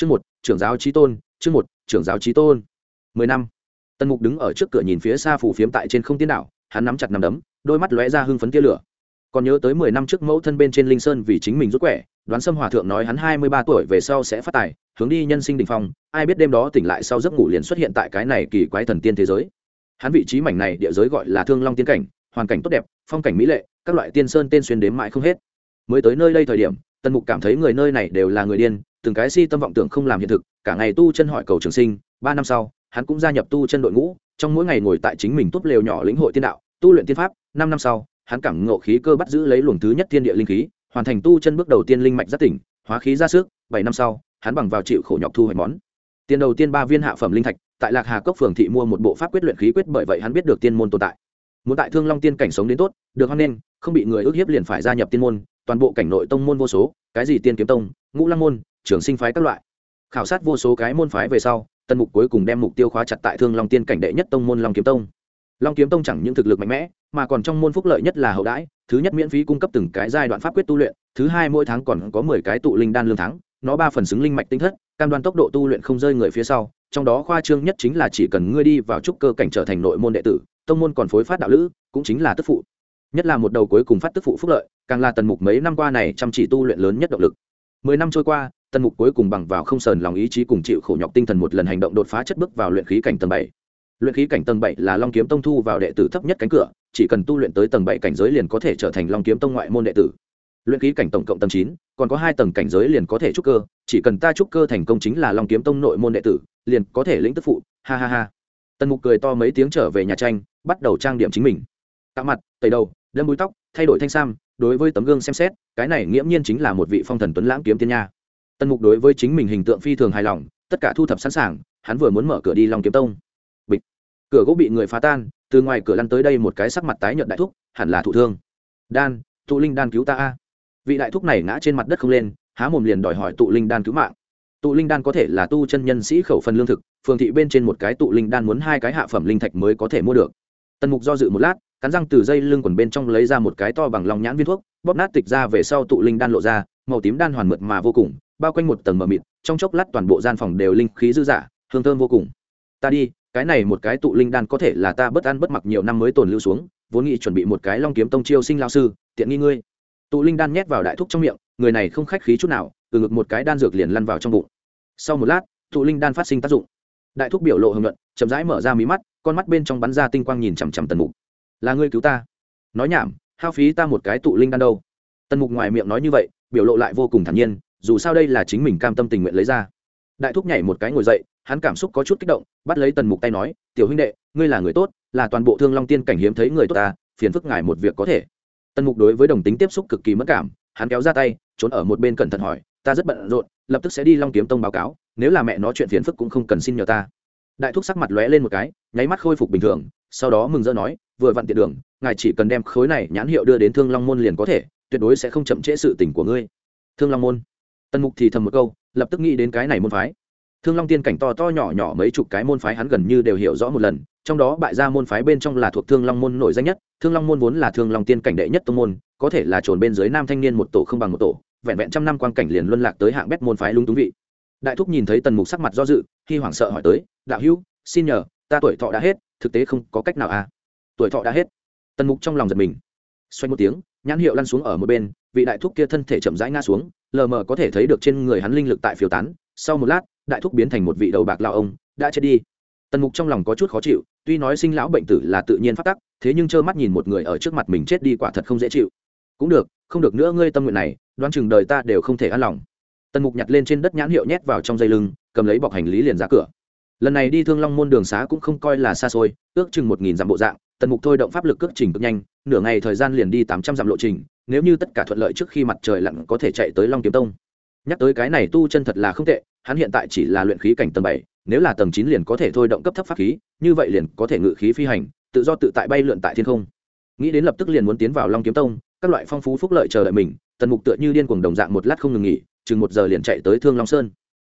chương một, trưởng giáo trí tôn, chương một, trưởng giáo trí tôn. Mười năm. Tần mục đứng ở trước cửa nhìn phía xa phủ phiếm tại trên không tiên đảo, hắn nắm chặt nắm đấm, đôi mắt lóe ra hưng phấn tia lửa. Còn nhớ tới mười năm trước mẫu thân bên trên linh sơn vì chính mình rút quẻ, đoán sâm hòa thượng nói hắn hai mươi ba tuổi về sau sẽ phát tài, hướng đi nhân sinh đình phong, ai biết đêm đó tỉnh lại sau giấc ngủ liền xuất hiện tại cái này kỳ quái thần tiên thế giới. Hắn vị trí mảnh này địa giới gọi là thương long tiên cảnh, hoàn cảnh tốt đẹp, phong cảnh mỹ lệ, các loại tiên sơn tên xuyên đếm mãi không hết. Mới tới nơi đây thời điểm, tần mục cảm thấy người nơi này đều là người điên từng cái si tâm vọng tưởng không làm hiện thực, cả ngày tu chân hỏi cầu trường sinh, ba năm sau, hắn cũng gia nhập tu chân đội ngũ, trong mỗi ngày ngồi tại chính mình tốt lều nhỏ lĩnh hội tiên đạo, tu luyện tiên pháp, năm năm sau, hắn cảm ngộ khí cơ bắt giữ lấy luồng thứ nhất thiên địa linh khí, hoàn thành tu chân bước đầu tiên linh mạch giác tỉnh, hóa khí ra sức, bảy năm sau, hắn bằng vào chịu khổ nhọc thu hoạch món. Tiền đầu tiên ba viên hạ phẩm linh thạch, tại lạc hà cốc phường thị mua một bộ pháp quyết luyện khí quyết bởi vậy hắn biết được tiên môn tồn tại. Muốn tại thương long tiên cảnh sống đến tốt, được hoan nên không bị người ước hiếp liền phải gia nhập tiên môn, toàn bộ cảnh nội tông môn vô số, cái gì tiên kiếm tông, ngũ lăng môn trường sinh phái các loại. Khảo sát vô số cái môn phái về sau tân mục cuối cùng đem mục tiêu khóa chặt tại thương long tiên cảnh đệ nhất tông môn long kiếm tông. Long kiếm tông chẳng những thực lực mạnh mẽ, mà còn trong môn phúc lợi nhất là hậu đãi, thứ nhất miễn phí cung cấp từng cái giai đoạn pháp quyết tu luyện, thứ hai mỗi tháng còn có mười cái tụ linh đan lương tháng, nó ba phần xứng linh mạch tinh thất, cam đoan tốc độ tu luyện không rơi người phía sau, trong đó khoa trương nhất chính là chỉ cần ngươi đi vào trúc cơ cảnh trở thành nội môn đệ tử, tông môn còn phối phát đạo lữ, cũng chính là tức phụ. Nhất là một đầu cuối cùng phát tức phụ phúc lợi, càng là tần mục mấy năm qua này chăm chỉ tu luyện lớn nhất động lực. Mười năm trôi qua tần mục cuối cùng bằng vào không sờn lòng ý chí cùng chịu khổ nhọc tinh thần một lần hành động đột phá chất bước vào luyện khí cảnh tầng bảy. Luyện khí cảnh tầng bảy là long kiếm tông thu vào đệ tử thấp nhất cánh cửa, chỉ cần tu luyện tới tầng bảy cảnh giới liền có thể trở thành long kiếm tông ngoại môn đệ tử. Luyện khí cảnh tổng cộng tầng chín, còn có hai tầng cảnh giới liền có thể trúc cơ, chỉ cần ta trúc cơ thành công chính là long kiếm tông nội môn đệ tử, liền có thể lĩnh tức phụ, ha ha ha. Tần mục cười to mấy tiếng trở về nhà tranh, bắt đầu trang điểm chính mình. Tạo mặt, tẩy đầu, đâm búi tóc, thay đổi thanh sam, đối với tấm gương xem xét, cái này nghiễm nhiên chính là một vị phong thần tuấn lãng kiếm tiên nha tần mục đối với chính mình hình tượng phi thường hài lòng, tất cả thu thập sẵn sàng, hắn vừa muốn mở cửa đi long kiếm tông. Bịch. Cửa gỗ bị người phá tan, từ ngoài cửa lăn tới đây một cái sắc mặt tái nhợt đại thúc, hẳn là thụ thương. Đan tụ linh đan cứu ta a. Vị đại thúc này ngã trên mặt đất không lên, há mồm liền đòi hỏi tụ linh đan cứu mạng. Tụ linh đan có thể là tu chân nhân sĩ khẩu phần lương thực, phường thị bên trên một cái tụ linh đan muốn hai cái hạ phẩm linh thạch mới có thể mua được. Tần mục do dự một lát, cắn răng từ dây lưng quần bên trong lấy ra một cái to bằng lòng nhãn viên thuốc, bóp nát tịch ra về sau tụ linh đan lộ ra, màu tím đan hoàn mượt mà vô cùng bao quanh một tầng mờ mịt, trong chốc lát toàn bộ gian phòng đều linh khí dư dả, hương thơm vô cùng. Ta đi, cái này một cái tụ linh đan có thể là ta bất ăn bất mặc nhiều năm mới tồn lưu xuống, vốn nghĩ chuẩn bị một cái long kiếm tông chiêu sinh lao sư, tiện nghi ngươi. Tụ linh đan nhét vào đại thúc trong miệng, người này không khách khí chút nào, từ ngực một cái đan dược liền lăn vào trong bụng. Sau một lát, tụ linh đan phát sinh tác dụng. Đại thúc biểu lộ hưởng luận chậm rãi mở ra mí mắt, con mắt bên trong bắn ra tinh quang nhìn chằm chằm tần mục. Là ngươi cứu ta? Nói nhảm, hao phí ta một cái tụ linh đan đâu. Tần mục ngoài miệng nói như vậy, biểu lộ lại vô cùng thản nhiên dù sao đây là chính mình cam tâm tình nguyện lấy ra. Đại thúc nhảy một cái ngồi dậy, hắn cảm xúc có chút kích động, bắt lấy tần mục tay nói, tiểu huynh đệ, ngươi là người tốt, là toàn bộ thương long tiên cảnh hiếm thấy người tốt ta, phiền phức ngài một việc có thể. Tần mục đối với đồng tính tiếp xúc cực kỳ mất cảm, hắn kéo ra tay, trốn ở một bên cẩn thận hỏi, ta rất bận rộn, lập tức sẽ đi long kiếm tông báo cáo, nếu là mẹ nó chuyện phiền phức cũng không cần xin nhờ ta. Đại thúc sắc mặt lóe lên một cái, nháy mắt khôi phục bình thường, sau đó mừng rỡ nói, vừa vặn tiện đường, ngài chỉ cần đem khối này nhãn hiệu đưa đến thương long môn liền có thể, tuyệt đối sẽ không chậm trễ sự tình của ngươi. Thương long môn tần mục thì thầm một câu, lập tức nghĩ đến cái này môn phái. Thương long tiên cảnh to to nhỏ nhỏ mấy chục cái môn phái hắn gần như đều hiểu rõ một lần, trong đó bại gia môn phái bên trong là thuộc thương long môn nổi danh nhất, thương long môn vốn là thương long tiên cảnh đệ nhất tông môn, có thể là trồn bên dưới nam thanh niên một tổ không bằng một tổ, vẹn vẹn trăm năm quan cảnh liền luân lạc tới hạng bét môn phái lung túng vị. Đại thúc nhìn thấy tần mục sắc mặt do dự, khi hoảng sợ hỏi tới, đạo hữu, xin nhờ, ta tuổi thọ đã hết, thực tế không có cách nào à? Tuổi thọ đã hết. Tần mục trong lòng giật mình. Xoay một tiếng, nhãn hiệu lăn xuống ở một bên vị đại thúc kia thân thể chậm rãi ngã xuống, lờ mờ có thể thấy được trên người hắn linh lực tại phiêu tán. Sau một lát, đại thúc biến thành một vị đầu bạc lao ông, đã chết đi. Tần mục trong lòng có chút khó chịu, tuy nói sinh lão bệnh tử là tự nhiên phát tắc, thế nhưng trơ mắt nhìn một người ở trước mặt mình chết đi quả thật không dễ chịu. Cũng được, không được nữa ngươi tâm nguyện này, đoán chừng đời ta đều không thể an lòng. Tần mục nhặt lên trên đất nhãn hiệu nhét vào trong dây lưng, cầm lấy bọc hành lý liền ra cửa. Lần này đi thương long môn đường xá cũng không coi là xa xôi, ước chừng một nghìn dặm bộ dạng tần mục thôi động pháp lực cước trình cực nhanh, nửa ngày thời gian liền đi tám trăm dặm lộ trình, nếu như tất cả thuận lợi trước khi mặt trời lặn có thể chạy tới long kiếm tông. Nhắc tới cái này tu chân thật là không tệ, hắn hiện tại chỉ là luyện khí cảnh tầng bảy, nếu là tầng chín liền có thể thôi động cấp thấp pháp khí, như vậy liền có thể ngự khí phi hành, tự do tự tại bay lượn tại thiên không. Nghĩ đến lập tức liền muốn tiến vào long kiếm tông, các loại phong phú phúc lợi chờ đợi mình, tần mục tựa như điên cuồng đồng dạng một lát không ngừng nghỉ, chừng một giờ liền chạy tới thương long sơn.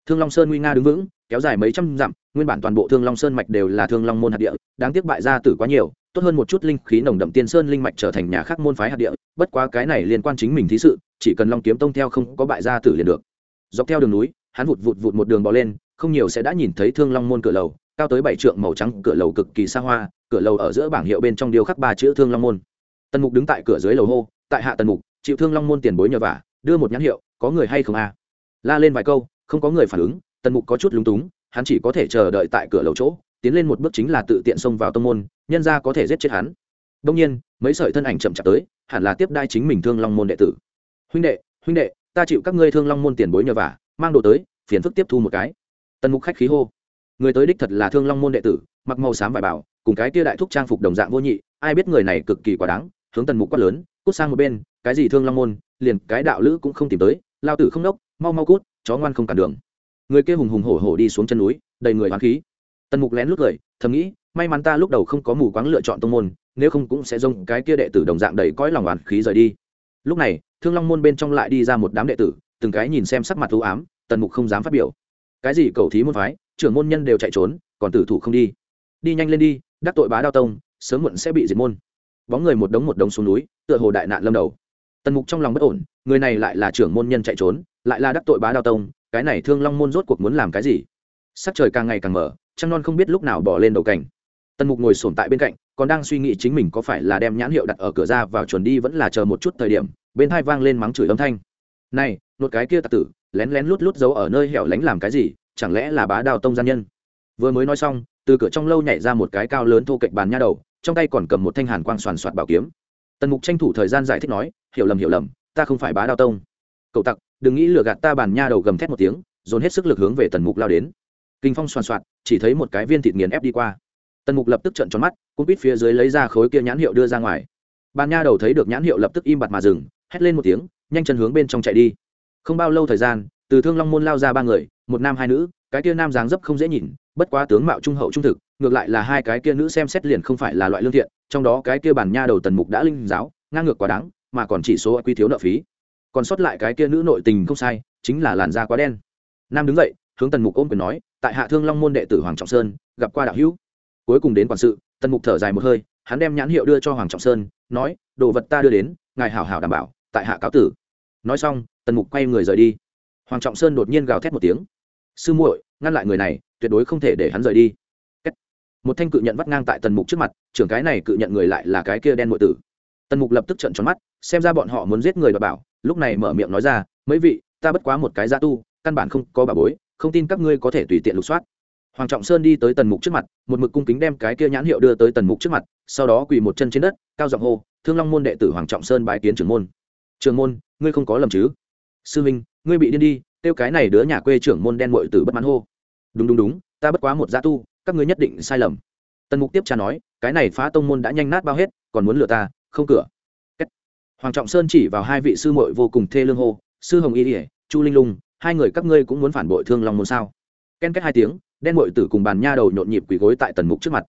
Thương long sơn nguy nga đứng vững, kéo dài mấy trăm dặm, nguyên bản toàn bộ thương long sơn mạch đều là thương long môn hạt địa, đáng tiếc bại gia tử quá nhiều tốt hơn một chút linh khí nồng đậm tiên sơn linh mạch trở thành nhà khác môn phái hạt địa, bất quá cái này liên quan chính mình thí sự, chỉ cần long kiếm tông theo không có bại gia tử liền được. Dọc theo đường núi, hắn vụt vụt vụt một đường bò lên, không nhiều sẽ đã nhìn thấy thương long môn cửa lầu, cao tới bảy trượng màu trắng, cửa lầu cực kỳ xa hoa, cửa lầu ở giữa bảng hiệu bên trong điêu khắc ba chữ thương long môn. Tần mục đứng tại cửa dưới lầu hô, tại hạ tần mục, chịu thương long môn tiền bối nhờ vả, đưa một nhãn hiệu, có người hay không a? La lên vài câu, không có người phản ứng, tần mục có chút lúng túng, hắn chỉ có thể chờ đợi tại cửa lầu chỗ tiến lên một bước chính là tự tiện xông vào tông môn, nhân ra có thể giết chết hắn. Đông nhiên, mấy sợi thân ảnh chậm chạp tới, hẳn là tiếp đai chính mình thương long môn đệ tử. Huynh đệ huynh đệ, ta chịu các ngươi thương long môn tiền bối nhờ vả, mang đồ tới, phiền phức tiếp thu một cái. Tần mục khách khí hô. Người tới đích thật là thương long môn đệ tử, mặc màu xám vải bảo, cùng cái tia đại thúc trang phục đồng dạng vô nhị, ai biết người này cực kỳ quá đáng, hướng tần mục quát lớn, cút sang một bên, cái gì thương long môn, liền cái đạo lữ cũng không tìm tới, lao tử không đốc, mau mau cút, chó ngoan không cản đường. Người kia hùng hùng hổ hổ đi xuống chân núi, đầy người hoán khí tần mục lén lút cười, thầm nghĩ, may mắn ta lúc đầu không có mù quáng lựa chọn tông môn, nếu không cũng sẽ dông cái kia đệ tử đồng dạng đầy cõi lòng oán khí rời đi. Lúc này, thương long môn bên trong lại đi ra một đám đệ tử, từng cái nhìn xem sắc mặt u ám, tần mục không dám phát biểu. Cái gì cầu thí môn phái, trưởng môn nhân đều chạy trốn, còn tử thủ không đi. Đi nhanh lên đi, đắc tội bá đao tông, sớm muộn sẽ bị diệt môn. Bóng người một đống một đống xuống núi, tựa hồ đại nạn lâm đầu. Tần mục trong lòng bất ổn, người này lại là trưởng môn nhân chạy trốn, lại là đắc tội bá đao tông, cái này thương long môn rốt cuộc muốn làm cái gì? Sắc trời càng ngày càng mở trăng non không biết lúc nào bỏ lên đầu cảnh tần mục ngồi sổm tại bên cạnh, còn đang suy nghĩ chính mình có phải là đem nhãn hiệu đặt ở cửa ra vào chuẩn đi vẫn là chờ một chút thời điểm, bên thai vang lên mắng chửi âm thanh. Này một cái kia tặc tử, lén lén lút lút giấu ở nơi hẻo lánh làm cái gì, chẳng lẽ là bá đào tông gian nhân? Vừa mới nói xong, từ cửa trong lâu nhảy ra một cái cao lớn thô cạnh bàn nha đầu, trong tay còn cầm một thanh hàn quang soàn soạt bảo kiếm. Tần mục tranh thủ thời gian giải thích nói, hiểu lầm hiểu lầm, ta không phải bá đao tông. Cậu tặc, đừng nghĩ lừa gạt ta bàn nha đầu gầm thét một tiếng, dồn hết sức lực hướng về tần mục lao đến kinh phong soàn soạt, chỉ thấy một cái viên thịt nghiền ép đi qua. Tần mục lập tức trận tròn mắt cũng biết phía dưới lấy ra khối kia nhãn hiệu đưa ra ngoài. Bàn nha đầu thấy được nhãn hiệu lập tức im bặt mà dừng, hét lên một tiếng, nhanh chân hướng bên trong chạy đi. Không bao lâu thời gian, từ thương long môn lao ra ba người, một nam hai nữ, cái kia nam dáng dấp không dễ nhìn, bất quá tướng mạo trung hậu trung thực, ngược lại là hai cái kia nữ xem xét liền không phải là loại lương thiện, trong đó cái kia bản nha đầu tần mục đã linh giáo, ngang ngược quá đáng, mà còn chỉ số quy thiếu nợ phí. Còn sót lại cái kia nữ nội tình không sai, chính là làn da quá đen. Nam đứng dậy, hướng tần mục ôm quyền nói tại hạ thương long môn đệ tử hoàng trọng sơn, gặp qua đạo hữu. Cuối cùng đến quản sự, tần mục thở dài một hơi, hắn đem nhãn hiệu đưa cho hoàng trọng sơn, nói, đồ vật ta đưa đến, ngài hảo hảo đảm bảo, tại hạ cáo tử. Nói xong, tần mục quay người rời đi. Hoàng trọng sơn đột nhiên gào thét một tiếng. Sư muội, ngăn lại người này, tuyệt đối không thể để hắn rời đi. Một thanh cự nhận vắt ngang tại tần mục trước mặt, trưởng cái này cự nhận người lại là cái kia đen muội tử. Tần mục lập tức trận tròn mắt, xem ra bọn họ muốn giết người và bảo, lúc này mở miệng nói ra, mấy vị, ta bất quá một cái gia tu, căn bản không có bà bối không tin các ngươi có thể tùy tiện lục soát. Hoàng trọng sơn đi tới tần mục trước mặt, một mực cung kính đem cái kia nhãn hiệu đưa tới tần mục trước mặt, sau đó quỳ một chân trên đất, cao giọng hô, thương long môn đệ tử hoàng trọng sơn bái kiến trưởng môn. Trưởng môn, ngươi không có lầm chứ? Sư minh, ngươi bị điên đi tiêu cái này đứa nhà quê trưởng môn đen mội tử bất mãn hô. Đúng đúng đúng, ta bất quá một gia tu, các ngươi nhất định sai lầm. Tần mục tiếp tra nói, cái này phá tông môn đã nhanh nát bao hết, còn muốn lừa ta, không cửa. Hoàng trọng sơn chỉ vào hai vị sư muội vô cùng thê lương hô, sư hồng y ỉa chu linh lung hai người các ngươi cũng muốn phản bội thương long môn sao? Ken kết hai tiếng, đen bội tử cùng bàn nha đầu nhộn nhịp quỳ gối tại tần mục trước mặt.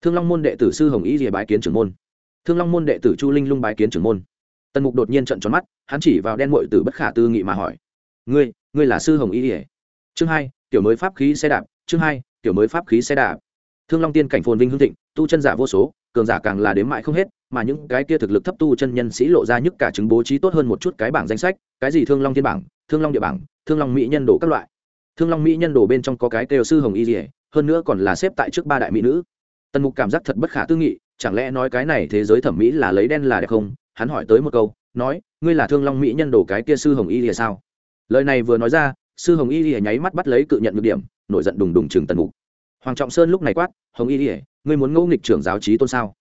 Thương long môn đệ tử sư hồng ý rìa bái kiến trưởng môn. Thương long môn đệ tử chu linh lung bái kiến trưởng môn. Tần mục đột nhiên trận tròn mắt, hắn chỉ vào đen bội tử bất khả tư nghị mà hỏi, ngươi ngươi là sư hồng ý rìa chương hai, tiểu mới pháp khí xe đạp, chương hai, tiểu mới pháp khí xe đạp. Thương long tiên cảnh phồn vinh hương thịnh, tu chân giả vô số, cường giả càng là đếm mãi không hết mà những cái kia thực lực thấp tu chân nhân sĩ lộ ra nhất cả chứng bố trí tốt hơn một chút cái bảng danh sách, cái gì thương long thiên bảng, thương long địa bảng, thương long mỹ nhân đồ các loại. Thương long mỹ nhân đồ bên trong có cái kêu sư hồng y dỉa hơn nữa còn là xếp tại trước ba đại mỹ nữ. Tần mục cảm giác thật bất khả tư nghị, chẳng lẽ nói cái này thế giới thẩm mỹ là lấy đen là đẹp không? Hắn hỏi tới một câu, nói, ngươi là thương long mỹ nhân đồ cái kia sư hồng y lìa sao? Lời này vừa nói ra, sư hồng y lìa nháy mắt bắt lấy cự nhận được điểm, nổi giận đùng đùng chừng tần mục. Hoàng trọng sơn lúc này quát, hồng y lìa ngươi muốn ngẫu nghịch trưởng giáo trí tôn sao?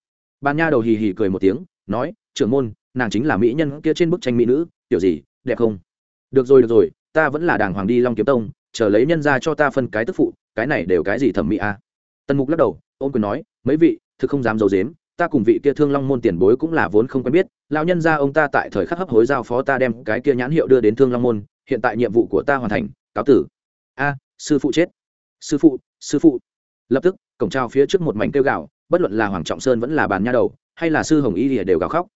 Ban nha đầu hì hì cười một tiếng, nói, trưởng môn, nàng chính là mỹ nhân kia trên bức tranh mỹ nữ kiểu gì, đẹp không? Được rồi được rồi, ta vẫn là đàng hoàng đi long kiếm tông, chờ lấy nhân ra cho ta phân cái tức phụ, cái này đều cái gì thẩm mỹ à. tần mục lắc đầu ôm quyền nói, mấy vị, thực không dám d i ấ u dếm ta cùng vị kia thương long môn tiền bối cũng là vốn không quen biết lao nhân ra ông ta tại thời khắc hấp hối giao phó ta đem cái kia nhãn hiệu đưa đến thương long môn, hiện tại nhiệm vụ của ta hoàn thành, cáo tử. A, sư phụ chết. Sư phụ sư phụ. Lập tức, cổng trao phía trước một mảnh kêu gạo bất luận là hoàng trọng sơn vẫn là bàn nha đầu, hay là sư hồng y thì đều gào khóc.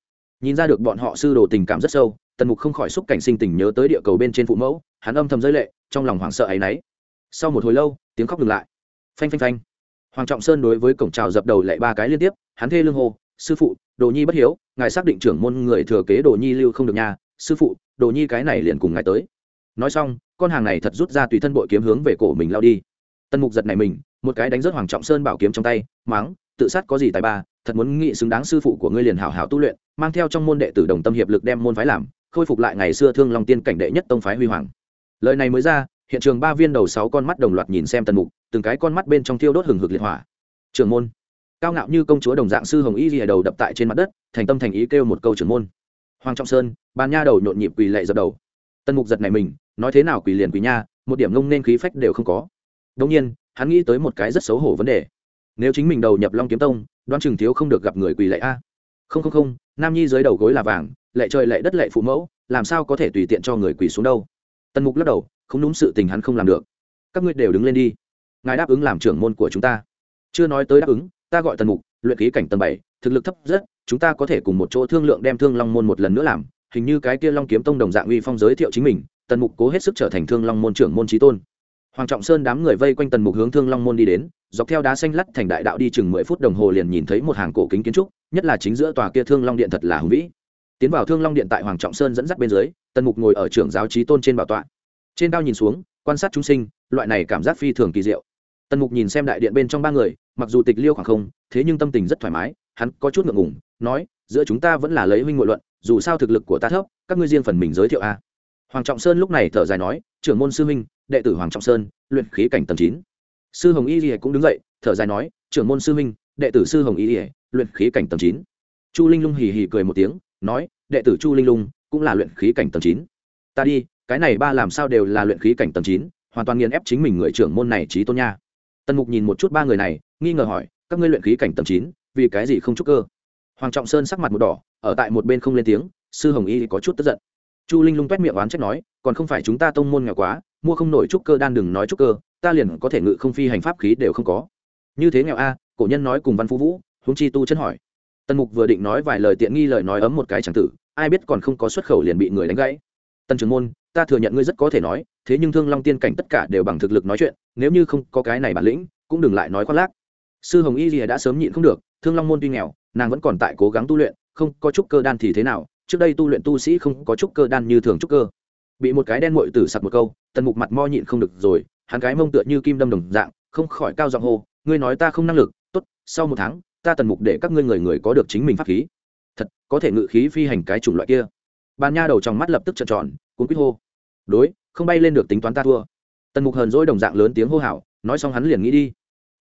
Nhìn ra được bọn họ sư đồ tình cảm rất sâu, tần mục không khỏi xúc cảnh sinh tình nhớ tới địa cầu bên trên phụ mẫu, hắn âm thầm giới lệ, trong lòng hoảng sợ áy náy sau một hồi lâu, tiếng khóc ngừng lại. Phanh phanh phanh. Hoàng trọng sơn đối với cổng trào dập đầu lại ba cái liên tiếp, hắn thê lương hô, sư phụ, đồ nhi bất hiếu, ngài xác định trưởng môn người thừa kế đồ nhi lưu không được nhà, sư phụ, đồ nhi cái này liền cùng ngài tới. Nói xong, con hàng này thật rút ra tùy thân bội kiếm hướng về cổ mình lao đi. Tần mục giật này mình, một cái đánh rớt hoàng trọng sơn bảo kiếm trong tay máng tự sát có gì tài ba, thật muốn nghị xứng đáng sư phụ của ngươi liền hảo hảo tu luyện, mang theo trong môn đệ tử đồng tâm hiệp lực đem môn phái làm, khôi phục lại ngày xưa thương long tiên cảnh đệ nhất tông phái huy hoàng. Lời này mới ra, hiện trường ba viên đầu sáu con mắt đồng loạt nhìn xem tần mục, từng cái con mắt bên trong thiêu đốt hừng hực liệt hỏa. Trường môn. Cao ngạo như công chúa đồng dạng sư hồng y rìa đầu đập tại trên mặt đất, thành tâm thành ý kêu một câu trưởng môn. Hoàng trọng sơn, bàn nha đầu nhộn nhịp quỳ lệ dập đầu. Tần mục giật này mình, nói thế nào quỳ liền quỳ nha, một điểm ngông nên khí phách đều không có. Đông nhiên, hắn nghĩ tới một cái rất xấu hổ vấn đề nếu chính mình đầu nhập long kiếm tông đoan chừng thiếu không được gặp người quỳ lệ a. Không không không, nam nhi dưới đầu gối là vàng, lệ trời lệ đất lệ phụ mẫu, làm sao có thể tùy tiện cho người quỳ xuống đâu? Tần mục lắc đầu, không đúng sự tình hắn không làm được. Các ngươi đều đứng lên đi. Ngài đáp ứng làm trưởng môn của chúng ta. Chưa nói tới đáp ứng, ta gọi tần mục, luyện ký cảnh tầng bảy, thực lực thấp rất, chúng ta có thể cùng một chỗ thương lượng đem thương long môn một lần nữa làm. Hình như cái kia long kiếm tông đồng dạng uy phong giới thiệu chính mình, tần mục cố hết sức trở thành thương long môn trưởng môn trí tôn. Hoàng trọng sơn đám người vây quanh tần mục hướng thương long môn đi đến dọc theo đá xanh lắt thành đại đạo đi chừng mười phút đồng hồ liền nhìn thấy một hàng cổ kính kiến trúc, nhất là chính giữa tòa kia thương long điện thật là hùng vĩ. Tiến vào thương long điện tại hoàng trọng sơn dẫn dắt bên dưới, tần mục ngồi ở trưởng giáo trí tôn trên bảo tọa. Trên cao nhìn xuống, quan sát chúng sinh, loại này cảm giác phi thường kỳ diệu. Tần mục nhìn xem đại điện bên trong ba người, mặc dù tịch liêu khoảng không, thế nhưng tâm tình rất thoải mái, hắn có chút ngượng ngùng, nói, giữa chúng ta vẫn là lấy huynh ngội luận, dù sao thực lực của ta thấp, các ngươi riêng phần mình giới thiệu a. Hoàng trọng sơn lúc này thở dài nói, trưởng môn sư huynh, đệ tử hoàng trọng sơn, luyện khí cảnh tầng chín sư hồng y lìa cũng đứng dậy thở dài nói trưởng môn sư Minh, đệ tử sư hồng y lìa luyện khí cảnh tầng chín. Chu linh lung hì hì cười một tiếng nói đệ tử chu linh lung cũng là luyện khí cảnh tầng chín. Ta đi cái này ba làm sao đều là luyện khí cảnh tầng chín hoàn toàn nghiền ép chính mình người trưởng môn này trí tôn nha. Tần mục nhìn một chút ba người này nghi ngờ hỏi các ngươi luyện khí cảnh tầng chín vì cái gì không chúc cơ? Hoàng trọng sơn sắc mặt một đỏ ở tại một bên không lên tiếng sư hồng y có chút tức giận. Chu linh lung quét miệng oán trách nói còn không phải chúng ta tông môn nghèo quá mua không nổi trúc cơ đan đừng nói trúc cơ ta liền có thể ngự không phi hành pháp khí đều không có. Như thế nghèo a, cổ nhân nói cùng văn phú vũ húng chi tu chân hỏi. Tần mục vừa định nói vài lời tiện nghi lời nói ấm một cái c tử, ai biết còn không có xuất khẩu liền bị người đánh gãy. Tần trường môn, ta thừa nhận ngươi rất có thể nói, thế nhưng thương long tiên cảnh tất cả đều bằng thực lực nói chuyện, nếu như không có cái này bản lĩnh, cũng đừng lại nói khoác lác. Sư hồng y rìa đã sớm nhịn không được, thương long môn tuy nghèo, nàng vẫn còn tại cố gắng tu luyện, không có chút cơ đan thì thế nào, trước đây tu luyện tu sĩ không có chút cơ đan như thường chút cơ. Bị một cái đen mội tử sặc một câu, tần mục mặt mo nhịn không được rồi hắn cái mông tựa như kim đâm đồng dạng, không khỏi cao giọng hô, ngươi nói ta không năng lực, tốt, sau một tháng, ta tần mục để các ngươi người người có được chính mình pháp khí. Thật, có thể ngự khí phi hành cái chủng loại kia. Bàn nha đầu trong mắt lập tức trợn tròn, cuốn quýt hô, đối, không bay lên được tính toán ta thua. Tần mục hờn dỗi đồng dạng lớn tiếng hô hào, nói xong hắn liền nghĩ đi.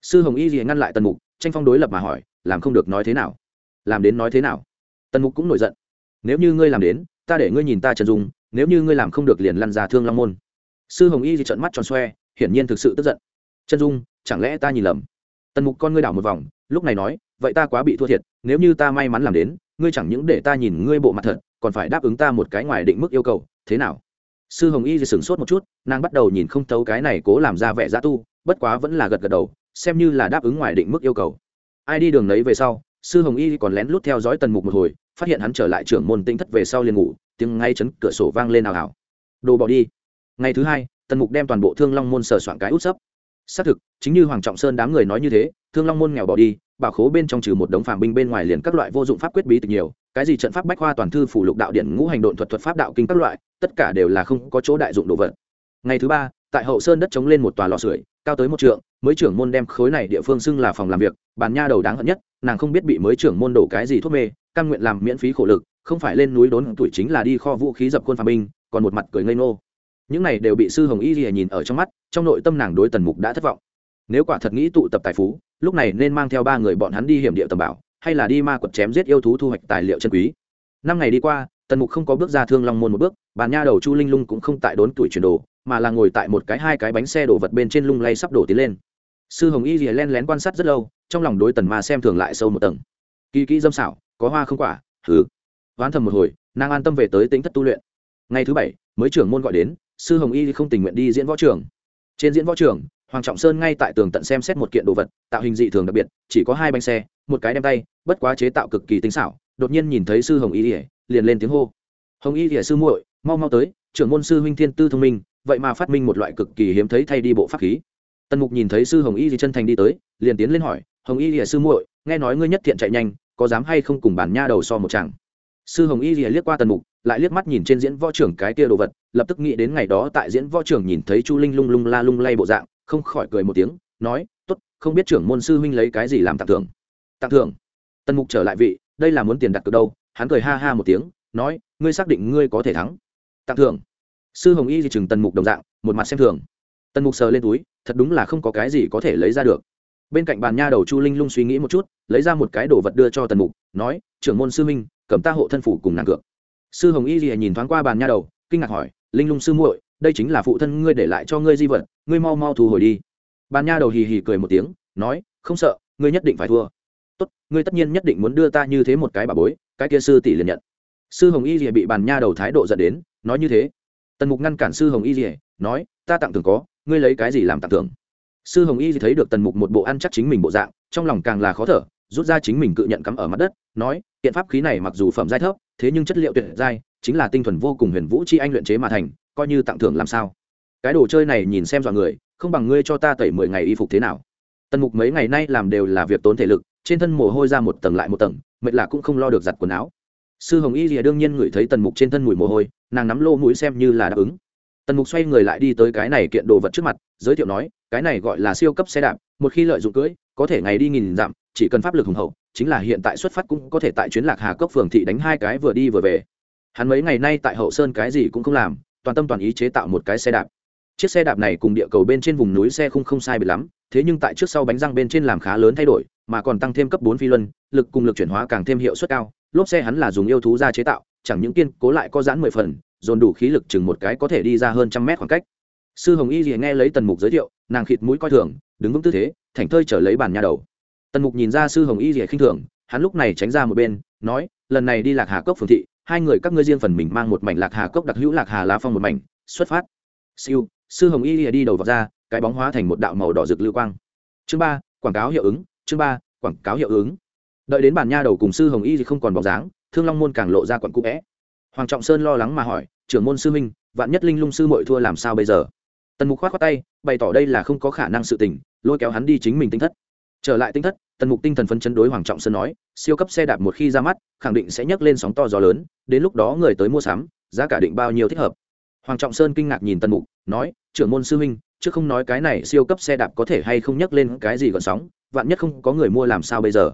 Sư hồng y gì ngăn lại tần mục, tranh phong đối lập mà hỏi, làm không được nói thế nào? Làm đến nói thế nào? Tần mục cũng nổi giận, nếu như ngươi làm đến, ta để ngươi nhìn ta trần dung, nếu như ngươi làm không được liền lăn ra thương long môn. Sư hồng y thì trận mắt tròn xoe hiển nhiên thực sự tức giận. Chân dung, chẳng lẽ ta nhìn lầm? Tần mục con ngươi đảo một vòng, lúc này nói, vậy ta quá bị thua thiệt, nếu như ta may mắn làm đến, ngươi chẳng những để ta nhìn ngươi bộ mặt thật, còn phải đáp ứng ta một cái ngoài định mức yêu cầu, thế nào? Sư hồng y thì sửng sốt một chút, nàng bắt đầu nhìn không thấu cái này cố làm ra vẻ giả tu, bất quá vẫn là gật gật đầu, xem như là đáp ứng ngoài định mức yêu cầu. Ai đi đường lấy về sau, sư hồng y còn lén lút theo dõi tần mục một hồi, phát hiện hắn trở lại trưởng môn tinh thất về sau liền ngủ, tiếng ngay chấn cửa sổ vang lên ào ào. Đồ bỏ đi. Ngày thứ hai tần mục đem toàn bộ thương long môn sờ soạn cái út sấp. Xác thực, chính như hoàng trọng sơn đám người nói như thế, thương long môn nghèo bỏ đi, bảo khố bên trong trừ một đống phàm binh bên ngoài liền các loại vô dụng pháp quyết bí tịch nhiều, cái gì trận pháp bách khoa toàn thư phủ lục đạo điện ngũ hành độn thuật thuật pháp đạo kinh các loại, tất cả đều là không có chỗ đại dụng đồ vật. Ngày thứ ba, tại hậu sơn đất chống lên một tòa lò sưởi, cao tới một trượng, mới trưởng môn đem khối này địa phương xưng là phòng làm việc, bàn nha đầu đáng hận nhất, nàng không biết bị mới trưởng môn đổ cái gì thuốc mê căn nguyện làm miễn phí khổ lực, không phải lên núi đốn tuổi chính là đi kho vũ khí dập quân phàm binh, còn một mặt cười ngây ngô những này đều bị sư hồng y lìa nhìn ở trong mắt, trong nội tâm nàng đối tần mục đã thất vọng. Nếu quả thật nghĩ tụ tập tài phú, lúc này nên mang theo ba người bọn hắn đi hiểm địa tầm bảo, hay là đi ma quật chém giết yêu thú thu hoạch tài liệu chân quý. Năm ngày đi qua, tần mục không có bước ra thương long môn một bước bàn nha đầu chu linh lung cũng không tại đốn tuổi chuyển đồ, mà là ngồi tại một cái hai cái bánh xe đổ vật bên trên lung lay sắp đổ tiến lên. Sư hồng y lìa len lén quan sát rất lâu, trong lòng đối tần ma xem thường lại sâu một tầng. Kỳ kỹ dâm xảo, có hoa không quả thử oán thầm một hồi, nàng an tâm về tới tính thất tu luyện. Ngày thứ bảy, mới trưởng môn gọi đến sư hồng y không tình nguyện đi diễn võ trường. Trên diễn võ trường, hoàng trọng sơn ngay tại tường tận xem xét một kiện đồ vật, tạo hình dị thường đặc biệt, chỉ có hai bánh xe, một cái đem tay, bất quá chế tạo cực kỳ tinh xảo, đột nhiên nhìn thấy sư hồng y ỉa liền lên tiếng hô. Hồng y ỉa sư muội, mau mau tới, trưởng môn sư huynh thiên tư thông minh, vậy mà phát minh một loại cực kỳ hiếm thấy thay đi bộ pháp khí. Tần mục nhìn thấy sư hồng y di chân thành đi tới, liền tiến lên hỏi, hồng y ỉa sư muội, nghe nói ngươi nhất thiện chạy nhanh, có dám hay không cùng bản nha đầu so một chàng sư hồng y ỉa liếc qua tần mục lại liếc mắt nhìn trên diễn võ trưởng cái kia đồ vật, lập tức nghĩ đến ngày đó tại diễn võ trưởng nhìn thấy chu linh lung lung la lung lay bộ dạng, không khỏi cười một tiếng, nói t ố t không biết trưởng môn sư huynh lấy cái gì làm tặng thưởng? Tặng thưởng? Tần mục trở lại vị, đây là muốn tiền đặt cược đâu? Hắn cười ha ha một tiếng, nói, ngươi xác định ngươi có thể thắng. Tặng thưởng? Sư hồng y thì chừng tần mục đồng dạng, một mặt xem thường. Tần mục sờ lên túi, thật đúng là không có cái gì có thể lấy ra được. Bên cạnh bàn nha đầu chu linh lung suy nghĩ một chút, lấy ra một cái đồ vật đưa cho tần mục, nói, trưởng môn sư minh cầm ta hộ thân phủ cùng nàng cược sư hồng y gì nhìn thoáng qua bàn nha đầu, kinh ngạc hỏi, linh lung sư muội, đây chính là phụ thân ngươi để lại cho ngươi di vật, ngươi mau mau thu hồi đi. Bàn nha đầu hì hì cười một tiếng, nói, không sợ, ngươi nhất định phải thua. Tốt, ngươi tất nhiên nhất định muốn đưa ta như thế một cái bà bối, cái kia sư tỷ liền nhận. Sư hồng y rìa bị bàn nha đầu thái độ dẫn đến, nói như thế. Tần mục ngăn cản sư hồng y rìa nói, ta tặng thưởng có, ngươi lấy cái gì làm tặng thưởng? Sư hồng y thì thấy được tần mục một bộ ăn chắc chính mình bộ dạng, trong lòng càng là khó thở rút ra chính mình cự nhận cắm ở mặt đất, nói, kiện pháp khí này mặc dù phẩm giai thấp, thế nhưng chất liệu tuyệt giai, chính là tinh thuần vô cùng huyền vũ chi anh luyện chế mà thành, coi như tặng thưởng làm sao? Cái đồ chơi này nhìn xem dọa người, không bằng ngươi cho ta tẩy mười ngày y phục thế nào? Tần mục mấy ngày nay làm đều là việc tốn thể lực, trên thân mồ hôi ra một tầng lại một tầng, mệt là cũng không lo được giặt quần áo. Sư hồng y rìa đương nhiên ngửi thấy tần mục trên thân mùi mồ hôi, nàng nắm lô mũi xem như là đáp ứng. Tần mục xoay người lại đi tới cái này kiện đồ vật trước mặt, giới thiệu nói, cái này gọi là siêu cấp xe đạp, một khi lợi dụng cưỡi có thể ngày đi nghìn dặm chỉ cần pháp lực hùng hậu, chính là hiện tại xuất phát cũng có thể tại chuyến lạc hà cốc phường thị đánh hai cái vừa đi vừa về. Hắn mấy ngày nay tại hậu sơn cái gì cũng không làm, toàn tâm toàn ý chế tạo một cái xe đạp. Chiếc xe đạp này cùng địa cầu bên trên vùng núi xe không không sai bị lắm, thế nhưng tại trước sau bánh răng bên trên làm khá lớn thay đổi, mà còn tăng thêm cấp bốn phi luân, lực cùng lực chuyển hóa càng thêm hiệu suất cao. Lốp xe hắn là dùng yêu thú ra chế tạo, chẳng những kiên cố lại có giãn mười phần, dồn đủ khí lực chừng một cái có thể đi ra hơn trăm mét khoảng cách. Sư hồng y thì nghe lấy tần mục giới thiệu, nàng khịt mũi coi thường, đứng vững tư thế, thảnh thơi trở lấy bàn nhà đầu tần mục nhìn ra sư hồng y rỉa khinh thường, hắn lúc này tránh ra một bên, nói, lần này đi lạc hà cốc phường thị, hai người các ngươi riêng phần mình mang một mảnh lạc hà cốc đặc hữu lạc hà lá phong một mảnh, xuất phát. Siêu, sư hồng y rỉa đi đầu vào ra, cái bóng hóa thành một đạo màu đỏ rực lưu quang. Chương ba, quảng cáo hiệu ứng, chương ba, quảng cáo hiệu ứng. Đợi đến bàn nha đầu cùng sư hồng y thì không còn bóng dáng, thương long môn càng lộ ra quận cũ vẽ. Hoàng trọng sơn lo lắng mà hỏi, trưởng môn sư minh vạn nhất linh lung sư mội thua làm sao bây giờ? Tần mục khoát khoát tay, bày tỏ đây là không có khả năng sự tình, lôi kéo hắn đi chính mình tinh thất trở lại tinh thất, tần mục tinh thần phấn chấn đối hoàng trọng sơn nói, siêu cấp xe đạp một khi ra mắt, khẳng định sẽ nhấc lên sóng to gió lớn, đến lúc đó người tới mua sắm, giá cả định bao nhiêu thích hợp. Hoàng trọng sơn kinh ngạc nhìn tần mục, nói, trưởng môn sư huynh chứ không nói cái này siêu cấp xe đạp có thể hay không nhấc lên cái gì gọn sóng, vạn nhất không có người mua làm sao bây giờ?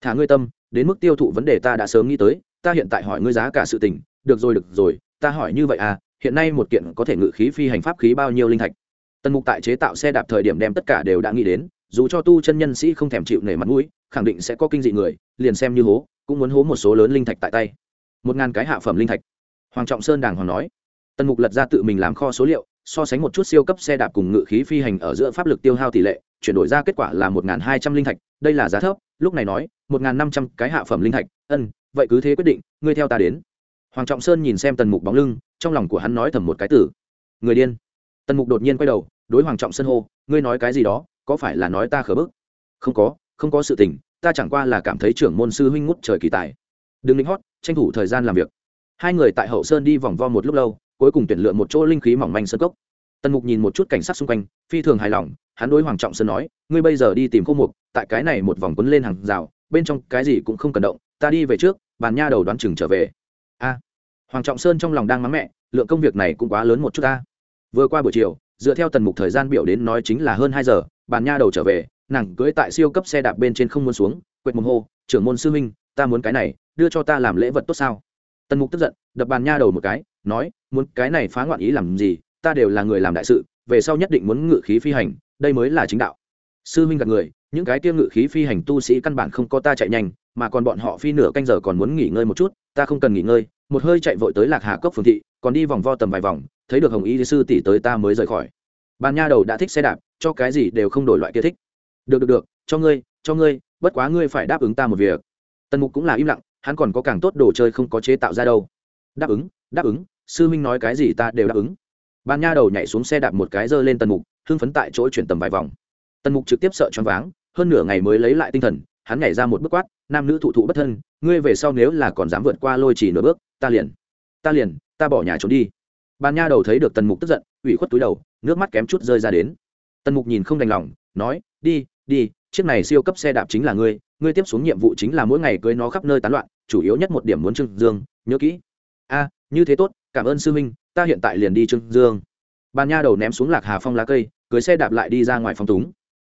Thả ngươi tâm, đến mức tiêu thụ vấn đề ta đã sớm nghĩ tới, ta hiện tại hỏi ngươi giá cả sự tình, được rồi được rồi, ta hỏi như vậy à hiện nay một kiện có thể ngự khí phi hành pháp khí bao nhiêu linh thạch? Tần mục tại chế tạo xe đạp thời điểm đem tất cả đều đã nghĩ đến dù cho tu chân nhân sĩ không thèm chịu nể mặt mũi, khẳng định sẽ có kinh dị người, liền xem như hố, cũng muốn hố một số lớn linh thạch tại tay. Một ngàn cái hạ phẩm linh thạch. Hoàng trọng sơn đàng hoàng nói. Tần mục lật ra tự mình làm kho số liệu, so sánh một chút siêu cấp xe đạp cùng ngự khí phi hành ở giữa pháp lực tiêu hao tỷ lệ, chuyển đổi ra kết quả là một hai trăm linh thạch, đây là giá thấp, lúc này nói, một năm trăm cái hạ phẩm linh thạch, ân, vậy cứ thế quyết định, ngươi theo ta đến. Hoàng trọng sơn nhìn xem tần mục bóng lưng, trong lòng của hắn nói thầm một cái tử người điên. Tần mục đột nhiên quay đầu, đối hoàng trọng sơn hô, ngươi nói cái gì đó? Có phải là nói ta khờ bức? Không có không có sự tình, ta chẳng qua là cảm thấy trưởng môn sư huynh ngút trời kỳ tài. Đừng lính hót, tranh thủ thời gian làm việc. Hai người tại hậu sơn đi vòng vo một lúc lâu, cuối cùng tuyển lựa một chỗ linh khí mỏng manh sơn cốc. Tần mục nhìn một chút cảnh sát xung quanh, phi thường hài lòng, hắn đối hoàng trọng sơn nói, ngươi bây giờ đi tìm khô mục, tại cái này một vòng quấn lên hàng rào, bên trong cái gì cũng không cần động, ta đi về trước, bàn nha đầu đoán chừng trở về. A. Hoàng trọng sơn trong lòng đang mắng mẹ, lượng công việc này cũng quá lớn một chút ta. Vừa qua buổi chiều, dựa theo tần mục thời gian biểu đến nói chính là hơn hai giờ bàn nha đầu trở về, nàng cưới tại siêu cấp xe đạp bên trên không muốn xuống, quệt mồm hô, trưởng môn sư huynh, ta muốn cái này, đưa cho ta làm lễ vật tốt sao? Tần mục tức giận, đập bàn nha đầu một cái, nói, muốn cái này phá ngoạn ý làm gì? Ta đều là người làm đại sự, về sau nhất định muốn ngự khí phi hành, đây mới là chính đạo. Sư huynh gặp người, những cái tiêu ngự khí phi hành tu sĩ căn bản không có ta chạy nhanh, mà còn bọn họ phi nửa canh giờ còn muốn nghỉ ngơi một chút, ta không cần nghỉ ngơi. Một hơi chạy vội tới lạc hà cốc phường thị, còn đi vòng vo tầm vài vòng, thấy được hồng y sư tỷ tới ta mới rời khỏi. Bàn nha đầu đã thích xe đạp cho cái gì đều không đổi loại kia thích. Được được được, cho ngươi cho ngươi, bất quá ngươi phải đáp ứng ta một việc. Tần mục cũng là im lặng, hắn còn có càng tốt đồ chơi không có chế tạo ra đâu. Đáp ứng đáp ứng, sư minh nói cái gì ta đều đáp ứng. Ban nha đầu nhảy xuống xe đạp một cái giơ lên tần mục, hưng phấn tại chỗ chuyển tầm vài vòng. Tần mục trực tiếp sợ choáng váng, hơn nửa ngày mới lấy lại tinh thần, hắn nhảy ra một bước quát, nam nữ thụ thụ bất thân, ngươi về sau nếu là còn dám vượt qua lôi chỉ nửa bước, ta liền ta liền, ta bỏ nhà trốn đi. Ban nha đầu thấy được tần mục tức giận, ủy khuất túi đầu, nước mắt kém chút rơi ra đến tần mục nhìn không đành lòng, nói, đi đi, chiếc này siêu cấp xe đạp chính là ngươi ngươi tiếp xuống nhiệm vụ chính là mỗi ngày cưới nó khắp nơi tán loạn, chủ yếu nhất một điểm muốn trưng dương, nhớ kỹ. A, như thế tốt, cảm ơn sư minh ta hiện tại liền đi trương dương. Bàn nha đầu ném xuống lạc hà phong lá cây, cưới xe đạp lại đi ra ngoài phong túng.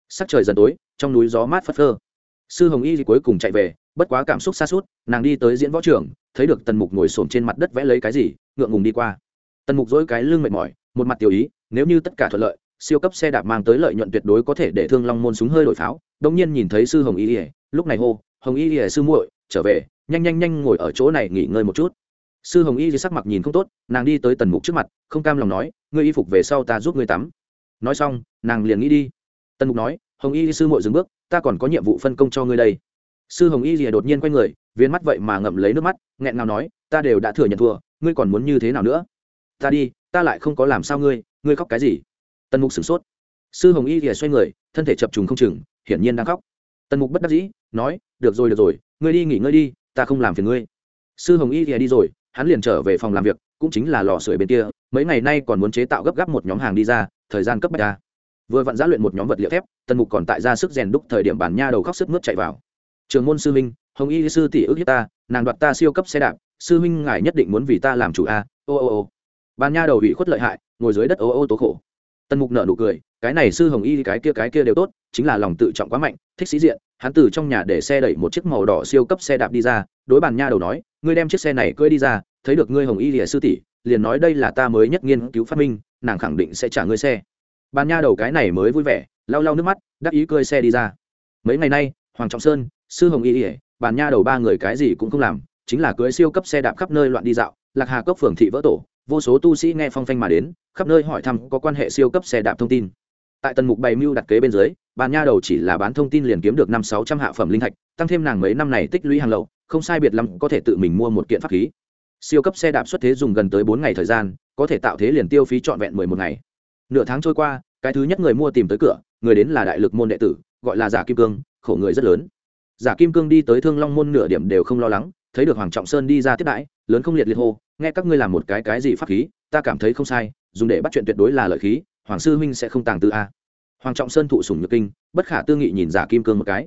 Sắc trời dần tối, trong núi gió mát phất phơ. Sư hồng y thì cuối cùng chạy về, bất quá cảm xúc xa suốt, nàng đi tới diễn võ trường, thấy được tần mục ngồi xổm trên mặt đất vẽ lấy cái gì, ngượng ngùng đi qua. Tần mục dỗi cái lưng mệt mỏi, một mặt tiểu ý, nếu như tất cả thuận lợi siêu cấp xe đạp mang tới lợi nhuận tuyệt đối có thể để thương long môn súng hơi đổi pháo. Đông nhiên nhìn thấy sư hồng y ỉa lúc này hô, hồng y ỉa sư muội, trở về, nhanh nhanh nhanh ngồi ở chỗ này nghỉ ngơi một chút. Sư hồng y sắc mặt nhìn không tốt, nàng đi tới tần mục trước mặt, không cam lòng nói, ngươi y phục về sau ta giúp ngươi tắm. Nói xong, nàng liền nghĩ đi. Tần mục nói, hồng y sư muội dừng bước, ta còn có nhiệm vụ phân công cho ngươi đây. Sư hồng y rìa đột nhiên quay người viên mắt vậy mà ngậm lấy nước mắt, nghẹn ngào nói, ta đều đã thừa nhận thua, ngươi còn muốn như thế nào nữa? Ta đi, ta lại không có làm sao ngươi ngươi khóc cái gì? Tần mục sửng sốt. Sư hồng y rìa xoay người, thân thể chập trùng không chừng, hiển nhiên đang khóc. Tần mục bất đắc dĩ, nói, được rồi được rồi, ngươi đi nghỉ ngơi đi, ta không làm phiền ngươi. Sư hồng y rìa đi rồi, hắn liền trở về phòng làm việc, cũng chính là lò sưởi bên kia, mấy ngày nay còn muốn chế tạo gấp gáp một nhóm hàng đi ra, thời gian cấp bách ra. Vừa vặn giá luyện một nhóm vật liệu thép, tần mục còn tại ra sức rèn đúc thời điểm bản nha đầu khóc sức mướt chạy vào. Trường môn sư huynh, hồng y sư tỷ ước hiếp ta, nàng đoạt ta siêu cấp xe đạp, sư huynh ngài nhất định muốn vì ta làm chủ a, ô ô ô. Bàn nha đầu ủy khuất lợi hại, ngồi dưới đất ô ô tố khổ tần mục nợ nụ cười, cái này sư hồng y, cái kia cái kia đều tốt, chính là lòng tự trọng quá mạnh, thích sĩ diện, hắn từ trong nhà để xe đẩy một chiếc màu đỏ siêu cấp xe đạp đi ra, đối bàn nha đầu nói, ngươi đem chiếc xe này cưỡi đi ra, thấy được ngươi hồng y lìa sư tỷ, liền nói đây là ta mới nhất nghiên cứu phát minh, nàng khẳng định sẽ trả ngươi xe. Bàn nha đầu cái này mới vui vẻ, lau lau nước mắt, đắc ý cưỡi xe đi ra. Mấy ngày nay, hoàng trọng sơn, sư hồng y lìa, bàn nha đầu ba người cái gì cũng không làm, chính là cưới siêu cấp xe đạp khắp nơi loạn đi dạo, lạc hà cốc phường thị vỡ tổ vô số tu sĩ nghe phong phanh mà đến, khắp nơi hỏi thăm có quan hệ siêu cấp xe đạp thông tin. Tại tần mục bày mưu đặt kế bên dưới bàn nha đầu chỉ là bán thông tin liền kiếm được năm sáu trăm hạ phẩm linh thạch, tăng thêm nàng mấy năm này tích lũy hàng lậu, không sai biệt lắm có thể tự mình mua một kiện pháp khí. Siêu cấp xe đạp xuất thế dùng gần tới bốn ngày thời gian, có thể tạo thế liền tiêu phí trọn vẹn mười một ngày. Nửa tháng trôi qua, cái thứ nhất người mua tìm tới cửa, người đến là đại lực môn đệ tử, gọi là giả kim cương, khổ người rất lớn. Giả kim cương đi tới thương long môn nửa điểm đều không lo lắng, thấy được hoàng trọng sơn đi ra tiếp đãi, lớn không liệt liệt hô nghe các ngươi làm một cái cái gì pháp khí, ta cảm thấy không sai, dùng để bắt chuyện tuyệt đối là lợi khí, hoàng sư huynh sẽ không tàng tư a. Hoàng trọng sơn thụ sủng nhược kinh, bất khả tư nghị nhìn giả kim cương một cái.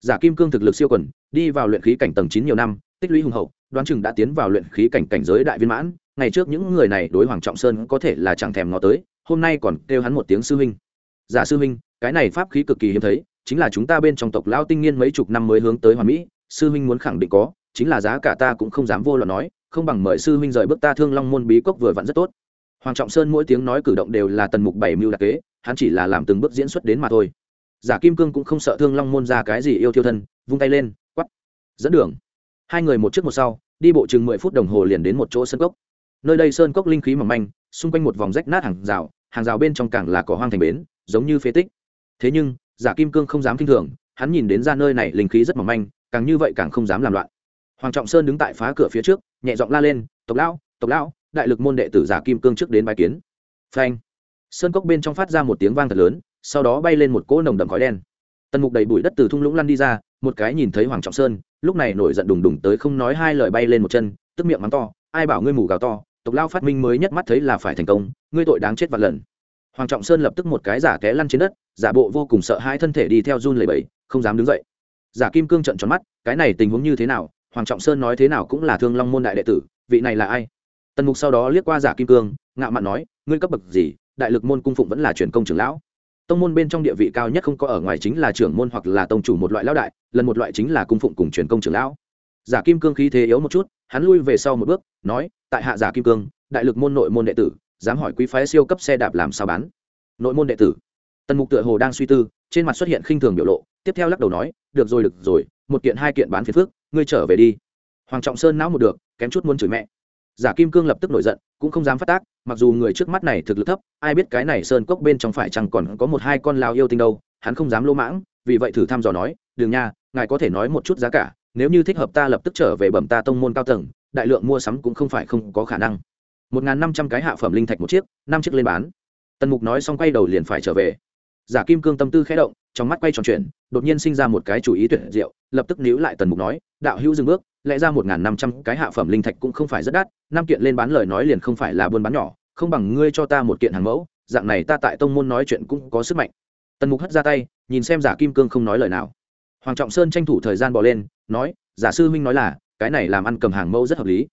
Giả kim cương thực lực siêu quần, đi vào luyện khí cảnh tầng chín nhiều năm, tích lũy hùng hậu, đoán chừng đã tiến vào luyện khí cảnh cảnh giới đại viên mãn, ngày trước những người này đối hoàng trọng sơn có thể là chẳng thèm ngó tới, hôm nay còn kêu hắn một tiếng sư huynh. Giả sư huynh, cái này pháp khí cực kỳ hiếm thấy, chính là chúng ta bên trong tộc lao tinh niên mấy chục năm mới hướng tới hoàn mỹ, sư huynh muốn khẳng định có, chính là giá cả ta cũng không dám vô luận nói không bằng mời sư huynh rời bước ta thương long môn bí cốc vừa vặn rất tốt. Hoàng trọng sơn mỗi tiếng nói cử động đều là tần mục bảy mưu đặc kế, hắn chỉ là làm từng bước diễn xuất đến mà thôi. Giả kim cương cũng không sợ thương long môn ra cái gì yêu thiêu thân, vung tay lên quắp dẫn đường. Hai người một trước một sau, đi bộ chừng mười phút đồng hồ liền đến một chỗ sân cốc. Nơi đây sơn cốc linh khí mỏng manh, xung quanh một vòng rách nát hàng rào hàng rào bên trong cảng là cỏ hoang thành bến, giống như phế tích. Thế nhưng, giả kim cương không dám kinh thường, hắn nhìn đến ra nơi này linh khí rất mỏng manh, càng như vậy càng không dám làm loạn hoàng trọng sơn đứng tại phá cửa phía trước, nhẹ giọng la lên, tộc lão tộc lão, đại lực môn đệ tử giả kim cương trước đến bài kiến. Phanh. Sơn cốc bên trong phát ra một tiếng vang thật lớn, sau đó bay lên một cỗ nồng đậm khói đen. Tần mục đầy bụi đất từ thung lũng lăn đi ra, một cái nhìn thấy hoàng trọng sơn, lúc này nổi giận đùng đùng tới không nói hai lời bay lên một chân, tức miệng mắng to, ai bảo ngươi mù gào to, tộc lao phát minh mới nhất mắt thấy là phải thành công, ngươi tội đáng chết vạn lần. Hoàng trọng sơn lập tức một cái giả té lăn trên đất, giả bộ vô cùng sợ hai thân thể đi theo run lầy bẫy không dám đứng dậy. Giả kim cương trận tròn mắt, cái này tình huống như thế nào hoàng trọng sơn nói thế nào cũng là thương long môn đại đệ tử, vị này là ai? Tần mục sau đó liếc qua giả kim cương, ngạo mạn nói, ngươi cấp bậc gì? Đại lực môn cung phụng vẫn là truyền công trưởng lão. Tông môn bên trong địa vị cao nhất không có ở ngoài chính là trưởng môn hoặc là tông chủ một loại lão đại, lần một loại chính là cung phụng cùng truyền công trưởng lão. Giả kim cương khí thế yếu một chút, hắn lui về sau một bước, nói, tại hạ giả kim cương, đại lực môn nội môn đệ tử, dám hỏi quý phái siêu cấp xe đạp làm sao bán? Nội môn đệ tử. Tần mục tựa hồ đang suy tư, trên mặt xuất hiện khinh thường biểu lộ, tiếp theo lắc đầu nói, được rồi được rồi, một kiện hai kiện bán phiền phước ngươi trở về đi. Hoàng trọng sơn não một được, kém chút muốn chửi mẹ. Giả kim cương lập tức nổi giận, cũng không dám phát tác, mặc dù người trước mắt này thực lực thấp, ai biết cái này sơn cốc bên trong phải chẳng còn có một hai con lao yêu tinh đâu, hắn không dám lỗ mãng, vì vậy thử thăm dò nói đường nha, ngài có thể nói một chút giá cả, nếu như thích hợp ta lập tức trở về bẩm ta tông môn cao tầng, đại lượng mua sắm cũng không phải không có khả năng. Một n g h n năm trăm cái hạ phẩm linh thạch một chiếc, năm chiếc lên bán. Tần mục nói xong quay đầu liền phải trở về. Giả kim cương tâm tư khẽ động trong mắt quay tròn chuyển, đột nhiên sinh ra một cái chủ ý tuyệt diệu lập tức níu lại tần mục nói đạo hữu dừng bước lẽ ra một n g h n năm trăm cái hạ phẩm linh thạch cũng không phải rất đắt năm kiện lên bán lời nói liền không phải là buôn bán nhỏ không bằng ngươi cho ta một kiện hàng mẫu dạng này ta tại tông môn nói chuyện cũng có sức mạnh. Tần mục hất ra tay nhìn xem giả kim cương không nói lời nào. Hoàng trọng sơn tranh thủ thời gian bỏ lên nói giả sư huynh nói là cái này làm ăn cầm hàng mẫu rất hợp lý.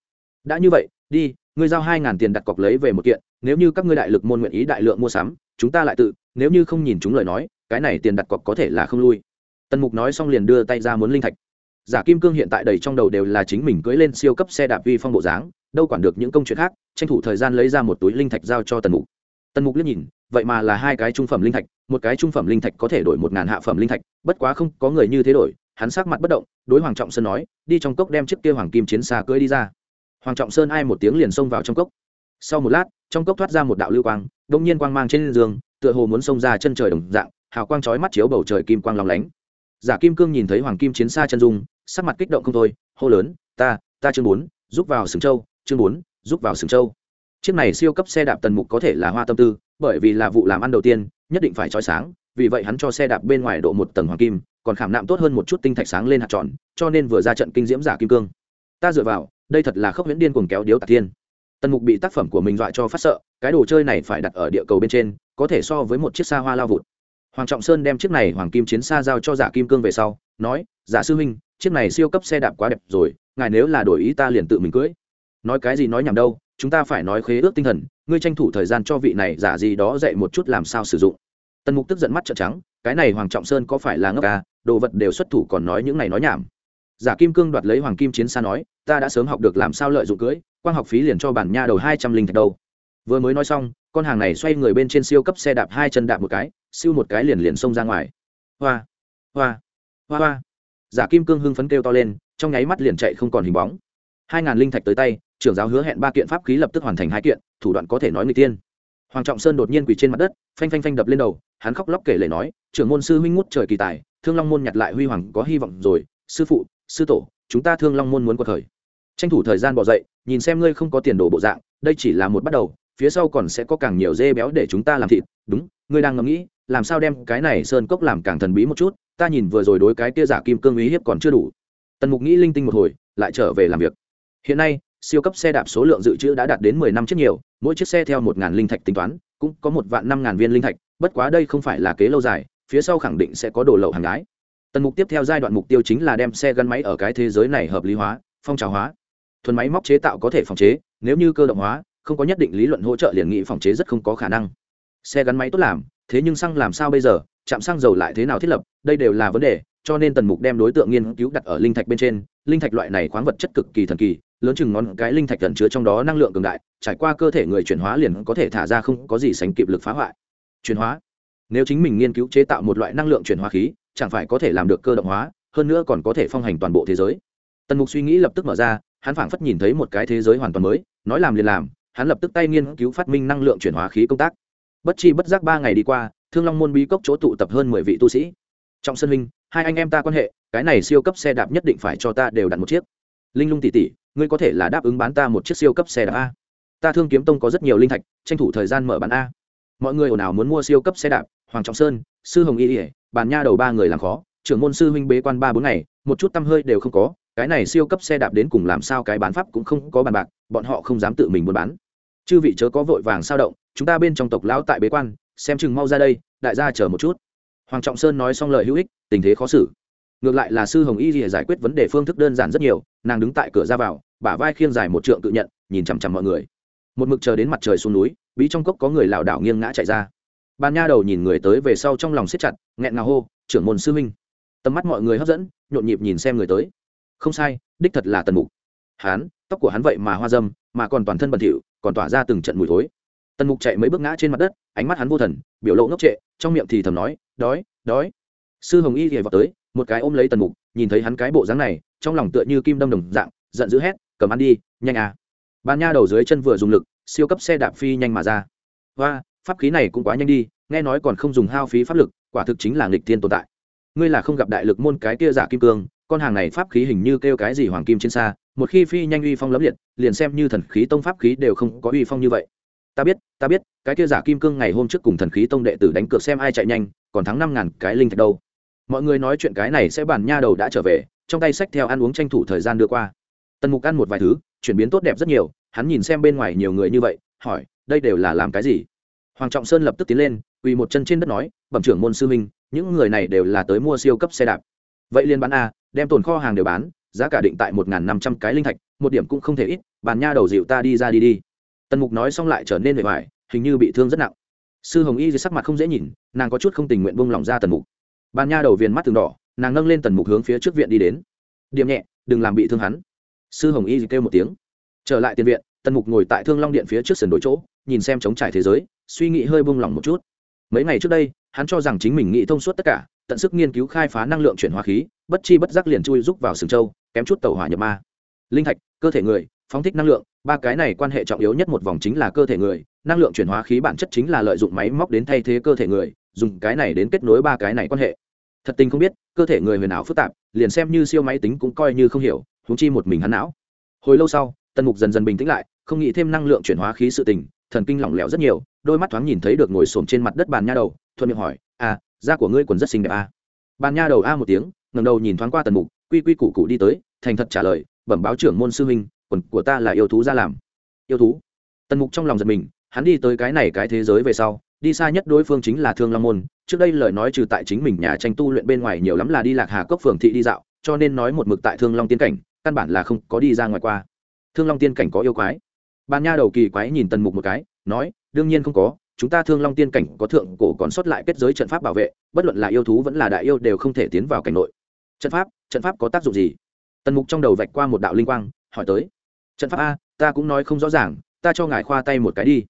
Đã như vậy đi ngươi giao hai ngàn tiền đặt cọc lấy về một kiện nếu như các ngươi đại lực môn nguyện ý đại lượng mua sắm chúng ta lại tự nếu như không nhìn chúng lời nói cái này tiền đặt cọc có thể là không lui. Tần mục nói xong liền đưa tay ra muốn linh thạch. Giả kim cương hiện tại đầy trong đầu đều là chính mình cưỡi lên siêu cấp xe đạp vi phong bộ dáng, đâu quản được những công chuyện khác, tranh thủ thời gian lấy ra một túi linh thạch giao cho tần mục. Tần mục liếc nhìn, vậy mà là hai cái trung phẩm linh thạch, một cái trung phẩm linh thạch có thể đổi một ngàn hạ phẩm linh thạch, bất quá không có người như thế đổi, hắn sắc mặt bất động, đối hoàng trọng sơn nói, đi trong cốc đem chiếc kia hoàng kim chiến xa cưỡi đi ra. Hoàng trọng sơn ai một tiếng liền xông vào trong cốc. Sau một lát, trong cốc thoát ra một đạo lưu quang đông nhiên quang mang trên giường tựa hồ muốn xông ra chân trời đồng dạng hào quang chói mắt chiếu bầu trời kim quang lóng lánh. Giả kim cương nhìn thấy hoàng kim chiến xa chân dung, sắc mặt kích động không thôi, hô lớn, ta ta chương bốn, giúp vào sừng châu, chương bốn, giúp vào sừng châu. Chiếc này siêu cấp xe đạp tần mục có thể là hoa tâm tư, bởi vì là vụ làm ăn đầu tiên, nhất định phải trói sáng, vì vậy hắn cho xe đạp bên ngoài độ một tầng hoàng kim, còn khảm nạm tốt hơn một chút tinh thạch sáng lên hạt tròn, cho nên vừa ra trận kinh diễm giả kim cương. Ta dựa vào, đây thật là khốc huyễn điên cuồng kéo điếu tạc thiên. Tần mục bị tác phẩm của mình dọa cho phát sợ, cái đồ chơi này phải đặt ở địa cầu bên trên, có thể so với một chiếc xa hoa lao vụt hoàng trọng sơn đem chiếc này hoàng kim chiến xa giao cho giả kim cương về sau, nói giả sư huynh, chiếc này siêu cấp xe đạp quá đẹp rồi, ngài nếu là đổi ý ta liền tự mình cưới. Nói cái gì nói nhảm đâu, chúng ta phải nói khế ước tinh thần, ngươi tranh thủ thời gian cho vị này giả gì đó dạy một chút làm sao sử dụng. Tần mục tức giận mắt trợn trắng, cái này hoàng trọng sơn có phải là ngốc à đồ vật đều xuất thủ còn nói những này nói nhảm. Giả kim cương đoạt lấy hoàng kim chiến xa nói, ta đã sớm học được làm sao lợi dụng cưới, quang học phí liền cho bản nha đầu hai trăm linh thạch đâu. Vừa mới nói xong con hàng này xoay người bên trên siêu cấp xe đạp hai chân đạp một cái, siêu một cái liền liền xông ra ngoài. Hoa hoa hoa hoa. Giả kim cương hưng phấn kêu to lên, trong nháy mắt liền chạy không còn hình bóng. Hai ngàn linh thạch tới tay, trưởng giáo hứa hẹn ba kiện pháp khí lập tức hoàn thành hai kiện, thủ đoạn có thể nói người tiên. Hoàng trọng sơn đột nhiên quỳ trên mặt đất, phanh phanh phanh đập lên đầu, hắn khóc lóc kể lể nói, trưởng môn sư huynh ngút trời kỳ tài, thương long môn nhặt lại huy hoàng có hy vọng rồi, sư phụ, sư tổ, chúng ta thương long môn muốn qua thời tranh thủ thời gian bỏ dậy, nhìn xem ngươi không có tiền đồ bộ dạng, đây chỉ là một bắt đầu phía sau còn sẽ có càng nhiều dê béo để chúng ta làm thịt. Đúng, ngươi đang ngẫm nghĩ, làm sao đem cái này sơn cốc làm càng thần bí một chút? Ta nhìn vừa rồi đối cái kia giả kim cương uy hiếp còn chưa đủ. Tần mục nghĩ linh tinh một hồi, lại trở về làm việc. Hiện nay, siêu cấp xe đạp số lượng dự trữ đã đạt đến mười năm chiếc nhiều, mỗi chiếc xe theo một ngàn linh thạch tính toán, cũng có một vạn năm ngàn viên linh thạch, bất quá đây không phải là kế lâu dài, phía sau khẳng định sẽ có đồ lậu hàng gái. Tần mục tiếp theo giai đoạn mục tiêu chính là đem xe gắn máy ở cái thế giới này hợp lý hóa, phong trào hóa. Thuần máy móc chế tạo có thể phòng chế, nếu như cơ động hóa không có nhất định lý luận hỗ trợ liền nghị phòng chế rất không có khả năng. Xe gắn máy tốt làm, thế nhưng xăng làm sao bây giờ chạm xăng dầu lại thế nào thiết lập, đây đều là vấn đề, cho nên tần mục đem đối tượng nghiên cứu đặt ở linh thạch bên trên. Linh thạch loại này khoáng vật chất cực kỳ thần kỳ, lớn chừng ngón cái linh thạch tần chứa trong đó năng lượng cường đại, trải qua cơ thể người chuyển hóa liền có thể thả ra không có gì sánh kịp lực phá hoại. Chuyển hóa. Nếu chính mình nghiên cứu chế tạo một loại năng lượng chuyển hóa khí, chẳng phải có thể làm được cơ động hóa, hơn nữa còn có thể phong hành toàn bộ thế giới. Tần mục suy nghĩ lập tức mở ra, hắn phảng phất nhìn thấy một cái thế giới hoàn toàn mới, nói làm liền làm hắn lập tức tay nghiên cứu phát minh năng lượng chuyển hóa khí công tác. Bất chi bất giác ba ngày đi qua, thương long môn bí cốc chỗ tụ tập hơn mười vị tu sĩ. Trọng sơn minh hai anh em ta quan hệ, cái này siêu cấp xe đạp nhất định phải cho ta đều đặt một chiếc. Linh lung tỷ tỷ, ngươi có thể là đáp ứng bán ta một chiếc siêu cấp xe đạp a. Ta thương kiếm tông có rất nhiều linh thạch, tranh thủ thời gian mở bán a. Mọi người ồn ào muốn mua siêu cấp xe đạp, hoàng trọng sơn, sư hồng y ỉa bàn nha đầu ba người làm khó, trưởng môn sư huynh bế quan ba bốn ngày, một chút tâm hơi đều không có cái này siêu cấp xe đạp đến cùng làm sao cái bán pháp cũng không có bàn bạc, bọn họ không dám tự mình buôn bán. Chư vị chớ có vội vàng sao động, chúng ta bên trong tộc lão tại bế quan, xem chừng mau ra đây, đại gia chờ một chút. Hoàng trọng sơn nói xong lời hữu ích, tình thế khó xử. Ngược lại là sư hồng y rìa giải quyết vấn đề phương thức đơn giản rất nhiều, nàng đứng tại cửa ra vào, bả vai khiêng dài một trượng tự nhận, nhìn chằm chằm mọi người. Một mực chờ đến mặt trời xuống núi, bí trong cốc có người lảo đảo nghiêng ngã chạy ra. Bàn nha đầu nhìn người tới về sau trong lòng siết chặt, nghẹn ngào hô, trưởng môn sư minh tầm mắt mọi người hấp dẫn, nhộn nhịp nhìn xem người tới không sai, đích thật là tần mục. Hán, tóc của hắn vậy mà hoa dâm, mà còn toàn thân bẩn thỉu, còn tỏa ra từng trận mùi thối. Tần mục chạy mấy bước ngã trên mặt đất, ánh mắt hắn vô thần, biểu lộ ngốc trệ, trong miệng thì thầm nói, đói đói. Sư hồng y thì vào tới, một cái ôm lấy tần mục, nhìn thấy hắn cái bộ dáng này, trong lòng tựa như kim đâm đồng dạng, giận dữ hét, cầm ăn đi, nhanh à. Bàn nha đầu dưới chân vừa dùng lực, siêu cấp xe đạp phi nhanh mà ra. Và pháp khí này cũng quá nhanh đi, nghe nói còn không dùng hao phí pháp lực, quả thực chính là nghịch thiên tồn tại. Ngươi là không gặp đại lực môn cái kia giả kim cương con hàng này pháp khí hình như kêu cái gì hoàng kim trên xa, một khi phi nhanh uy phong lấm liệt, liền xem như thần khí tông pháp khí đều không có uy phong như vậy. Ta biết ta biết, cái kia giả kim cương ngày hôm trước cùng thần khí tông đệ tử đánh cược xem ai chạy nhanh, còn thắng năm ngàn cái linh thạch đâu. Mọi người nói chuyện cái này sẽ bàn nha đầu đã trở về, trong tay sách theo ăn uống tranh thủ thời gian đưa qua. Tần mục ăn một vài thứ, chuyển biến tốt đẹp rất nhiều, hắn nhìn xem bên ngoài nhiều người như vậy, hỏi, đây đều là làm cái gì? Hoàng trọng sơn lập tức tiến lên, quỳ một chân trên đất nói, bẩm trưởng môn sư minh, những người này đều là tới mua siêu cấp xe đạp vậy liên bán a, đem tồn kho hàng đều bán, giá cả định tại một n g h n năm trăm cái linh thạch, một điểm cũng không thể ít, bàn nha đầu dịu ta đi ra đi đi. Tần mục nói xong lại trở nên bề ngoài hình như bị thương rất nặng. Sư hồng y dưới sắc mặt không dễ nhìn, nàng có chút không tình nguyện bông lỏng ra tần mục. Bàn nha đầu viền mắt từng đỏ, nàng nâng lên tần mục hướng phía trước viện đi đến. Điểm nhẹ, đừng làm bị thương hắn. Sư hồng y kêu một tiếng. Trở lại tiền viện, tần mục ngồi tại thương long điện phía trước sườn đổi chỗ, nhìn xem chống trải thế giới, suy nghĩ hơi bông lỏng một chút. Mấy ngày trước đây, hắn cho rằng chính mình nghĩ thông suốt tất cả tận sức nghiên cứu khai phá năng lượng chuyển hóa khí, bất chi bất giác liền chui rúc vào sừng châu, kém chút tàu hỏa nhập ma. Linh thạch, cơ thể người, phóng thích năng lượng, ba cái này quan hệ trọng yếu nhất một vòng chính là cơ thể người, năng lượng chuyển hóa khí bản chất chính là lợi dụng máy móc đến thay thế cơ thể người, dùng cái này đến kết nối ba cái này quan hệ. Thật tình không biết, cơ thể người huyền ảo phức tạp, liền xem như siêu máy tính cũng coi như không hiểu húng chi một mình hắn não. Hồi lâu sau, tần mục dần dần bình tĩnh lại, không nghĩ thêm năng lượng chuyển hóa khí sự tình, thần kinh lỏng lẻo rất nhiều, đôi mắt thoáng nhìn thấy được ngồi xổm trên mặt đất bàn nha đầu, thuận miệng hỏi à da của ngươi còn rất xinh đẹp à. bàn nha đầu a một tiếng ngầm đầu nhìn thoáng qua tần mục, quy quy củ cụ đi tới, thành thật trả lời, bẩm báo trưởng môn sư huynh, quần của ta là yêu thú ra làm. Yêu thú? Tần mục trong lòng giật mình, hắn đi tới cái này cái thế giới về sau, đi xa nhất đối phương chính là thương long môn, trước đây lời nói trừ tại chính mình nhà tranh tu luyện bên ngoài nhiều lắm là đi lạc hà cốc phường thị đi dạo, cho nên nói một mực tại thương long tiên cảnh, căn bản là không có đi ra ngoài qua. Thương long tiên cảnh có yêu quái. Bàn nha đầu kỳ quái nhìn tần mục một cái, nói, đương nhiên không có chúng ta thương long tiên cảnh có thượng cổ còn sót lại kết giới trận pháp bảo vệ, bất luận là yêu thú vẫn là đại yêu đều không thể tiến vào cảnh nội. Trận pháp trận pháp có tác dụng gì? Tần mục trong đầu vạch qua một đạo linh quang, hỏi tới. Trận pháp a, ta cũng nói không rõ ràng, ta cho ngài khoa tay một cái đi.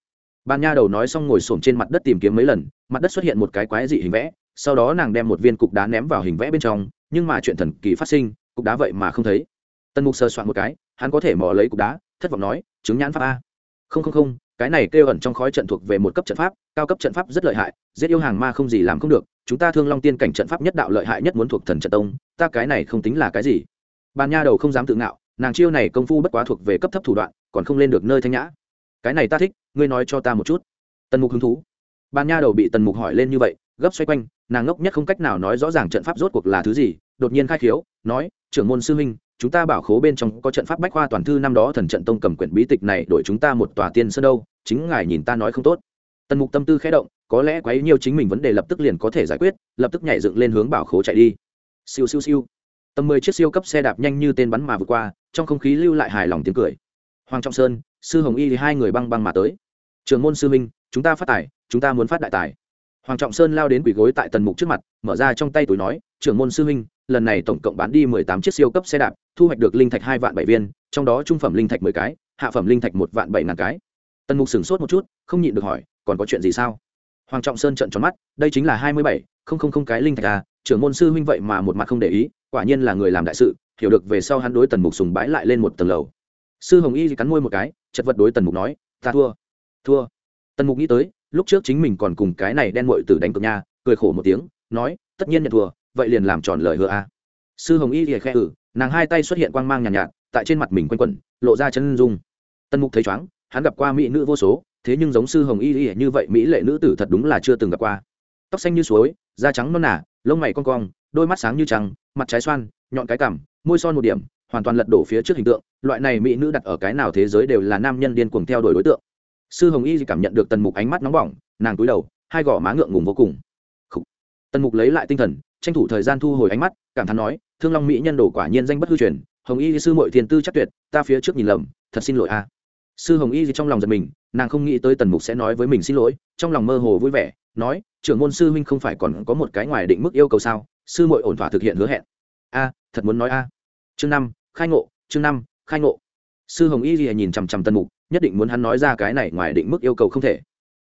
Bàn nha đầu nói xong ngồi s trên mặt đất tìm kiếm mấy lần, mặt đất xuất hiện một cái quái dị hình vẽ, sau đó nàng đem một viên cục đá ném vào hình vẽ bên trong, nhưng mà chuyện thần kỳ phát sinh, cục đá vậy mà không thấy. Tần mục sờ soạn một cái, hắn có thể mò lấy cục đá, thất vọng nói, chứng nhãn pháp a. Không không không cái này kêu ẩn trong khói trận thuộc về một cấp trận pháp, cao cấp trận pháp rất lợi hại, giết yêu hàng ma không gì làm không được, chúng ta thương long tiên cảnh trận pháp nhất đạo lợi hại nhất muốn thuộc thần trận tông, ta cái này không tính là cái gì. Bàn nha đầu không dám tự ngạo, nàng chiêu này công phu bất quá thuộc về cấp thấp thủ đoạn, còn không lên được nơi thanh nhã. Cái này ta thích, ngươi nói cho ta một chút. Tần mục hứng thú. Bàn nha đầu bị tần mục hỏi lên như vậy, gấp xoay quanh, nàng ngốc nhất không cách nào nói rõ ràng trận pháp rốt cuộc là thứ gì, đột nhiên khai khiếu, nói, trưởng môn sư huynh, chúng ta bảo khố bên trong có trận pháp bách khoa toàn thư năm đó thần trận tông cầm quyển bí tịch này đổi chúng ta một tòa tiên sơn đâu? Chính ngài nhìn ta nói không tốt. Tần mục tâm tư khẽ động, có lẽ quấy nhiều chính mình vấn đề lập tức liền có thể giải quyết, lập tức nhảy dựng lên hướng bảo khố chạy đi. Siêu siêu siêu. Tầm mười chiếc siêu cấp xe đạp nhanh như tên bắn mà vượt qua, trong không khí lưu lại hài lòng tiếng cười. Hoàng trọng sơn, sư hồng y thì hai người băng băng mà tới. Trường môn sư minh, chúng ta phát tài, chúng ta muốn phát đại tài. Hoàng trọng sơn lao đến quỷ gối tại tần mục trước mặt, mở ra trong tay túi nói, trưởng môn sư minh, lần này tổng cộng bán đi mười tám chiếc siêu cấp xe đạp, thu hoạch được linh thạch hai vạn bảy viên, trong đó trung phẩm linh thạch mười cái, hạ phẩm linh thạch một vạn bảy ngàn cái tần mục sửng sốt một chút không nhịn được hỏi còn có chuyện gì sao? Hoàng trọng sơn trợn tròn mắt đây chính là hai mươi bảy không không không cái linh thạch à trưởng môn sư huynh vậy mà một mặt không để ý quả nhiên là người làm đại sự hiểu được về sau hắn đối tần mục sùng bái lại lên một tầng lầu. Sư hồng y cắn môi một cái chật vật đối tần mục nói ta thua thua. Tần mục nghĩ tới lúc trước chính mình còn cùng cái này đen mội tử đánh cược nha cười khổ một tiếng nói tất nhiên nhận thua vậy liền làm tròn lời hứa a sư hồng y thì khe ử ừ, nàng hai tay xuất hiện quang mang nhàn nhạt, nhạt tại trên mặt mình quanh quẩn lộ ra chân dung. Tần mục thấy chóng hắn gặp qua mỹ nữ vô số, thế nhưng giống sư hồng y y như vậy mỹ lệ nữ tử thật đúng là chưa từng gặp qua. Tóc xanh như suối, da trắng non nả lông mày con cong, đôi mắt sáng như trăng, mặt trái xoan, nhọn cái cằm, môi son một điểm, hoàn toàn lật đổ phía trước hình tượng. Loại này mỹ nữ đặt ở cái nào thế giới đều là nam nhân điên cuồng theo đuổi đối tượng. Sư hồng y cảm nhận được tần mục ánh mắt nóng bỏng, nàng cúi đầu, hai gò má ngượng ngùng vô cùng. Tần mục lấy lại tinh thần, tranh thủ thời gian thu hồi ánh mắt, cảm thán nói, thương long mỹ nhân đồ quả nhiên danh bất hư truyền, hồng y sư mội thiền tư chắc tuyệt, ta phía trước nhìn lầm, thật xin lỗi a sư hồng y trong lòng giật mình, nàng không nghĩ tới tần mục sẽ nói với mình xin lỗi, trong lòng mơ hồ vui vẻ, nói, trưởng môn sư huynh không phải còn có một cái ngoài định mức yêu cầu sao? Sư mội ổn thỏa thực hiện hứa hẹn. A, thật muốn nói a. Chương năm, khai ngộ, chương năm, khai ngộ. Sư hồng y gì nhìn chằm chằm tần mục, nhất định muốn hắn nói ra cái này ngoài định mức yêu cầu không thể.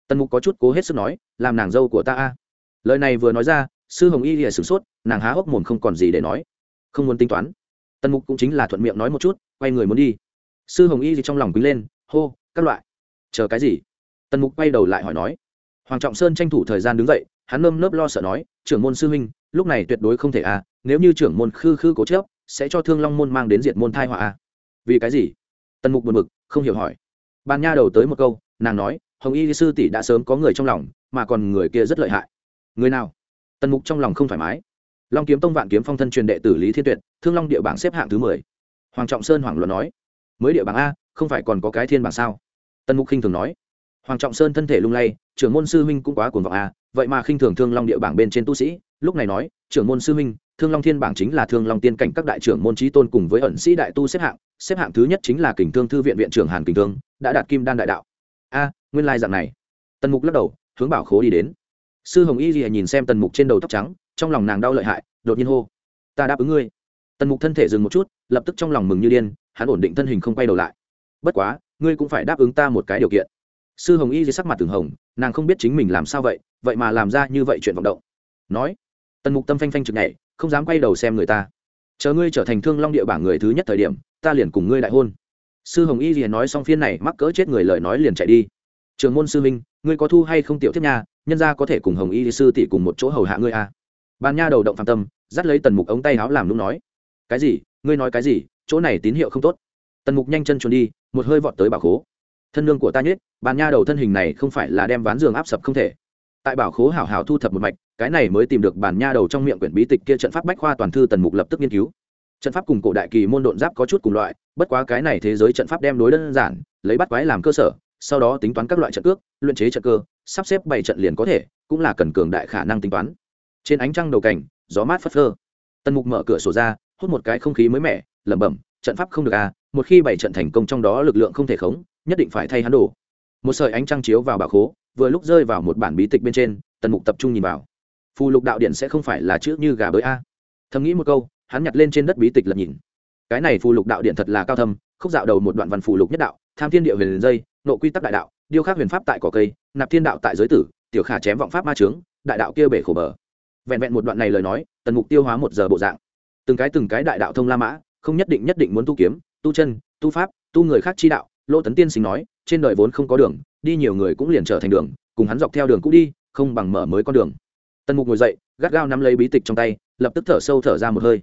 Tần mục có chút cố hết sức nói, làm nàng dâu của ta a. Lời này vừa nói ra, sư hồng y lìa sửng sốt, nàng há hốc mồm không còn gì để nói. Không muốn tính toán. Tần mục cũng chính là thuận miệng nói một chút, quay người muốn đi. Sư hồng y gì trong lòng quý lên hô, các loại. Chờ cái gì? Tần mục quay đầu lại hỏi nói. Hoàng trọng sơn tranh thủ thời gian đứng dậy, hắn nơm nớp lo sợ nói, trưởng môn sư huynh, lúc này tuyệt đối không thể à nếu như trưởng môn khư khư cố chớp sẽ cho thương long môn mang đến diệt môn thai họa à. Vì cái gì? Tần mục buồn bực, không hiểu hỏi. Bàn nha đầu tới một câu, nàng nói, hồng y sư tỷ đã sớm có người trong lòng, mà còn người kia rất lợi hại. Người nào? Tần mục trong lòng không thoải mái. Long kiếm tông vạn kiếm phong thân truyền đệ tử lý thiên tuyệt, thương long địa bảng xếp hạng thứ mười. Hoàng trọng sơn hoảng luận nói. Mới địa bảng a không phải còn có cái thiên bảng sao? Tần mục khinh thường nói. Hoàng trọng sơn thân thể lung lay, trưởng môn sư huynh cũng quá cuồng vọng à vậy mà khinh thường thương long địa bảng bên trên tu sĩ. Lúc này nói, trưởng môn sư huynh, thương long thiên bảng chính là thương long tiên cảnh các đại trưởng môn trí tôn cùng với ẩn sĩ đại tu xếp hạng. Xếp hạng thứ nhất chính là kình thương thư viện viện trưởng hàn kình thương, đã đạt kim đan đại đạo. A, nguyên lai dạng này. Tần mục lắc đầu, hướng bảo khố đi đến. Sư hồng y gì nhìn xem tần mục trên đầu tóc trắng, trong lòng nàng đau lợi hại, đột nhiên hô, ta đáp ứng ngươi. Tần mục thân thể dừng một chút, lập tức trong lòng mừng như điên, hắn ổn định thân hình không quay đầu lại bất quá, ngươi cũng phải đáp ứng ta một cái điều kiện. Sư hồng y dưới sắc mặt từng hồng, nàng không biết chính mình làm sao vậy vậy mà làm ra như vậy chuyện vọng động. Nói, tần mục tâm phanh phanh chực nhảy, không dám quay đầu xem người ta. Chờ ngươi trở thành thương long địa bảng người thứ nhất thời điểm, ta liền cùng ngươi đại hôn. Sư hồng y liền nói xong phiên này, mắc cỡ chết người lời nói liền chạy đi. Trường môn sư minh ngươi có thu hay không tiểu thiết nha, nhân ra có thể cùng hồng y sư tỷ cùng một chỗ hầu hạ ngươi à. bàn nha đầu động phạm tâm, dắt lấy tần mục ống tay áo làm lúc nói. Cái gì? Ngươi nói cái gì? Chỗ này tín hiệu không tốt. Tần mục nhanh chân trốn đi một hơi vọt tới bảo khố. Thân lương của ta nhất bàn nha đầu thân hình này không phải là đem ván giường áp sập không thể. Tại bảo khố hảo hảo thu thập một mạch, cái này mới tìm được bàn nha đầu trong miệng quyển bí tịch kia trận pháp bách khoa toàn thư tần mục lập tức nghiên cứu. Trận pháp cùng cổ đại kỳ môn độn giáp có chút cùng loại, bất quá cái này thế giới trận pháp đem đối đơn giản, lấy bắt quái làm cơ sở, sau đó tính toán các loại trận cước, luyện chế trận cơ, sắp xếp bảy trận liền có thể, cũng là cần cường đại khả năng tính toán. Trên ánh trăng đầu cảnh, gió mát phất phơ. Tần mục mở cửa sổ ra, hút một cái không khí mới mẻ, lẩm bẩm, trận pháp không được à một khi bảy trận thành công trong đó lực lượng không thể khống, nhất định phải thay hắn đổ. Một sợi ánh trăng chiếu vào bảo khố, vừa lúc rơi vào một bản bí tịch bên trên, tần mục tập trung nhìn vào. Phù lục đạo điện sẽ không phải là chữ như gà bới a. Thầm nghĩ một câu, hắn nhặt lên trên đất bí tịch lật nhìn. Cái này phù lục đạo điện thật là cao thâm, khúc dạo đầu một đoạn văn phù lục nhất đạo, tham thiên địa huyền dây, nộ quy tắc đại đạo, điêu khắc huyền pháp tại cỏ cây, nạp thiên đạo tại giới tử, tiểu khả chém vọng pháp ma trướng đại đạo kia bể khổ bờ. Vẹn vẹn một đoạn này lời nói, tần mục tiêu hóa một giờ bộ dạng. Từng cái từng cái đại đạo thông la mã, không nhất định nhất định muốn tu kiếm tu chân, tu pháp, tu người khác chi đạo lỗ tấn tiên sinh nói, trên đời vốn không có đường, đi nhiều người cũng liền trở thành đường, cùng hắn dọc theo đường cũ đi, không bằng mở mới con đường. Tần mục ngồi dậy, gắt gao nắm lấy bí tịch trong tay, lập tức thở sâu thở ra một hơi.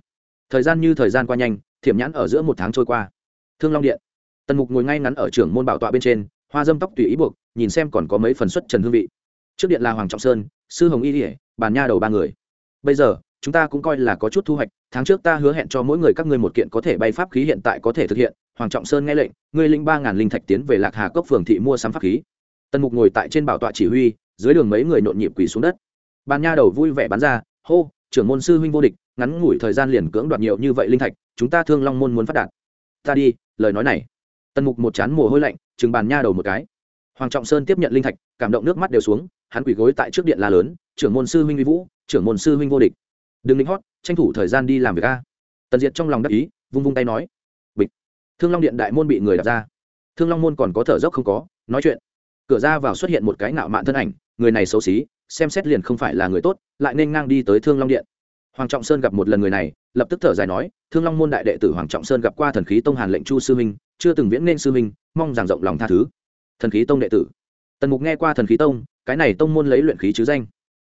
Thời gian như thời gian qua nhanh, thiểm nhãn ở giữa một tháng trôi qua. Thương long điện. Tần mục ngồi ngay ngắn ở trưởng môn bảo tọa bên trên, hoa dâm tóc tùy ý buộc, nhìn xem còn có mấy phần xuất trần hương vị. Trước điện là hoàng trọng sơn, sư hồng y ỉa bàn nha đầu ba người. Bây giờ, chúng ta cũng coi là có chút thu hoạch tháng trước ta hứa hẹn cho mỗi người các ngươi một kiện có thể bay pháp khí hiện tại có thể thực hiện. Hoàng trọng sơn nghe lệnh, ngươi linh ba ngàn linh thạch tiến về lạc hà cốc phường thị mua sắm pháp khí. Tần mục ngồi tại trên bảo tọa chỉ huy, dưới đường mấy người nhộn nhịp quỳ xuống đất. Bàn nha đầu vui vẻ bắn ra, hô, trưởng môn sư huynh vô địch, ngắn ngủi thời gian liền cưỡng đoạt nhiều như vậy linh thạch, chúng ta thương long môn muốn phát đạt. Ta đi, lời nói này. Tần mục một chán mồ hôi lạnh chừng bàn nha đầu một cái. Hoàng trọng sơn tiếp nhận linh thạch, cảm động nước mắt đều xuống, hắn quỳ gối tại trước điện la lớn, trưởng môn sư huynh vi vũ, trưởng môn sư huynh vô địch. Đừng lính hót tranh thủ thời gian đi làm việc a. Tần diệt trong lòng đắc ý, vung vung tay nói. Bịch. Thương long điện đại môn bị người đặt ra. Thương long môn còn có thở dốc không có, nói chuyện. Cửa ra vào xuất hiện một cái nạo mạn thân ảnh, người này xấu xí, xem xét liền không phải là người tốt, lại nên ngang đi tới thương long điện. Hoàng trọng sơn gặp một lần người này, lập tức thở dài nói, thương long môn đại đệ tử hoàng trọng sơn gặp qua thần khí tông hàn lệnh chu sư minh chưa từng viễn nên sư minh mong rằng rộng lòng tha thứ. Thần khí tông đệ tử. Tần mục nghe qua thần khí tông, cái này tông môn lấy luyện khí chứ danh.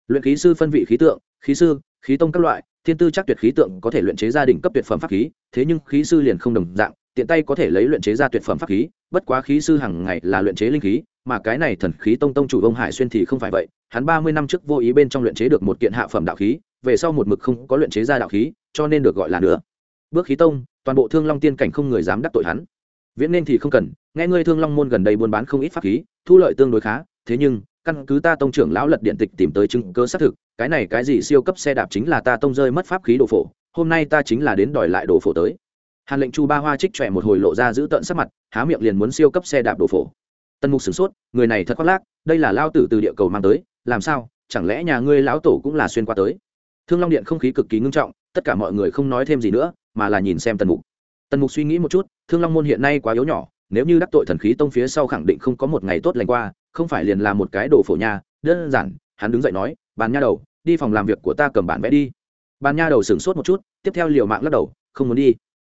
Luyện khí sư phân vị khí tượng, khí sư, khí tông các loại thiên tư chắc tuyệt khí tượng có thể luyện chế gia đình cấp tuyệt phẩm pháp khí, thế nhưng khí sư liền không đồng dạng, tiện tay có thể lấy luyện chế ra tuyệt phẩm pháp khí, bất quá khí sư hàng ngày là luyện chế linh khí, mà cái này thần khí tông tông chủ ông hải xuyên thì không phải vậy, hắn ba mươi năm trước vô ý bên trong luyện chế được một kiện hạ phẩm đạo khí, về sau một mực không có luyện chế ra đạo khí, cho nên được gọi là nữa bước khí tông, toàn bộ thương long tiên cảnh không người dám đắc tội hắn. Viễn nên thì không cần, nghe ngươi thương long môn gần đây buôn bán không ít pháp khí, thu lợi tương đối khá, thế nhưng căn cứ ta tông trưởng lão lật điện tịch tìm tới chứng cơ xác thực, cái này cái gì siêu cấp xe đạp chính là ta tông rơi mất pháp khí đồ phổ, hôm nay ta chính là đến đòi lại đồ phổ tới. Hàn lệnh chu ba hoa trích trẻ một hồi lộ ra giữ tận sắc mặt, há miệng liền muốn siêu cấp xe đạp đồ phổ. Tân mục sửng sốt, người này thật khoác lác, đây là lao tử từ địa cầu mang tới, làm sao, chẳng lẽ nhà ngươi lão tổ cũng là xuyên qua tới? Thương long điện không khí cực kỳ ngưng trọng, tất cả mọi người không nói thêm gì nữa, mà là nhìn xem tần mục. Tần mục suy nghĩ một chút, thương long môn hiện nay quá yếu nhỏ, nếu như đắc tội thần khí tông phía sau khẳng định không có một ngày tốt lành qua không phải liền là một cái đồ phổ nha, đơn giản, hắn đứng dậy nói, bàn nha đầu, đi phòng làm việc của ta cầm bản vẽ đi. Bàn nha đầu sửng sốt một chút, tiếp theo liều mạng lắc đầu, không muốn đi.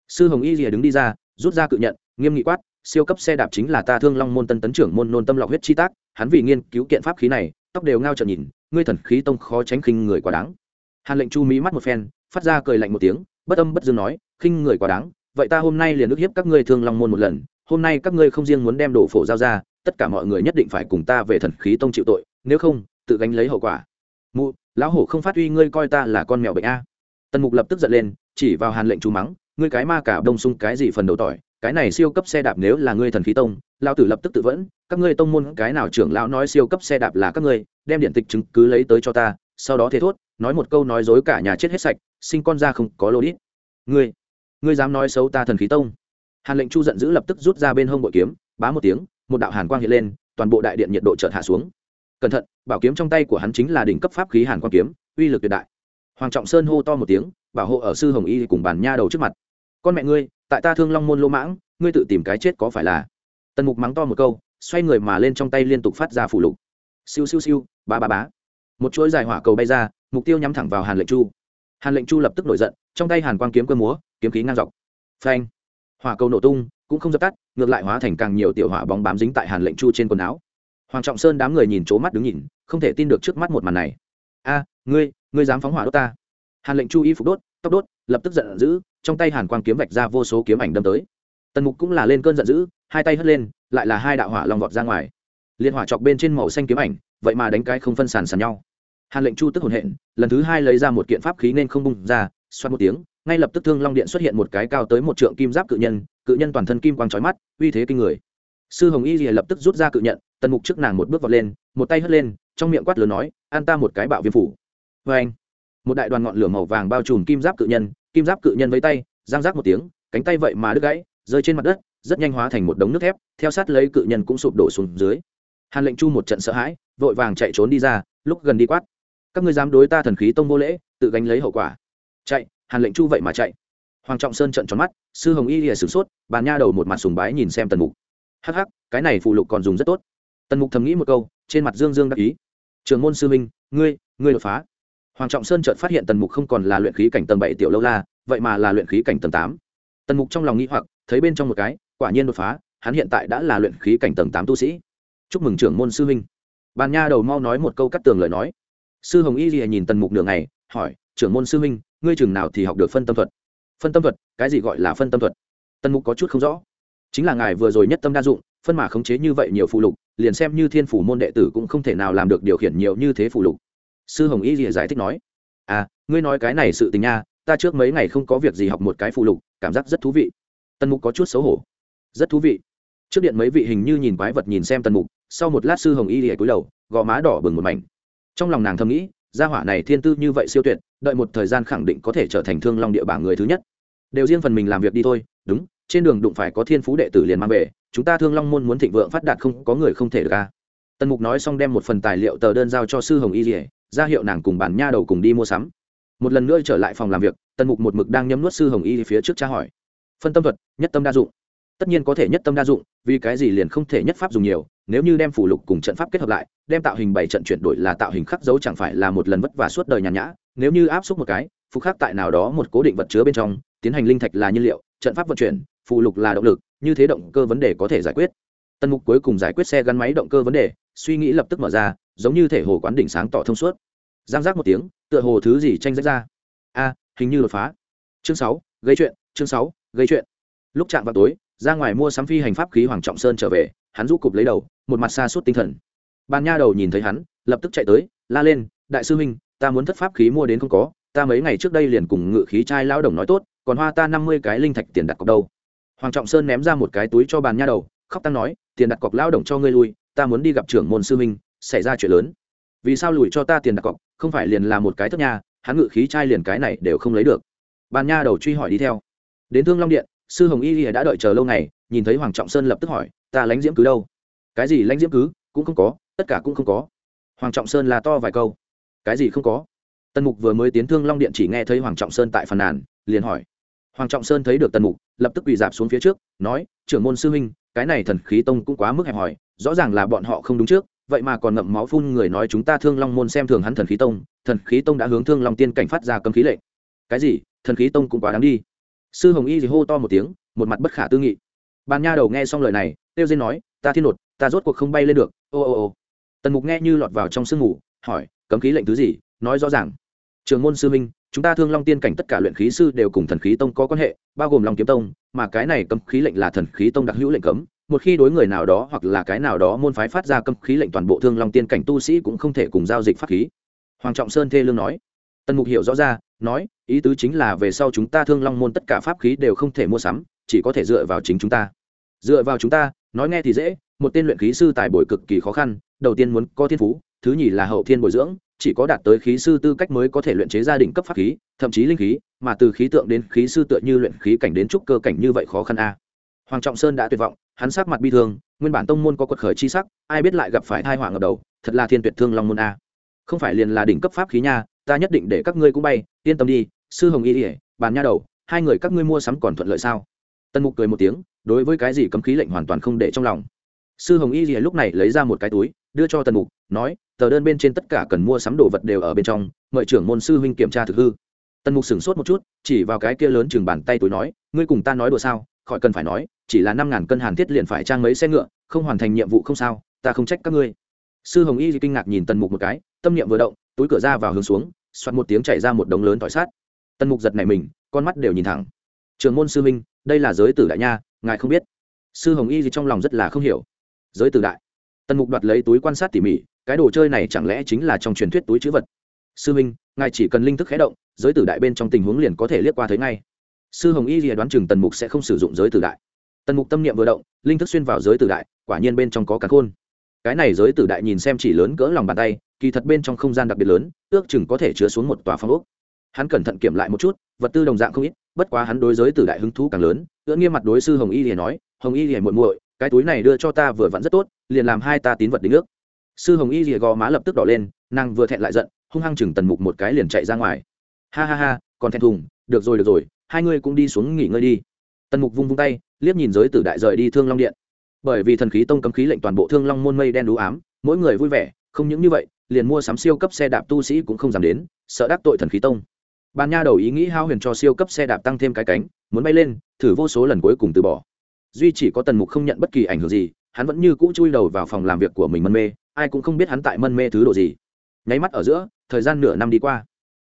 Sư hồng y rìa đứng đi ra, rút ra cự nhận, nghiêm nghị quát, siêu cấp xe đạp chính là ta thương long môn tân tấn trưởng môn nôn tâm lọc huyết chi tác, hắn vì nghiên cứu kiện pháp khí này, tóc đều ngao trợn nhìn, ngươi thần khí tông khó tránh khinh người quá đáng. Hàn lệnh chu mỹ mắt một phen, phát ra cười lạnh một tiếng, bất âm bất dương nói, khinh người quá đáng, vậy ta hôm nay liền ức hiếp các ngươi thương long môn một lần, hôm nay các ngươi không riêng muốn đem đổ phổ giao ra tất cả mọi người nhất định phải cùng ta về thần khí tông chịu tội, nếu không, tự gánh lấy hậu quả. Mụ, lão hổ không phát uy ngươi coi ta là con mèo bệnh a. Tần mục lập tức giận lên, chỉ vào hàn lệnh chú mắng, ngươi cái ma cả đông sung cái gì phần đầu tỏi, cái này siêu cấp xe đạp nếu là ngươi thần khí tông lao tử lập tức tự vẫn, các ngươi tông môn cái nào trưởng lão nói siêu cấp xe đạp là các ngươi, đem điện tịch chứng cứ lấy tới cho ta, sau đó thế thốt, nói một câu nói dối cả nhà chết hết sạch, sinh con ra không có lô đít. Ngươi ngươi dám nói xấu ta thần khí tông. Hàn lệnh chu giận dữ lập tức rút ra bên hông bội kiếm, bá một tiếng một đạo hàn quang hiện lên, toàn bộ đại điện nhiệt độ chợt hạ xuống. Cẩn thận, bảo kiếm trong tay của hắn chính là đỉnh cấp pháp khí hàn quang kiếm, uy lực tuyệt đại. Hoàng trọng sơn hô to một tiếng, bảo hộ ở sư hồng y cùng bàn nha đầu trước mặt. Con mẹ ngươi, tại ta thương long môn lô mãng, ngươi tự tìm cái chết có phải là? Tần mục mắng to một câu, xoay người mà lên trong tay liên tục phát ra phủ lục. Siêu siêu siêu ba ba bá. Một chuỗi dài hỏa cầu bay ra, mục tiêu nhắm thẳng vào hàn lệnh chu. Hàn lệnh chu lập tức nổi giận, trong tay hàn quang kiếm cơ múa, kiếm khí ngang dọc. Phanh. Hỏa cầu nổ tung cũng không dập tắt, ngược lại hóa thành càng nhiều tiểu hỏa bóng bám dính tại hàn lệnh chu trên quần áo. Hoàng trọng sơn đám người nhìn c mắt đứng nhìn, không thể tin được trước mắt một màn này. A, ngươi ngươi dám phóng hỏa đốt ta? Hàn lệnh chu y phục đốt, tóc đốt, lập tức giận dữ, trong tay hàn quang kiếm vạch ra vô số kiếm ảnh đâm tới. Tần mục cũng là lên cơn giận dữ, hai tay hất lên, lại là hai đạo hỏa long vọt ra ngoài. Liên hỏa chọc bên trên màu xanh kiếm ảnh, vậy mà đánh cái không phân sàn sàn nhau. Hàn lệnh chu tức hồn hện, lần thứ hai lấy ra một kiện pháp khí nên không bung ra, xoát một tiếng ngay lập tức thương long điện xuất hiện một cái cao tới một trượng kim giáp cự nhân cự nhân toàn thân kim quang trói mắt, uy thế kinh người. Sư hồng y rìa lập tức rút ra cự nhận, tần mục trước nàng một bước vọt lên, một tay hất lên, trong miệng quát lớn nói, an ta một cái bạo viêm phủ. Vê anh, một đại đoàn ngọn lửa màu vàng bao trùm kim giáp cự nhân, kim giáp cự nhân với tay, giang giác một tiếng, cánh tay vậy mà đứt gãy, rơi trên mặt đất, rất nhanh hóa thành một đống nước thép, theo sát lấy cự nhân cũng sụp đổ xuống dưới. Hàn lệnh chu một trận sợ hãi, vội vàng chạy trốn đi ra, lúc gần đi quát, các ngươi dám đối ta thần khí tông vô lễ, tự gánh lấy hậu quả. Chạy hàn lệnh chu vậy mà chạy. Hoàng trọng sơn trận tròn mắt sư hồng y lìa sửng sốt bàn nha đầu một mặt sùng bái nhìn xem tần mục. Hắc hắc cái này phụ lục còn dùng rất tốt. Tần mục thầm nghĩ một câu trên mặt dương dương đắc ý. Trường môn sư minh ngươi ngươi đột phá. Hoàng trọng sơn chợt phát hiện tần mục không còn là luyện khí cảnh tầng bảy tiểu lâu la vậy mà là luyện khí cảnh tầng tám. Tần mục trong lòng nghĩ hoặc thấy bên trong một cái quả nhiên đột phá hắn hiện tại đã là luyện khí cảnh tầng tám tu sĩ. Chúc mừng trưởng môn sư minh bàn nha đầu mau nói một câu cắt tường lời nói. Sư hồng y lìa nhìn tần mục đường này, hỏi trưởng môn sư minh ngươi chừng nào thì học được phân tâm thuật. Phân tâm thuật, cái gì gọi là phân tâm thuật? Tần mục có chút không rõ. Chính là ngài vừa rồi nhất tâm đa dụng, phân mà khống chế như vậy nhiều phụ lục, liền xem như thiên phủ môn đệ tử cũng không thể nào làm được điều khiển nhiều như thế phụ lục. Sư hồng y rìa giải thích nói à ngươi nói cái này sự tình nha, ta trước mấy ngày không có việc gì học một cái phụ lục, cảm giác rất thú vị. Tần mục có chút xấu hổ. Rất thú vị. Trước điện mấy vị hình như nhìn quái vật nhìn xem tần mục, sau một lát sư hồng y rìa cúi đầu, gò má đỏ bừng một mảnh. Trong lòng nàng thầm nghĩ gia hỏa này thiên tư như vậy siêu tuyệt, đợi một thời gian khẳng định có thể trở thành thương long địa bảng người thứ nhất. Đều riêng phần mình làm việc đi thôi, đúng, trên đường đụng phải có thiên phú đệ tử liền mang về, chúng ta thương long môn muốn thịnh vượng phát đạt không có người không thể được ca tần mục nói xong đem một phần tài liệu tờ đơn giao cho sư hồng y dỉa ra hiệu nàng cùng bản nha đầu cùng đi mua sắm. Một lần nữa trở lại phòng làm việc, tần mục một mực đang nhấm nuốt sư hồng y phía trước tra hỏi. Phân tâm thuật, nhất tâm đa dụng tất nhiên có thể nhất tâm đa dụng, vì cái gì liền không thể nhất pháp dùng nhiều, nếu như đem phủ lục cùng trận pháp kết hợp lại, đem tạo hình bảy trận chuyển đổi là tạo hình khắc dấu chẳng phải là một lần vất vả suốt đời nhàn nhã, nếu như áp xúc một cái phục khắc tại nào đó một cố định vật chứa bên trong, tiến hành linh thạch là nhiên liệu, trận pháp vận chuyển phụ lục là động lực, như thế động cơ vấn đề có thể giải quyết. Tân mục cuối cùng giải quyết xe gắn máy động cơ vấn đề, suy nghĩ lập tức mở ra, giống như thể hồ quán đỉnh sáng tỏ thông suốt. Giang giác một tiếng, tựa hồ thứ gì tranh rách ra. A, hình như đột phá. Chương sáu, gây chuyện, chương sáu, gây chuyện. Lúc chạm vào tối ra ngoài mua sắm phi hành pháp khí hoàng trọng sơn trở về, hắn rũ cụp lấy đầu, một mặt xa suốt tinh thần. Bàn nha đầu nhìn thấy hắn, lập tức chạy tới, la lên, đại sư huynh, ta muốn thất pháp khí mua đến không có, ta mấy ngày trước đây liền cùng ngự khí trai lao đồng nói tốt, còn hoa ta năm mươi cái linh thạch tiền đặt cọc đâu. Hoàng trọng sơn ném ra một cái túi cho bàn nha đầu, khóc tăng nói, tiền đặt cọc lao động cho ngươi lui, ta muốn đi gặp trưởng môn sư minh xảy ra chuyện lớn. Vì sao lùi cho ta tiền đặt cọc, không phải liền là một cái thất nha, hắn ngự khí trai liền cái này đều không lấy được. Bàn nha đầu truy hỏi đi theo. Đến thương long điện sư hồng y đã đợi chờ lâu ngày, nhìn thấy hoàng trọng sơn lập tức hỏi, ta lãnh diễm cứ đâu? Cái gì lãnh diễm cứ? Cũng không có, tất cả cũng không có. Hoàng trọng sơn là to vài câu. Cái gì không có? Tần mục vừa mới tiến thương long điện chỉ nghe thấy hoàng trọng sơn tại phần nàn, liền hỏi. Hoàng trọng sơn thấy được tần mục, lập tức quỳ dạp xuống phía trước, nói, trưởng môn sư huynh, cái này thần khí tông cũng quá mức hẹp hòi, rõ ràng là bọn họ không đúng trước, vậy mà còn ngậm máu phun người nói chúng ta thương long môn xem thường hắn thần khí tông, thần khí tông đã hướng thương long tiên cảnh phát ra cấm khí lệnh. Cái gì? Thần khí tông cũng quá đáng đi sư hồng y thì hô to một tiếng, một mặt bất khả tư nghị. Bàn nha đầu nghe xong lời này tiêu dên nói, ta thiên nột, ta rốt cuộc không bay lên được. Ô ô ô. Tần mục nghe như lọt vào trong sương ngủ hỏi, cấm khí lệnh thứ gì? Nói rõ ràng. Trường môn sư minh chúng ta thương long tiên cảnh tất cả luyện khí sư đều cùng thần khí tông có quan hệ, bao gồm long kiếm tông, mà cái này cấm khí lệnh là thần khí tông đặc hữu lệnh cấm. Một khi đối người nào đó hoặc là cái nào đó môn phái phát ra cấm khí lệnh toàn bộ thương long tiên cảnh tu sĩ cũng không thể cùng giao dịch pháp khí. Hoàng trọng sơn thê lương nói. Tần mục hiểu rõ ra, nói ý tứ chính là về sau chúng ta thương long môn tất cả pháp khí đều không thể mua sắm, chỉ có thể dựa vào chính chúng ta. Dựa vào chúng ta, nói nghe thì dễ, một tên luyện khí sư tài bồi cực kỳ khó khăn, đầu tiên muốn có thiên phú, thứ nhì là hậu thiên bồi dưỡng, chỉ có đạt tới khí sư tư cách mới có thể luyện chế gia đình cấp pháp khí, thậm chí linh khí, mà từ khí tượng đến khí sư tựa như luyện khí cảnh đến trúc cơ cảnh như vậy khó khăn a. Hoàng trọng sơn đã tuyệt vọng, hắn sắc mặt bi thương, nguyên bản tông môn có quật khởi chi sắc, ai biết lại gặp phải thai hoàng ở đầu, thật là thiên tuyệt thương long môn a. Không phải liền là đỉnh cấp pháp khí nha, ta nhất định để các ngươi cũng bay, yên tâm đi sư hồng y ỉa, bàn nha đầu, hai người các ngươi mua sắm còn thuận lợi sao? Tân mục cười một tiếng, đối với cái gì cấm khí lệnh hoàn toàn không để trong lòng. Sư hồng y ỉa lúc này lấy ra một cái túi, đưa cho tân mục, nói, tờ đơn bên trên tất cả cần mua sắm đồ vật đều ở bên trong, mời trưởng môn sư huynh kiểm tra thực hư. Tân mục sửng sốt một chút, chỉ vào cái kia lớn chừng bàn tay túi nói, ngươi cùng ta nói đùa sao? Khỏi cần phải nói, chỉ là năm ngàn cân hàn thiết liền phải trang mấy xe ngựa, không hoàn thành nhiệm vụ không sao, ta không trách các ngươi. Sư hồng y kinh ngạc nhìn tần mục một cái, tâm niệm vừa động, túi cửa ra vào hướng xuống xoát một tiếng chảy ra một đống lớn tỏi sát tần mục giật này mình, con mắt đều nhìn thẳng. Trường môn sư minh đây là giới tử đại nha, ngài không biết. Sư hồng y gì trong lòng rất là không hiểu. Giới tử đại? Tần mục đoạt lấy túi quan sát tỉ mỉ, cái đồ chơi này chẳng lẽ chính là trong truyền thuyết túi chữ vật? Sư minh ngài chỉ cần linh thức khé động, giới tử đại bên trong tình huống liền có thể liếc qua thấy ngay. Sư hồng y gì đoán chừng tần mục sẽ không sử dụng giới tử đại. Tần mục tâm niệm vừa động, linh thức xuyên vào giới tử đại, quả nhiên bên trong có cả khôn. Cái này giới tử đại nhìn xem chỉ lớn cỡ lòng bàn tay, kỳ thật bên trong không gian đặc biệt lớn, ước chừng có thể chứa xuống một tòa phong ốc hắn cẩn thận kiểm lại một chút, vật tư đồng dạng không ít, bất quá hắn đối giới tử đại hứng thú càng lớn, ưỡn nghiêm mặt đối sư hồng y liền nói, hồng y liền muội muội, cái túi này đưa cho ta vừa vặn rất tốt, liền làm hai ta tín vật đính nước. sư hồng y lìa gò má lập tức đỏ lên, nàng vừa thẹn lại giận, hung hăng chừng tần mục một cái liền chạy ra ngoài. Ha ha ha, còn thẹn thùng, được rồi được rồi, hai ngươi cũng đi xuống nghỉ ngơi đi. Tần mục vung vung tay, liếc nhìn giới tử đại rời đi thương long điện. Bởi vì thần khí tông cấm khí lệnh toàn bộ thương long môn mây đen đũ ám, mỗi người vui vẻ, không những như vậy, liền mua sắm siêu cấp xe đạp tu sĩ cũng không dám đến, sợ đắc tội thần khí tông bàn nha đầu ý nghĩ hao huyền cho siêu cấp xe đạp tăng thêm cái cánh, muốn bay lên, thử vô số lần cuối cùng từ bỏ. Duy chỉ có tần mục không nhận bất kỳ ảnh hưởng gì, hắn vẫn như cũ chui đầu vào phòng làm việc của mình mân mê, ai cũng không biết hắn tại mân mê thứ độ gì. Nháy mắt ở giữa, thời gian nửa năm đi qua.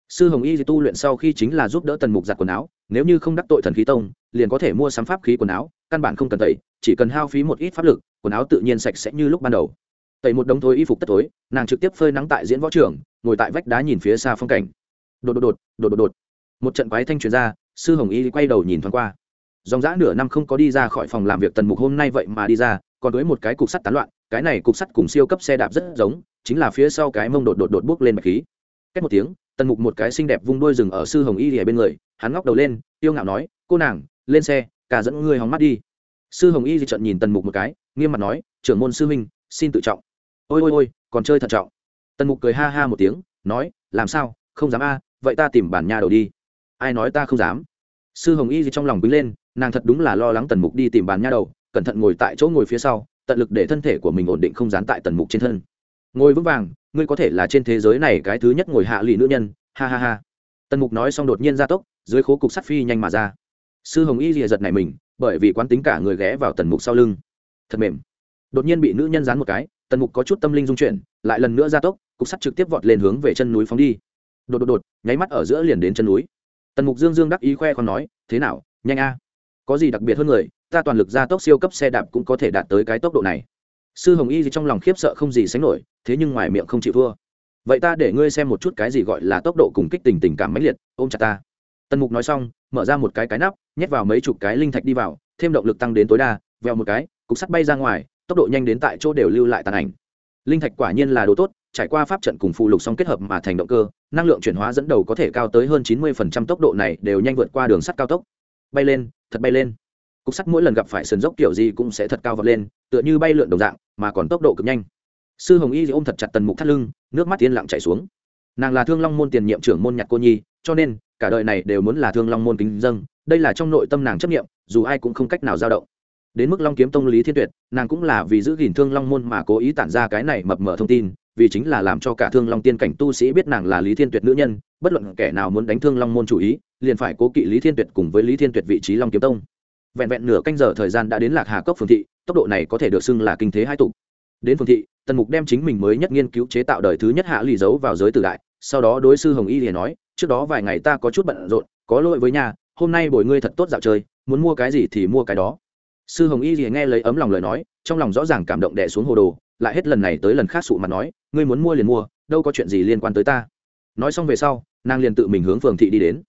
Sư hồng y tu luyện sau khi chính là giúp đỡ tần mục giặt quần áo, nếu như không đắc tội thần khí tông, liền có thể mua sắm pháp khí quần áo, căn bản không cần tẩy, chỉ cần hao phí một ít pháp lực, quần áo tự nhiên sạch sẽ như lúc ban đầu. Tẩy một đống thối y phục tất tối nàng trực tiếp phơi nắng tại diễn võ trường, ngồi tại vách đá nhìn phía xa phong cảnh đột đột đột đột đột đột. Một trận quái thanh truyền ra, sư hồng y quay đầu nhìn thoáng qua. Dòng dã nửa năm không có đi ra khỏi phòng làm việc tần mục hôm nay vậy mà đi ra, còn với một cái cục sắt tán loạn, cái này cục sắt cùng siêu cấp xe đạp rất giống, chính là phía sau cái mông đột đột đột bước lên bạch khí. Cách một tiếng, tần mục một cái xinh đẹp vung đôi rừng ở sư hồng y lìa bên người, hắn ngóc đầu lên tiêu ngạo nói, cô nàng, lên xe cả dẫn ngươi hóng mắt đi. Sư hồng y di trận nhìn tần mục một cái, nghiêm mặt nói, trưởng môn sư huynh, xin tự trọng. Ôi ôi ôi, còn chơi thận trọng. Tần mục cười ha ha một tiếng, nói, làm sao, không dám a vậy ta tìm bản nhà đầu đi. Ai nói ta không dám? Sư hồng y gì trong lòng quý lên, nàng thật đúng là lo lắng tần mục đi tìm bàn nha đầu, cẩn thận ngồi tại chỗ ngồi phía sau, tận lực để thân thể của mình ổn định không dán tại tần mục trên thân. Ngồi vững vàng, ngươi có thể là trên thế giới này cái thứ nhất ngồi hạ lì nữ nhân, ha ha ha. Tần mục nói xong đột nhiên ra tốc, dưới khố cục sắt phi nhanh mà ra. Sư hồng y rìa giật này mình, bởi vì quán tính cả người ghé vào tần mục sau lưng. Thật mềm. Đột nhiên bị nữ nhân dán một cái, tần mục có chút tâm linh dung chuyển, lại lần nữa ra tốc, cục sắt trực tiếp vọt lên hướng về chân núi phóng đi đột đột đột, nháy mắt ở giữa liền đến chân núi. Tần mục dương dương đắc ý khoe còn nói, thế nào, nhanh a. Có gì đặc biệt hơn người, ta toàn lực ra tốc siêu cấp xe đạp cũng có thể đạt tới cái tốc độ này. Sư hồng y gì trong lòng khiếp sợ không gì sánh nổi, thế nhưng ngoài miệng không chịu thua. Vậy ta để ngươi xem một chút cái gì gọi là tốc độ cùng kích tình tình cảm mãnh liệt, ôm chặt ta. Tần mục nói xong, mở ra một cái cái nắp, nhét vào mấy chục cái linh thạch đi vào, thêm động lực tăng đến tối đa, vèo một cái, cục sắt bay ra ngoài, tốc độ nhanh đến tại chỗ đều lưu lại tàn ảnh. Linh thạch quả nhiên là đồ tốt trải qua pháp trận cùng phụ lục xong kết hợp mà thành động cơ, năng lượng chuyển hóa dẫn đầu có thể cao tới hơn chín mươi tốc độ này đều nhanh vượt qua đường sắt cao tốc. Bay lên, thật bay lên. Cục sắt mỗi lần gặp phải sườn dốc kiểu gì cũng sẽ thật cao vọt lên, tựa như bay lượn đồng dạng, mà còn tốc độ cực nhanh. Sư hồng y ôm thật chặt tần mục thắt lưng, nước mắt yên lặng chảy xuống. Nàng là thương long môn tiền nhiệm trưởng môn nhạc cô nhi, cho nên, cả đời này đều muốn là thương long môn kính dâng đây là trong nội tâm nàng chấp nghiệm dù ai cũng không cách nào dao động. Đến mức long kiếm tông lý thiên tuyệt, nàng cũng là vì giữ gìn thương long môn mà cố ý tản ra cái này mập mờ thông tin vì chính là làm cho cả thương long tiên cảnh tu sĩ biết nàng là lý thiên tuyệt nữ nhân, bất luận kẻ nào muốn đánh thương long môn chủ ý, liền phải cố kỵ lý thiên tuyệt cùng với lý thiên tuyệt vị trí long kiếm tông. Vẹn vẹn nửa canh giờ thời gian đã đến lạc hà cốc phường thị, tốc độ này có thể được xưng là kinh thế hai tục đến phường thị, tần mục đem chính mình mới nhất nghiên cứu chế tạo đời thứ nhất hạ lì giấu vào giới tử đại, sau đó đối sư hồng y liền nói, trước đó vài ngày ta có chút bận rộn, có lỗi với nhà, hôm nay bồi ngươi thật tốt dạo chơi, muốn mua cái gì thì mua cái đó. Sư hồng y liền nghe lấy ấm lòng lời nói, trong lòng rõ ràng cảm động đẻ xuống hồ đồ lại hết lần này tới lần khác sụ mặt nói, ngươi muốn mua liền mua, đâu có chuyện gì liên quan tới ta. Nói xong về sau, nàng liền tự mình hướng phường thị đi đến.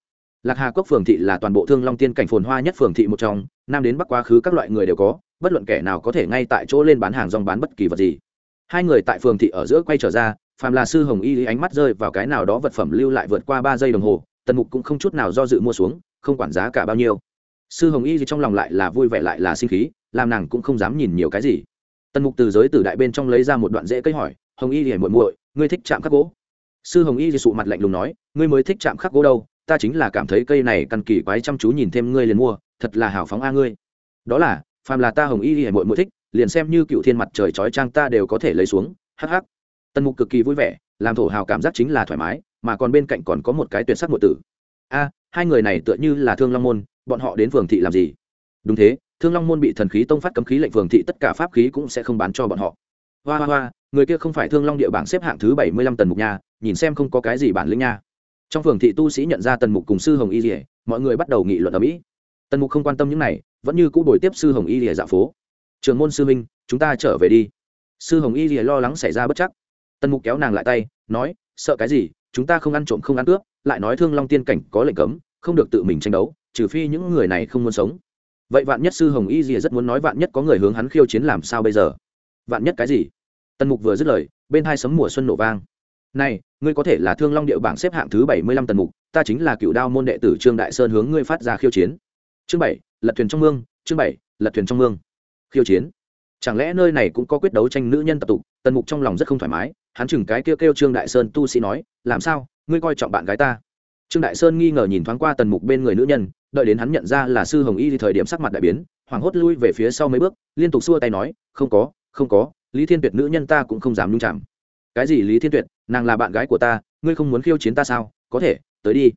Lạc hà cốc phường thị là toàn bộ thương long tiên cảnh phồn hoa nhất phường thị một trong, nam đến bắc quá khứ các loại người đều có, bất luận kẻ nào có thể ngay tại chỗ lên bán hàng rong bán bất kỳ vật gì. Hai người tại phường thị ở giữa quay trở ra, phàm là sư hồng y ánh mắt rơi vào cái nào đó vật phẩm lưu lại vượt qua ba giây đồng hồ, tần mục cũng không chút nào do dự mua xuống, không quản giá cả bao nhiêu. Sư hồng y gì trong lòng lại là vui vẻ lại là sinh khí, làm nàng cũng không dám nhìn nhiều cái gì tần mục từ giới tử đại bên trong lấy ra một đoạn dễ cây hỏi, hồng y thì muội muội, ngươi thích chạm khắc gỗ? Sư hồng y thì sụ mặt lạnh lùng nói, ngươi mới thích chạm khắc gỗ đâu, ta chính là cảm thấy cây này căn kỳ quái chăm chú nhìn thêm ngươi liền mua, thật là hào phóng a ngươi. Đó là, phàm là ta hồng y thì muội muội thích, liền xem như cựu thiên mặt trời chói trang ta đều có thể lấy xuống. Hắc hắc. Tần mục cực kỳ vui vẻ, làm thổ hào cảm giác chính là thoải mái, mà còn bên cạnh còn có một cái tuyệt sắc muội tử. A, hai người này tựa như là thương long môn, bọn họ đến phường thị làm gì? Đúng thế thương long môn bị thần khí tông phát cấm khí lệnh phường thị, tất cả pháp khí cũng sẽ không bán cho bọn họ. Hoa hoa hoa, người kia không phải thương long địa bảng xếp hạng thứ bảy mươi lăm tần mục nha, nhìn xem không có cái gì bản lĩnh nha. Trong phường thị tu sĩ nhận ra tần mục cùng sư hồng y rỉa mọi người bắt đầu nghị luận ở mỹ. Tần mục không quan tâm những này, vẫn như cũ đổi tiếp sư hồng y rỉa dạo phố. Trường môn sư minh chúng ta trở về đi. Sư hồng y rỉa lo lắng xảy ra bất chắc. Tần mục kéo nàng lại tay, nói, sợ cái gì, chúng ta không ăn trộm không ăn cướp, lại nói thương long tiên cảnh có lệnh cấm, không được tự mình tranh đấu, trừ phi những người này không muốn sống vậy vạn nhất sư hồng y gì rất muốn nói vạn nhất có người hướng hắn khiêu chiến làm sao bây giờ? Vạn nhất cái gì? Tần mục vừa dứt lời, bên hai sấm mùa xuân nổ vang. Này, ngươi có thể là thương long điệu bảng xếp hạng thứ bảy mươi lăm tần mục, ta chính là cựu đao môn đệ tử trương đại sơn hướng ngươi phát ra khiêu chiến. Chương bảy, lật thuyền trong mương, chương bảy, lật thuyền trong mương. Khiêu chiến. Chẳng lẽ nơi này cũng có quyết đấu tranh nữ nhân tập tục? Tần mục trong lòng rất không thoải mái, hắn chừng cái kêu kêu trương đại sơn tu sĩ nói, làm sao? Ngươi coi trọng bạn gái ta trương đại sơn nghi ngờ nhìn thoáng qua tần mục bên người nữ nhân, đợi đến hắn nhận ra là sư hồng y thì thời điểm sắc mặt đại biến, hoảng hốt lui về phía sau mấy bước, liên tục xua tay nói, không có không có, lý thiên tuyệt nữ nhân ta cũng không dám nhung chạm. Cái gì lý thiên tuyệt? Nàng là bạn gái của ta, ngươi không muốn khiêu chiến ta sao? Có thể, tới đi.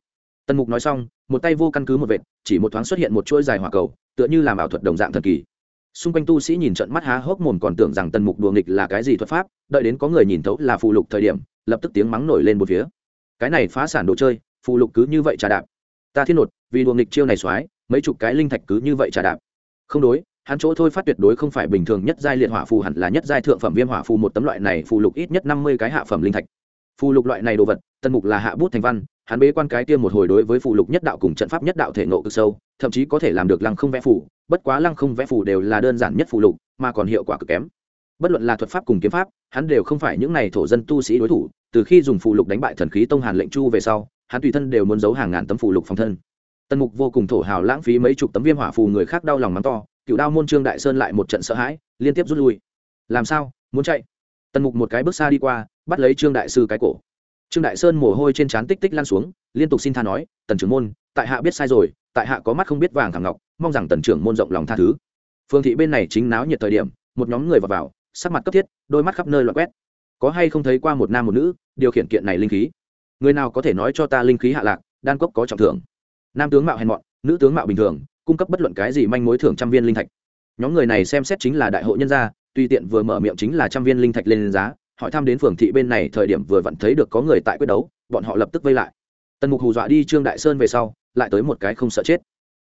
Tần mục nói xong, một tay vô căn cứ một vệt, chỉ một thoáng xuất hiện một chuỗi dài hỏa cầu, tựa như làm ảo thuật đồng dạng thần kỳ. Xung quanh tu sĩ nhìn trận mắt há hốc mồm còn tưởng rằng tần mục đùa nghịch là cái gì thuật pháp, đợi đến có người nhìn thấu là phù lục thời điểm, lập tức tiếng mắng nổi lên một phía. Cái này phá sản đồ chơi phù lục cứ như vậy trà đạp. Ta thiên nột, vì đùa nghịch chiêu này xoái mấy chục cái linh thạch cứ như vậy trà đạp. Không đối, hắn chỗ thôi phát tuyệt đối không phải bình thường nhất giai liệt hỏa phù, hẳn là nhất giai thượng phẩm viêm hỏa phù, một tấm loại này phù lục ít nhất năm mươi cái hạ phẩm linh thạch. Phù lục loại này đồ vật tân mục là hạ bút thành văn, hắn bế quan cái tiêm một hồi đối với phù lục nhất đạo cùng trận pháp nhất đạo thể nộ cực sâu, thậm chí có thể làm được lăng không vẽ phù, bất quá lăng không vẽ phù đều là đơn giản nhất phù lục, mà còn hiệu quả cực kém. Bất luận là thuật pháp cùng kiếm pháp, hắn đều không phải những này thổ dân tu sĩ đối thủ, từ khi dùng phù lục đánh bại thần khí tông hàn lệnh chu về sau hắn tùy thân đều muốn giấu hàng ngàn tấm phụ lục phòng thân. Tần mục vô cùng thổ hào lãng phí mấy chục tấm viêm hỏa phù, người khác đau lòng mắng to, cựu đao môn trương đại sơn lại một trận sợ hãi, liên tiếp rút lui. Làm sao? Muốn chạy? Tần mục một cái bước xa đi qua, bắt lấy trương đại sư cái cổ. Trương đại sơn mồ hôi trên trán tích tích lan xuống, liên tục xin tha nói, tần trưởng môn, tại hạ biết sai rồi, tại hạ có mắt không biết vàng thẳng ngọc, mong rằng tần trưởng môn rộng lòng tha thứ. Phương thị bên này chính náo nhiệt thời điểm, một nhóm người vào vào, sắc mặt cấp thiết, đôi mắt khắp nơi loạn quét. Có hay không thấy qua một nam một nữ, điều khiển kiện này linh khí? Người nào có thể nói cho ta linh khí hạ lạc, đan cốc có trọng thưởng. Nam tướng mạo hèn mọn, nữ tướng mạo bình thường, cung cấp bất luận cái gì manh mối thưởng trăm viên linh thạch. Nhóm người này xem xét chính là đại hội nhân gia, tùy tiện vừa mở miệng chính là trăm viên linh thạch lên giá, hỏi thăm đến phường thị bên này thời điểm vừa vặn thấy được có người tại quyết đấu, bọn họ lập tức vây lại. Tần mục hù dọa đi trương đại sơn về sau, lại tới một cái không sợ chết.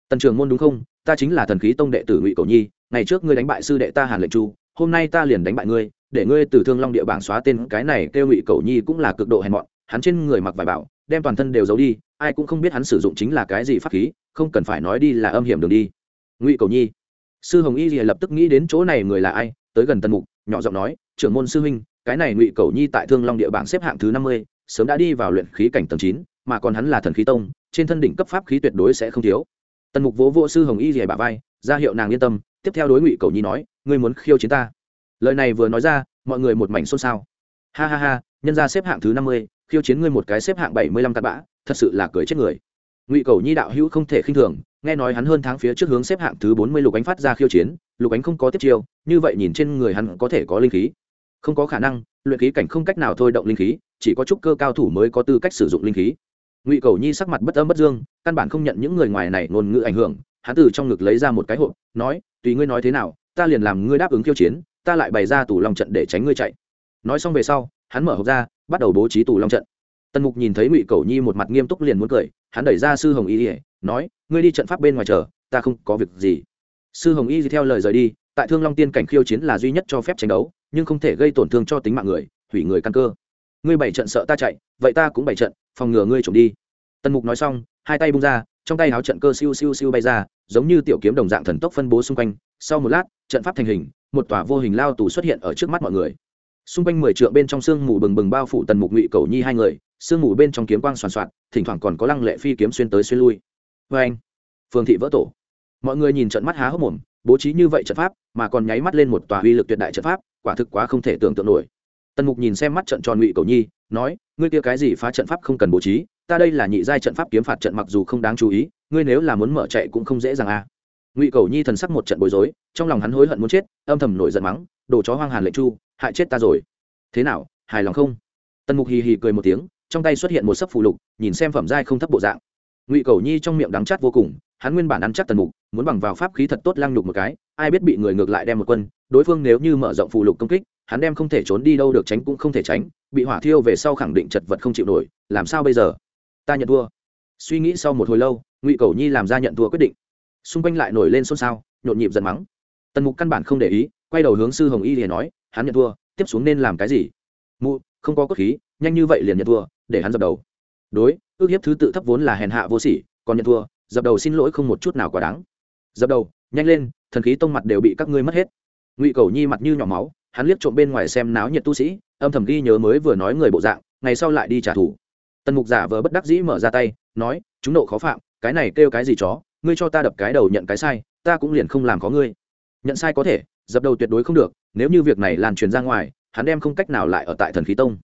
Tần trường môn đúng không? Ta chính là thần khí tông đệ tử ngụy cầu nhi, ngày trước ngươi đánh bại sư đệ ta hàn lệnh chu, hôm nay ta liền đánh bại ngươi, để ngươi từ thương long địa bảng xóa tên cái này kêu ngụy cầu nhi cũng là cực độ hèn mọn hắn trên người mặc vải bảo, đem toàn thân đều giấu đi, ai cũng không biết hắn sử dụng chính là cái gì pháp khí, không cần phải nói đi là âm hiểm đường đi. Ngụy cầu nhi, sư hồng y lập tức nghĩ đến chỗ này người là ai, tới gần tân mục, nhỏ giọng nói, trưởng môn sư huynh, cái này ngụy cầu nhi tại thương long địa bảng xếp hạng thứ năm mươi, sớm đã đi vào luyện khí cảnh tầng chín, mà còn hắn là thần khí tông, trên thân đỉnh cấp pháp khí tuyệt đối sẽ không thiếu. Tần mục vỗ vô sư hồng y rìa bà vai, ra hiệu nàng yên tâm, tiếp theo đối ngụy cầu nhi nói, ngươi muốn khiêu chiến ta? Lời này vừa nói ra, mọi người một mảnh xôn xao. Ha ha ha, nhân ra xếp hạng thứ năm mươi khiêu chiến ngươi một cái xếp hạng bảy mươi lăm cặn bã, thật sự là cười chết người. Ngụy cầu nhi đạo hữu không thể khinh thường, nghe nói hắn hơn tháng phía trước hướng xếp hạng thứ bốn mươi lục ánh phát ra khiêu chiến, lục ánh không có tiếp chiêu, như vậy nhìn trên người hắn có thể có linh khí? Không có khả năng, luyện khí cảnh không cách nào thôi động linh khí, chỉ có trúc cơ cao thủ mới có tư cách sử dụng linh khí. Ngụy cầu nhi sắc mặt bất âm bất dương, căn bản không nhận những người ngoài này ngôn ngữ ảnh hưởng, hắn từ trong ngực lấy ra một cái hộp, nói, tùy ngươi nói thế nào, ta liền làm ngươi đáp ứng khiêu chiến, ta lại bày ra tủ long trận để tránh ngươi chạy. Nói xong về sau hắn mở hộp ra, bắt đầu bố trí tù long trận. Tần mục nhìn thấy ngụy cầu nhi một mặt nghiêm túc liền muốn cười, hắn đẩy ra sư hồng y ỉa nói, ngươi đi trận pháp bên ngoài chờ, ta không có việc gì. Sư hồng y theo lời rời đi, tại thương long tiên cảnh khiêu chiến là duy nhất cho phép tranh đấu, nhưng không thể gây tổn thương cho tính mạng người, hủy người căn cơ. Ngươi bảy trận sợ ta chạy, vậy ta cũng bảy trận, phòng ngừa ngươi trộm đi. Tần mục nói xong, hai tay bung ra, trong tay háo trận cơ siêu siêu siêu bay ra, giống như tiểu kiếm đồng dạng thần tốc phân bố xung quanh. Sau một lát, trận pháp thành hình, một tòa vô hình lao tù xuất hiện ở trước mắt mọi người xung quanh mười trượng bên trong sương mù bừng bừng bao phủ tần mục ngụy cầu nhi hai người. Sương mù bên trong kiếm quang soàn soạt thỉnh thoảng còn có lăng lệ phi kiếm xuyên tới xuyên lui. Vê anh, phương thị vỡ tổ. Mọi người nhìn trận mắt há hốc mồm, bố trí như vậy trận pháp, mà còn nháy mắt lên một tòa uy lực tuyệt đại trận pháp, quả thực quá không thể tưởng tượng nổi. Tần mục nhìn xem mắt trận tròn ngụy cầu nhi, nói, ngươi kia cái gì phá trận pháp không cần bố trí, ta đây là nhị giai trận pháp kiếm phạt trận mặc dù không đáng chú ý, ngươi nếu là muốn mở chạy cũng không dễ dàng à. ngụy cầu nhi thần sắc một trận bối rối, trong lòng hắn hối hận muốn chết, âm thầm nổi giận mắng, đồ chó hoang hàn lệnh chu hại chết ta rồi. Thế nào, hài lòng không? Tần mục hì hì cười một tiếng, trong tay xuất hiện một sấp phù lục, nhìn xem phẩm giai không thấp bộ dạng. Ngụy cầu nhi trong miệng đắng chát vô cùng, hắn nguyên bản ăn chắc tần mục, muốn bằng vào pháp khí thật tốt lăng nhục một cái, ai biết bị người ngược lại đem một quân, đối phương nếu như mở rộng phù lục công kích, hắn đem không thể trốn đi đâu được tránh cũng không thể tránh, bị hỏa thiêu về sau khẳng định chật vật không chịu nổi, làm sao bây giờ? Ta nhận thua. Suy nghĩ sau một hồi lâu, ngụy cầu nhi làm ra nhận thua quyết định. Xung quanh lại nổi lên xôn xao, nhộn nhịp giận mắng. Tần mục căn bản không để ý, quay đầu hướng sư hồng y liền nói hắn nhận thua, tiếp xuống nên làm cái gì? Mụ, không có cốt khí, nhanh như vậy liền nhận thua, để hắn dập đầu. Đối, ước hiếp thứ tự thấp vốn là hèn hạ vô sỉ, còn nhận thua, dập đầu xin lỗi không một chút nào quá đáng. Dập đầu, nhanh lên, thần khí tông mặt đều bị các ngươi mất hết. Ngụy cầu nhi mặt như nhỏ máu, hắn liếc trộm bên ngoài xem náo nhiệt tu sĩ, âm thầm ghi nhớ mới vừa nói người bộ dạng, ngày sau lại đi trả thù. Tần mục giả vờ bất đắc dĩ mở ra tay, nói, chúng nộ khó phạm, cái này kêu cái gì chó, ngươi cho ta đập cái đầu nhận cái sai, ta cũng liền không làm có ngươi. Nhận sai có thể, dập đầu tuyệt đối không được nếu như việc này lan truyền ra ngoài, hắn đem không cách nào lại ở tại thần khí tông.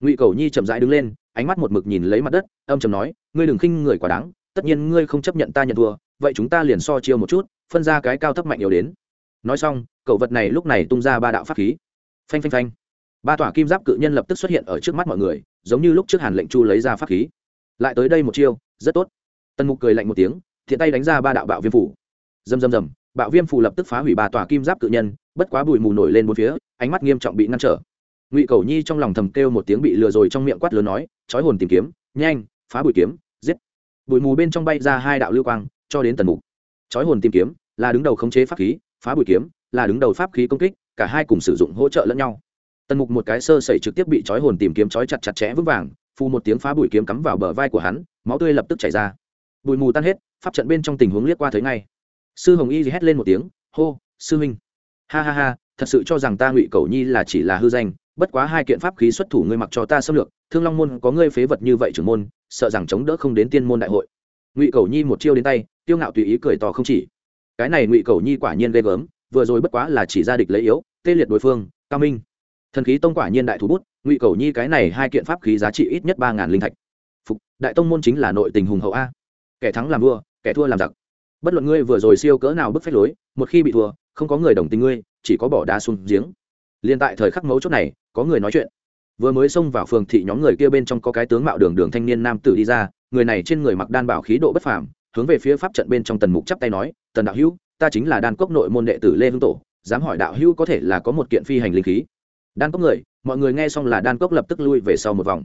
Ngụy cầu nhi chậm rãi đứng lên, ánh mắt một mực nhìn lấy mặt đất, âm chầm nói, ngươi đừng khinh người quá đáng, tất nhiên ngươi không chấp nhận ta nhận thua, vậy chúng ta liền so chiêu một chút, phân ra cái cao thấp mạnh yếu đến. Nói xong, cậu vật này lúc này tung ra ba đạo pháp khí. Phanh phanh phanh. Ba tòa kim giáp cự nhân lập tức xuất hiện ở trước mắt mọi người, giống như lúc trước hàn lệnh chu lấy ra pháp khí. Lại tới đây một chiêu, rất tốt. Tần mục cười lạnh một tiếng, thiện tay đánh ra ba đạo bạo viêm phủ. Dầm dầm dầm bạo viêm phủ lập tức phá hủy ba tòa kim giáp cự nhân bất quá bụi mù nổi lên bốn phía, ánh mắt nghiêm trọng bị ngăn trở. Ngụy cầu nhi trong lòng thầm kêu một tiếng bị lừa rồi trong miệng quát lớn nói trói hồn tìm kiếm, nhanh, phá bụi kiếm, giết. Bụi mù bên trong bay ra hai đạo lưu quang, cho đến tần mục. Trói hồn tìm kiếm, là đứng đầu khống chế pháp khí, phá bụi kiếm, là đứng đầu pháp khí công kích, cả hai cùng sử dụng hỗ trợ lẫn nhau. Tần mục một cái sơ sẩy trực tiếp bị trói hồn tìm kiếm trói chặt chặt chẽ vững vàng phu một tiếng phá bụi kiếm cắm vào bờ vai của hắn, máu tươi lập tức chảy ra. Bụi mù tan hết, pháp trận bên trong tình huống liếc qua thấy ngay. Sư hồng y hét lên một tiếng, hô, sư huynh ha ha ha, thật sự cho rằng ta ngụy cầu nhi là chỉ là hư danh, bất quá hai kiện pháp khí xuất thủ ngươi mặc cho ta xâm lược, thương long môn có ngươi phế vật như vậy trưởng môn, sợ rằng chống đỡ không đến tiên môn đại hội. Ngụy cầu nhi một chiêu đến tay, tiêu ngạo tùy ý cười to không chỉ. Cái này ngụy cầu nhi quả nhiên ghê gớm, vừa rồi bất quá là chỉ ra địch lấy yếu, tê liệt đối phương, cao minh. Thần khí tông quả nhiên đại thú bút, ngụy cầu nhi cái này hai kiện pháp khí giá trị ít nhất ba ngàn linh thạch. Phục, đại tông môn chính là nội tình hùng hậu a. Kẻ thắng làm vua, kẻ thua làm giặc. Bất luận ngươi vừa rồi siêu cỡ nào bức phép lối, một khi bị thua không có người đồng tình ngươi, chỉ có bỏ đá xuống giếng. Liên tại thời khắc mấu chốt này, có người nói chuyện. Vừa mới xông vào phường thị nhóm người kia bên trong có cái tướng mạo đường đường thanh niên nam tử đi ra, người này trên người mặc đan bảo khí độ bất phàm, hướng về phía pháp trận bên trong tần mục chắp tay nói, tần đạo hữu, ta chính là đan cốc nội môn đệ tử lê hưng tổ, dám hỏi đạo hữu có thể là có một kiện phi hành linh khí? Đan cốc người, mọi người nghe xong là đan cốc lập tức lui về sau một vòng.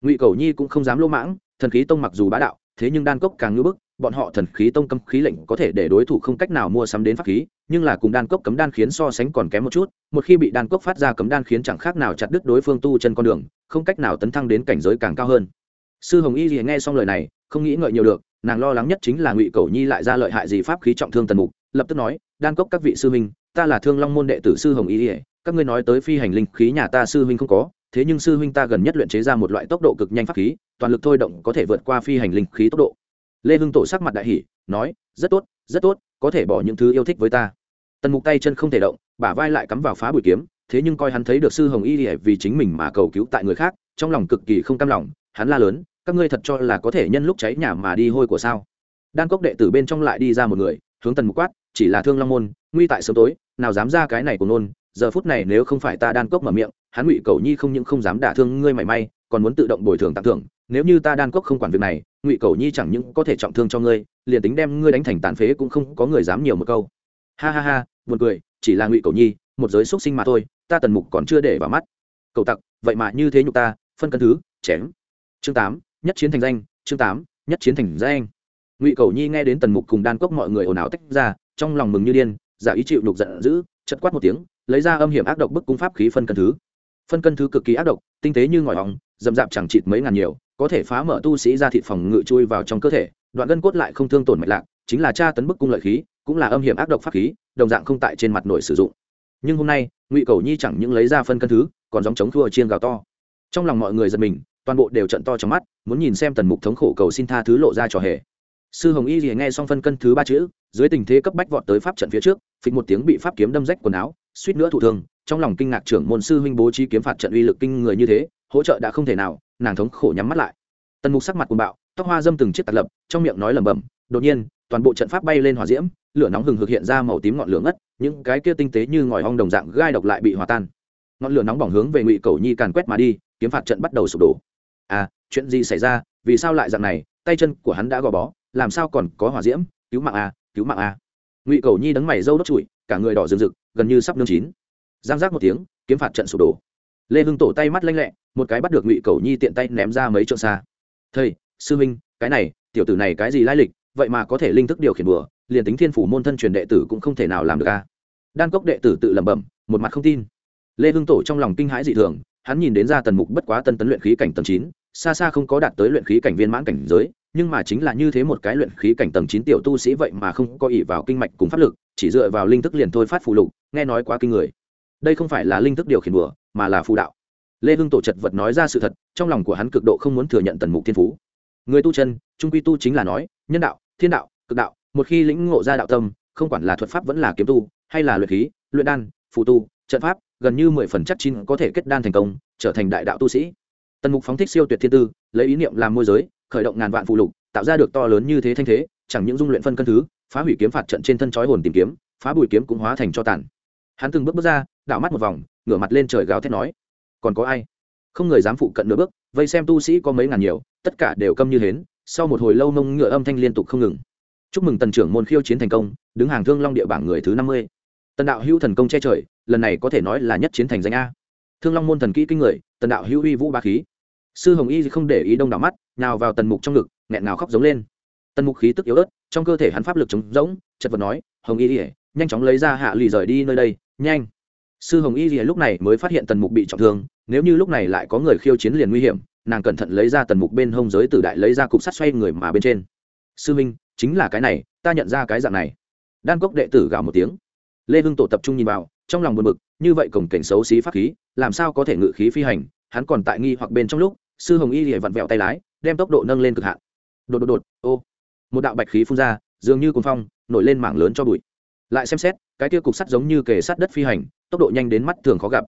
Ngụy cầu nhi cũng không dám lỗ mãng, thần khí tông mặc dù bá đạo, thế nhưng đan cốc càng ngưỡng bức bọn họ thần khí tông cấm khí lệnh có thể để đối thủ không cách nào mua sắm đến pháp khí, nhưng là cùng đan cốc cấm đan khiến so sánh còn kém một chút, một khi bị đan cốc phát ra cấm đan khiến chẳng khác nào chặt đứt đối phương tu chân con đường, không cách nào tấn thăng đến cảnh giới càng cao hơn. Sư hồng y gì nghe xong lời này, không nghĩ ngợi nhiều được, nàng lo lắng nhất chính là ngụy cầu nhi lại ra lợi hại gì pháp khí trọng thương tần mục, lập tức nói, đan cốc các vị sư huynh, ta là thương long môn đệ tử sư hồng y ỉa các ngươi nói tới phi hành linh khí nhà ta sư huynh không có, thế nhưng sư huynh ta gần nhất luyện chế ra một loại tốc độ cực nhanh pháp khí, toàn lực thôi động có thể vượt qua phi hành linh khí tốc độ lê hưng tổ sắc mặt đại hỷ nói, rất tốt rất tốt, có thể bỏ những thứ yêu thích với ta. Tần mục tay chân không thể động, bả vai lại cắm vào phá bụi kiếm, thế nhưng coi hắn thấy được sư hồng y ỉa vì chính mình mà cầu cứu tại người khác, trong lòng cực kỳ không cam lòng, hắn la lớn, các ngươi thật cho là có thể nhân lúc cháy nhà mà đi hôi của sao? Đan cốc đệ tử bên trong lại đi ra một người, hướng tần mục quát, chỉ là thương long môn, nguy tại sớm tối, nào dám ra cái này của nôn, giờ phút này nếu không phải ta đan cốc mở miệng, hắn ngụy cầu nhi không những không dám đả thương ngươi mảy may, còn muốn tự động bồi thường tặng thưởng nếu như ta đan cốc không quản việc này, ngụy cầu nhi chẳng những có thể trọng thương cho ngươi, liền tính đem ngươi đánh thành tàn phế cũng không có người dám nhiều một câu. Ha ha ha, buồn cười, chỉ là ngụy cầu nhi, một giới xuất sinh mà thôi, ta tần mục còn chưa để vào mắt. Cầu tặc, vậy mà như thế nhục ta, phân cân thứ, chém. Chương tám, nhất chiến thành danh, chương tám, nhất chiến thành danh. Ngụy cầu nhi nghe đến tần mục cùng đan cốc mọi người ồn ào tách ra, trong lòng mừng như điên, giả ý chịu nhục giận dữ, chật quát một tiếng, lấy ra âm hiểm ác độc bức cung pháp khí phân cân thứ. Phân cân thứ cực kỳ ác độc, tinh tế như ngòi hóng dầm dạp chẳng chịt mấy ngàn nhiều, có thể phá mở tu sĩ ra thịt phòng ngự chui vào trong cơ thể, đoạn gân cốt lại không thương tổn mạch lạc, chính là tra tấn bức cung lợi khí, cũng là âm hiểm ác độc pháp khí, đồng dạng không tại trên mặt nội sử dụng. Nhưng hôm nay, ngụy cầu nhi chẳng những lấy ra phân cân thứ, còn dòng chống thua chiên gào to. Trong lòng mọi người giật mình, toàn bộ đều trận to trong mắt, muốn nhìn xem tần mục thống khổ cầu xin tha thứ lộ ra trò hề. Sư hồng y thì nghe xong phân cân thứ ba chữ, dưới tình thế cấp bách vọt tới pháp trận phía trước, phịch một tiếng bị pháp kiếm đâm rách quần áo, suýt nữa thụ thương, trong lòng kinh ngạc trưởng môn sư huynh bố trí kiếm phạt trận uy lực kinh người như thế hỗ trợ đã không thể nào nàng thống khổ nhắm mắt lại. Tần mục sắc mặt cuồng bạo tóc hoa dâm từng chiếc tạt lập trong miệng nói lẩm bẩm đột nhiên toàn bộ trận pháp bay lên hỏa diễm lửa nóng hừng hực hiện ra màu tím ngọn lửa ngất những cái kia tinh tế như ngòi hong đồng dạng gai độc lại bị hòa tan. Ngọn lửa nóng bỏng hướng về ngụy cầu nhi càn quét mà đi kiếm phạt trận bắt đầu sụp đổ. À chuyện gì xảy ra? Vì sao lại dạng này? Tay chân của hắn đã gò bó làm sao còn có hỏa diễm? Cứu mạng à, cứu mạng à! ngụy cầu nhi đấng mày râu đốt trụi cả người đỏ rừng rực gần như sắp nương chín. Giang giác một tiếng kiếm phạt trận sụp đổ lê hưng tổ tay mắt lanh lẹ, một cái bắt được ngụy cầu nhi tiện tay ném ra mấy trượng xa. Thầy, sư minh cái này, tiểu tử này cái gì lai lịch, vậy mà có thể linh thức điều khiển bừa liền tính thiên phủ môn thân truyền đệ tử cũng không thể nào làm được a đan cốc đệ tử tự lẩm bẩm, một mặt không tin. Lê hưng tổ trong lòng kinh hãi dị thường, hắn nhìn đến ra tần mục bất quá tân tấn luyện khí cảnh tầng chín, xa xa không có đạt tới luyện khí cảnh viên mãn cảnh giới, nhưng mà chính là như thế một cái luyện khí cảnh tầng chín tiểu tu sĩ vậy mà không có ỷ vào kinh mạch cùng pháp lực, chỉ dựa vào linh thức liền thôi phát phù lục, nghe nói quá kinh người. Đây không phải là linh thức điều khiển bừa mà là phù đạo. Lê hưng tổ chật vật nói ra sự thật, trong lòng của hắn cực độ không muốn thừa nhận tần mục thiên phú. Người tu chân, trung quy tu chính là nói, nhân đạo, thiên đạo, cực đạo, một khi lĩnh ngộ ra đạo tâm, không quản là thuật pháp vẫn là kiếm tu, hay là luyện khí, luyện đan, phù tu, trận pháp, gần như mười phần chắc chín có thể kết đan thành công, trở thành đại đạo tu sĩ. Tần mục phóng thích siêu tuyệt thiên tư, lấy ý niệm làm môi giới, khởi động ngàn vạn phụ lục, tạo ra được to lớn như thế thanh thế, chẳng những dung luyện phân cân thứ, phá hủy kiếm phạt trận trên thân chói hồn tìm kiếm, phá bùi kiếm cũng hóa thành cho tàn. Hắn từng bước bước ra, đảo mắt một vòng ngửa mặt lên trời gào thét nói, còn có ai? Không người dám phụ cận nửa bước, vây xem tu sĩ có mấy ngàn nhiều, tất cả đều câm như hến. Sau một hồi lâu nông ngựa âm thanh liên tục không ngừng. Chúc mừng tần trưởng môn khiêu chiến thành công, đứng hàng thương long địa bảng người thứ năm mươi. Tần đạo hữu thần công che trời, lần này có thể nói là nhất chiến thành danh a. Thương long môn thần kỹ kinh người, tần đạo hữu uy vũ ba khí. Sư hồng y không để ý đông đảo mắt, nào vào tần mục trong ngực, nghẹn nào khóc giống lên. Tần mục khí tức yếu ớt, trong cơ thể hắn pháp lực trống rỗng, chật vật nói, hồng y ỉa nhanh chóng lấy ra hạ lì rời đi nơi đây, nhanh sư hồng y ỉa lúc này mới phát hiện tần mục bị trọng thương, nếu như lúc này lại có người khiêu chiến liền nguy hiểm, nàng cẩn thận lấy ra tần mục bên hông giới tử đại lấy ra cục sắt xoay người mà bên trên. Sư minh, chính là cái này, ta nhận ra cái dạng này. Đan cốc đệ tử gào một tiếng. Lê hưng tổ tập trung nhìn vào, trong lòng buồn bực, như vậy cổng cảnh xấu xí pháp khí, làm sao có thể ngự khí phi hành, hắn còn tại nghi hoặc bên trong lúc, sư hồng y thì vặn vẹo tay lái, đem tốc độ nâng lên cực hạn. Đột đột đột, ô. Một đạo bạch khí phun ra, dường như cuồng phong, nổi lên mảng lớn cho bụi. Lại xem xét, cái kia cục sắt giống như kề sát đất phi hành tốc độ nhanh đến mắt thường khó gặp.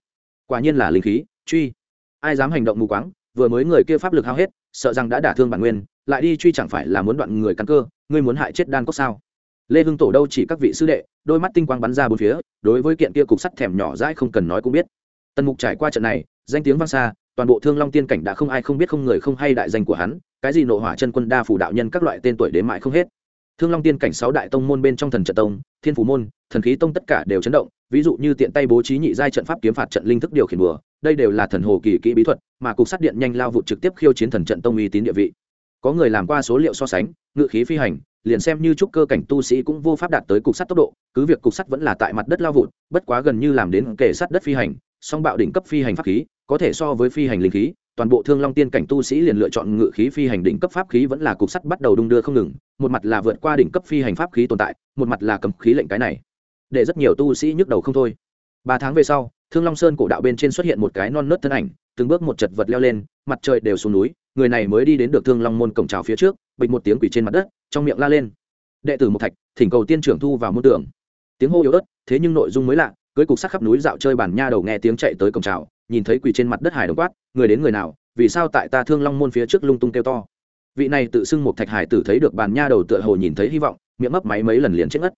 Quả nhiên là linh khí, truy. Ai dám hành động mù quáng, vừa mới người kia pháp lực hao hết, sợ rằng đã đả thương bản nguyên, lại đi truy chẳng phải là muốn đoạn người căn cơ, ngươi muốn hại chết đan cốc sao? Lê hưng tổ đâu chỉ các vị sư đệ, đôi mắt tinh quang bắn ra bốn phía, đối với kiện kia cục sắt thèm nhỏ dãi không cần nói cũng biết. Tần mục trải qua trận này, danh tiếng vang xa, toàn bộ thương long tiên cảnh đã không ai không biết không người không hay đại danh của hắn, cái gì nộ hỏa chân quân đa phủ đạo nhân các loại tên tuổi đến mãi không hết thương long tiên cảnh sáu đại tông môn bên trong thần trận tông, thiên phủ môn, thần khí tông tất cả đều chấn động, ví dụ như tiện tay bố trí nhị giai trận pháp kiếm phạt trận linh thức điều khiển bừa đây đều là thần hồ kỳ kỹ bí thuật, mà cục sát điện nhanh lao vụ trực tiếp khiêu chiến thần trận tông uy tín địa vị. Có người làm qua số liệu so sánh, ngự khí phi hành, liền xem như trúc cơ cảnh tu sĩ cũng vô pháp đạt tới cục sắt tốc độ, cứ việc cục sắt vẫn là tại mặt đất lao vụt, bất quá gần như làm đến kể sát đất phi hành, song bạo đỉnh cấp phi hành pháp khí, có thể so với phi hành linh khí toàn bộ thương long tiên cảnh tu sĩ liền lựa chọn ngự khí phi hành đỉnh cấp pháp khí vẫn là cục sắt bắt đầu đung đưa không ngừng, một mặt là vượt qua đỉnh cấp phi hành pháp khí tồn tại, một mặt là cầm khí lệnh cái này. Để rất nhiều tu sĩ nhức đầu không thôi. Ba tháng về sau, thương long sơn cổ đạo bên trên xuất hiện một cái non nớt thân ảnh, từng bước một chật vật leo lên, mặt trời đều xuống núi, người này mới đi đến được thương long môn cổng trào phía trước, bịch một tiếng quỷ trên mặt đất, trong miệng la lên. Đệ tử một thạch, thỉnh cầu tiên trưởng thu vào môn tưởng tiếng hô yếu ớt, thế nhưng nội dung mới lạ, cưới cục sắc khắp núi dạo chơi bản nha đầu nghe tiếng chạy tới cổng trào nhìn thấy quỳ trên mặt đất hải đồng quát, người đến người nào, vì sao tại ta thương long môn phía trước lung tung kêu to? Vị này tự xưng một thạch hải tử thấy được bàn nha đầu tựa hồ nhìn thấy hy vọng, miệng mấp máy mấy lần liền chết ngất.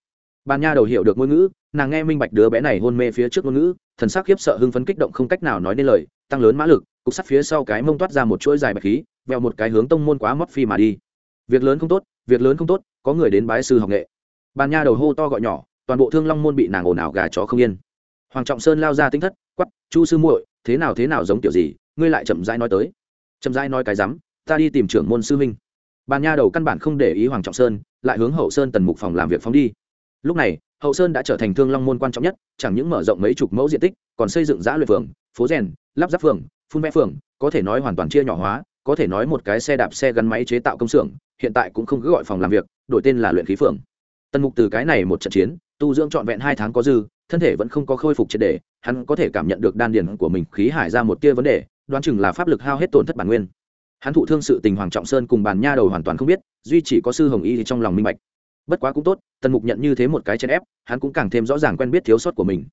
Bàn nha đầu hiểu được ngôn ngữ, nàng nghe minh bạch đứa bé này hôn mê phía trước ngôn ngữ, thần sắc khiếp sợ hưng phấn kích động không cách nào nói nên lời, tăng lớn mã lực, cục sắt phía sau cái mông toát ra một chuỗi dài bạch khí vẹo một cái hướng tông môn quá mất phi mà đi. Việc lớn không tốt, việc lớn không tốt, có người đến bái sư học nghệ. Bàn nha đầu hô to gọi nhỏ, toàn bộ thương long môn bị nàng ồn ào gà chó không yên. Hoàng trọng sơn lao ra tinh thất quắp chu sư muội thế nào thế nào giống kiểu gì, ngươi lại chậm rãi nói tới. Chậm rãi nói cái rắm, ta đi tìm trưởng môn sư minh bàn nha đầu căn bản không để ý hoàng trọng sơn, lại hướng hậu sơn tần mục phòng làm việc phóng đi. Lúc này, hậu sơn đã trở thành thương long môn quan trọng nhất, chẳng những mở rộng mấy chục mẫu diện tích, còn xây dựng giã luyện phường, phố rèn, lắp ráp phường, phun vẽ phường, có thể nói hoàn toàn chia nhỏ hóa, có thể nói một cái xe đạp, xe gắn máy chế tạo công xưởng, hiện tại cũng không cứ gọi phòng làm việc, đổi tên là luyện khí phường. Tần mục từ cái này một trận chiến tu dưỡng trọn vẹn hai tháng có dư, thân thể vẫn không có khôi phục triệt đề hắn có thể cảm nhận được đan điền của mình khí hải ra một tia vấn đề, đoán chừng là pháp lực hao hết tổn thất bản nguyên. Hắn thụ thương sự tình hoàng trọng sơn cùng bàn nha đầu hoàn toàn không biết, duy chỉ có sư hồng y thì trong lòng minh bạch. Bất quá cũng tốt, tần mục nhận như thế một cái chèn ép, hắn cũng càng thêm rõ ràng quen biết thiếu sót của mình.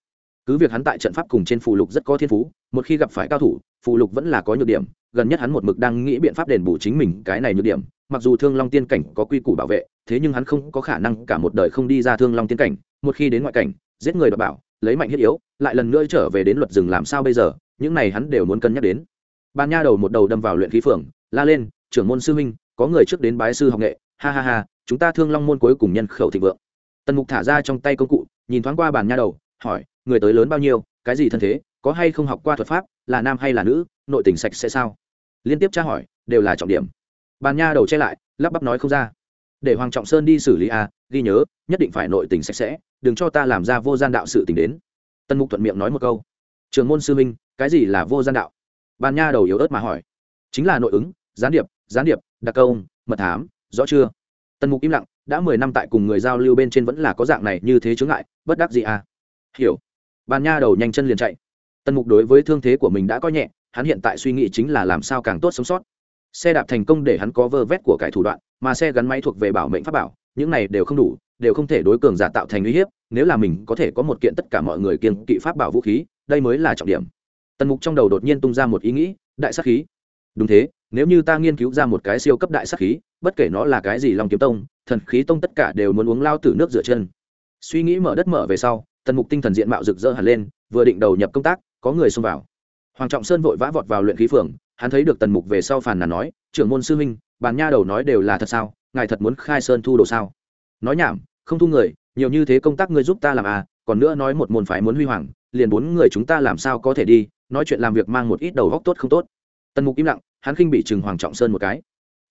Cứ việc hắn tại trận pháp cùng trên phù lục rất có thiên phú, một khi gặp phải cao thủ, phù lục vẫn là có nhược điểm, gần nhất hắn một mực đang nghĩ biện pháp đền bù chính mình cái này nhược điểm, mặc dù thương long tiên cảnh có quy củ bảo vệ, thế nhưng hắn không có khả năng cả một đời không đi ra thương long tiên cảnh một khi đến ngoại cảnh, giết người đ bảo, lấy mạnh thiết yếu, lại lần nữa trở về đến luật rừng làm sao bây giờ, những này hắn đều muốn cân nhắc đến. Ban nha đầu một đầu đâm vào luyện khí phường la lên, trưởng môn sư huynh, có người trước đến bái sư học nghệ, ha ha ha, chúng ta thương long môn cuối cùng nhân khẩu thịnh vượng. Tần mục thả ra trong tay công cụ, nhìn thoáng qua bàn nha đầu, hỏi, người tới lớn bao nhiêu, cái gì thân thế, có hay không học qua thuật pháp, là nam hay là nữ, nội tình sạch sẽ sao? Liên tiếp tra hỏi, đều là trọng điểm. Bàn nha đầu che lại, lắp bắp nói không ra để hoàng trọng sơn đi xử lý a, ghi nhớ, nhất định phải nội tình sạch sẽ, đừng cho ta làm ra vô gian đạo sự tình đến. Tân mục thuận miệng nói một câu. Trường môn sư minh cái gì là vô gian đạo? Bàn nha đầu yếu ớt mà hỏi. Chính là nội ứng, gián điệp gián điệp, đặc công, mật thám, rõ chưa? Tân mục im lặng, đã mười năm tại cùng người giao lưu bên trên vẫn là có dạng này như thế chướng ngại, bất đắc gì à hiểu. Bàn nha đầu nhanh chân liền chạy. Tân mục đối với thương thế của mình đã có nhẹ, hắn hiện tại suy nghĩ chính là làm sao càng tốt sống sót. Xe đạp thành công để hắn có vơ vét của cải thủ đoạn mà xe gắn máy thuộc về bảo mệnh pháp bảo, những này đều không đủ, đều không thể đối cường giả tạo thành uy hiếp, nếu là mình có thể có một kiện tất cả mọi người kiên kỵ pháp bảo vũ khí, đây mới là trọng điểm. Tần mục trong đầu đột nhiên tung ra một ý nghĩ, đại sắc khí. Đúng thế, nếu như ta nghiên cứu ra một cái siêu cấp đại sắc khí, bất kể nó là cái gì long kiếm tông, thần khí tông tất cả đều muốn uống lao tử nước rửa chân. Suy nghĩ mở đất mở về sau, tần mục tinh thần diện mạo rực rỡ hẳn lên, vừa định đầu nhập công tác, có người xông vào. Hoàng trọng sơn vội vã vọt vào luyện khí phường, hắn thấy được tần mục về sau phàn nàn nói, trưởng môn sư huynh bàn nha đầu nói đều là thật sao? Ngài thật muốn khai sơn thu đồ sao? Nói nhảm, không thu người, nhiều như thế công tác ngươi giúp ta làm à còn nữa nói một môn phái muốn huy hoàng, liền bốn người chúng ta làm sao có thể đi, nói chuyện làm việc mang một ít đầu góc tốt không tốt. Tần mục im lặng, hắn khinh bị chừng hoàng trọng sơn một cái.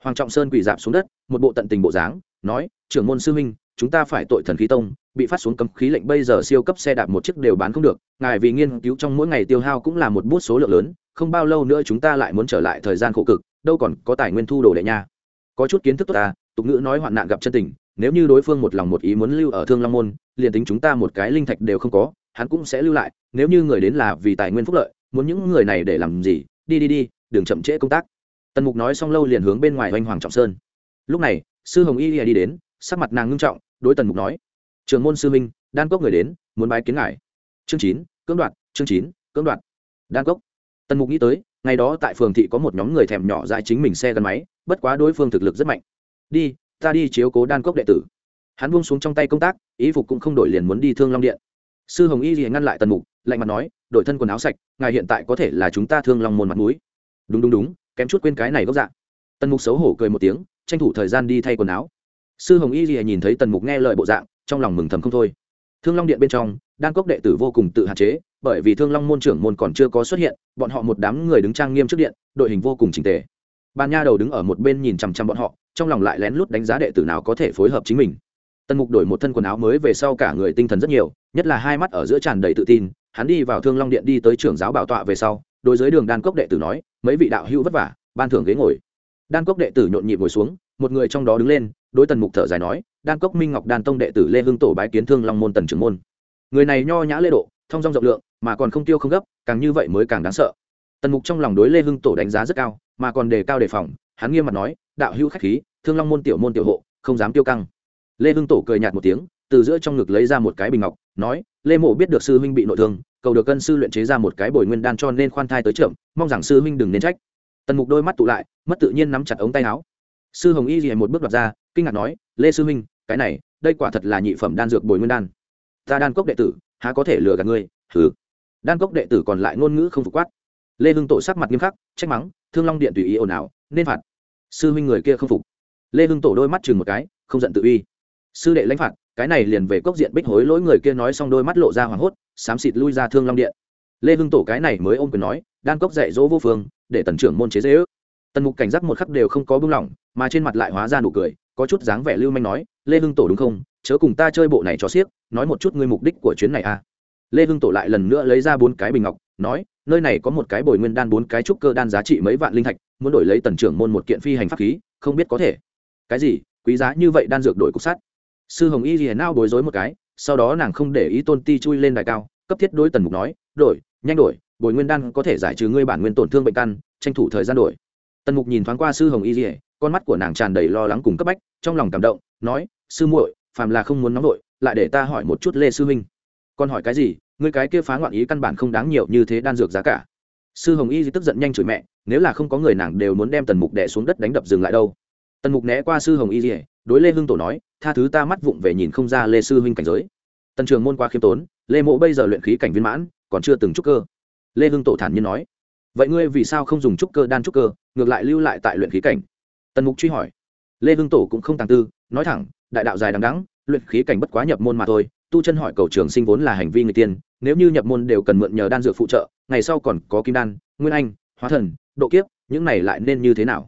Hoàng trọng sơn quỳ dạp xuống đất, một bộ tận tình bộ dáng, nói, trưởng môn sư huynh, chúng ta phải tội thần khí tông, bị phát xuống cấm khí lệnh bây giờ siêu cấp xe đạp một chiếc đều bán không được, ngài vì nghiên cứu trong mỗi ngày tiêu hao cũng là một bút số lượng lớn, không bao lâu nữa chúng ta lại muốn trở lại thời gian khổ cực đâu còn có tài nguyên thu đồ đệ nha. Có chút kiến thức tốt ta, tục ngữ nói hoạn nạn gặp chân tình, nếu như đối phương một lòng một ý muốn lưu ở thương long môn, liền tính chúng ta một cái linh thạch đều không có, hắn cũng sẽ lưu lại, nếu như người đến là vì tài nguyên phúc lợi, muốn những người này để làm gì, đi đi đi, đừng chậm trễ công tác. Tần mục nói xong lâu liền hướng bên ngoài oanh hoàng trọng sơn. Lúc này, sư hồng y đi đến, sắc mặt nàng ngưng trọng, đối tần mục nói, trường môn sư minh đan cốc người đến, muốn bái kiến ngài. Chương chín, cưỡng đoạt, chương chín, cưỡng đoạt. Đan cốc. Tần mục nghĩ tới ngày đó tại phường thị có một nhóm người thèm nhỏ dại chính mình xe gắn máy, bất quá đối phương thực lực rất mạnh. Đi, ta đi chiếu cố đan cốc đệ tử. Hắn buông xuống trong tay công tác ý phục cũng không đổi liền muốn đi thương long điện. Sư hồng y gì ngăn lại tần mục, lạnh mặt nói, đổi thân quần áo sạch, ngài hiện tại có thể là chúng ta thương long môn mặt mũi. Đúng đúng đúng, kém chút quên cái này gốc dạng tần mục xấu hổ cười một tiếng, tranh thủ thời gian đi thay quần áo. Sư hồng y gì nhìn thấy tần mục nghe lời bộ dạng, trong lòng mừng thầm không thôi. Thương long điện bên trong, đan cốc đệ tử vô cùng tự hạn chế bởi vì thương long môn trưởng môn còn chưa có xuất hiện, bọn họ một đám người đứng trang nghiêm trước điện, đội hình vô cùng trình tề. Ban nha đầu đứng ở một bên nhìn chằm chằm bọn họ, trong lòng lại lén lút đánh giá đệ tử nào có thể phối hợp chính mình. Tần mục đổi một thân quần áo mới về sau cả người tinh thần rất nhiều, nhất là hai mắt ở giữa tràn đầy tự tin, hắn đi vào thương long điện đi tới trưởng giáo bảo tọa về sau, đối với đường đan cốc đệ tử nói, mấy vị đạo hữu vất vả, ban thưởng ghế ngồi. Đan cốc đệ tử nhộn nhịp ngồi xuống, một người trong đó đứng lên, đối tần mục thở dài nói, đan cốc minh ngọc đan tông đệ tử lê hưng tổ bái kiến thương long môn tần trưởng môn. Người này nho nhã lễ độ thong dong rộng lượng, mà còn không tiêu không gấp, càng như vậy mới càng đáng sợ. Tần mục trong lòng đối lê hưng tổ đánh giá rất cao, mà còn đề cao đề phòng, hắn nghiêm mặt nói, đạo hữu khách khí, thương long môn tiểu môn tiểu hộ, không dám tiêu căng. Lê hưng tổ cười nhạt một tiếng, từ giữa trong ngực lấy ra một cái bình ngọc, nói, lê mộ biết được sư huynh bị nội thương, cầu được cân sư luyện chế ra một cái bồi nguyên đan cho nên khoan thai tới trưởng, mong rằng sư huynh đừng nên trách. Tần mục đôi mắt tụ lại, mất tự nhiên nắm chặt ống tay áo. Sư hồng y gì một bước đoạt ra, kinh ngạc nói, lê sư huynh, cái này, đây quả thật là nhị phẩm đan dược bồi nguyên đan ta đan cốc đệ tử, há có thể lừa gạt ngươi thử đan cốc đệ tử còn lại ngôn ngữ không phục quát. Lê hưng tổ sắc mặt nghiêm khắc, trách mắng, thương long điện tùy ý ồn ào, nên phạt. Sư huynh người kia không phục. Lê hưng tổ đôi mắt chừng một cái, không giận tự uy. Sư đệ lãnh phạt, cái này liền về cốc diện bích hối lỗi người kia nói xong đôi mắt lộ ra hoảng hốt, xám xịt lui ra thương long điện. Lê hưng tổ cái này mới ôm quyền nói, đan cốc dạy dỗ vô phương, để tần trưởng môn chế dễ ước tần mục cảnh giác một khắc đều không có buông lỏng, mà trên mặt lại hóa ra nụ cười có chút dáng vẻ lưu manh nói, lê hưng tổ đúng không? Chớ cùng ta chơi bộ này cho xiếc, nói một chút ngươi mục đích của chuyến này à. Lê hưng tổ lại lần nữa lấy ra bốn cái bình ngọc, nói, nơi này có một cái bồi nguyên đan bốn cái trúc cơ đan giá trị mấy vạn linh thạch, muốn đổi lấy tần trưởng môn một kiện phi hành pháp khí, không biết có thể. Cái gì? Quý giá như vậy đan dược đổi cục sắt? Sư hồng y liền nao bối rối một cái, sau đó nàng không để ý tôn ti chui lên đài cao, cấp thiết đối tần mục nói, đổi, nhanh đổi, bồi nguyên đan có thể giải trừ ngươi bản nguyên tổn thương bệnh căn, tranh thủ thời gian đổi. Tần mục nhìn thoáng qua sư hồng y dỉa con mắt của nàng tràn đầy lo lắng cùng cấp bách, trong lòng cảm động, nói, sư muội, phàm là không muốn nóng đổi lại để ta hỏi một chút lê sư huynh. Con hỏi cái gì? Ngươi cái kia phá ngoạn ý căn bản không đáng nhiều như thế đan dược giá cả. Sư hồng y tức giận nhanh chửi mẹ, nếu là không có người nàng đều muốn đem tần mục đẻ xuống đất đánh đập dừng lại đâu. Tần mục né qua sư hồng y dỉa đối lê hưng tổ nói, tha thứ ta mắt vụng về nhìn không ra lê sư huynh cảnh giới. Tần trường môn qua khiêm tốn, lê mộ bây giờ luyện khí cảnh viên mãn, còn chưa từng trúc cơ. Lê hưng tổ thản nhiên nói, vậy ngươi vì sao không dùng trúc cơ đan trúc cơ, ngược lại lưu lại tại luyện khí cảnh? Tần mục truy hỏi. Lê hưng tổ cũng không tàng tư, nói thẳng, đại đạo dài đằng đắng luyện khí cảnh bất quá nhập môn mà thôi, tu chân hỏi cầu trường sinh vốn là hành vi người tiên, nếu như nhập môn đều cần mượn nhờ đan dược phụ trợ, ngày sau còn có kim đan, nguyên anh, hóa thần, độ kiếp, những này lại nên như thế nào?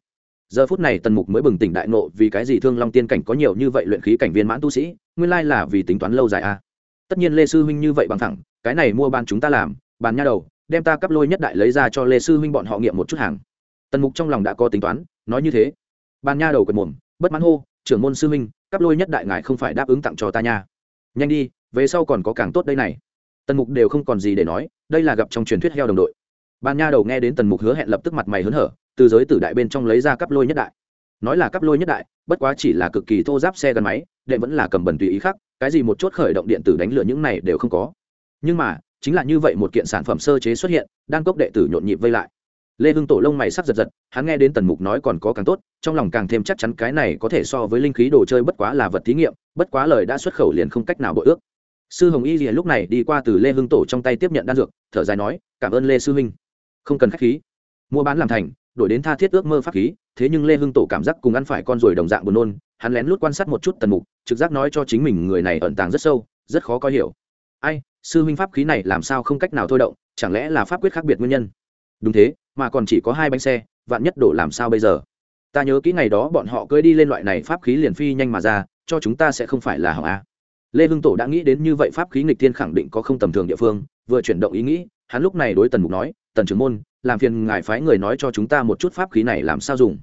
Giờ phút này tần mục mới bừng tỉnh đại nộ vì cái gì thương long tiên cảnh có nhiều như vậy luyện khí cảnh viên mãn tu sĩ, nguyên lai là vì tính toán lâu dài a à. tất nhiên lê sư huynh như vậy bằng thẳng, cái này mua ban chúng ta làm bàn nha đầu, đem ta cắp lôi nhất đại lấy ra cho lê sư huynh bọn họ nghiệm một chút hàng. Tần mục trong lòng đã có tính toán, nói như thế bàn nha đầu quật mồm, bất mãn hô, trưởng môn sư huynh, cắp lôi nhất đại ngài không phải đáp ứng tặng cho ta nha. Nhanh đi, về sau còn có càng tốt đây này. Tần mục đều không còn gì để nói, đây là gặp trong truyền thuyết heo đồng đội. Bàn nha đầu nghe đến tần mục hứa hẹn lập tức mặt mày hớn hở, từ giới tử đại bên trong lấy ra cắp lôi nhất đại. Nói là cắp lôi nhất đại, bất quá chỉ là cực kỳ thô giáp xe gắn máy, đệ vẫn là cầm bẩn tùy ý khác, cái gì một chốt khởi động điện tử đánh lửa những này đều không có. Nhưng mà, chính là như vậy một kiện sản phẩm sơ chế xuất hiện đan cốc đệ tử nhộn nhịp vây lại lê hưng tổ lông mày sắc giật giật, hắn nghe đến tần mục nói còn có càng tốt, trong lòng càng thêm chắc chắn cái này có thể so với linh khí đồ chơi bất quá là vật thí nghiệm, bất quá lời đã xuất khẩu liền không cách nào bội ước. Sư hồng y lúc này đi qua từ lê hưng tổ trong tay tiếp nhận đan dược, thở dài nói, cảm ơn lê sư huynh. Không cần k h á c h khí. Mua bán làm thành, đổi đến tha thiết ước mơ pháp khí, thế nhưng lê hưng tổ cảm giác cùng ăn phải con ruồi đồng dạng buồn nôn, hắn lén lút quan sát một chút tần mục, trực giác nói cho chính mình người này ẩn tàng rất sâu, rất khó coi hiểu. Ai, sư huynh pháp khí này làm sao không cách nào thôi động, chẳng lẽ là pháp quyết khác biệt nguyên nhân? Đúng thế mà còn chỉ có hai bánh xe, vạn nhất đổ làm sao bây giờ? Ta nhớ kỹ ngày đó bọn họ cưỡi đi lên loại này pháp khí liền phi nhanh mà ra, cho chúng ta sẽ không phải là hỏng a. Lê hưng tổ đã nghĩ đến như vậy pháp khí nghịch thiên khẳng định có không tầm thường địa phương, vừa chuyển động ý nghĩ, hắn lúc này đối tần mục nói, tần trưởng môn, làm phiền ngài phái người nói cho chúng ta một chút pháp khí này làm sao dùng.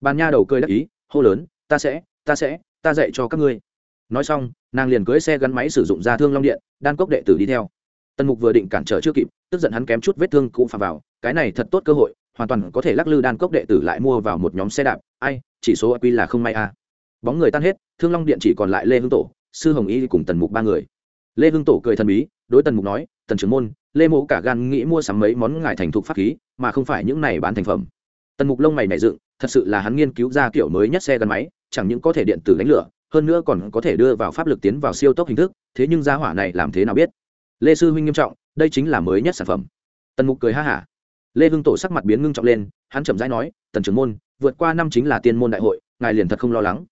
Bàn nha đầu cười đắc ý, hô lớn, ta sẽ ta sẽ, ta dạy cho các ngươi. Nói xong, nàng liền cưới xe gắn máy sử dụng ra thương long điện, đan cốc đệ tử đi theo. Tần mục vừa định cản trở chưa kịp, tức giận hắn kém chút vết thương cũng phà vào cái này thật tốt cơ hội, hoàn toàn có thể lắc lư đan cốc đệ tử lại mua vào một nhóm xe đạp. Ai, chỉ số quy là không may a bóng người tan hết, thương long điện chỉ còn lại lê hưng tổ, sư hồng y cùng tần mục ba người. Lê hưng tổ cười thần bí, đối tần mục nói, tần trưởng môn, lê mộ cả gan nghĩ mua sắm mấy món ngài thành thục pháp khí, mà không phải những này bán thành phẩm. Tần mục lông mày nảy dựng, thật sự là hắn nghiên cứu ra kiểu mới nhất xe gắn máy, chẳng những có thể điện tử đánh lửa, hơn nữa còn có thể đưa vào pháp lực tiến vào siêu tốc hình thức, thế nhưng giá hỏa này làm thế nào biết? Lê sư huynh nghiêm trọng, đây chính là mới nhất sản phẩm. Tần mục cười ha hả lê hưng tổ sắc mặt biến ngưng trọng lên, hắn chậm rãi nói, tần trưởng môn, vượt qua năm chính là tiên môn đại hội, ngài liền thật không lo lắng.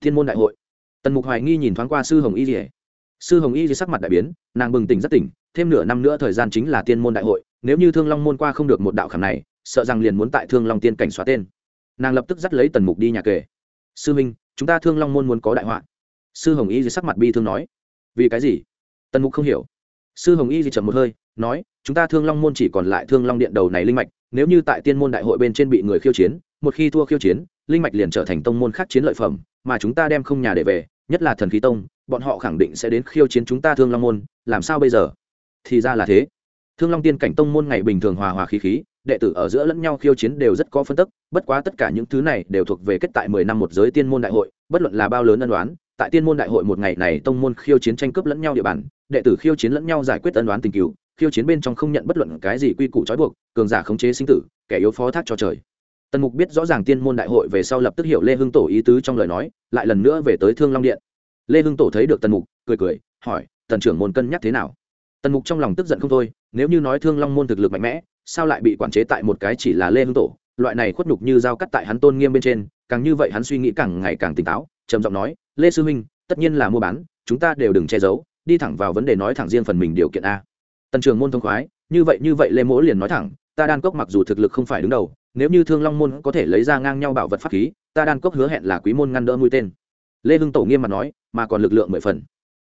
Tiên môn đại hội? Tần mục hoài nghi nhìn thoáng qua sư hồng y dỉa sư hồng y di sắc mặt đại biến, nàng bừng tỉnh rất tỉnh, thêm nửa năm nữa thời gian chính là tiên môn đại hội, nếu như thương long môn qua không được một đạo khảm này, sợ rằng liền muốn tại thương long tiên cảnh xóa tên. Nàng lập tức dắt lấy tần mục đi nhà kề. Sư minh, chúng ta thương long môn muốn có đại họa. Sư hồng y dưới sắc mặt bi thương nói. Vì cái gì? Tần mục không hiểu. Sư hồng y gì chậm một hơi nói, chúng ta thương long môn chỉ còn lại thương long điện đầu này linh mạch, nếu như tại tiên môn đại hội bên trên bị người khiêu chiến, một khi thua khiêu chiến, linh mạch liền trở thành tông môn khác chiến lợi phẩm, mà chúng ta đem không nhà để về, nhất là thần khí tông, bọn họ khẳng định sẽ đến khiêu chiến chúng ta thương long môn, làm sao bây giờ? Thì ra là thế. Thương long tiên cảnh tông môn ngày bình thường hòa hòa khí khí, đệ tử ở giữa lẫn nhau khiêu chiến đều rất có phân tức, bất quá tất cả những thứ này đều thuộc về kết tại mười năm một giới tiên môn đại hội, bất luận là bao lớn ân đoán tại tiên môn đại hội một ngày này tông môn khiêu chiến tranh cướp lẫn nhau địa bàn đệ tử khiêu chiến lẫn nhau giải quyết ân đoán tình cứu khiêu chiến bên trong không nhận bất luận cái gì quy củ trói buộc, cường giả khống chế sinh tử, kẻ yếu phó thác cho trời. Tần mục biết rõ ràng tiên môn đại hội về sau lập tức hiểu lê hưng tổ ý tứ trong lời nói, lại lần nữa về tới thương long điện. Lê hưng tổ thấy được tần mục, cười cười, hỏi, tần trưởng môn cân nhắc thế nào? Tần mục trong lòng tức giận không thôi, nếu như nói thương long môn thực lực mạnh mẽ, sao lại bị quản chế tại một cái chỉ là lê hưng tổ? Loại này khuất nhục như dao cắt tại hắn tôn nghiêm bên trên, càng như vậy hắn suy nghĩ càng ngày càng tỉnh táo, trầm giọng nói, lê sư huynh, tất nhiên là mua bán, chúng ta đều đừng che giấu đi thẳng vào vấn đề nói thẳng riêng phần mình điều kiện a. Tần trường môn thông khoái, như vậy như vậy lê mỗ liền nói thẳng, ta đan cốc mặc dù thực lực không phải đứng đầu, nếu như thương long môn có thể lấy ra ngang nhau bảo vật pháp khí, ta đan cốc hứa hẹn là quý môn ngăn đỡ mũi tên. Lê hưng tổ nghiêm mặt nói, mà còn lực lượng mười phần.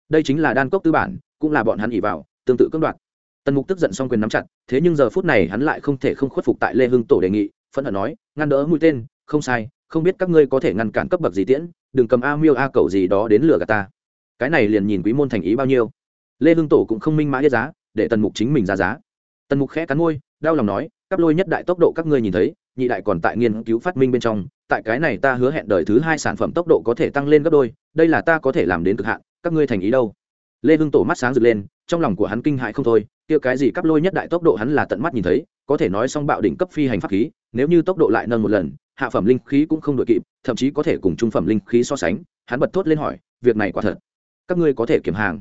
Đây chính là đan cốc tư bản, cũng là bọn hắn ỉ vào, tương tự cưỡng đoạt. Tần mục tức giận xong quyền nắm chặt, thế nhưng giờ phút này hắn lại không thể không khuất phục tại lê hưng tổ đề nghị, phẫn hận nói, ngăn đỡ mũi tên, không sai, không biết các ngươi có thể ngăn cản cấp bậc gì tiễn, đừng cầm a miêu a cầu gì đó đến lừa gạt ta cái này liền nhìn quý môn thành ý bao nhiêu. Lê hưng tổ cũng không minh mã hết giá, để tần mục chính mình ra giá. Tần mục khẽ cắn môi, đau lòng nói cắp lôi nhất đại tốc độ các ngươi nhìn thấy, nhị đại còn tại nghiên cứu phát minh bên trong, tại cái này ta hứa hẹn đời thứ hai sản phẩm tốc độ có thể tăng lên gấp đôi, đây là ta có thể làm đến cực hạn, các ngươi thành ý đâu? Lê hưng tổ mắt sáng rực lên, trong lòng của hắn kinh hại không thôi, kia cái gì cắp lôi nhất đại tốc độ hắn là tận mắt nhìn thấy, có thể nói xong bạo đỉnh cấp phi hành pháp khí, nếu như tốc độ lại nâng một lần, hạ phẩm linh khí cũng không đội kịp, thậm chí có thể cùng trung phẩm linh khí so sánh. Hắn bật thốt lên hỏi, việc này quả thật các ngươi có thể kiểm hàng.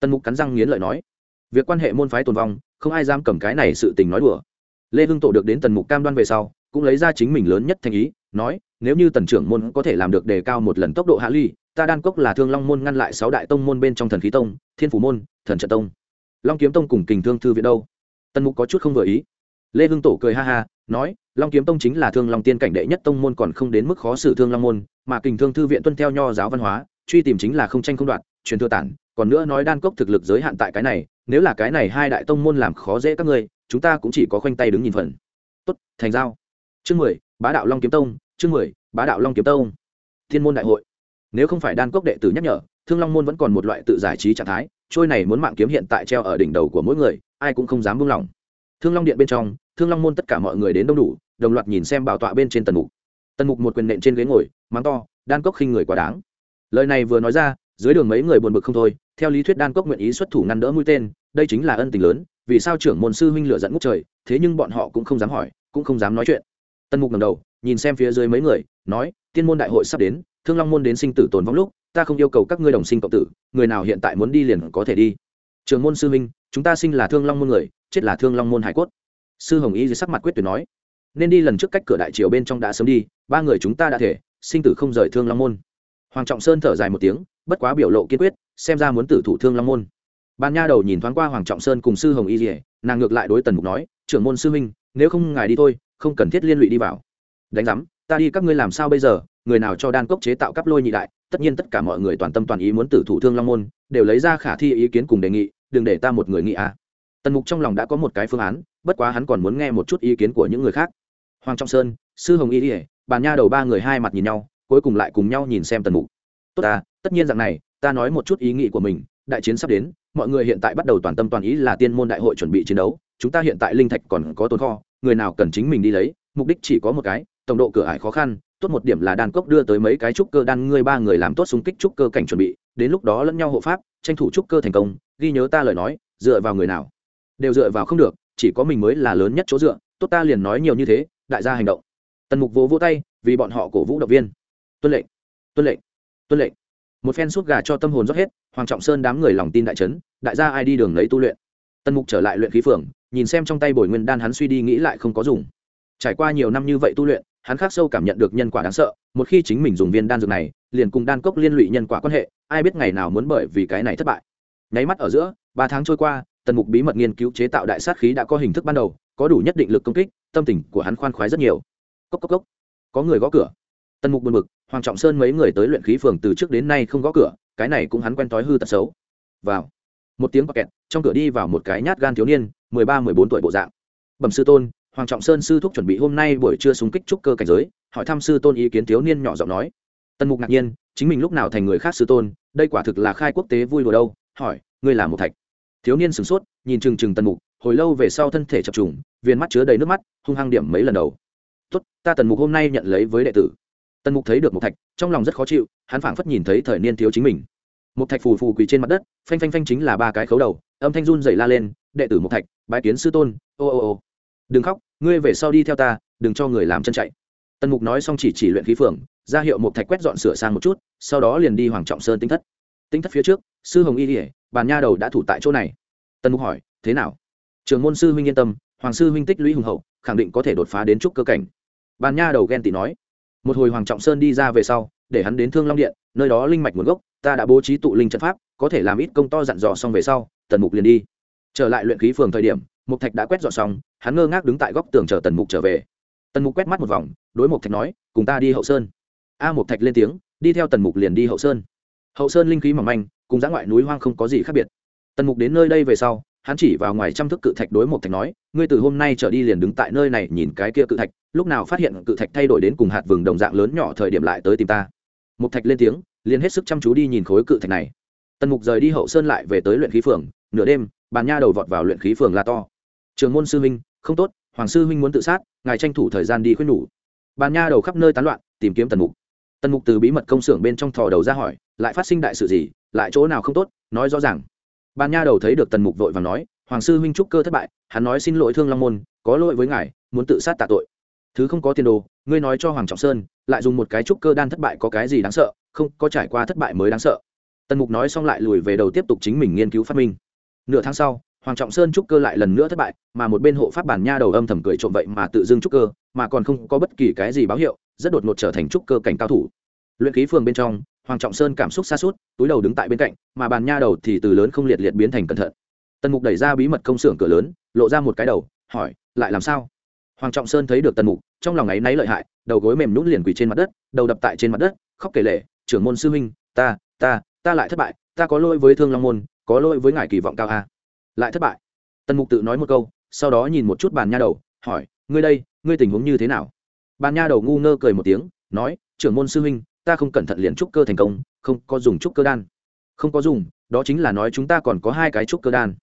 Tần mục cắn răng nghiến lợi nói. Việc quan hệ môn phái tồn vong, không ai dám cầm cái này sự tình nói đùa. Lê hưng tổ được đến tần mục cam đoan về sau, cũng lấy ra chính mình lớn nhất thành ý, nói, nếu như tần trưởng môn có thể làm được đề cao một lần tốc độ hạ ly ta đan cốc là thương long môn ngăn lại sáu đại tông môn bên trong thần khí tông, thiên phủ môn, thần trận tông. Long kiếm tông cùng kình thương thư viện đâu? Tần mục có chút không vừa ý. Lê hưng tổ cười ha ha, nói, long kiếm tông chính là thương long tiên cảnh đệ nhất tông môn còn không đến mức khó xử thương long môn, mà kình thương thư viện tuân theo nho giáo văn hóa, truy tìm chính là không tranh không đoạt truyền thừa tản, còn nữa nói đan cốc thực lực giới hạn tại cái này, nếu là cái này hai đại tông môn làm khó dễ các ngươi, chúng ta cũng chỉ có khoanh tay đứng nhìn phần. Tốt, thành giao. Chương mười, bá đạo long kiếm tông, chương mười, bá đạo long kiếm tông. Thiên môn đại hội. Nếu không phải đan cốc đệ tử nhắc nhở, thương long môn vẫn còn một loại tự giải trí trạng thái, trôi này muốn mạng kiếm hiện tại treo ở đỉnh đầu của mỗi người, ai cũng không dám buông lỏng. Thương long điện bên trong, thương long môn tất cả mọi người đến đông đủ, đồng loạt nhìn xem bảo tọa bên trên tần mục. Tần mục một quyền nện trên ghế ngồi, mắng to, đan cốc khinh người quá đáng. Lời này vừa nói ra dưới đường mấy người buồn bực không thôi, theo lý thuyết đan cốc nguyện ý xuất thủ ngăn đỡ mũi tên, đây chính là ân tình lớn, vì sao trưởng môn sư huynh lựa dẫn ngút trời, thế nhưng bọn họ cũng không dám hỏi, cũng không dám nói chuyện. Tần mục ngầm đầu, nhìn xem phía dưới mấy người, nói, tiên môn đại hội sắp đến, thương long môn đến sinh tử tồn vong lúc, ta không yêu cầu các ngươi đồng sinh cộng tử, người nào hiện tại muốn đi liền có thể đi. Trường môn sư huynh, chúng ta sinh là thương long môn người, chết là thương long môn hải cốt. Sư hồng ý dưới sắc mặt quyết tuyệt nói, nên đi lần trước cách cửa đại triều bên trong đã sớm đi, ba người chúng ta đã thể, sinh tử không rời thương long môn hoàng trọng sơn thở dài một tiếng, bất quá biểu lộ kiên quyết, xem ra muốn tử thủ thương long môn. Ban nha đầu nhìn thoáng qua hoàng trọng sơn cùng sư hồng y dỉa nàng ngược lại đối tần mục nói, trưởng môn sư huynh, nếu không ngài đi thôi, không cần thiết liên lụy đi vào. Đánh giám, ta đi các ngươi làm sao bây giờ? Người nào cho đan cốc chế tạo cắp lôi nhị đại, tất nhiên tất cả mọi người toàn tâm toàn ý muốn tử thủ thương long môn, đều lấy ra khả thi ý kiến cùng đề nghị, đừng để ta một người nghị à. tần mục trong lòng đã có một cái phương án, bất quá hắn còn muốn nghe một chút ý kiến của những người khác. Hoàng trọng sơn, sư hồng y ỉa bàn nha đầu ba người hai mặt nhìn nhau cuối cùng lại cùng nhau nhìn xem tần mục. Tốt ta, tất nhiên rằng này, ta nói một chút ý nghĩ của mình, đại chiến sắp đến, mọi người hiện tại bắt đầu toàn tâm toàn ý là tiên môn đại hội chuẩn bị chiến đấu, chúng ta hiện tại linh thạch còn có tồn kho, người nào cần chính mình đi lấy, mục đích chỉ có một cái, tổng độ cửa ải khó khăn, tốt một điểm là đan cốc đưa tới mấy cái trúc cơ đan ngươi ba người làm tốt xung kích trúc cơ cảnh chuẩn bị, đến lúc đó lẫn nhau hộ pháp, tranh thủ trúc cơ thành công, ghi nhớ ta lời nói, dựa vào người nào? Đều dựa vào không được, chỉ có mình mới là lớn nhất chỗ dựa, tốt ta liền nói nhiều như thế, đại gia hành động. Tần mục vỗ vỗ tay, vì bọn họ cổ vũ động viên tuân lệnh tuân lệnh tuân lệnh. Một phen suốt gà cho tâm hồn rót hết, hoàng trọng sơn đám người lòng tin đại trấn đại gia ai đi đường lấy tu luyện. Tần mục trở lại luyện khí phường, nhìn xem trong tay bồi nguyên đan hắn suy đi nghĩ lại không có dùng. Trải qua nhiều năm như vậy tu luyện, hắn khắc sâu cảm nhận được nhân quả đáng sợ, một khi chính mình dùng viên đan dược này, liền cùng đan cốc liên lụy nhân quả quan hệ, ai biết ngày nào muốn bởi vì cái này thất bại. Nháy mắt ở giữa, ba tháng trôi qua tần mục bí mật nghiên cứu chế tạo đại sát khí đã có hình thức ban đầu, có đủ nhất định lực công kích, tâm tình của hắn khoan khoái rất nhiều. Cốc cốc cốc. Có người gõ cửa tần mục buồn bực, hoàng trọng sơn mấy người tới luyện khí phường từ trước đến nay không gõ cửa, cái này cũng hắn quen thói hư tật xấu. Vào. Một tiếng bọc kẹt, trong cửa đi vào một cái nhát gan thiếu niên, mười ba, mười bốn tuổi bộ dạng. Bẩm sư tôn, hoàng trọng sơn sư thúc chuẩn bị hôm nay buổi trưa súng kích trúc cơ cảnh giới, hỏi thăm sư tôn ý kiến thiếu niên nhỏ giọng nói. Tần mục ngạc nhiên, chính mình lúc nào thành người khác sư tôn, đây quả thực là khai quốc tế vui đùa đâu, hỏi, ngươi là một thạch. Thiếu niên sửng sốt, nhìn trừng trừng tần mục, hồi lâu về sau thân thể chập trùng viên mắt chứa đầy nước mắt, hung hăng điểm mấy lần đầu. Tốt, ta tần mục hôm nay nhận lấy với đệ tử tần mục thấy được một thạch, trong lòng rất khó chịu, hắn phảng phất nhìn thấy thời niên thiếu chính mình. Một thạch phù phù quỳ trên mặt đất, phanh phanh phanh chính là ba cái khấu đầu, âm thanh run dày la lên, đệ tử một thạch, bái kiến sư tôn, ô ô ô. Đừng khóc, ngươi về sau đi theo ta, đừng cho người làm chân chạy. Tần mục nói xong chỉ chỉ luyện khí phường, ra hiệu một thạch quét dọn sửa sang một chút, sau đó liền đi hoàng trọng sơn tinh thất. Tinh thất phía trước, sư hồng y ỉa bàn nha đầu đã thủ tại chỗ này. Tần mục hỏi, thế nào? Trường môn sư huynh yên tâm, hoàng sư huynh tích lũy hùng hậu, khẳng định có thể đột phá đến trúc cơ cảnh. Bàn nha đầu ghen tị nói một hồi hoàng trọng sơn đi ra về sau, để hắn đến thương long điện, nơi đó linh mạch nguồn gốc, ta đã bố trí tụ linh trận pháp, có thể làm ít công to dặn dò xong về sau, tần mục liền đi. Trở lại luyện khí phường thời điểm, mục thạch đã quét dọn xong, hắn ngơ ngác đứng tại góc tường chờ tần mục trở về. Tần mục quét mắt một vòng, đối mục thạch nói, cùng ta đi hậu sơn. A mục thạch lên tiếng, đi theo tần mục liền đi hậu sơn. Hậu sơn linh khí mỏng manh, cùng dã ngoại núi hoang không có gì khác biệt. Tần mục đến nơi đây về sau, hắn chỉ vào ngoài trăm thước cự thạch đối mục thạch nói, ngươi từ hôm nay trở đi liền đứng tại nơi này nhìn cái kia cự thạch lúc nào phát hiện cự thạch thay đổi đến cùng hạt vừng đồng dạng lớn nhỏ thời điểm lại tới tìm ta. Mục thạch lên tiếng, liền hết sức chăm chú đi nhìn khối cự thạch này. Tần mục rời đi hậu sơn lại về tới luyện khí phường, nửa đêm, bàn nha đầu vọt vào luyện khí phường la to. Trường môn sư huynh, không tốt, hoàng sư huynh muốn tự sát, ngài tranh thủ thời gian đi khuyên nhủ bàn nha đầu khắp nơi tán loạn, tìm kiếm tần mục. Tần mục từ bí mật công xưởng bên trong thò đầu ra hỏi, lại phát sinh đại sự gì, lại chỗ nào không tốt, nói rõ ràng. Bàn nha đầu thấy được tần mục vội và nói, hoàng sư huynh trúc cơ thất bại, hắn nói xin lỗi thương long môn, có lỗi với ngài, muốn tự sát tạ tội thứ không có tiền đồ, ngươi nói cho hoàng trọng sơn, lại dùng một cái trúc cơ đan thất bại có cái gì đáng sợ, không, có trải qua thất bại mới đáng sợ. Tần mục nói xong lại lùi về đầu tiếp tục chính mình nghiên cứu phát minh. Nửa tháng sau, hoàng trọng sơn trúc cơ lại lần nữa thất bại, mà một bên hộ pháp bản nha đầu âm thầm cười trộm vậy mà tự dưng trúc cơ, mà còn không có bất kỳ cái gì báo hiệu, rất đột ngột trở thành trúc cơ cảnh cao thủ. Luyện khí phường bên trong, hoàng trọng sơn cảm xúc xa suốt, túi đầu đứng tại bên cạnh, mà bàn nha đầu thì từ lớn không liệt liệt biến thành cẩn thận. Tần mục đẩy ra bí mật công xưởng cửa lớn, lộ ra một cái đầu, hỏi, lại làm sao? Hoàng trọng sơn thấy được tần mục, trong lòng ấy náy lợi hại, đầu gối mềm nhún liền quỳ trên mặt đất, đầu đập tại trên mặt đất, khóc kể lể. trưởng môn sư huynh, ta ta ta lại thất bại, ta có lỗi với thương long môn, có lỗi với ngài kỳ vọng cao a. Lại thất bại. Tần mục tự nói một câu, sau đó nhìn một chút bàn nha đầu, hỏi, ngươi đây, ngươi tình huống như thế nào? Bàn nha đầu ngu ngơ cười một tiếng, nói, trưởng môn sư huynh, ta không cẩn thận liền trúc cơ thành công, không có dùng trúc cơ đan. Không có dùng, đó chính là nói chúng ta còn có hai cái trúc cơ đan.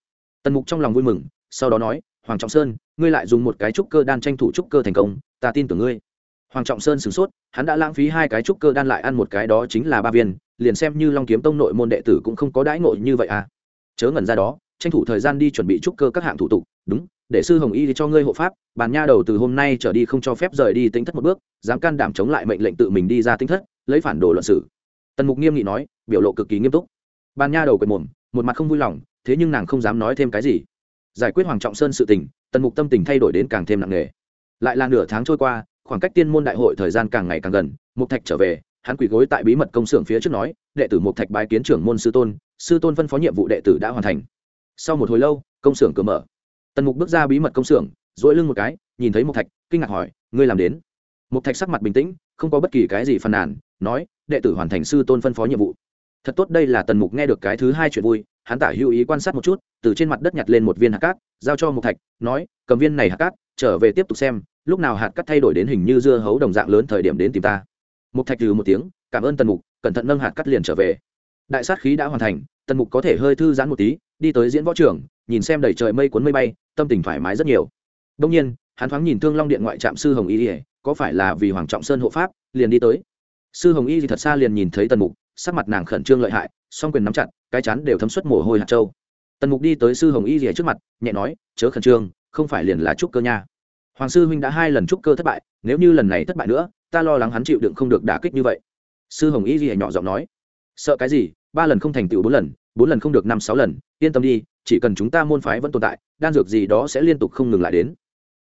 Tần mục trong lòng vui mừng, sau đó nói hoàng trọng sơn, ngươi lại dùng một cái trúc cơ đan tranh thủ trúc cơ thành công, ta tin tưởng ngươi. Hoàng trọng sơn sửng sốt, hắn đã lãng phí hai cái trúc cơ đan lại ăn một cái đó chính là ba viên, liền xem như long kiếm tông nội môn đệ tử cũng không có đãi ngộ như vậy à. Chớ ngẩn ra đó, tranh thủ thời gian đi chuẩn bị trúc cơ các hạng thủ tục, đúng, để sư hồng y cho ngươi hộ pháp, bàn nha đầu từ hôm nay trở đi không cho phép rời đi tính thất một bước, dám can đảm chống lại mệnh lệnh tự mình đi ra tính thất, lấy phản đồ luận sử tần mục nghiêm nghị nói, biểu lộ cực kỳ nghiêm túc. Bàn nha đầu quệt mồm, một mặt không vui lòng, thế nhưng nàng không dám nói thêm cái gì giải quyết hoàng trọng sơn sự tình, tần mục tâm tình thay đổi đến càng thêm nặng nề. Lại là nửa tháng trôi qua, khoảng cách tiên môn đại hội thời gian càng ngày càng gần, mục thạch trở về, hắn quỳ gối tại bí mật công xưởng phía trước nói, đệ tử mục thạch bái kiến trưởng môn sư tôn sư tôn phân phó nhiệm vụ đệ tử đã hoàn thành. Sau một hồi lâu, công xưởng cửa mở. Tần mục bước ra bí mật công xưởng dỗi lưng một cái, nhìn thấy mục thạch, kinh ngạc hỏi, ngươi làm đến? Mục thạch sắc mặt bình tĩnh, không có bất kỳ cái gì phàn nàn, nói, đệ tử hoàn thành sư tôn phân phó nhiệm vụ. Thật tốt, đây là tần mục nghe được cái thứ hai chuyện vui hắn tả hữu ý quan sát một chút, từ trên mặt đất nhặt lên một viên hạt cát, giao cho một thạch, nói, cầm viên này hạt cát, trở về tiếp tục xem, lúc nào hạt cát thay đổi đến hình như dưa hấu đồng dạng lớn thời điểm đến tìm ta. Một thạch từ một tiếng, cảm ơn tần mục, cẩn thận nâng hạt cát liền trở về. Đại sát khí đã hoàn thành, tần mục có thể hơi thư giãn một tí, đi tới diễn võ trường, nhìn xem đầy trời mây cuốn mây bay, tâm tình thoải mái rất nhiều. Đông nhiên, hắn thoáng nhìn thương long điện ngoại trạm sư hồng y ỉa có phải là vì hoàng trọng sơn hộ pháp, liền đi tới. Sư hồng y thì thật xa liền nhìn thấy tần mục, sắc mặt nàng khẩn trương lợi hại, song quyền nắm chặt cái chắn đều thấm suất mồ hôi hạt châu. Tần mục đi tới sư hồng y rìa trước mặt, nhẹ nói, chớ khẩn trương, không phải liền là trúc cơ nha. Hoàng sư huynh đã hai lần trúc cơ thất bại, nếu như lần này thất bại nữa, ta lo lắng hắn chịu đựng không được đả kích như vậy. Sư hồng y rìa nhỏ giọng nói, sợ cái gì, ba lần không thành tựu bốn lần bốn lần không được năm sáu lần, yên tâm đi, chỉ cần chúng ta môn phái vẫn tồn tại, đan dược gì đó sẽ liên tục không ngừng lại đến.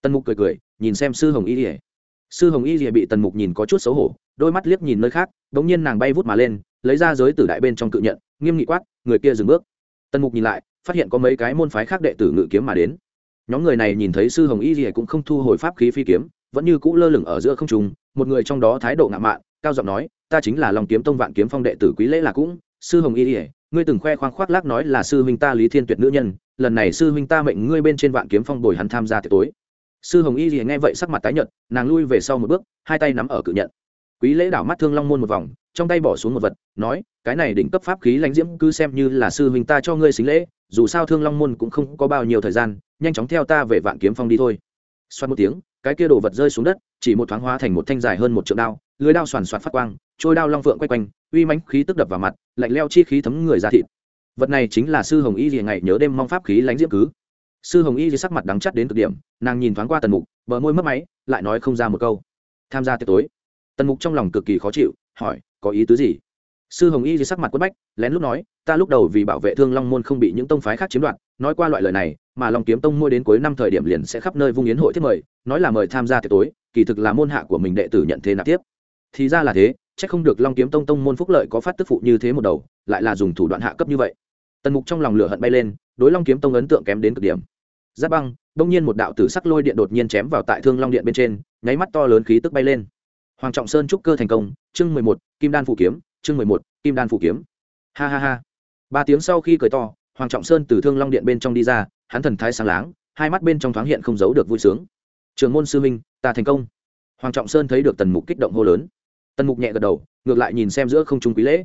Tần mục cười cười, nhìn xem sư hồng y rìa sư hồng y rìa bị tần mục nhìn có chút xấu hổ, đôi mắt liếc nhìn nơi khác đ ỗ n g nhiên nàng bay vút mà lên lấy ra giới tử đại bên trong cự nhận, nghiêm nghị quát, người kia dừng bước. Tần mục nhìn lại, phát hiện có mấy cái môn phái khác đệ tử ngự kiếm mà đến. Nhóm người này nhìn thấy sư hồng y rìa cũng không thu hồi pháp khí phi kiếm, vẫn như cũ lơ lửng ở giữa không trùng một người trong đó thái độ ngạo mạn, cao giọng nói, ta chính là lòng kiếm tông vạn kiếm phong đệ tử quý lễ là cũng, sư hồng y rìa ngươi từng khoe khoang khoác lác nói là sư huynh ta lý thiên tuyệt nữ nhân, lần này sư huynh ta mệnh ngươi bên trên vạn kiếm phong bồi hắn tham gia tiệc tối. Sư hồng y rìa nghe vậy sắc mặt tái nhợt, nàng lui về sau một bước, hai tay nắm ở cự nhận quý lễ đảo mắt thương long môn một vòng, trong tay bỏ xuống một vật, nói, cái này đỉnh cấp pháp khí lãnh diễm cứ xem như là sư huynh ta cho ngươi xính lễ, dù sao thương long môn cũng không có bao nhiêu thời gian, nhanh chóng theo ta về vạn kiếm phong đi thôi. Xoát một tiếng, cái kia đồ vật rơi xuống đất, chỉ một thoáng hóa thành một thanh dài hơn một trượng đao, lưới đao soàn soạt phát quang, trôi đao long phượng quay quanh, uy mãnh khí tức đập vào mặt, lạnh leo chi khí thấm người ra thịt. Vật này chính là sư hồng y gì ngày nhớ đêm mong pháp khí lãnh diễm cứ. Sư hồng y gì sắc mặt đắng chắt đến cực điểm, nàng nhìn thoáng qua tần mục, bờ môi mất máy, lại nói không ra một câu. Tham gia tiệc tối tần mục trong lòng cực kỳ khó chịu, hỏi, có ý tứ gì? Sư hồng y thì sắc mặt quất bách, lén lúc nói, ta lúc đầu vì bảo vệ thương long môn không bị những tông phái khác chiếm đoạt, nói qua loại lời này, mà long kiếm tông mua đến cuối năm thời điểm liền sẽ khắp nơi vung yến hội thiết mời, nói là mời tham gia tiệc tối, kỳ thực là môn hạ của mình đệ tử nhận thế nạp tiếp. Thì ra là thế c h ắ c không được long kiếm tông tông môn phúc lợi có phát tức phụ như thế một đầu, lại là dùng thủ đoạn hạ cấp như vậy. Tần mục trong lòng lửa hận bay lên, đối long kiếm tông ấn tượng kém đến cực điểm. Giáp băng, đông nhiên một đạo tử sắc lôi điện đột nhiên chém vào tại thương long điện bên trên, nháy mắt to lớn khí tức bay lên hoàng trọng sơn trúc cơ thành công, chương mười một, kim đan phủ kiếm, chương mười một, kim đan phủ kiếm. Ha ha ha. Ba tiếng sau khi cười to, hoàng trọng sơn từ thương long điện bên trong đi ra, hắn thần thái sáng láng, hai mắt bên trong thoáng hiện không giấu được vui sướng. Trường môn sư minh ta thành công. Hoàng trọng sơn thấy được tần mục kích động hô lớn. Tần mục nhẹ gật đầu, ngược lại nhìn xem giữa không trung quý lễ.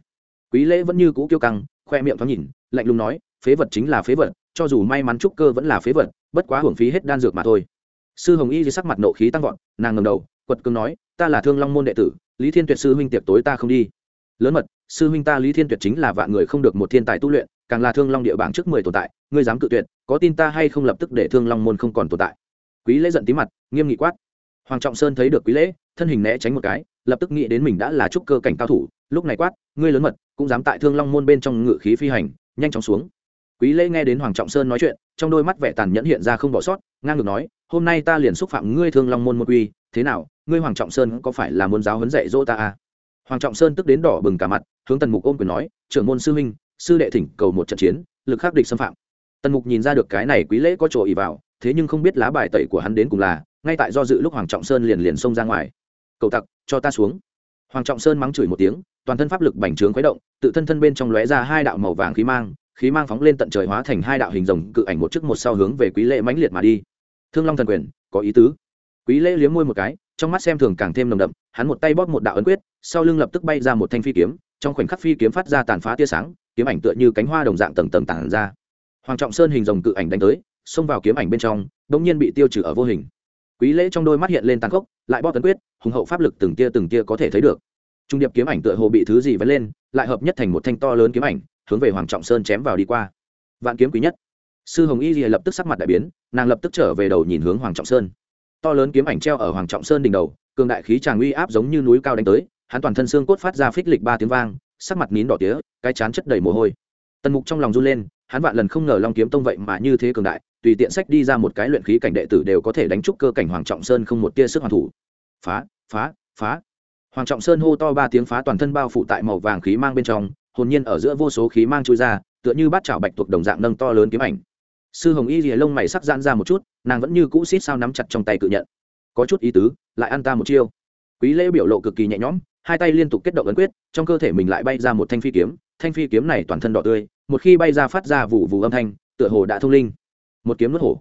Quý lễ vẫn như cũ kiêu căng, khoe miệng thoáng nhìn, lạnh lùng nói, phế vật chính là phế vật, cho dù may mắn trúc cơ vẫn là phế vật, bất quá hưởng phí hết đan dược mà thôi. Sư hồng y dưới sắc mặt nộ khí tăng vọt, nàng ngầm đầu, quật cương nói ta là thương long môn đệ tử, lý thiên tuyệt sư huynh tiệc tối ta không đi. Lớn mật, sư huynh ta lý thiên tuyệt chính là vạn người không được một thiên tài tu luyện, càng là thương long địa bảng trước mười tồn tại, ngươi dám cự tuyệt, có tin ta hay không lập tức để thương long môn không còn tồn tại. Quý lễ giận tí mặt, nghiêm nghị quát. Hoàng trọng sơn thấy được quý lễ, thân hình né tránh một cái, lập tức nghĩ đến mình đã là trúc cơ cảnh cao thủ, lúc này quát, ngươi lớn mật, cũng dám tại thương long môn bên trong ngự khí phi hành, nhanh chóng xuống. Quý lễ nghe đến hoàng trọng sơn nói chuyện, trong đôi mắt vẻ tàn nhẫn hiện ra không bỏ sót, ngang ngược nói, hôm nay ta liền xúc phạm ngươi thương long môn một quy thế nào, ngươi hoàng trọng sơn có phải là muốn giáo huấn dạy dỗ ta à? hoàng trọng sơn tức đến đỏ bừng cả mặt, hướng tần mục ôm quyền nói, trưởng môn sư huynh, sư đệ thỉnh cầu một trận chiến, lực khắc địch xâm phạm. Tần mục nhìn ra được cái này quý lễ có chỗ ý vào, thế nhưng không biết lá bài tẩy của hắn đến cùng là, ngay tại do dự lúc hoàng trọng sơn liền liền xông ra ngoài. Cầu tặc, cho ta xuống. Hoàng trọng sơn mắng chửi một tiếng, toàn thân pháp lực bành trướng khuấy động, tự thân thân bên trong lóe ra hai đạo màu vàng khí mang khí mang phóng lên tận trời hóa thành hai đạo hình rồng, cự ảnh một trước một sau hướng về quý lễ mãnh liệt mà đi. Thương long thần quyền, có ý tứ quý lễ liếm môi một cái, trong mắt xem thường càng thêm nồng đậm, hắn một tay bóp một đạo ấn quyết, sau lưng lập tức bay ra một thanh phi kiếm, trong khoảnh khắc phi kiếm phát ra tàn phá tia sáng, kiếm ảnh tựa như cánh hoa đồng dạng tầng tầng tàn ra. Hoàng trọng sơn hình rồng cự ảnh đánh tới, xông vào kiếm ảnh bên trong đ ỗ n g nhiên bị tiêu trừ ở vô hình. Quý lễ trong đôi mắt hiện lên tàn khốc, lại bóp tấn quyết, hùng hậu pháp lực từng tia từng tia có thể thấy được. Trung điệp kiếm ảnh tựa hồ bị thứ gì vẫn lên, lại hợp nhất thành một thanh to lớn kiếm ảnh, hướng về hoàng trọng sơn chém vào đi qua. Vạn kiếm quý nhất. Sư hồng y lập tức sắc mặt đại biến, nàng lập tức trở về đầu nhìn hướng hoàng trọng sơn to lớn kiếm ảnh treo ở hoàng trọng sơn đỉnh đầu, cường đại khí tràng uy áp giống như núi cao đánh tới, hắn toàn thân xương cốt phát ra phích lịch ba tiếng vang, sắc mặt nín đỏ tía, cái chán chất đầy mồ hôi. Tần mục trong lòng run lên, hắn vạn lần không ngờ long kiếm tông vậy mà như thế cường đại, tùy tiện sách đi ra một cái luyện khí cảnh đệ tử đều có thể đánh trúc cơ cảnh hoàng trọng sơn không một tia sức hoàn thủ. Phá phá phá. Hoàng trọng sơn hô to ba tiếng phá toàn thân bao phủ tại màu vàng khí mang bên trong, hồn nhiên ở giữa vô số khí mang trôi ra, tựa như bát chảo bạch tuộc đồng dạng nâng to lớn kiếm ảnh sư hồng y rìa lông mày sắc giãn ra một chút, nàng vẫn như cũ xít sao nắm chặt trong tay cự nhận. Có chút ý tứ, lại ăn ta một chiêu. Quý lễ biểu lộ cực kỳ nhẹ nhõm, hai tay liên tục kết động ấn quyết, trong cơ thể mình lại bay ra một thanh phi kiếm. Thanh phi kiếm này toàn thân đỏ tươi, một khi bay ra phát ra vụ vụ âm thanh, tựa hồ đã thông linh. Một kiếm nước hổ.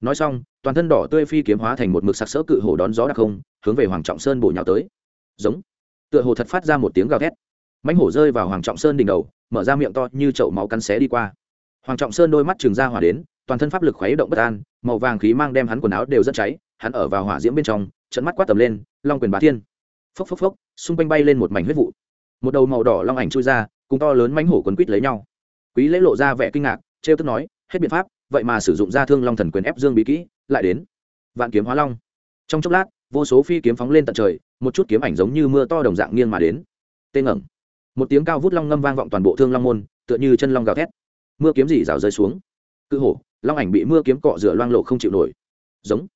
Nói xong, toàn thân đỏ tươi phi kiếm hóa thành một mực sặc sỡ cự hổ đón gió đặc không, hướng về hoàng trọng sơn bổ nhào tới. Giống. Tựa hồ thật phát ra một tiếng gào thét. Mãnh hổ rơi vào hoàng trọng sơn đỉnh đầu, mở ra miệng to như chậu máu cắn xé đi qua. Hoàng trọng sơn đôi mắt trường ra hỏa đến toàn thân pháp lực khuấy động bất an, màu vàng khí mang đem hắn quần áo đều rất cháy, hắn ở vào hỏa diễm bên trong trận mắt quát tầm lên, long quyền bá thiên! Phốc phốc phốc, xung quanh bay lên một mảnh huyết vụ. Một đầu màu đỏ long ảnh chui ra, cùng to lớn mánh hổ quấn quýt lấy nhau. Quý lễ lộ ra vẻ kinh ngạc, trêu tức nói, hết biện pháp, vậy mà sử dụng ra thương long thần quyền ép dương bí kỹ, lại đến. Vạn kiếm hóa long. Trong chốc lát, vô số phi kiếm phóng lên tận trời, một chút kiếm ảnh giống như mưa to đồng dạng nghiêng mà đến. Tê ngẩng. Một tiếng cao vút long ngâm vang vọng toàn bộ thương long môn, tựa như chân long gào thét. Mưa kiếm gì rào rơi xuống. Cự hổ long ảnh bị mưa kiếm cọ rửa loang lộ không chịu nổi. Giống.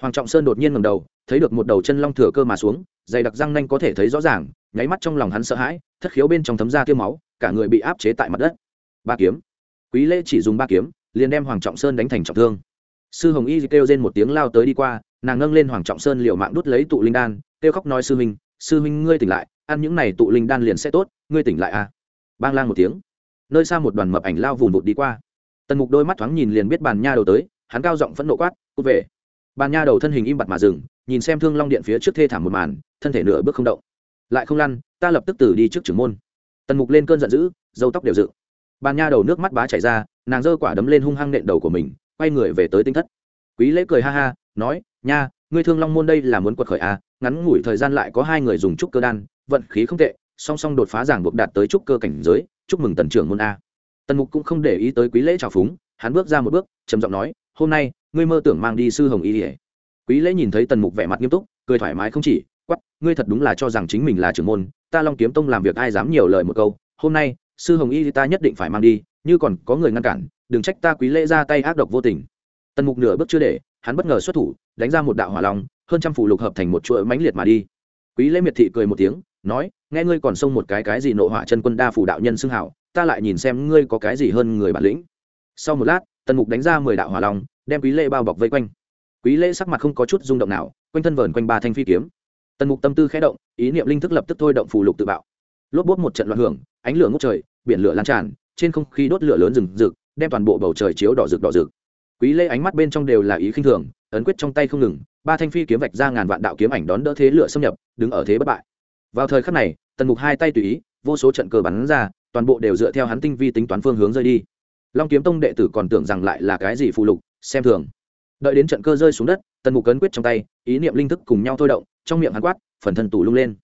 Hoàng trọng sơn đột nhiên ngầm đầu thấy được một đầu chân long thừa cơ mà xuống dày đặc răng nanh có thể thấy rõ ràng nháy mắt trong lòng hắn sợ hãi thất khiếu bên trong thấm ra tiêu máu cả người bị áp chế tại mặt đất. Ba kiếm. Quý lễ chỉ dùng ba kiếm liền đem hoàng trọng sơn đánh thành trọng thương. Sư hồng y kêu trên một tiếng lao tới đi qua nàng nâng lên hoàng trọng sơn liều mạng đút lấy tụ linh đan kêu khóc nói sư Minh, sư Minh ngươi tỉnh lại ăn những này tụ linh đan liền sẽ tốt ngươi tỉnh lại à. Bang lang một tiếng. Nơi xa một đoàn mập ảnh lao vùn vụt đi qua tần mục đôi mắt thoáng nhìn liền biết bàn nha đầu tới, hắn cao giọng phẫn nộ quát, cút về. Bàn nha đầu thân hình im bặt mà dừng, nhìn xem thương long điện phía trước thê thảm một màn, thân thể nửa bước không động. Lại không lăn, ta lập tức từ đi trước trưởng môn. Tần mục lên cơn giận dữ dâu tóc đều dựng. Bàn nha đầu nước mắt bá chảy ra, nàng giơ quả đấm lên hung hăng nện đầu của mình, quay người về tới tinh thất. Quý lễ cười ha ha, nói, nha, ngươi thương long môn đây là muốn quật khởi à ngắn ngủi thời gian lại có hai người dùng trúc cơ đan, vận khí không tệ, song song đột phá giảng buộc đạt tới trúc cơ cảnh giới, chúc mừng tần trưởng môn a tần mục cũng không để ý tới quý lễ trào phúng, hắn bước ra một bước, trầm giọng nói, hôm nay, ngươi mơ tưởng mang đi sư hồng y ỉa quý lễ nhìn thấy tần mục vẻ mặt nghiêm túc, cười thoải mái không chỉ quắp ngươi thật đúng là cho rằng chính mình là trưởng môn, ta long kiếm tông làm việc ai dám nhiều lời một câu, hôm nay, sư hồng y ta nhất định phải mang đi, như còn có người ngăn cản, đừng trách ta quý lễ ra tay ác độc vô tình. Tần mục nửa bước chưa để, hắn bất ngờ xuất thủ, đánh ra một đạo hỏa long, hơn trăm phủ lục hợp thành một chuỗi mãnh liệt mà đi. Quý lễ miệt thị cười một tiếng, nói, nghe ngươi còn xông một cái cái gì nộ hỏa chân quân đa phủ đạo nhân xưng hảo ta lại nhìn xem ngươi có cái gì hơn người bản lĩnh. Sau một lát, tần mục đánh ra mười đạo hỏa long, đem quý lễ bao bọc vây quanh. Quý lễ sắc mặt không có chút rung động nào, quanh thân vờn quanh ba thanh phi kiếm. Tần mục tâm tư khẽ động, ý niệm linh thức lập tức thôi động phù lục tự bạo. Lốp bốt một trận loạn hưởng, ánh lửa ngút trời, biển lửa lan tràn, trên không khí đốt lửa lớn rừng rực, đem toàn bộ bầu trời chiếu đỏ rực đỏ rực. Quý lê ánh mắt bên trong đều là ý khinh thường, ấn quyết trong tay không ngừng, ba thanh phi kiếm vạch ra ngàn vạn đạo kiếm ảnh đón đỡ thế lửa xâm nhập, đứng ở thế bất bại. Vào thời khắc này, tần mục hai tay tùy ý, vô số trận cờ bắn ra toàn bộ đều dựa theo hắn tinh vi tính toán phương hướng rơi đi. Long kiếm tông đệ tử còn tưởng rằng lại là cái gì phụ lục, xem thường. Đợi đến trận cơ rơi xuống đất, tần mục cấn quyết trong tay, ý niệm linh thức cùng nhau thôi động, trong miệng hắn quát, phần thân tủ lung lên.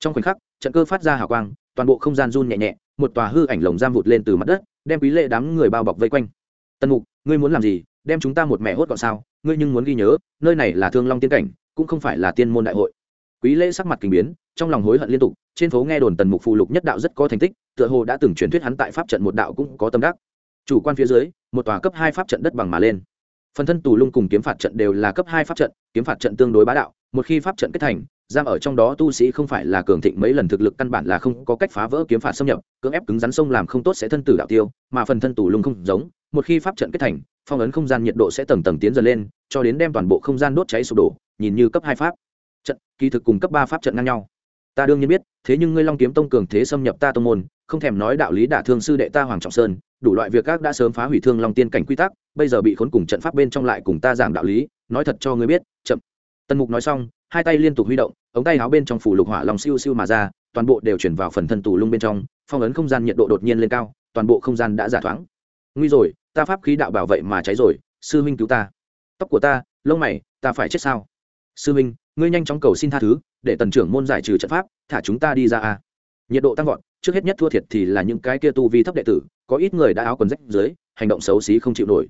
Trong khoảnh khắc, trận cơ phát ra hào quang, toàn bộ không gian run nhẹ nhẹ, một tòa hư ảnh lồng giam vụt lên từ mặt đất, đem quý lệ đám người bao bọc vây quanh. Tần mục, ngươi muốn làm gì? Đem chúng ta một mẹ hốt gọn sao? Ngươi nhưng muốn ghi nhớ, nơi này là thương long tiên cảnh, cũng không phải là tiên môn đại hội. Quý lễ sắc mặt kinh biến trong lòng hối hận liên tục, trên phố nghe đồn tần mục phù lục nhất đạo rất có thành tích, tựa hồ đã từng truyền thuyết hắn tại pháp trận một đạo cũng có tâm đắc. Chủ quan phía dưới, một tòa cấp hai pháp trận đất bằng mà lên. Phần thân tù lung cùng kiếm phạt trận đều là cấp hai pháp trận, kiếm phạt trận tương đối bá đạo, một khi pháp trận kết thành, giam ở trong đó tu sĩ không phải là cường thịnh mấy lần thực lực căn bản là không có cách phá vỡ kiếm phạt xâm nhập, cưỡng ép cứng rắn sông làm không tốt sẽ thân tử đạo tiêu, mà phần thân tù lung không giống, một khi pháp trận kết thành, phong ấn không gian nhiệt độ sẽ tầng tầng tiến dần lên, cho đến đem toàn bộ không gian đốt cháy sụp đổ, nhìn như cấp hai pháp trận, kỳ thực cùng cấp ba pháp trận ngang nhau ta đương nhiên biết, thế nhưng ngươi long kiếm tông cường thế xâm nhập ta tông môn, không thèm nói đạo lý đả thương sư đệ ta hoàng trọng sơn, đủ loại việc các đã sớm phá hủy thương long tiên cảnh quy tắc, bây giờ bị khốn cùng trận pháp bên trong lại cùng ta giảng đạo lý, nói thật cho ngươi biết, chậm. Tần mục nói xong, hai tay liên tục huy động, ống tay áo bên trong phủ lục hỏa lòng siêu siêu mà ra, toàn bộ đều chuyển vào phần thân tù lung bên trong, phong ấn không gian nhiệt độ đột nhiên lên cao, toàn bộ không gian đã giả thoáng. Nguy rồi, ta pháp khí đạo bảo vệ mà cháy rồi, sư huynh cứu ta. Tóc của ta, lông mày, ta phải chết sao? Sư huynh, ngươi nhanh chóng cầu xin tha thứ để tần trưởng môn giải trừ trận pháp, thả chúng ta đi ra a. Nhiệt độ tăng vọt, trước hết nhất thua thiệt thì là những cái kia tu vi thấp đệ tử, có ít người đã áo quần rách dưới, hành động xấu xí không chịu nổi.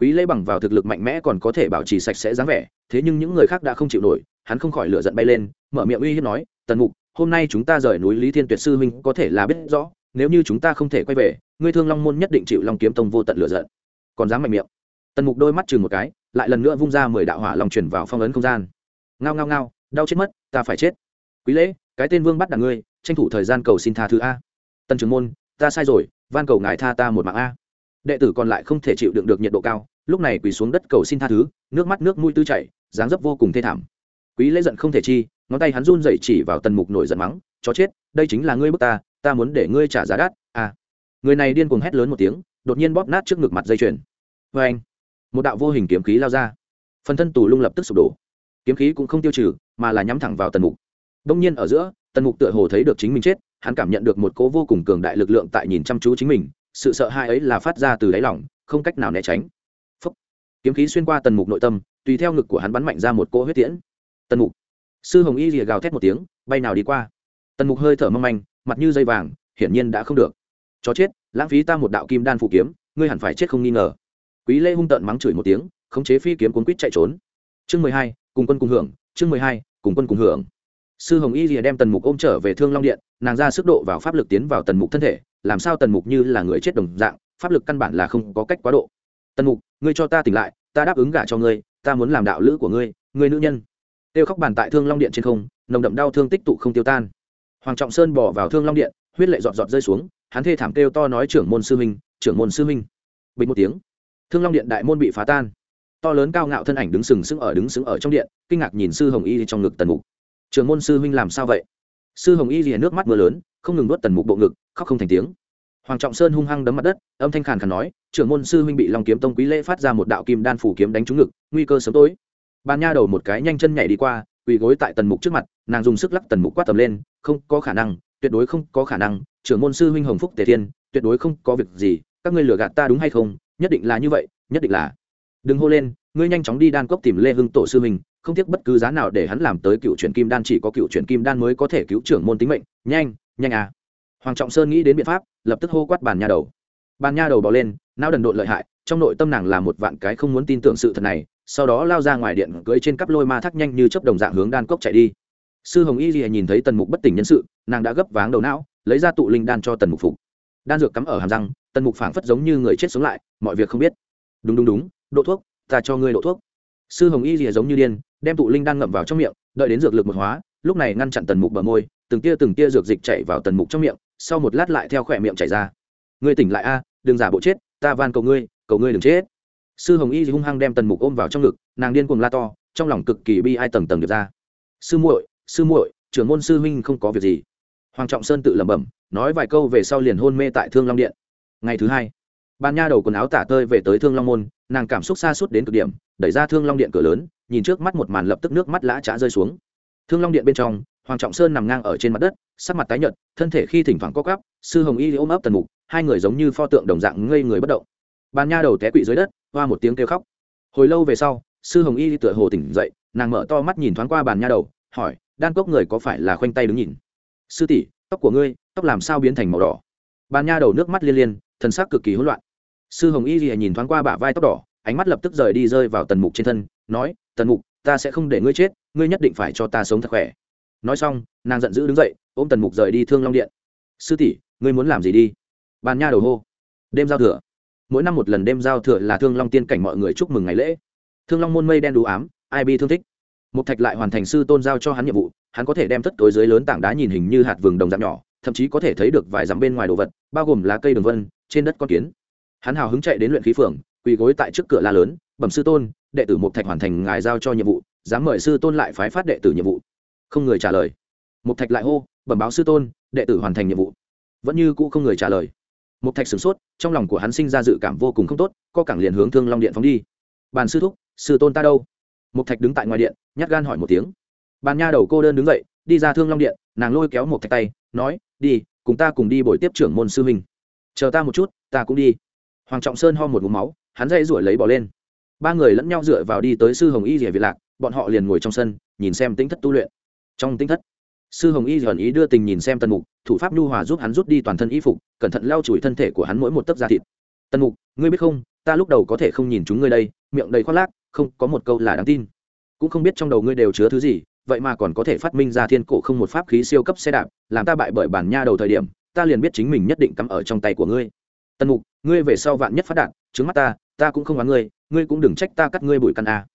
Quý lễ bằng vào thực lực mạnh mẽ còn có thể bảo trì sạch sẽ dáng vẻ, thế nhưng những người khác đã không chịu nổi, hắn không khỏi lửa giận bay lên, mở miệng uy hiếp nói, tần mục, hôm nay chúng ta rời núi lý thiên tuyệt sư huynh có thể là biết rõ, nếu như chúng ta không thể quay về, ngươi thương long môn nhất định chịu long kiếm tông vô tận lửa giận. Còn dám mạnh miệng. Tần mục đôi mắt chừng một cái, lại lần nữa vung ra mười đạo hỏa lòng chuyển vào phong ấn không gian. Ngao ngao ngao đau chết mất, ta phải chết. Quý lễ, cái tên vương bắt đ ngươi, tranh thủ thời gian cầu xin tha thứ a. Tần trưởng môn, ta sai rồi, van cầu ngài tha ta một mạng a. Đệ tử còn lại không thể chịu đựng được nhiệt độ cao, lúc này quỳ xuống đất cầu xin tha thứ, nước mắt nước mũi tư chảy, dáng dấp vô cùng thê thảm. Quý lễ giận không thể chi, ngón tay hắn run dậy chỉ vào tần mục nổi giận mắng, chó chết, đây chính là ngươi bức ta ta muốn để ngươi trả giá đắt à người này điên cuồng hét lớn một tiếng, đột nhiên bóp nát trước ngực mặt dây chuyền. Vê anh một đạo vô hình kiếm khí lao ra. Phần thân tù lung lập tức sụp đổ. Kiếm khí cũng không tiêu trừ mà là nhắm thẳng vào tần mục. Đông nhiên ở giữa, tần mục tựa hồ thấy được chính mình chết, hắn cảm nhận được một cố vô cùng cường đại lực lượng tại nhìn chăm chú chính mình, sự sợ hãi ấy là phát ra từ đáy lỏng không cách nào né tránh. Phúc. kiếm khí xuyên qua tần mục nội tâm, tùy theo ngực của hắn bắn mạnh ra một cỗ huyết tiễn. Tần mục. Sư hồng y rìa gào thét một tiếng, bay nào đi qua. Tần mục hơi thở mong manh, mặt như dây vàng, hiển nhiên đã không được. Chó chết, lãng phí ta một đạo kim đan phụ kiếm, ngươi hẳn phải chết không nghi ngờ. Quý lê hung tợn mắng chửi một tiếng, khống chế phi kiếm cuốn quýt chạy trốn. Chương mười hai, cùng quân cùng hưởng chương mười hai, cùng quân cùng hưởng. Sư hồng y rìa đem tần mục ôm trở về thương long điện, nàng ra sức độ vào pháp lực tiến vào tần mục thân thể, làm sao tần mục như là người chết đồng dạng, pháp lực căn bản là không có cách quá độ. Tần mục, ngươi cho ta tỉnh lại, ta đáp ứng gả cho ngươi, ta muốn làm đạo lữ của ngươi ngươi nữ nhân. Tiêu khóc bàn tại thương long điện trên không, nồng đậm đau thương tích tụ không tiêu tan. Hoàng trọng sơn bỏ vào thương long điện, huyết lệ giọt giọt rơi xuống, hắn thê thảm kêu to nói, trưởng môn sư minh trưởng môn sư minh bình một tiếng, thương long điện đại môn bị phá tan to lớn cao ngạo thân ảnh đứng sừng sững ở đứng sững ở trong điện, kinh ngạc nhìn sư hồng y trong ngực tần mục. Trường môn sư huynh làm sao vậy? Sư hồng y liền nước mắt mưa lớn, không ngừng nuốt tần mục bộ ngực, khóc không thành tiếng. Hoàng trọng sơn hung hăng đấm mặt đất, âm thanh khàn khàn nói trưởng môn sư huynh bị long kiếm tông quý lễ phát ra một đạo kim đan phủ kiếm đánh trúng ngực, nguy cơ sớm tối. Bàn nha đầu một cái nhanh chân nhảy đi qua, quỳ gối tại tần mục trước mặt, nàng dùng sức lắc tần mục quát tầm lên, không có khả năng, tuyệt đối không có khả năng trưởng môn sư huynh hồng phúc tề thiên, tuyệt đối không có việc gì, các ngươi lừa gạt ta đúng hay không? Nhất định là như vậy, nhất định là đừng hô lên ngươi nhanh chóng đi đan cốc tìm lê hưng tổ sư mình, không tiếc bất cứ giá nào để hắn làm tới cựu truyền kim đan chỉ có cựu truyền kim đan mới có thể cứu trưởng môn tính mệnh. Nhanh nhanh à. Hoàng trọng sơn nghĩ đến biện pháp lập tức hô quát bàn nha đầu. Bàn nha đầu bỏ lên não đần độn lợi hại trong nội tâm nàng là một vạn cái không muốn tin tưởng sự thật này sau đó lao ra ngoài điện cưỡi trên cắp lôi ma thác nhanh như chấp đồng dạng hướng đan cốc chạy đi. Sư hồng y lìa nhìn thấy tần mục bất tỉnh nhân sự nàng đã gấp váng đầu não lấy ra tụ linh đan cho tần mục phục. Đan dược cắm ở hàm răng tần mục phảng phất giống như người chết sống lại mọi việc không biết. Đúng đúng đúng độ thuốc, ta cho ngươi độ thuốc. Sư hồng y rìa giống như điên, đem tụ linh đan ngậm vào trong miệng, đợi đến dược lực một hóa, lúc này ngăn chặn tần mục bờ môi, từng tia từng tia dược dịch chạy vào tần mục trong miệng, sau một lát lại theo khỏe miệng chảy ra. Ngươi tỉnh lại a, đừng giả bộ chết, ta van cầu ngươi cầu ngươi đừng chết. Sư hồng y hung hăng đem tần mục ôm vào trong ngực, nàng điên cuồng la to, trong lòng cực kỳ bi ai tầng tầng được ra. Sư muội sư muội, trưởng môn sư huynh không có việc gì. Hoàng trọng sơn tự lẩm bẩm, nói vài câu về sau liền hôn mê tại thương long điện. Ngày thứ hai bàn nha đầu quần áo tả tơi về tới thương long môn, nàng cảm xúc xa suốt đến cực điểm, đẩy ra thương long điện cửa lớn, nhìn trước mắt một màn lập tức nước mắt lã trá rơi xuống. Thương long điện bên trong, hoàng trọng sơn nằm ngang ở trên mặt đất, sắc mặt tái nhợt, thân thể khi thỉnh thoảng co cắp sư hồng y ôm ấp tần mục, hai người giống như pho tượng đồng dạng ngây người bất động. Bàn nha đầu té quỵ dưới đất, hoa một tiếng kêu khóc. Hồi lâu về sau, sư hồng y tựa hồ tỉnh dậy, nàng mở to mắt nhìn thoáng qua bàn nha đầu, hỏi, đan cốc người có phải là khoanh tay đứng nhìn? Sư tỷ, tóc của ngươi, tóc làm sao biến thành màu đỏ? Bàn nha đầu nước mắt liên liên thần sắc cực kỳ hỗn loạn. Sư hồng y thì nhìn thoáng qua bả vai tóc đỏ, ánh mắt lập tức rời đi rơi vào tần mục trên thân, nói, tần mục, ta sẽ không để ngươi chết, ngươi nhất định phải cho ta sống thật khỏe. Nói xong, nàng giận dữ đứng dậy, ôm tần mục rời đi thương long điện. Sư tỷ, ngươi muốn làm gì đi? Bàn nha đầu hô. Đêm giao thừa. Mỗi năm một lần đêm giao thừa là thương long tiên cảnh mọi người chúc mừng ngày lễ. Thương long môn mây đen đủ ám, ai bi thương thích. Một thạch lại hoàn thành sư tôn giao cho hắn nhiệm vụ, hắn có thể đem tất tối dưới lớn tảng đá nhìn hình như hạt vừng đồng dạng nhỏ, thậm chí có thể thấy được vài dặm bên ngoài đồ vật, bao gồm lá cây đường vân trên đất con kiến. Hắn hào hứng chạy đến luyện khí phường, quỳ gối tại trước cửa la lớn, bẩm sư tôn, đệ tử mục thạch hoàn thành ngài giao cho nhiệm vụ, dám mời sư tôn lại phái phát đệ tử nhiệm vụ. Không người trả lời. Mục thạch lại hô, bẩm báo sư tôn, đệ tử hoàn thành nhiệm vụ. Vẫn như cũ không người trả lời. Mục thạch sửng sốt, trong lòng của hắn sinh ra dự cảm vô cùng không tốt, co cẳng liền hướng thương long điện phóng đi. Bàn sư thúc, sư tôn ta đâu? Mục thạch đứng tại ngoài điện, nhát gan hỏi một tiếng. Bàn nha đầu cô đơn đứng dậy, đi ra thương long điện, nàng lôi kéo một thạch tay, nói, đi, cùng ta cùng đi buổi tiếp trưởng môn sư huynh chờ ta một chút, ta cũng đi. Hoàng trọng sơn ho một mũ máu, hắn dây rủi lấy bỏ lên. Ba người lẫn nhau dựa vào đi tới sư hồng y rỉa việt lạc, bọn họ liền ngồi trong sân, nhìn xem tính thất tu luyện. Trong tính thất, sư hồng y dần ý đưa tình nhìn xem tần mục, thủ pháp nhu hòa giúp hắn rút đi toàn thân y phục, cẩn thận lau chùi thân thể của hắn mỗi một tấc da thịt. Tần mục, ngươi biết không, ta lúc đầu có thể không nhìn chúng ngươi đây, miệng đầy khoác lác, không, có một câu là đáng tin. Cũng không biết trong đầu ngươi đều chứa thứ gì, vậy mà còn có thể phát minh ra thiên cổ không một pháp khí siêu cấp xe đạp, làm ta bại bởi bản nha đầu thời điểm ta liền biết chính mình nhất định cắm ở trong tay của ngươi. Tần mục, ngươi về sau vạn nhất phát đạn trứng mắt ta ta cũng không oán ngươi ngươi cũng đừng trách ta cắt ngươi bụi căn a.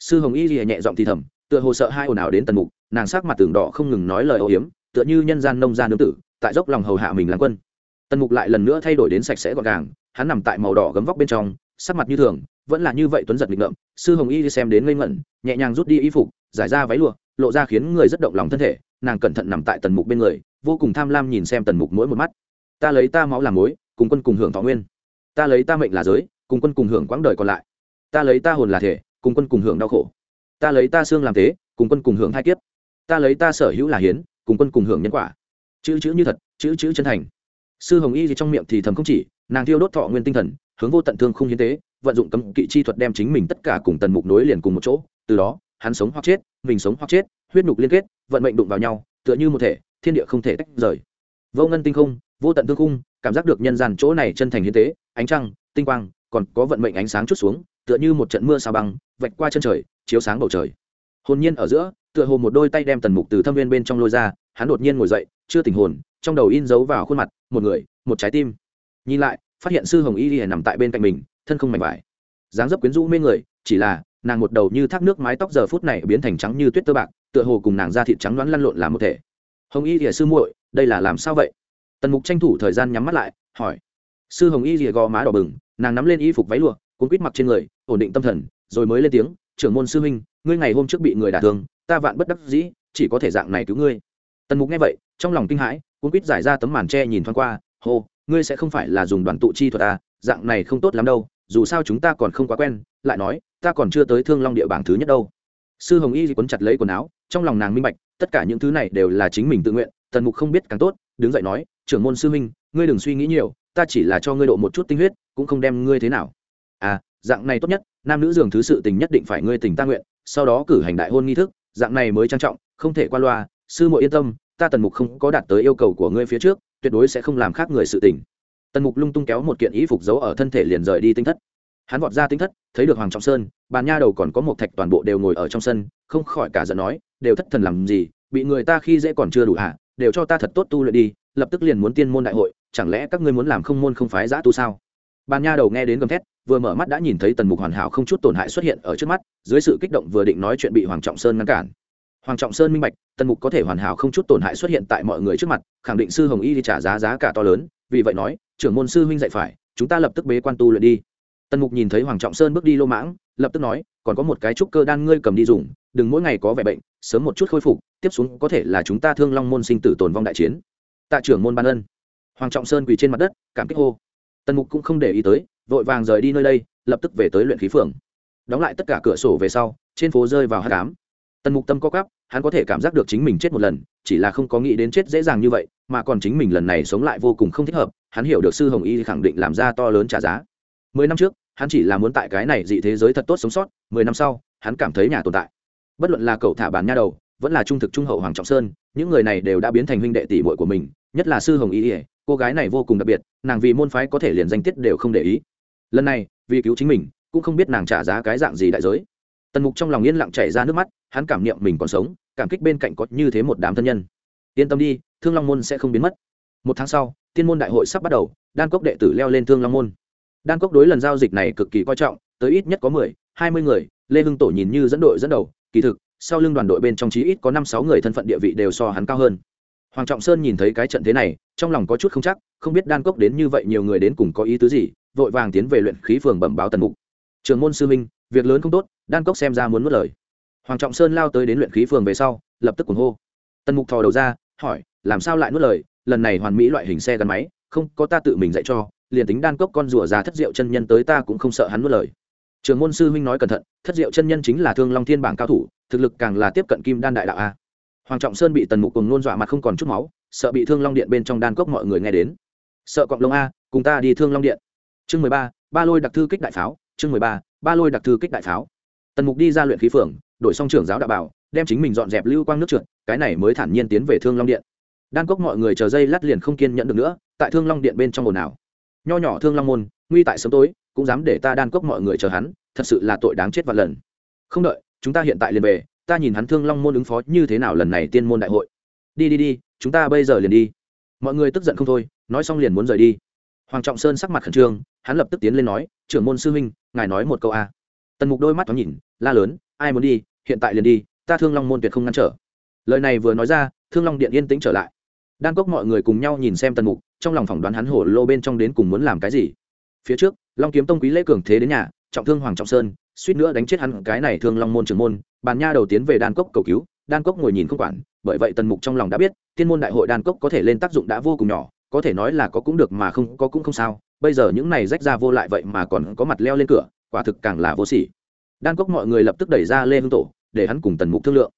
Sư hồng y lìa nhẹ giọng thì thầm, tựa hồ sợ hai ồn ào đến tần mục, nàng sắc mặt tường đỏ không ngừng nói lời ô hiếm, tựa như nhân gian nông gia nương tử, tại dốc lòng hầu hạ mình làm quân. Tần mục lại lần nữa thay đổi đến sạch sẽ gọn gàng, hắn nằm tại màu đỏ gấm vóc bên trong, sắc mặt như thường, vẫn là như vậy tuấn giật nghịch ngợm, sư hồng y xem đến ngây ngẩn, nhẹ nhàng rút đi y phục, giải ra váy lụa, lộ ra khiến người rất động lòng thân thể, nàng cẩn thận nằm tại tần mục bên người vô cùng tham lam nhìn xem tần mục mỗi một mắt. Ta lấy ta máu làm mối, cùng quân cùng hưởng thọ nguyên. Ta lấy ta mệnh là giới, cùng quân cùng hưởng quãng đời còn lại. Ta lấy ta hồn là thể, cùng quân cùng hưởng đau khổ. Ta lấy ta xương làm tế cùng quân cùng hưởng hai kiếp. Ta lấy ta sở hữu là hiến, cùng quân cùng hưởng nhân quả. Chữ chữ như thật, chữ chữ chân thành. Sư hồng y gì trong miệng thì thầm không chỉ, nàng thiêu đốt thọ nguyên tinh thần, hướng vô tận thương không hiến tế, vận dụng cấm kỵ chi thuật đem chính mình tất cả cùng tần mục nối liền cùng một chỗ. Từ đó, hắn sống hoặc chết, mình sống hoặc chết, huyết nhục liên kết, vận mệnh đụng vào nhau, tựa như một thể thiên địa không thể tách rời. Vô ngân tinh không, vô tận thương khung, cảm giác được nhân gian chỗ này chân thành hiến tế, ánh trăng, tinh quang, còn có vận mệnh ánh sáng chút xuống, tựa như một trận mưa sao băng, vạch qua chân trời, chiếu sáng bầu trời. Hồn nhiên ở giữa, tựa hồ một đôi tay đem tần mục từ thâm viên bên trong lôi ra, hắn đột nhiên ngồi dậy, chưa tình hồn, trong đầu in dấu vào khuôn mặt, một người, một trái tim. Nhìn lại, phát hiện sư hồng y lìa nằm tại bên cạnh mình, thân không mảnh vải. Dáng dấp quyến rũ mê người, chỉ là, nàng một đầu như thác nước mái tóc giờ phút này biến thành trắng như tuyết tơ bạc, tựa hồ cùng nàng da thịt trắng đoán lăn lộn làm một thể hồng y rìa sư muội, đây là làm sao vậy? Tần mục tranh thủ thời gian nhắm mắt lại, hỏi. Sư hồng y rìa gò má đỏ bừng, nàng nắm lên y phục váy lụa, cuốn quýt mặc trên người, ổn định tâm thần, rồi mới lên tiếng, trưởng môn sư huynh, ngươi ngày hôm trước bị người đả thương, ta vạn bất đắc dĩ, chỉ có thể dạng này cứu ngươi. Tần mục nghe vậy, trong lòng kinh hãi, cuốn quýt giải ra tấm màn tre nhìn thoáng qua, hô, ngươi sẽ không phải là dùng đoàn tụ chi thuật à dạng này không tốt lắm đâu, dù sao chúng ta còn không quá quen, lại nói, ta còn chưa tới thương long địa bảng thứ nhất đâu sư hồng y quấn chặt lấy quần áo trong lòng nàng minh bạch tất cả những thứ này đều là chính mình tự nguyện tần mục không biết càng tốt đứng dậy nói trưởng môn sư minh, ngươi đừng suy nghĩ nhiều ta chỉ là cho ngươi độ một chút tinh huyết cũng không đem ngươi thế nào. À dạng này tốt nhất nam nữ dường thứ sự tình nhất định phải ngươi tình ta nguyện sau đó cử hành đại hôn nghi thức dạng này mới trang trọng không thể qua loa. Sư muội yên tâm ta tần mục không có đạt tới yêu cầu của ngươi phía trước tuyệt đối sẽ không làm khác người sự tình. Tần mục lung tung kéo một kiện ý phục giấu ở thân thể liền rời đi tinh thất hắn vọt ra tinh thất, thấy được hoàng trọng sơn, bàn nha đầu còn có một thạch toàn bộ đều ngồi ở trong sân, không khỏi cả giận nói, đều thất thần làm gì, bị người ta khi dễ còn chưa đủ hạ đều cho ta thật tốt tu luyện đi, lập tức liền muốn tiên môn đại hội, chẳng lẽ các ngươi muốn làm không môn không phái giã tu sao? Bàn nha đầu nghe đến gầm thét, vừa mở mắt đã nhìn thấy tần mục hoàn hảo không chút tổn hại xuất hiện ở trước mắt, dưới sự kích động vừa định nói chuyện bị hoàng trọng sơn ngăn cản. Hoàng trọng sơn minh bạch, tần mục có thể hoàn hảo không chút tổn hại xuất hiện tại mọi người trước mặt, khẳng định sư hồng y đi trả giá giá cả to lớn, vì vậy nói, trưởng môn sư huynh dạy phải, chúng ta lập tức bế quan tu luyện đi tần mục nhìn thấy hoàng trọng sơn bước đi lô mãng, lập tức nói, còn có một cái trúc cơ đan ngươi cầm đi dùng, đừng mỗi ngày có vẻ bệnh, sớm một chút khôi phục, tiếp xuống có thể là chúng ta thương long môn sinh tử tồn vong đại chiến. Tạ trưởng môn ban ân. Hoàng trọng sơn quỳ trên mặt đất, cảm kích hô. Tần mục cũng không để ý tới, vội vàng rời đi nơi đây, lập tức về tới luyện khí phường. Đóng lại tất cả cửa sổ về sau, trên phố rơi vào hát cám tần mục tâm co cắp hắn có thể cảm giác được chính mình chết một lần, chỉ là không có nghĩ đến chết dễ dàng như vậy, mà còn chính mình lần này sống lại vô cùng không thích hợp, hắn hiểu được sư hồng y khẳng định làm ra to lớn trả giá. Mười năm trước hắn chỉ là muốn tại cái này dị thế giới thật tốt sống sót mười năm sau hắn cảm thấy nhà tồn tại. Bất luận là cậu thả bàn nha đầu vẫn là trung thực trung hậu hoàng trọng sơn những người này đều đã biến thành huynh đệ tỷ muội của mình nhất là sư hồng ý, ỉa cô gái này vô cùng đặc biệt nàng vì môn phái có thể liền danh tiết đều không để ý. Lần này vì cứu chính mình cũng không biết nàng trả giá cái dạng gì đại giới. Tần mục trong lòng yên lặng chảy ra nước mắt hắn cảm niệm mình còn sống cảm kích bên cạnh có như thế một đám thân nhân. Yên tâm đi thương long môn sẽ không biến mất. Một tháng sau tiên môn đại hội sắp bắt đầu đan cốc đệ tử leo lên thương long môn đan cốc đối lần giao dịch này cực kỳ coi trọng, tới ít nhất có mười, hai mươi người, lê hưng tổ nhìn như dẫn đội dẫn đầu, kỳ thực, sau lưng đoàn đội bên trong chí ít có năm sáu người thân phận địa vị đều so hắn cao hơn. Hoàng trọng sơn nhìn thấy cái trận thế này, trong lòng có chút không chắc, không biết đan cốc đến như vậy nhiều người đến cùng có ý tứ gì, vội vàng tiến về luyện khí phường bẩm báo tần mục. Trường môn sư minh việc lớn không tốt, đan cốc xem ra muốn mất lời. Hoàng trọng sơn lao tới đến luyện khí phường về sau, lập tức cuồng hô. Tần mục thò đầu ra, hỏi, làm sao lại nuốt lời? Lần này hoàn mỹ loại hình xe gắn máy, không có ta tự mình dạy cho liền tính đan cốc con rùa già thất diệu chân nhân tới ta cũng không sợ hắn nuốt lời. Trường môn sư huynh nói cẩn thận, thất diệu chân nhân chính là thương long thiên bảng cao thủ, thực lực càng là tiếp cận kim đan đại đạo a. Hoàng trọng sơn bị tần mục cùng nôn dọa mặt không còn chút máu, sợ bị thương long điện bên trong đan cốc mọi người nghe đến. Sợ cọng lông a, cùng ta đi thương long điện. Chương mười ba ba lôi đặc thư kích đại pháo, chương mười ba ba lôi đặc thư kích đại pháo. Tần mục đi ra luyện khí phường, đổi xong trưởng giáo đạo bảo, đem chính mình dọn dẹp lưu quang nước trượt, cái này mới thản nhiên tiến về thương long điện. Đan cốc mọi người chờ dây lát liền không kiên nhẫn được nữa, tại thương long điện bên trong ồn ào nho nhỏ thương long môn, nguy tại sớm tối, cũng dám để ta đan cốc mọi người chờ hắn, thật sự là tội đáng chết vạn lần. Không đợi, chúng ta hiện tại liền về, ta nhìn hắn thương long môn ứng phó như thế nào lần này tiên môn đại hội. Đi đi đi, chúng ta bây giờ liền đi. Mọi người tức giận không thôi, nói xong liền muốn rời đi. Hoàng trọng sơn sắc mặt khẩn trương, hắn lập tức tiến lên nói, trưởng môn sư huynh, ngài nói một câu a. Tần mục đôi mắt thoáng nhìn, la lớn, ai muốn đi? Hiện tại liền đi, ta thương long môn tuyệt không ngăn trở. Lời này vừa nói ra, thương long điện yên tĩnh trở lại đan cốc mọi người cùng nhau nhìn xem tần mục, trong lòng phỏng đoán hắn hổ lô bên trong đến cùng muốn làm cái gì. Phía trước, long kiếm tông quý lễ cường thế đến nhà, trọng thương hoàng trọng sơn, suýt nữa đánh chết hắn cái này thương long môn trưởng môn, bàn nha đầu tiến về đan cốc cầu cứu, đan cốc ngồi nhìn không quản, bởi vậy tần mục trong lòng đã biết, tiên môn đại hội đan cốc có thể lên tác dụng đã vô cùng nhỏ, có thể nói là có cũng được mà không, có cũng không sao, bây giờ những này rách ra vô lại vậy mà còn có mặt leo lên cửa, quả thực càng là vô sỉ. Đan cốc mọi người lập tức đẩy ra lê hưng tổ, để hắn cùng tần mục thương lượng.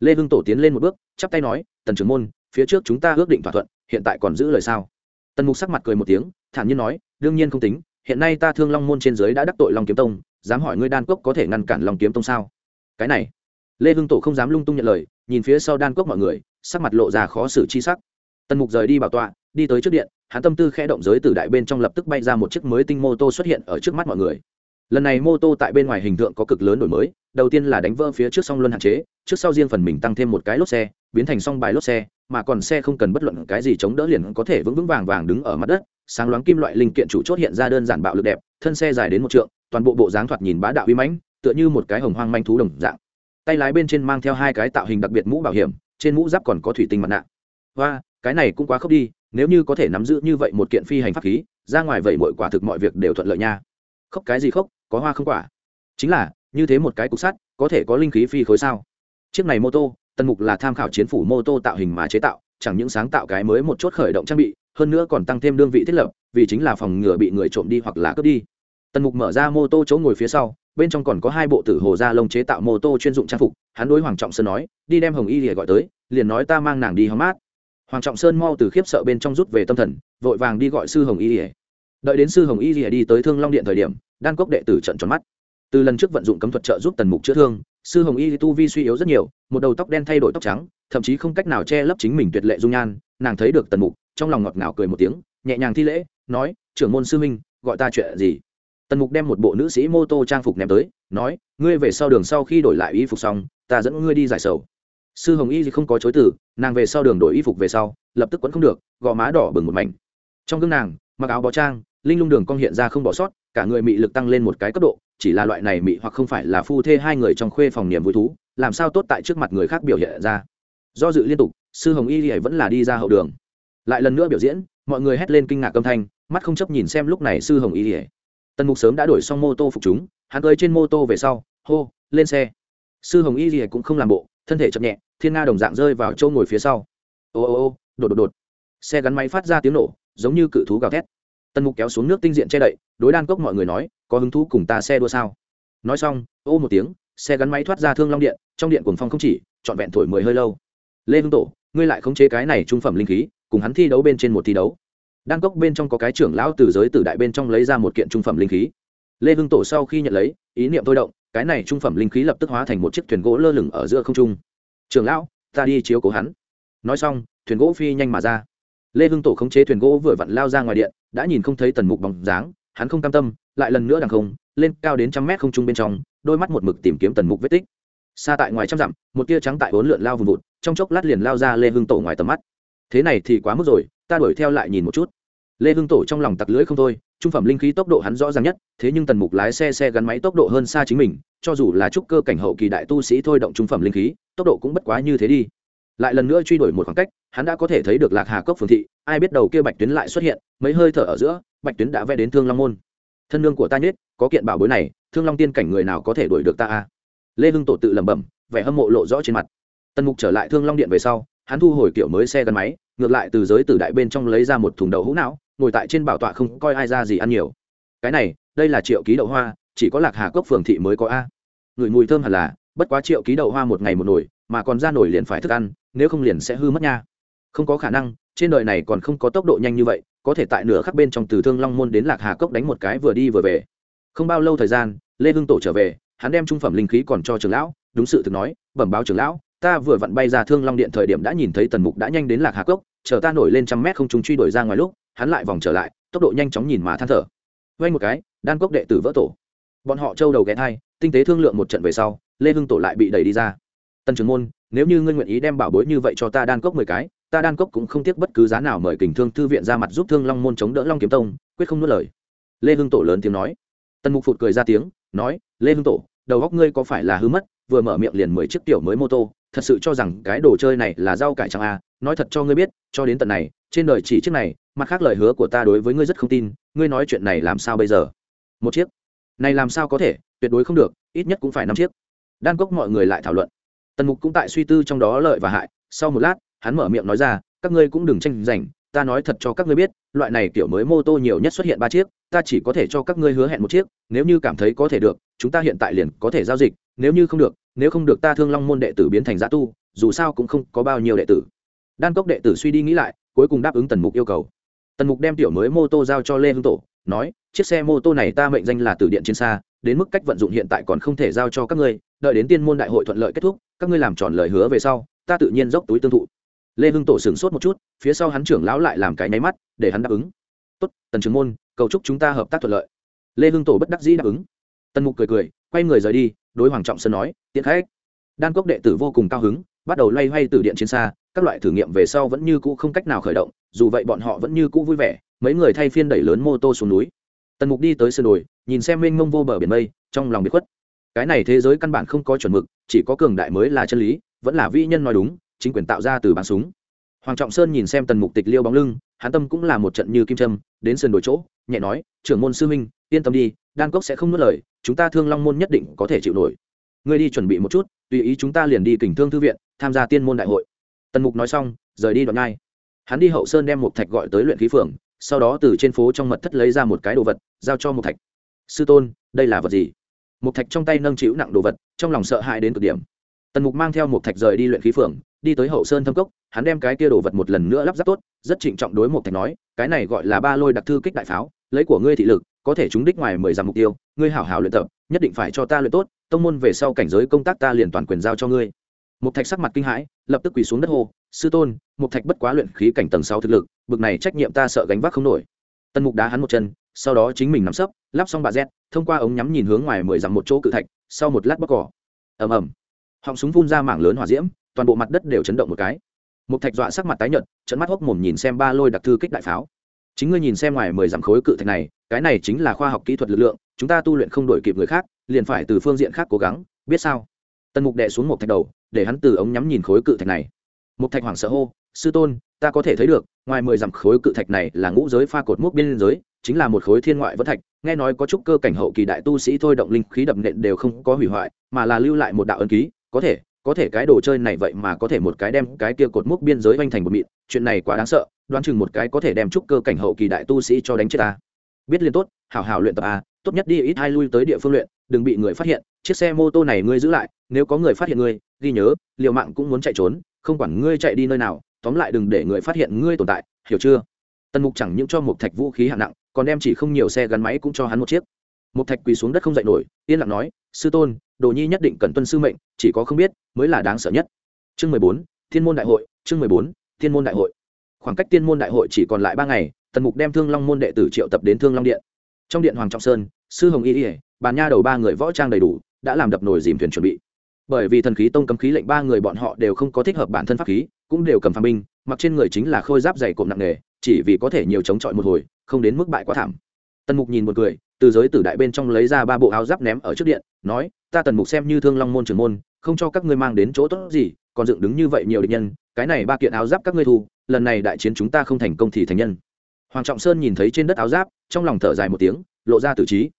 Lê hưng tổ tiến lên một bước, chắp tay nói, tần trưởng môn phía trước chúng ta ước định thỏa thuận, hiện tại còn giữ lời sao? Tần mục sắc mặt cười một tiếng, thản nhiên nói, đương nhiên không tính, hiện nay ta thương long môn trên dưới đã đắc tội long kiếm tông, dám hỏi ngươi đan cốc có thể ngăn cản long kiếm tông sao? Cái này, lê hưng tổ không dám lung tung nhận lời, nhìn phía sau đan cốc mọi người, sắc mặt lộ ra khó xử chi sắc. Tần mục rời đi bảo tọa, đi tới trước điện, hắn tâm tư khẽ động giới từ đại bên trong lập tức bay ra một chiếc mới tinh mô tô xuất hiện ở trước mắt mọi người lần này mô tô tại bên ngoài hình tượng có cực lớn đổi mới, đầu tiên là đánh vỡ phía trước song luân hạn chế, trước sau riêng phần mình tăng thêm một cái lốp xe, biến thành song bài lốp xe, mà còn xe không cần bất luận cái gì chống đỡ liền có thể vững vững vàng vàng đứng ở mặt đất. Sáng loáng kim loại linh kiện chủ chốt hiện ra đơn giản bạo lực đẹp, thân xe dài đến một trượng, toàn bộ bộ dáng thoạt nhìn bá đạo uy mãnh, tựa như một cái hồng hoang manh thú đồng dạng. Tay lái bên trên mang theo hai cái tạo hình đặc biệt mũ bảo hiểm, trên mũ giáp còn có thủy tinh mặt nạ. Và cái này cũng quá khốc đi, nếu như có thể nắm giữ như vậy một kiện phi hành pháp khí, ra ngoài vậy mọi quả thực mọi việc đều thuận lợi nha. Khốc cái gì khốc? Có hoa không quả. Chính là, như thế một cái cục sắt, có thể có linh khí phi khối sao? Chiếc này mô tô tân mục là tham khảo chiến phủ mô tô tạo hình mà chế tạo, chẳng những sáng tạo cái mới một chốt khởi động trang bị, hơn nữa còn tăng thêm đơn vị thiết lập, vì chính là phòng ngừa bị người trộm đi hoặc là cướp đi. Tần mục mở ra mô tô chỗ ngồi phía sau, bên trong còn có hai bộ tử hồ da lông chế tạo mô tô chuyên dụng trang phục, hắn đối hoàng trọng sơn nói, đi đem hồng y lìa gọi tới, liền nói ta mang nàng đi hóng mát. Hoàng trọng sơn mau từ khiếp sợ bên trong rút về tâm thần, vội vàng đi gọi sư hồng y lìa. Đợi đến sư hồng y lìa đi tới thương long điện thời điểm đan cốc đệ tử trận tròn mắt. Từ lần trước vận dụng cấm thuật trợ giúp tần mục chữa thương, sư hồng y tu vi suy yếu rất nhiều, một đầu tóc đen thay đổi tóc trắng, thậm chí không cách nào che lấp chính mình tuyệt lệ dung nhan, nàng thấy được tần mục, trong lòng ngọt ngào cười một tiếng, nhẹ nhàng thi lễ, nói, trưởng môn sư minh gọi ta chuyện gì? Tần mục đem một bộ nữ sĩ mô tô trang phục ném tới, nói, ngươi về sau đường sau khi đổi lại y phục xong, ta dẫn ngươi đi giải sầu. Sư hồng y thì không có chối từ, nàng về sau đường đổi y phục về sau, lập tức vẫn không được, gò má đỏ bừng một mảnh. Trong gương nàng, mặc áo bó trang linh lung đường cong hiện ra không bỏ sót, cả người mị lực tăng lên một cái cấp độ, chỉ là loại này mị hoặc không phải là phu thê hai người trong khuê phòng niềm vui thú, làm sao tốt tại trước mặt người khác biểu hiện ra. Do dự liên tục, sư hồng y thì vẫn là đi ra hậu đường. Lại lần nữa biểu diễn, mọi người hét lên kinh ngạc âm thanh, mắt không chấp nhìn xem lúc này sư hồng y thì tần mục sớm đã đổi xong mô tô phục chúng, hắn tới trên mô tô về sau, hô, lên xe. Sư hồng y thì cũng không làm bộ, thân thể chậm nhẹ, thiên nga đồng dạng rơi vào châu ngồi phía sau. Ô ô ô, đột đột đột. Xe gắn máy phát ra tiếng nổ, giống như cự thú gào thét tần mục kéo xuống nước tinh diện che đậy, đối đan cốc mọi người nói, có hứng thú cùng ta xe đua sao? Nói xong, ô một tiếng, xe gắn máy thoát ra thương long điện, trong điện cuồng phong không chỉ, trọn vẹn thổi mười hơi lâu. Lê hưng tổ, ngươi lại khống chế cái này trung phẩm linh khí, cùng hắn thi đấu bên trên một thi đấu. Đan cốc bên trong có cái trưởng lão từ giới tử đại bên trong lấy ra một kiện trung phẩm linh khí. Lê hưng tổ sau khi nhận lấy, ý niệm thôi động, cái này trung phẩm linh khí lập tức hóa thành một chiếc thuyền gỗ lơ lửng ở giữa không trung. Trưởng lão, ta đi chiếu cố hắn. Nói xong, thuyền gỗ phi nhanh mà ra lê hưng tổ khống chế thuyền gỗ vừa vặn lao ra ngoài điện, đã nhìn không thấy tần mục bóng dáng, hắn không cam tâm, lại lần nữa đằng không, lên cao đến trăm mét không trung bên trong, đôi mắt một mực tìm kiếm tần mục vết tích. Xa tại ngoài trăm dặm, một tia trắng tại bốn lượn lao vùng vụt, trong chốc lát liền lao ra lê hưng tổ ngoài tầm mắt. Thế này thì quá mức rồi, ta đuổi theo lại nhìn một chút. Lê hưng tổ trong lòng tặc lưỡi không thôi, trung phẩm linh khí tốc độ hắn rõ ràng nhất, thế nhưng tần mục lái xe xe gắn máy tốc độ hơn xa chính mình, cho dù là trúc cơ cảnh hậu kỳ đại tu sĩ thôi động trung phẩm linh khí, tốc độ cũng bất quá như thế đi lại lần nữa truy đuổi một khoảng cách, hắn đã có thể thấy được lạc hà cốc phường thị, ai biết đầu kia bạch tuyến lại xuất hiện, mấy hơi thở ở giữa, bạch tuyến đã vẽ đến thương long môn. Thân lương của ta nhất có kiện bảo bối này, thương long tiên cảnh người nào có thể đuổi được ta a? Lê hưng tổ tự lẩm bẩm, vẻ hâm mộ lộ rõ trên mặt. Tần mục trở lại thương long điện về sau, hắn thu hồi kiểu mới xe gắn máy, ngược lại từ giới từ đại bên trong lấy ra một thùng đậu hũ não, ngồi tại trên bảo tọa không coi ai ra gì ăn nhiều. Cái này, đây là triệu ký đậu hoa, chỉ có lạc hà cốc phường thị mới có a. Người mùi thơm hẳn là, bất quá triệu ký đậu hoa một ngày một nồi mà còn ra nổi liền phải thức ăn, nếu không liền sẽ hư mất nha. Không có khả năng, trên đời này còn không có tốc độ nhanh như vậy, có thể tại nửa khắc bên trong từ thương long môn đến lạc hà cốc đánh một cái vừa đi vừa về. Không bao lâu thời gian, lê hưng tổ trở về, hắn đem trung phẩm linh khí còn cho trường lão, đúng sự thực nói, bẩm báo Trường lão, ta vừa vặn bay ra thương long điện thời điểm đã nhìn thấy tần mục đã nhanh đến lạc hà cốc, chờ ta nổi lên trăm mét không chúng truy đuổi ra ngoài lúc, hắn lại vòng trở lại, tốc độ nhanh chóng nhìn mà than thở. Vay một cái, đan cốc đệ tử vỡ tổ. Bọn họ trâu đầu ghé thai, tinh tế thương lượng một trận về sau, lê hưng tổ lại bị đẩy đi ra tần trưởng môn, nếu như ngươi nguyện ý đem bảo bối như vậy cho ta đan cốc mười cái, ta đan cốc cũng không tiếc bất cứ giá nào mời kình thương thư viện ra mặt giúp thương long môn chống đỡ long kiếm tông, quyết không nuốt lời. Lê hưng tổ lớn tiếng nói. Tần mục phụt cười ra tiếng, nói, lê hưng tổ, đầu góc ngươi có phải là hư mất, vừa mở miệng liền mười chiếc tiểu mới mô tô, thật sự cho rằng cái đồ chơi này là rau cải chẳng a à. nói thật cho ngươi biết, cho đến tận này, trên đời chỉ chiếc này, mặt khác lời hứa của ta đối với ngươi rất không tin, ngươi nói chuyện này làm sao bây giờ? Một chiếc. Này làm sao có thể, tuyệt đối không được, ít nhất cũng phải năm chiếc. Đan cốc mọi người lại thảo luận tần mục cũng tại suy tư trong đó lợi và hại, sau một lát, hắn mở miệng nói ra, các ngươi cũng đừng tranh giành, ta nói thật cho các ngươi biết, loại này kiểu mới mô tô nhiều nhất xuất hiện ba chiếc, ta chỉ có thể cho các ngươi hứa hẹn một chiếc, nếu như cảm thấy có thể được, chúng ta hiện tại liền có thể giao dịch, nếu như không được, nếu không được ta thương long môn đệ tử biến thành giã tu, dù sao cũng không có bao nhiêu đệ tử. Đan cốc đệ tử suy đi nghĩ lại, cuối cùng đáp ứng tần mục yêu cầu. Tần mục đem tiểu mới mô tô giao cho lê hưng tổ, nói, chiếc xe mô tô này ta mệnh danh là từ điện trên xa, đến mức cách vận dụng hiện tại còn không thể giao cho các ngươi đợi đến tiên môn đại hội thuận lợi kết thúc, các ngươi làm tròn lời hứa về sau, ta tự nhiên dốc túi tương thụ. Lê hưng tổ sửng sốt một chút, phía sau hắn trưởng lão lại làm cái nháy mắt, để hắn đáp ứng. Tốt, tần trưởng môn, cầu chúc chúng ta hợp tác thuận lợi. Lê hưng tổ bất đắc dĩ đáp ứng. Tần mục cười cười, quay người rời đi, đối hoàng trọng sơn nói tiện khách. Đan cốc đệ tử vô cùng cao hứng, bắt đầu loay hoay từ điện chiến xa, các loại thử nghiệm về sau vẫn như cũ không cách nào khởi động, dù vậy bọn họ vẫn như cũ vui vẻ, mấy người thay phiên đẩy lớn mô tô xuống núi. Tần mục đi tới sân đồi, nhìn xem mênh mông vô bờ biển mây, trong lòng bị khuất cái này thế giới căn bản không có chuẩn mực, chỉ có cường đại mới là chân lý, vẫn là vĩ nhân nói đúng, chính quyền tạo ra từ bắn súng. Hoàng trọng sơn nhìn xem tần mục tịch liêu bóng lưng hán tâm cũng là một trận như kim trâm đến sườn đổi chỗ, nhẹ nói, trưởng môn sư minh yên tâm đi, đan cốc sẽ không nuốt lời, chúng ta thương long môn nhất định có thể chịu nổi. Ngươi đi chuẩn bị một chút, tùy ý chúng ta liền đi kình thương thư viện, tham gia tiên môn đại hội. Tần mục nói xong, rời đi đoạn ngai hắn đi hậu sơn đem một thạch gọi tới luyện khí phường sau đó từ trên phố trong mật thất lấy ra một cái đồ vật, giao cho một thạch. Sư tôn, đây là vật gì? Một thạch trong tay nâng chịu nặng đồ vật trong lòng sợ hãi đến cực điểm. Tần mục mang theo một thạch rời đi luyện khí phường đi tới hậu sơn thâm cốc hắn đem cái kia đồ vật một lần nữa lắp ráp tốt rất trịnh trọng đối một thạch nói cái này gọi là ba lôi đặc thư kích đại pháo lấy của ngươi thị lực có thể trúng đích ngoài mười dặm mục tiêu ngươi hảo hảo luyện tập nhất định phải cho ta luyện tốt tông môn về sau cảnh giới công tác ta liền toàn quyền giao cho ngươi. Một thạch sắc mặt kinh hãi lập tức quỳ xuống đất hồ, sư tôn một thạch bất quá luyện khí cảnh tầng sáu thực lực bực này trách nhiệm ta sợ gánh vác không nổi. Tần mục đá hắn một chân sau đó chính mình nằm sấp, lắp xong bà z thông qua ống nhắm nhìn hướng ngoài mười dặm một chỗ cự thạch, sau một lát bóc cỏ. Ầm ầm. Họng súng phun ra mảng lớn hỏa diễm, toàn bộ mặt đất đều chấn động một cái. Một thạch dọa sắc mặt tái nhợt trận mắt hốc mồm nhìn xem ba lôi đặc thư kích đại pháo. Chính ngươi nhìn xem ngoài mười dặm khối cự thạch này, cái này chính là khoa học kỹ thuật lực lượng, chúng ta tu luyện không đổi kịp người khác, liền phải từ phương diện khác cố gắng, biết sao? Tần mục đệ xuống một thạch đầu, để hắn từ ống nhắm nhìn khối cự thạch này. Một thạch hoảng sợ hô, sư tôn, ta có thể thấy được, ngoài mười dặm khối cự thạch này là ngũ giới pha cột mốc biên giới chính là một khối thiên ngoại vẫn thạch, nghe nói có chút cơ cảnh hậu kỳ đại tu sĩ thôi động linh khí đập nện đều không có hủy hoại, mà là lưu lại một đạo ân ký, có thể có thể cái đồ chơi này vậy mà có thể một cái đem cái kia cột mốc biên giới oanh thành một mịn, chuyện này quá đáng sợ, đoán chừng một cái có thể đem chút cơ cảnh hậu kỳ đại tu sĩ cho đánh chết ta. Biết liền tốt, hảo hảo luyện tập a tốt nhất đi ít hai lui tới địa phương luyện, đừng bị người phát hiện, chiếc xe mô tô này ngươi giữ lại, nếu có người phát hiện ngươi, ghi nhớ liệu mạng cũng muốn chạy trốn, không quản ngươi chạy đi nơi nào, tóm lại đừng để người phát hiện ngươi tồn tại, hiểu chưa? Tần mục chẳng những cho một thạch vũ khí hạng nặng còn đem chỉ không nhiều xe gắn máy cũng cho hắn một chiếc. Một thạch quỳ xuống đất không dậy nổi, yên lặng nói, sư tôn, đồ nhi nhất định cần tuân sư mệnh, chỉ có không biết mới là đáng sợ nhất. Chương mười bốn, thiên môn đại hội, chương mười bốn, thiên môn đại hội. Khoảng cách tiên môn đại hội chỉ còn lại ba ngày, tần mục đem thương long môn đệ tử triệu tập đến thương long điện. Trong điện hoàng trọng sơn, sư hồng y ỉa bàn nha đầu ba người võ trang đầy đủ, đã làm đập nồi dìm thuyền chuẩn bị. Bởi vì thần khí tông cấm khí lệnh ba người bọn họ đều không có thích hợp bản thân pháp khí, cũng đều cầm phàm binh, mặc trên người chính là khôi giáp dày cộm nặng nề, chỉ vì có thể nhiều chống chọi một hồi không đến mức bại quá thảm. Tần mục nhìn một người, từ giới tử đại bên trong lấy ra ba bộ áo giáp ném ở trước điện, nói, ta tần mục xem như thương long môn trưởng môn, không cho các ngươi mang đến chỗ tốt gì, còn dựng đứng như vậy nhiều địch nhân, cái này ba kiện áo giáp các ngươi thu, lần này đại chiến chúng ta không thành công thì thành nhân. Hoàng trọng sơn nhìn thấy trên đất áo giáp, trong lòng thở dài một tiếng, lộ ra tử trí.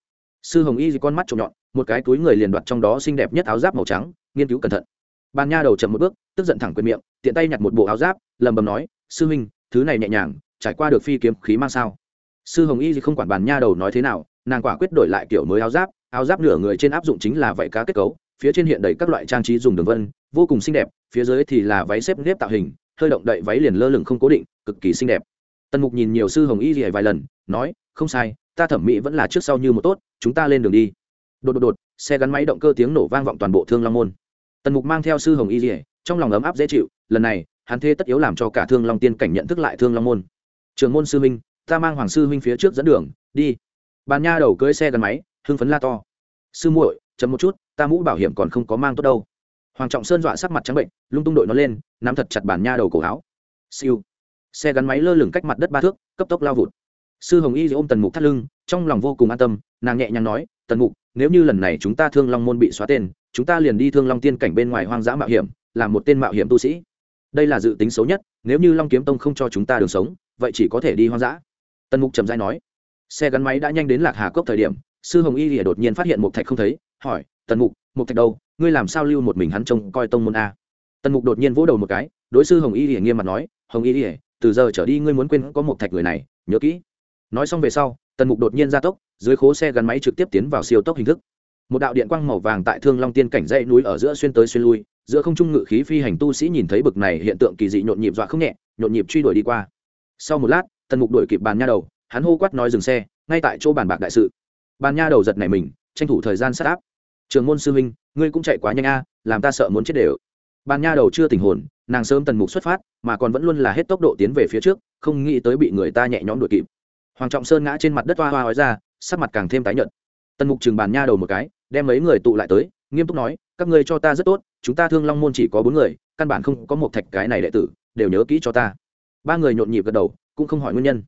Sư hồng y con mắt trộm nhọn, một cái túi người liền đoạt trong đó xinh đẹp nhất áo giáp màu trắng, nghiên cứu cẩn thận. Bàn nha đầu chậm một bước, tức giận thẳng quyền miệng, tiện tay nhặt một bộ áo giáp lầm bầm nói, sư huynh, thứ này nhẹ nhàng, trải qua được phi kiếm khí mang sao? Sư hồng y không quản bàn nha đầu nói thế nào, nàng quả quyết đổi lại kiểu mới áo giáp áo giáp nửa người trên áp dụng chính là vảy cá kết cấu, phía trên hiện đầy các loại trang trí dùng đường vân, vô cùng xinh đẹp, phía dưới thì là váy xếp nếp tạo hình, hơi động đậy váy liền lơ lửng không cố định, cực kỳ xinh đẹp. Tần mục nhìn nhiều sư hồng y thì vài lần, nói, không sai, ta thẩm mỹ vẫn là trước sau như một tốt, chúng ta lên đường đi. Đột đột đột, xe gắn máy động cơ tiếng nổ vang vọng toàn bộ thương long môn. Tần mục mang theo sư hồng y dỉa trong lòng ấm áp dễ chịu, lần này, hắn thê tất yếu làm cho cả thương long tiên cảnh nhận thức lại thương long môn. Trường môn sư minh ta mang hoàng sư huynh phía trước dẫn đường, đi. Bàn nha đầu cưới xe gắn máy, hưng phấn la to. Sư muội chấm một chút, ta mũ bảo hiểm còn không có mang tốt đâu. Hoàng trọng sơn dọa sắc mặt trắng bệnh, lung tung đội nó lên, nắm thật chặt bàn nha đầu cổ áo. Siêu. Xe gắn máy lơ lửng cách mặt đất ba thước, cấp tốc lao vụt. Sư hồng y ôm tần mục thắt lưng, trong lòng vô cùng an tâm, nàng nhẹ nhàng nói, tần mục, nếu như lần này chúng ta thương long môn bị xóa tên, chúng ta liền đi thương long tiên cảnh bên ngoài hoang dã mạo hiểm, làm một tên mạo hiểm tu sĩ. Đây là dự tính xấu nhất, nếu như long kiếm tông không cho chúng ta đường sống, vậy chỉ có thể đi hoang dã tần mục trầm dai nói, xe gắn máy đã nhanh đến lạc hà cốc thời điểm, sư hồng y lìa đột nhiên phát hiện một thạch không thấy, hỏi, tần mục, một thạch đâu? Ngươi làm sao lưu một mình hắn trông coi tông môn a? Tần mục đột nhiên vỗ đầu một cái, đối sư hồng y lìa nghiêm mặt nói, hồng y lìa, từ giờ trở đi ngươi muốn quên có một thạch người này, nhớ kỹ. Nói xong về sau, tần mục đột nhiên ra tốc, dưới khố xe gắn máy trực tiếp tiến vào siêu tốc hình thức. Một đạo điện quang màu vàng tại thương long tiên cảnh dãy núi ở giữa xuyên tới xuyên lui, giữa không trung ngự khí phi hành tu sĩ nhìn thấy bực này hiện tượng kỳ dị nhộn nhịp dọa không nhẹ, nhộn nhịp truy đuổi đi qua. Sau một lát tần mục đuổi kịp bàn nha đầu, hắn hô quát nói dừng xe, ngay tại chỗ bàn bạc đại sự. Bàn nha đầu giật này mình, tranh thủ thời gian sát áp. Trường môn sư huynh, ngươi cũng chạy quá nhanh a, làm ta sợ muốn chết đều. Bàn nha đầu chưa tình hồn, nàng sớm tần mục xuất phát, mà còn vẫn luôn là hết tốc độ tiến về phía trước, không nghĩ tới bị người ta nhẹ nhõm đuổi kịp. Hoàng trọng sơn ngã trên mặt đất hoa hoa hói ra, sắc mặt càng thêm tái nhợt. Tần mục chừng bàn nha đầu một cái, đem mấy người tụ lại tới, nghiêm túc nói, các ngươi cho ta rất tốt, chúng ta thương long môn chỉ có bốn người, căn bản không có một thạch cái này đệ tử, đều nhớ kỹ cho ta. Ba người nhộn nhịp gật đầu cũng không hỏi nguyên nhân.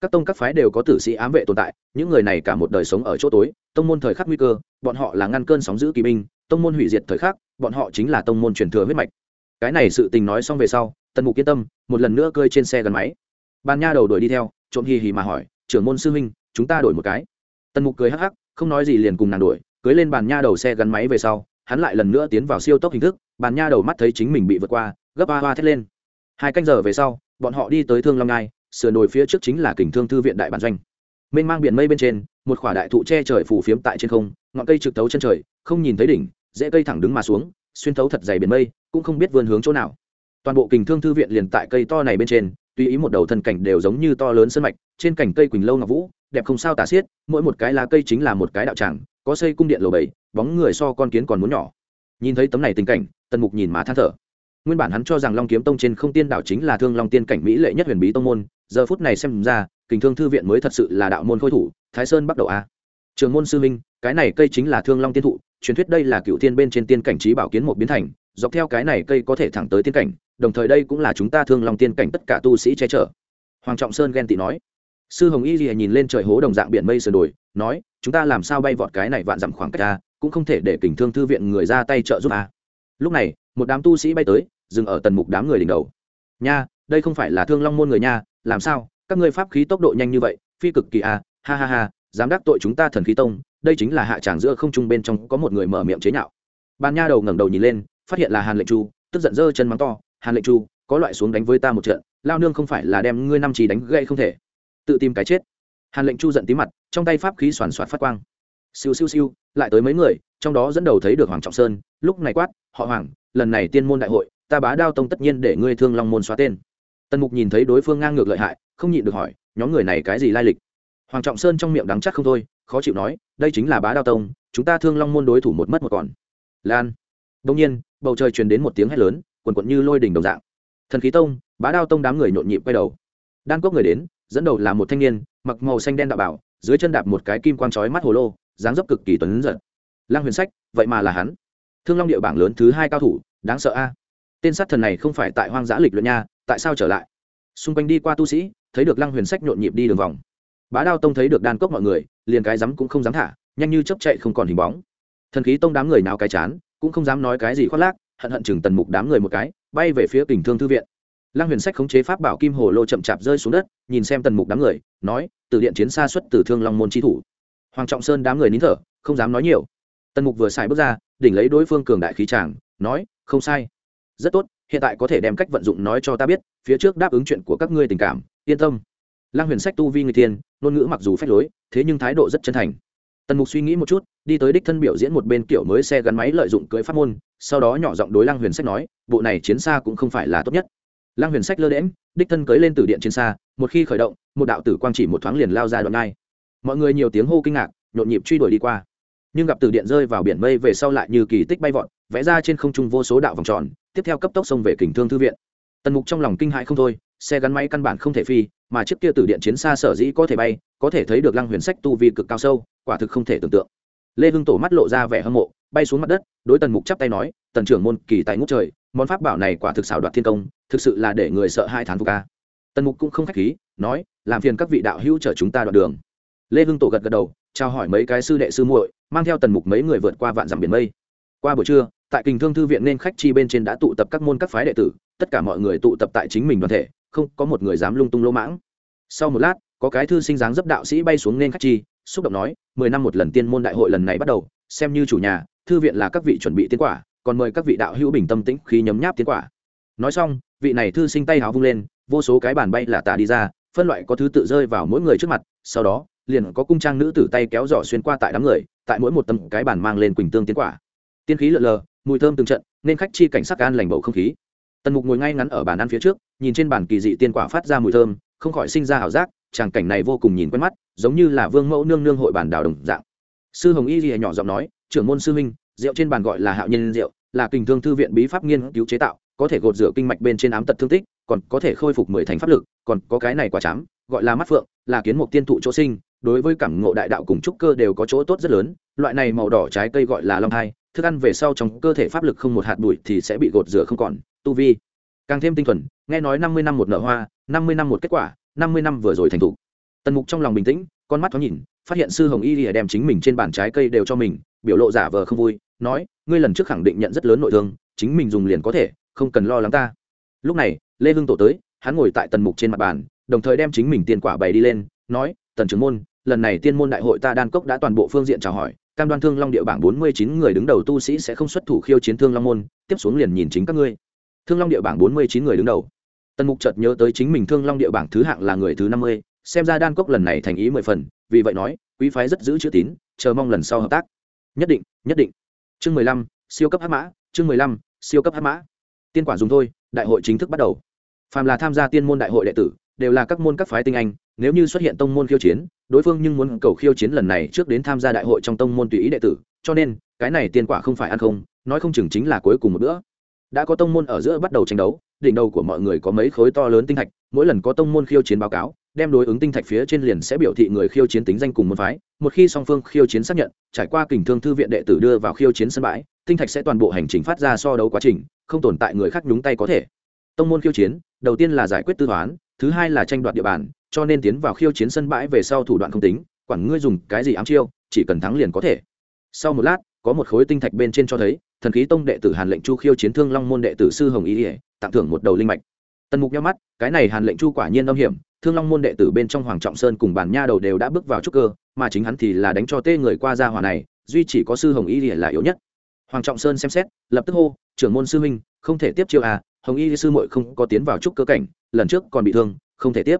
Các tông các phái đều có tử sĩ ám vệ tồn tại, những người này cả một đời sống ở chỗ tối, tông môn thời khắc nguy cơ, bọn họ là ngăn cơn sóng giữ kỳ binh, tông môn hủy diệt thời khắc, bọn họ chính là tông môn truyền thừa huyết mạch. Cái này sự tình nói xong về sau, tần mục yên tâm, một lần nữa cơi trên xe gắn máy. Bàn nha đầu đuổi đi theo, trộm hì hì mà hỏi, trưởng môn sư huynh, chúng ta đổi một cái. Tần mục cười hắc hắc, không nói gì liền cùng nàng đuổi, cưới lên bàn nha đầu xe gắn máy về sau, hắn lại lần nữa tiến vào siêu tốc hình thức, bàn nha đầu mắt thấy chính mình bị vượt qua, gấp ba hoa thét lên. Hai canh giờ về sau, bọn họ đi tới thương long ngai sửa đồi phía trước chính là kình thương thư viện đại bản doanh. Mênh mang biển mây bên trên, một khỏa đại thụ che trời phủ phiếm tại trên không, ngọn cây trực thấu chân trời, không nhìn thấy đỉnh, dễ cây thẳng đứng mà xuống, xuyên thấu thật dày biển mây, cũng không biết vươn hướng chỗ nào. Toàn bộ kình thương thư viện liền tại cây to này bên trên tuy ý một đầu thân cảnh đều giống như to lớn sân mạch, trên cành cây quỳnh lâu ngọc vũ, đẹp không sao tả xiết, mỗi một cái lá cây chính là một cái đạo tràng, có xây cung điện lầu bảy, bóng người so con kiến còn muốn nhỏ. Nhìn thấy tấm này tình cảnh, tần mục nhìn má than thở. Nguyên bản hắn cho rằng long kiếm tông trên không tiên đảo chính là thương long tiên cảnh mỹ lệ nhất huyền bí tông môn giờ phút này xem ra, kình thương thư viện mới thật sự là đạo môn khôi thủ, thái sơn bắt đầu a. Trường môn sư minh cái này cây chính là thương long tiên thụ, truyền thuyết đây là cựu tiên bên trên tiên cảnh trí bảo kiến một biến thành, dọc theo cái này cây có thể thẳng tới tiên cảnh, đồng thời đây cũng là chúng ta thương long tiên cảnh tất cả tu sĩ che chở. Hoàng trọng sơn ghen tị nói. Sư hồng y gì nhìn lên trời hố đồng dạng biển mây sườn đồi, nói, chúng ta làm sao bay vọt cái này vạn dặm khoảng cách ta cũng không thể để kình thương thư viện người ra tay trợ giúp a. Lúc này, một đám tu sĩ bay tới, dừng ở tần mục đám người đỉnh đầu. Nha đây không phải là thương long môn người nha, làm sao, các ngươi pháp khí tốc độ nhanh như vậy, phi cực kỳ à? ha ha ha, dám đắc tội chúng ta thần khí tông, đây chính là hạ tràng giữa không trung bên trong có một người mở miệng chế nhạo. Ban nha đầu ngẩng đầu nhìn lên, phát hiện là hàn lệnh chu, tức giận dơ chân mắng to, hàn lệnh chu, có loại xuống đánh với ta một trận, lao nương không phải là đem ngươi năm trì đánh gây không thể. Tự tìm cái chết. Hàn lệnh chu giận tí mặt, trong tay pháp khí soàn soạt phát quang. Siêu siêu siêu, lại tới mấy người, trong đó dẫn đầu thấy được hoàng trọng sơn, lúc này quát, họ hoàng, lần này tiên môn đại hội, ta bá đao tông tất nhiên để ngươi thương long môn xóa tên tần mục nhìn thấy đối phương ngang ngược lợi hại, không nhịn được hỏi, nhóm người này cái gì lai lịch? Hoàng trọng sơn trong miệng đắng chắc không thôi, khó chịu nói, đây chính là bá đao tông, chúng ta thương long môn đối thủ một mất một còn. Lan. Đông nhiên, bầu trời truyền đến một tiếng hét lớn, quần quận như lôi đỉnh đồng dạng. Thần khí tông, bá đao tông đám người nhộn nhịp quay đầu. Đan cốc người đến, dẫn đầu là một thanh niên, mặc màu xanh đen đạo bảo, dưới chân đạp một cái kim quang chói mắt hồ lô, dáng dấp cực kỳ tuấn giật. Lang huyền sách, vậy mà là hắn. Thương long địa bảng lớn thứ hai cao thủ, đáng sợ a. Tên sát thần này không phải tại hoang dã lịch luyện nha tại sao trở lại? Xung quanh đi qua tu sĩ, thấy được lăng huyền sách nhộn nhịp đi đường vòng. Bá đao tông thấy được đan cốc mọi người, liền cái rắm cũng không dám thả, nhanh như chấp chạy không còn hình bóng. Thần khí tông đám người nào cái chán, cũng không dám nói cái gì khoác lác, hận hận chừng tần mục đám người một cái, bay về phía kình thương thư viện. Lăng huyền sách khống chế pháp bảo kim hồ lô chậm chạp rơi xuống đất, nhìn xem tần mục đám người, nói, từ điện chiến xa xuất từ thương long môn chi thủ. Hoàng trọng sơn đám người nín thở, không dám nói nhiều. Tần mục vừa xài bước ra, đỉnh lấy đối phương cường đại khí tràng nói, không sai. Rất tốt hiện tại có thể đem cách vận dụng nói cho ta biết, phía trước đáp ứng chuyện của các ngươi tình cảm, yên tâm. Lăng huyền sách tu vi người tiên, ngôn ngữ mặc dù phép lối, thế nhưng thái độ rất chân thành. Tần mục suy nghĩ một chút, đi tới đích thân biểu diễn một bên kiểu mới xe gắn máy lợi dụng cưới pháp môn, sau đó nhỏ giọng đối lăng huyền sách nói, bộ này chiến xa cũng không phải là tốt nhất. Lăng huyền sách lơ đễm đích thân cưới lên từ điện chiến xa, một khi khởi động, một đạo tử quang chỉ một thoáng liền lao ra đoạn ngay. Mọi người nhiều tiếng hô kinh ngạc, nhộn nhịp truy đuổi đi qua. Nhưng gặp từ điện rơi vào biển mây về sau lại như kỳ tích bay vọt, vẽ ra trên không trung vô số đạo vòng tròn tiếp theo cấp tốc xông về kình thương thư viện. Tần mục trong lòng kinh hãi không thôi, xe gắn máy căn bản không thể phi, mà chiếc kia từ điện chiến xa sở dĩ có thể bay, có thể thấy được lăng huyền sách tu vi cực cao sâu, quả thực không thể tưởng tượng. Lê hưng tổ mắt lộ ra vẻ hâm mộ, bay xuống mặt đất, đối tần mục chắp tay nói, tần trưởng môn, kỳ tài ngút trời, món pháp bảo này quả thực xảo đoạt thiên công, thực sự là để người sợ hai thán phục ca tần mục cũng không k h á c h khí, nói, làm phiền các vị đạo hữu chở chúng ta đoạn đường. Lê hưng tổ gật gật đầu trao hỏi mấy cái sư đệ sư muội, mang theo tần mục mấy người vượt qua vạn dặm biển mây. Qua buổi trưa tại kình thương thư viện nên khách chi bên trên đã tụ tập các môn các phái đệ tử, tất cả mọi người tụ tập tại chính mình đoàn thể, không có một người dám lung tung lỗ mãng. Sau một lát, có cái thư sinh dáng dấp đạo sĩ bay xuống nên khách chi, xúc động nói, mười năm một lần tiên môn đại hội lần này bắt đầu, xem như chủ nhà, thư viện là các vị chuẩn bị tiến quả, còn mời các vị đạo hữu bình tâm tĩnh khi nhấm nháp tiến quả. Nói xong, vị này thư sinh tay háo vung lên, vô số cái bàn bay là tà đi ra, phân loại có thứ tự rơi vào mỗi người trước mặt, sau đó, liền có cung trang nữ tử tay kéo giỏ xuyên qua tại đám người, tại mỗi một tấm cái bàn mang lên quỳnh tương tiến quả. Tiên khí lợn lờ mùi thơm từng trận, nên khách chi cảnh sắc an lành bầu không khí. Tần mục ngồi ngay ngắn ở bàn ăn phía trước, nhìn trên bàn kỳ dị tiên quả phát ra mùi thơm, không khỏi sinh ra ảo giác tràng cảnh này vô cùng nhìn quen mắt, giống như là vương mẫu nương nương hội bản đào đồng dạng. Sư hồng y gì nhỏ giọng nói, trưởng môn sư minh rượu trên bàn gọi là hạo nhân rượu, là kình thương thư viện bí pháp nghiên cứu chế tạo, có thể gột rửa kinh mạch bên trên ám tật thương tích, còn có thể khôi phục mười thành pháp lực, còn có cái này quả chám, gọi là mắt phượng, là kiến mục tiên thụ chỗ sinh, đối với cảm ngộ đại đạo cùng trúc cơ đều có chỗ tốt rất lớn, loại này màu đỏ trái cây gọi là long thai thức ăn về sau trong cơ thể pháp lực không một hạt bụi thì sẽ bị gột rửa không còn. Tu vi. Càng thêm tinh thuần, nghe nói năm mươi năm một nở hoa, năm mươi năm một kết quả, năm mươi năm vừa rồi thành t tần mục trong lòng bình tĩnh, con mắt thoáng nhìn, phát hiện sư hồng y lìa đem chính mình trên bàn trái cây đều cho mình, biểu lộ giả vờ không vui, nói, ngươi lần trước khẳng định nhận rất lớn nội thương, chính mình dùng liền có thể, không cần lo lắng ta. Lúc này, lê hưng tổ tới, hắn ngồi tại tần mục trên mặt bàn, đồng thời đem chính mình tiền quả bày đi lên, nói, tần trưởng môn, lần này tiên môn đại hội ta đan cốc đã toàn bộ phương diện chào hỏi cam đoan thương long địa bảng bốn mươi chín người đứng đầu tu sĩ sẽ không xuất thủ khiêu chiến thương long môn, tiếp xuống liền nhìn chính các ngươi. Thương long địa bảng bốn mươi chín người đứng đầu. Tần mục chợt nhớ tới chính mình thương long địa bảng thứ hạng là người thứ năm mươi, xem ra đan cốc lần này thành ý mười phần, vì vậy nói, quý phái rất giữ chữ tín, chờ mong lần sau hợp tác. Nhất định nhất định. Chương mười lăm, siêu cấp hát mã, chương mười lăm, siêu cấp hát mã. Tiên quả dùng thôi, đại hội chính thức bắt đầu. Phàm là tham gia tiên môn đại hội đệ tử, đều là các môn các phái tinh anh, nếu như xuất hiện tông môn khiêu chiến đối phương nhưng muốn cầu khiêu chiến lần này trước đến tham gia đại hội trong tông môn tùy ý đệ tử, cho nên, cái này tiên quả không phải ăn không, nói không chừng chính là cuối cùng một bữa. Đã có tông môn ở giữa bắt đầu tranh đấu, đỉnh đầu của mọi người có mấy khối to lớn tinh thạch, mỗi lần có tông môn khiêu chiến báo cáo, đem đối ứng tinh thạch phía trên liền sẽ biểu thị người khiêu chiến tính danh cùng môn phái. Một khi song phương khiêu chiến xác nhận, trải qua kình thương thư viện đệ tử đưa vào khiêu chiến sân bãi, tinh thạch sẽ toàn bộ hành trình phát ra so đấu quá trình, không tồn tại người khác nhúng tay có thể. Tông môn khiêu chiến, đầu tiên là giải quyết tư toán, thứ hai là tranh đoạt địa bàn cho nên tiến vào khiêu chiến sân bãi về sau thủ đoạn không tính, quản ngươi dùng cái gì ám chiêu, chỉ cần thắng liền có thể. Sau một lát, có một khối tinh thạch bên trên cho thấy, thần khí tông đệ tử hàn lệnh chu khiêu chiến thương long môn đệ tử sư hồng ý ỉa tặng thưởng một đầu linh mạch. Tần mục nhau mắt, cái này hàn lệnh chu quả nhiên âm hiểm, thương long môn đệ tử bên trong hoàng trọng sơn cùng bản nha đầu đều đã bước vào trúc cơ, mà chính hắn thì là đánh cho tê người qua gia hỏa này, duy chỉ có sư hồng y ỉa là yếu nhất. Hoàng trọng sơn xem xét, lập tức hô, trưởng môn sư huynh, không thể tiếp chiêu à hồng y sư muội không có tiến vào trúc cơ cảnh, lần trước còn bị thương, không thể tiếp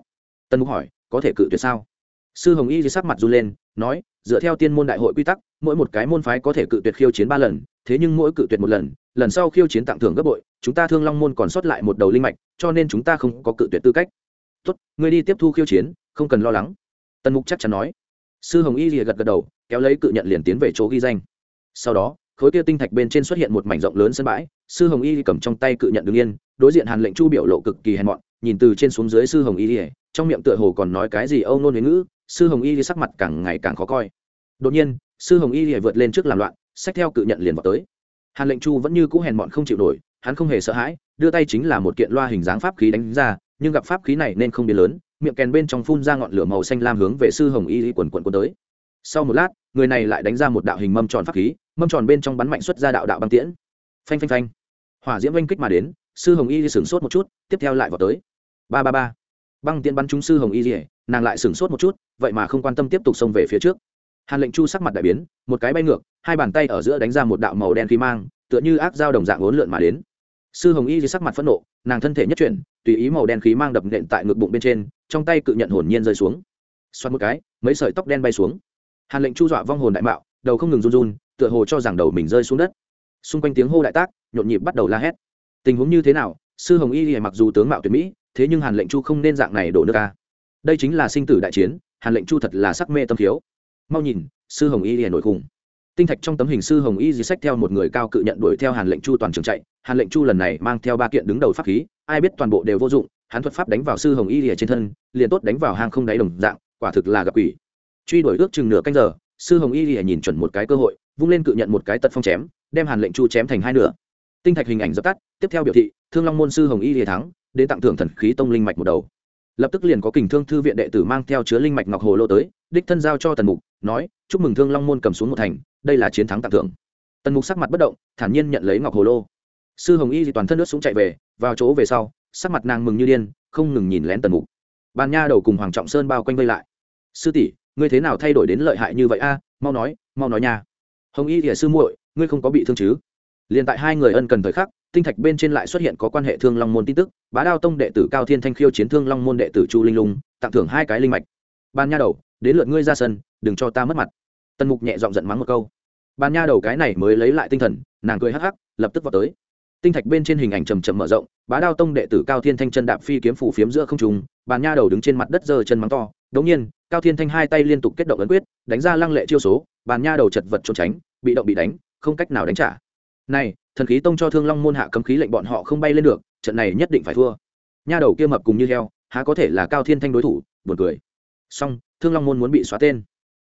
tân mục hỏi, có thể cự tuyệt sao? Sư hồng y sắc mặt run lên, nói, dựa theo tiên môn đại hội quy tắc, mỗi một cái môn phái có thể cự tuyệt khiêu chiến ba lần, thế nhưng mỗi cự tuyệt một lần lần sau khiêu chiến tặng thưởng gấp bội, chúng ta thương long môn còn sót lại một đầu linh mạch, cho nên chúng ta không có cự tuyệt tư cách. Tốt, ngươi đi tiếp thu khiêu chiến, không cần lo lắng. Tần mục chắc chắn nói. Sư hồng y rìa gật gật đầu, kéo lấy cự nhận liền tiến về chỗ ghi danh. Sau đó khối kia tinh thạch bên trên xuất hiện một mảnh rộng lớn sân bãi, sư hồng y cầm trong tay cự nhận đứng yên, đối diện hàn lệnh chu biểu lộ cực kỳ hèn mọn, nhìn từ trên xuống dưới sư hồng y trong miệng tựa hồ còn nói cái gì âu nôn huế ngữ, sư hồng y sắc mặt càng ngày càng khó coi. Đột nhiên, sư hồng y vượt lên trước làm loạn, xách theo cự nhận liền vào tới. Hàn lệnh chu vẫn như cũ hèn mọn không chịu nổi, hắn không hề sợ hãi, đưa tay chính là một kiện loa hình dáng pháp khí đánh ra, nhưng gặp pháp khí này nên không biến lớn, miệng kèn bên trong phun ra ngọn lửa màu xanh lam hướng về sư hồng y quần quần quần tới. Sau một lát người này lại đánh ra một đạo hình mâm tròn pháp khí, mâm tròn bên trong bắn mạnh xuất ra đạo đạo băng tiễn. Phanh phanh phanh. Hỏa diễm oanh kích mà đến, sư hồng y sửng sốt một chút, tiếp theo lại vào tới. Ba ba ba. Băng tiễn bắn trúng sư hồng y dỉa nàng lại sửng sốt một chút, vậy mà không quan tâm tiếp tục xông về phía trước. Hàn lệnh chu sắc mặt đại biến, một cái bay ngược, hai bàn tay ở giữa đánh ra một đạo màu đen khí mang, tựa như ác dao đồng dạng ốn lượn mà đến. Sư hồng y sắc mặt phẫn nộ, nàng thân thể nhất chuyển, tùy ý màu đen khí mang đập nện tại ngực bụng bên trên, trong tay cự nhận hồn nhiên rơi xuống. Xoắn một cái, mấy sợi tóc đen bay xuống hàn lệnh chu dọa vong hồn đại mạo, đầu không ngừng run run, tựa hồ cho rằng đầu mình rơi xuống đất. Xung quanh tiếng hô đại tác, nhộn nhịp bắt đầu la hét. Tình huống như thế nào? Sư hồng y mặc dù tướng mạo tuyệt mỹ, thế nhưng hàn lệnh chu không nên dạng này đổ nước ca đây chính là sinh tử đại chiến, hàn lệnh chu thật là sắc mê tâm thiếu. Mau nhìn, sư hồng y liền nổi khủng tinh thạch trong tấm hình sư hồng y di sách theo một người cao cự nhận đuổi theo hàn lệnh chu toàn trường chạy. Hàn lệnh chu lần này mang theo ba kiện đứng đầu pháp khí, ai biết toàn bộ đều vô dụng, hắn thuật pháp đánh vào sư hồng y lìa trên thân, liền tốt đánh vào hang không đáy đồng dạng, quả thực là gặp quỷ truy đuổi ước chừng nửa canh giờ, sư hồng y lìa nhìn chuẩn một cái cơ hội, vung lên cự nhận một cái tật phong chém, đem hàn lệnh chu chém thành hai nửa. Tinh thạch hình ảnh dập tắt, tiếp theo biểu thị, thương long môn sư hồng y lìa thắng, đến tặng thưởng thần khí tông linh mạch một đầu. Lập tức liền có kình thương thư viện đệ tử mang theo chứa linh mạch ngọc hồ lô tới, đích thân giao cho tần mục, nói, chúc mừng thương long môn cầm xuống một thành, đây là chiến thắng tặng thưởng. Tần mục sắc mặt bất động, thản nhiên nhận lấy ngọc hồ lô. Sư hồng y thì toàn thân nước súng chạy về, vào chỗ về sau, sắc mặt nàng mừng như điên, không ngừng nhìn lén tần mục. Bàn nha đầu cùng hoàng trọng sơn bao quanh vây lại. Sư tỷ ngươi thế nào thay đổi đến lợi hại như vậy a? Mau nói mau nói nha. Hồng y thìa sư muội, ngươi không có bị thương chứ? Liền tại hai người ân cần thời khắc, tinh thạch bên trên lại xuất hiện có quan hệ thương long môn tin tức. Bá đao tông đệ tử cao thiên thanh khiêu chiến thương long môn đệ tử chu linh lung, tặng thưởng hai cái linh mạch. Ban nha đầu, đến lượt ngươi ra sân, đừng cho ta mất mặt. Tần mục nhẹ giọng giận mắng một câu. Ban nha đầu cái này mới lấy lại tinh thần, nàng cười hắc hắc, lập tức vào tới. Tinh thạch bên trên hình ảnh trầm trầm mở rộng, bá đao tông đệ tử cao thiên thanh chân đạp phi kiếm phủ phiếm giữa không trùng bàn nha đầu đứng trên mặt đất giơ chân mắng to đống nhiên, cao thiên thanh hai tay liên tục kết động ấn quyết, đánh ra lăng lệ chiêu số, bàn nha đầu chật vật trốn tránh, bị động bị đánh, không cách nào đánh trả. Này, thần khí tông cho thương long môn hạ cấm khí lệnh bọn họ không bay lên được, trận này nhất định phải thua. Nha đầu kia mập cùng như heo, há có thể là cao thiên thanh đối thủ, buồn cười. Song thương long môn muốn bị xóa tên.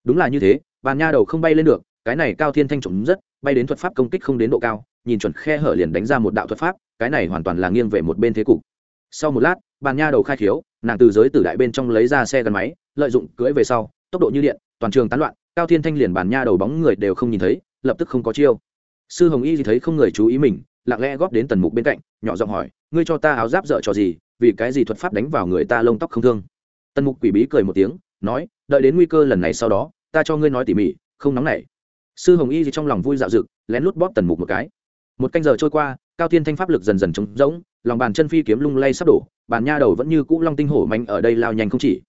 Đúng là như thế, bàn nha đầu không bay lên được, cái này cao thiên thanh trộm rất, bay đến thuật pháp công kích không đến độ cao, nhìn chuẩn khe hở liền đánh ra một đạo thuật pháp, cái này hoàn toàn là nghiêng về một bên thế cục sau một lát, bàn nha đầu khai khiếu, nàng từ giới tử đại bên trong lấy ra xe gắn máy, lợi dụng cưỡi về sau, tốc độ như điện, toàn trường tán loạn, cao thiên thanh liền bàn nha đầu bóng người đều không nhìn thấy, lập tức không có chiêu. Sư hồng y thì thấy không người chú ý mình, lặng lẽ góp đến tần mục bên cạnh, nhỏ giọng hỏi, ngươi cho ta áo giáp dở trò gì? Vì cái gì thuật pháp đánh vào người ta lông tóc không thương? Tần mục quỷ bí cười một tiếng, nói, đợi đến nguy cơ lần này sau đó, ta cho ngươi nói tỉ mỉ, không nóng nảy. Sư hồng y thì trong lòng vui dạo dực, lén lút bóp tần mục một cái một canh giờ trôi qua, cao thiên thanh pháp lực dần dần trống rỗng, lòng bàn chân phi kiếm lung lay sắp đổ, bàn nha đầu vẫn như cũ long tinh hổ mạnh ở đây lao nhanh không chỉ.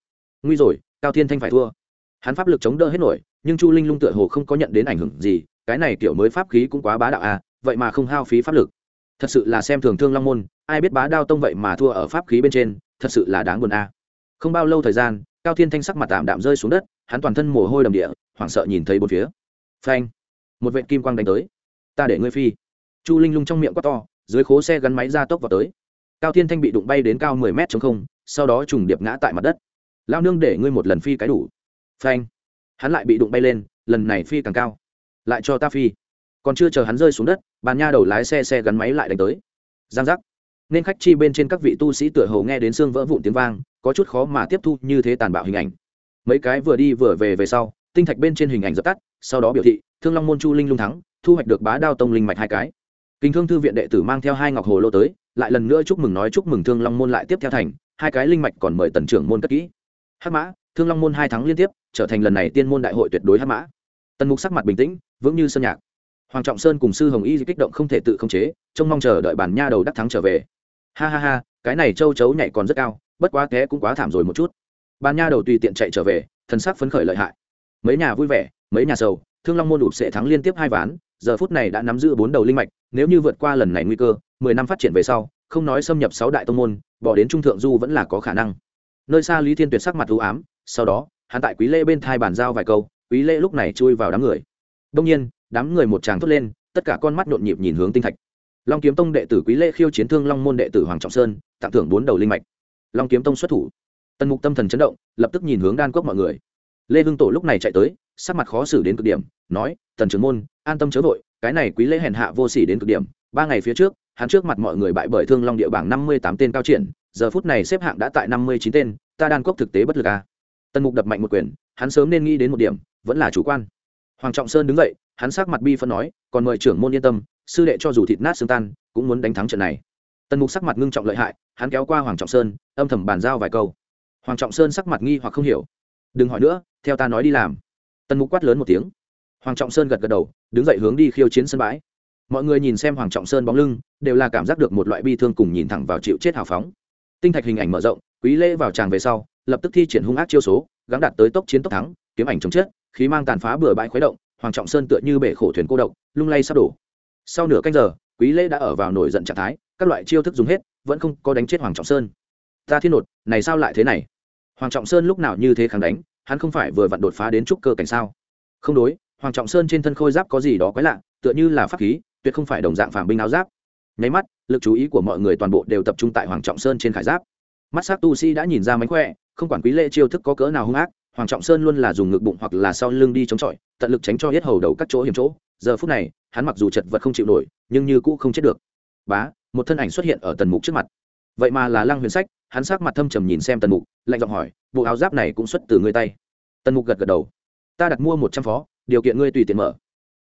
Nguy rồi, cao thiên thanh phải thua. Hắn pháp lực chống đỡ hết nổi, nhưng chu linh lung tựa hồ không có nhận đến ảnh hưởng gì, cái này kiểu mới pháp khí cũng quá bá đạo à vậy mà không hao phí pháp lực. Thật sự là xem thường thương long môn, ai biết bá đao tông vậy mà thua ở pháp khí bên trên, thật sự là đáng buồn à. không bao lâu thời gian, cao thiên thanh sắc mặt tạm đạm rơi xuống đất, hắn toàn thân mồ hôi đầm địa, hoảng sợ nhìn thấy bốn phía. Phanh! Một vệ kim quang đánh tới. Ta để ngươi phi chu linh lung trong miệng quát to, dưới khố xe gắn máy ra tốc vào tới. Cao thiên thanh bị đụng bay đến cao mười mét chống không, sau đó trùng điệp ngã tại mặt đất. Lao nương để ngươi một lần phi cái đủ. Phanh. Hắn lại bị đụng bay lên, lần này phi càng cao. Lại cho ta phi. Còn chưa chờ hắn rơi xuống đất bàn nha đầu lái xe xe gắn máy lại đánh tới. Giang giác. Nên khách chi bên trên các vị tu sĩ tựa hồ nghe đến xương vỡ vụn tiếng vang, có chút khó mà tiếp thu như thế tàn bạo hình ảnh. Mấy cái vừa đi vừa về về sau, tinh thạch bên trên hình ảnh dập tắt, sau đó biểu thị, thương long môn chu linh lung thắng, thu hoạch được bá đao tông linh mạch hai cái kinh thương thư viện đệ tử mang theo hai ngọc hồ lô tới, lại lần nữa chúc mừng nói chúc mừng thương long môn lại tiếp theo thành, hai cái linh mạch còn mời tần trưởng môn cất kỹ. Hắc mã, thương long môn hai tháng liên tiếp, trở thành lần này tiên môn đại hội tuyệt đối hắc mã. Tần mục sắc mặt bình tĩnh, vững như sơn nhạc. Hoàng trọng sơn cùng sư hồng y kích động không thể tự khống chế, trông mong chờ đợi bản nha đầu đắc thắng trở về. Ha ha ha, cái này châu chấu nhảy còn rất cao, bất quá té cũng quá thảm rồi một chút. Bàn nha đầu tùy tiện chạy trở về, thần sắc phấn khởi lợi hại. Mấy nhà vui vẻ, mấy nhà sầu, thương long môn ụp sẽ thắng liên tiếp hai ván giờ phút này đã nắm giữ bốn đầu linh mạch, nếu như vượt qua lần này nguy cơ, mười năm phát triển về sau, không nói xâm nhập sáu đại tông môn, bỏ đến trung thượng du vẫn là có khả năng. Nơi xa lý thiên tuyệt sắc mặt ưu ám, sau đó, hắn tại quý lễ bên thai bàn giao vài câu, quý lễ lúc này chui vào đám người. Đông nhiên, đám người một tràng thốt lên, tất cả con mắt nhộn nhịp nhìn hướng tinh thạch. Long kiếm tông đệ tử quý lễ khiêu chiến thương long môn đệ tử hoàng trọng sơn, tặng thưởng bốn đầu linh mạch. Long kiếm tông xuất thủ. Tần mục tâm thần chấn động, lập tức nhìn hướng đan cốc mọi người. Lê hưng tổ lúc này chạy tới sắc mặt khó xử đến cực điểm, nói, tần trưởng môn, an tâm chớ vội, cái này quý lễ hèn hạ vô sỉ đến cực điểm. Ba ngày phía trước, hắn trước mặt mọi người bại bởi thương long địa bảng năm mươi tám tên cao triển, giờ phút này xếp hạng đã tại năm mươi chín tên, ta đan cốc thực tế bất lực à. tần mục đập mạnh một quyền, hắn sớm nên nghĩ đến một điểm, vẫn là chủ quan. Hoàng trọng sơn đứng dậy, hắn sắc mặt bi phân nói, còn mời trưởng môn yên tâm, sư đệ cho dù thịt nát xương tan, cũng muốn đánh thắng trận này. Tần mục sắc mặt ngưng trọng lợi hại, hắn kéo qua hoàng trọng sơn, âm thầm bàn giao vài câu. Hoàng trọng sơn sắc mặt nghi hoặc không hiểu. Đừng hỏi nữa, theo ta nói đi làm tần mục quát lớn một tiếng. Hoàng trọng sơn gật gật đầu, đứng dậy hướng đi khiêu chiến sân bãi. Mọi người nhìn xem hoàng trọng sơn bóng lưng, đều là cảm giác được một loại bi thương cùng nhìn thẳng vào chịu chết hào phóng. Tinh thạch hình ảnh mở rộng, quý lễ vào tràng về sau, lập tức thi triển hung ác chiêu số gắn đạt tới tốc chiến tốc thắng, kiếm ảnh chống chết, khí mang tàn phá bừa bãi khuấy động, hoàng trọng sơn tựa như bể khổ thuyền cô độc, lung lay sắp đổ. Sau nửa canh giờ, quý lễ đã ở vào nổi giận trạng thái, các loại chiêu thức dùng hết, vẫn không có đánh chết hoàng trọng sơn. Ta thiên nột, này sao lại thế này? Hoàng trọng sơn lúc nào như thế kháng đánh hắn không phải vừa vặn đột phá đến trúc cơ cảnh sao? Không đối, hoàng trọng sơn trên thân khôi giáp có gì đó quái lạ, tựa như là pháp khí, tuyệt không phải đồng dạng phản binh áo giáp. Nháy mắt, lực chú ý của mọi người toàn bộ đều tập trung tại hoàng trọng sơn trên khải giáp. Mắt s á c tu sĩ đã nhìn ra mánh khỏe, không quản quý lệ chiêu thức có cỡ nào hung ác, hoàng trọng sơn luôn là dùng ngực bụng hoặc là sau lưng đi chống chọi, tận lực tránh cho hết hầu đầu các chỗ hiểm chỗ. Giờ phút này, hắn mặc dù chật vật không chịu nổi, nhưng như cũ không chết được. Bá, một thân ảnh xuất hiện ở tần mục trước mặt vậy mà là lăng huyền sách, hắn sắc mặt thâm trầm nhìn xem tần mục, lạnh giọng hỏi, bộ áo giáp này cũng xuất từ ngươi tay? Tần mục gật gật đầu. Ta đặt mua một trăm phó, điều kiện ngươi tùy tiện mở.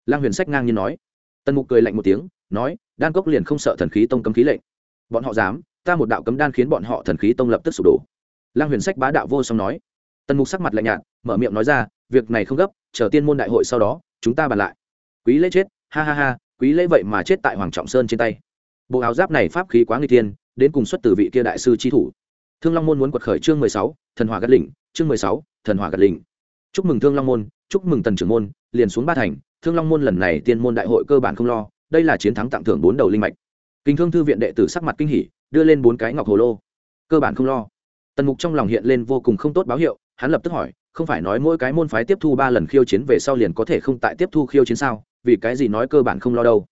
Lăng huyền sách ngang nhiên nói. Tần mục cười lạnh một tiếng, nói, đan cốc liền không sợ thần khí tông cấm khí lệnh. Bọn họ dám, ta một đạo cấm đan khiến bọn họ thần khí tông lập tức sụp đổ. Lăng huyền sách bá đạo vô song nói. Tần mục sắc mặt lạnh nhạt, mở miệng nói ra, việc này không gấp, chờ tiên môn đại hội sau đó, chúng ta bàn lại. Quý lễ chết, ha ha ha, quý lễ vậy mà chết tại hoàng trọng sơn trên tay. Bộ áo giáp này pháp khí quá người tiên đến cùng xuất từ vị kia đại sư chi thủ. Thương long môn muốn quật khởi chương mười sáu, thần hỏa gật lỉnh, chương mười sáu, thần hỏa gật lỉnh. Chúc mừng thương long môn, chúc mừng tần trưởng môn, liền xuống ba thành, thương long môn lần này tiên môn đại hội cơ bản không lo, đây là chiến thắng tặng thưởng bốn đầu linh mạch. Kinh thương thư viện đệ tử sắc mặt kinh hỉ, đưa lên bốn cái ngọc hồ lô. Cơ bản không lo. Tần mục trong lòng hiện lên vô cùng không tốt báo hiệu, hắn lập tức hỏi, không phải nói mỗi cái môn phái tiếp thu ba lần khiêu chiến về sau liền có thể không tại tiếp thu khiêu chiến sao? Vì cái gì nói cơ bản không lo đâu?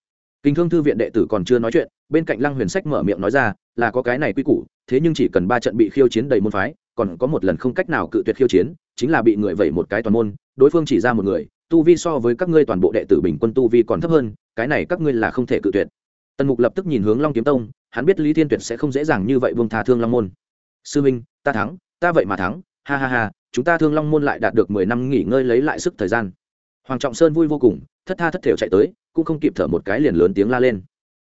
Kinh thương thư viện đệ tử còn chưa nói chuyện, bên cạnh lăng huyền sách mở miệng nói ra, là có cái này quy củ, thế nhưng chỉ cần ba trận bị khiêu chiến đầy môn phái, còn có một lần không cách nào cự tuyệt khiêu chiến, chính là bị người vẩy một cái toàn môn, đối phương chỉ ra một người, tu vi so với các ngươi toàn bộ đệ tử bình quân tu vi còn thấp hơn, cái này các ngươi là không thể cự tuyệt. Tần mục lập tức nhìn hướng long kiếm tông, hắn biết lý thiên tuyệt sẽ không dễ dàng như vậy vương tha thương long môn. Sư minh, ta thắng, ta vậy mà thắng, ha ha ha, chúng ta thương long môn lại đạt được mười năm nghỉ ngơi lấy lại sức thời gian. Hoàng trọng sơn vui vô cùng, thất tha thất thểu chạy tới cũng không kịp thở một cái liền lớn tiếng la lên.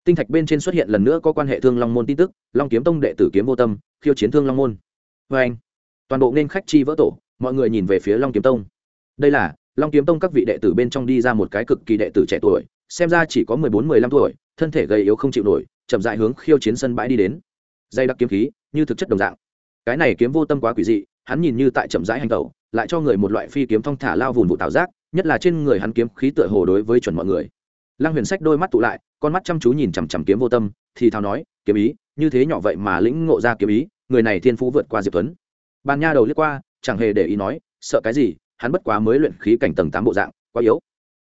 Tinh thạch bên trên xuất hiện lần nữa có quan hệ thương long môn tin tức, long kiếm tông đệ tử kiếm vô tâm, khiêu chiến thương long môn. Vê anh, toàn bộ nên khách chi vỡ tổ, mọi người nhìn về phía long kiếm tông. Đây là, long kiếm tông các vị đệ tử bên trong đi ra một cái cực kỳ đệ tử trẻ tuổi, xem ra chỉ có mười bốn, mười lăm tuổi, thân thể gầy yếu không chịu nổi, chậm dại hướng khiêu chiến sân bãi đi đến. Dây đặc kiếm khí, như thực chất đồng dạng. Cái này kiếm vô tâm quá quỷ dị, hắn nhìn như tại chậm rãi hành tẩu, lại cho người một loại phi kiếm thong thả lao vùn vụ tạo giác, nhất là trên người hắn kiếm khí tựa hồ đối với chuẩn mọi người lăng huyền sách đôi mắt tụ lại, con mắt chăm chú nhìn chằm chằm kiếm vô tâm, thì thào nói, kiếm ý, như thế nhỏ vậy mà lĩnh ngộ ra kiếm ý, người này thiên phú vượt qua diệp tuấn. Bàn nha đầu liếc qua, chẳng hề để ý nói, sợ cái gì, hắn bất quá mới luyện khí cảnh tầng tám bộ dạng, quá yếu.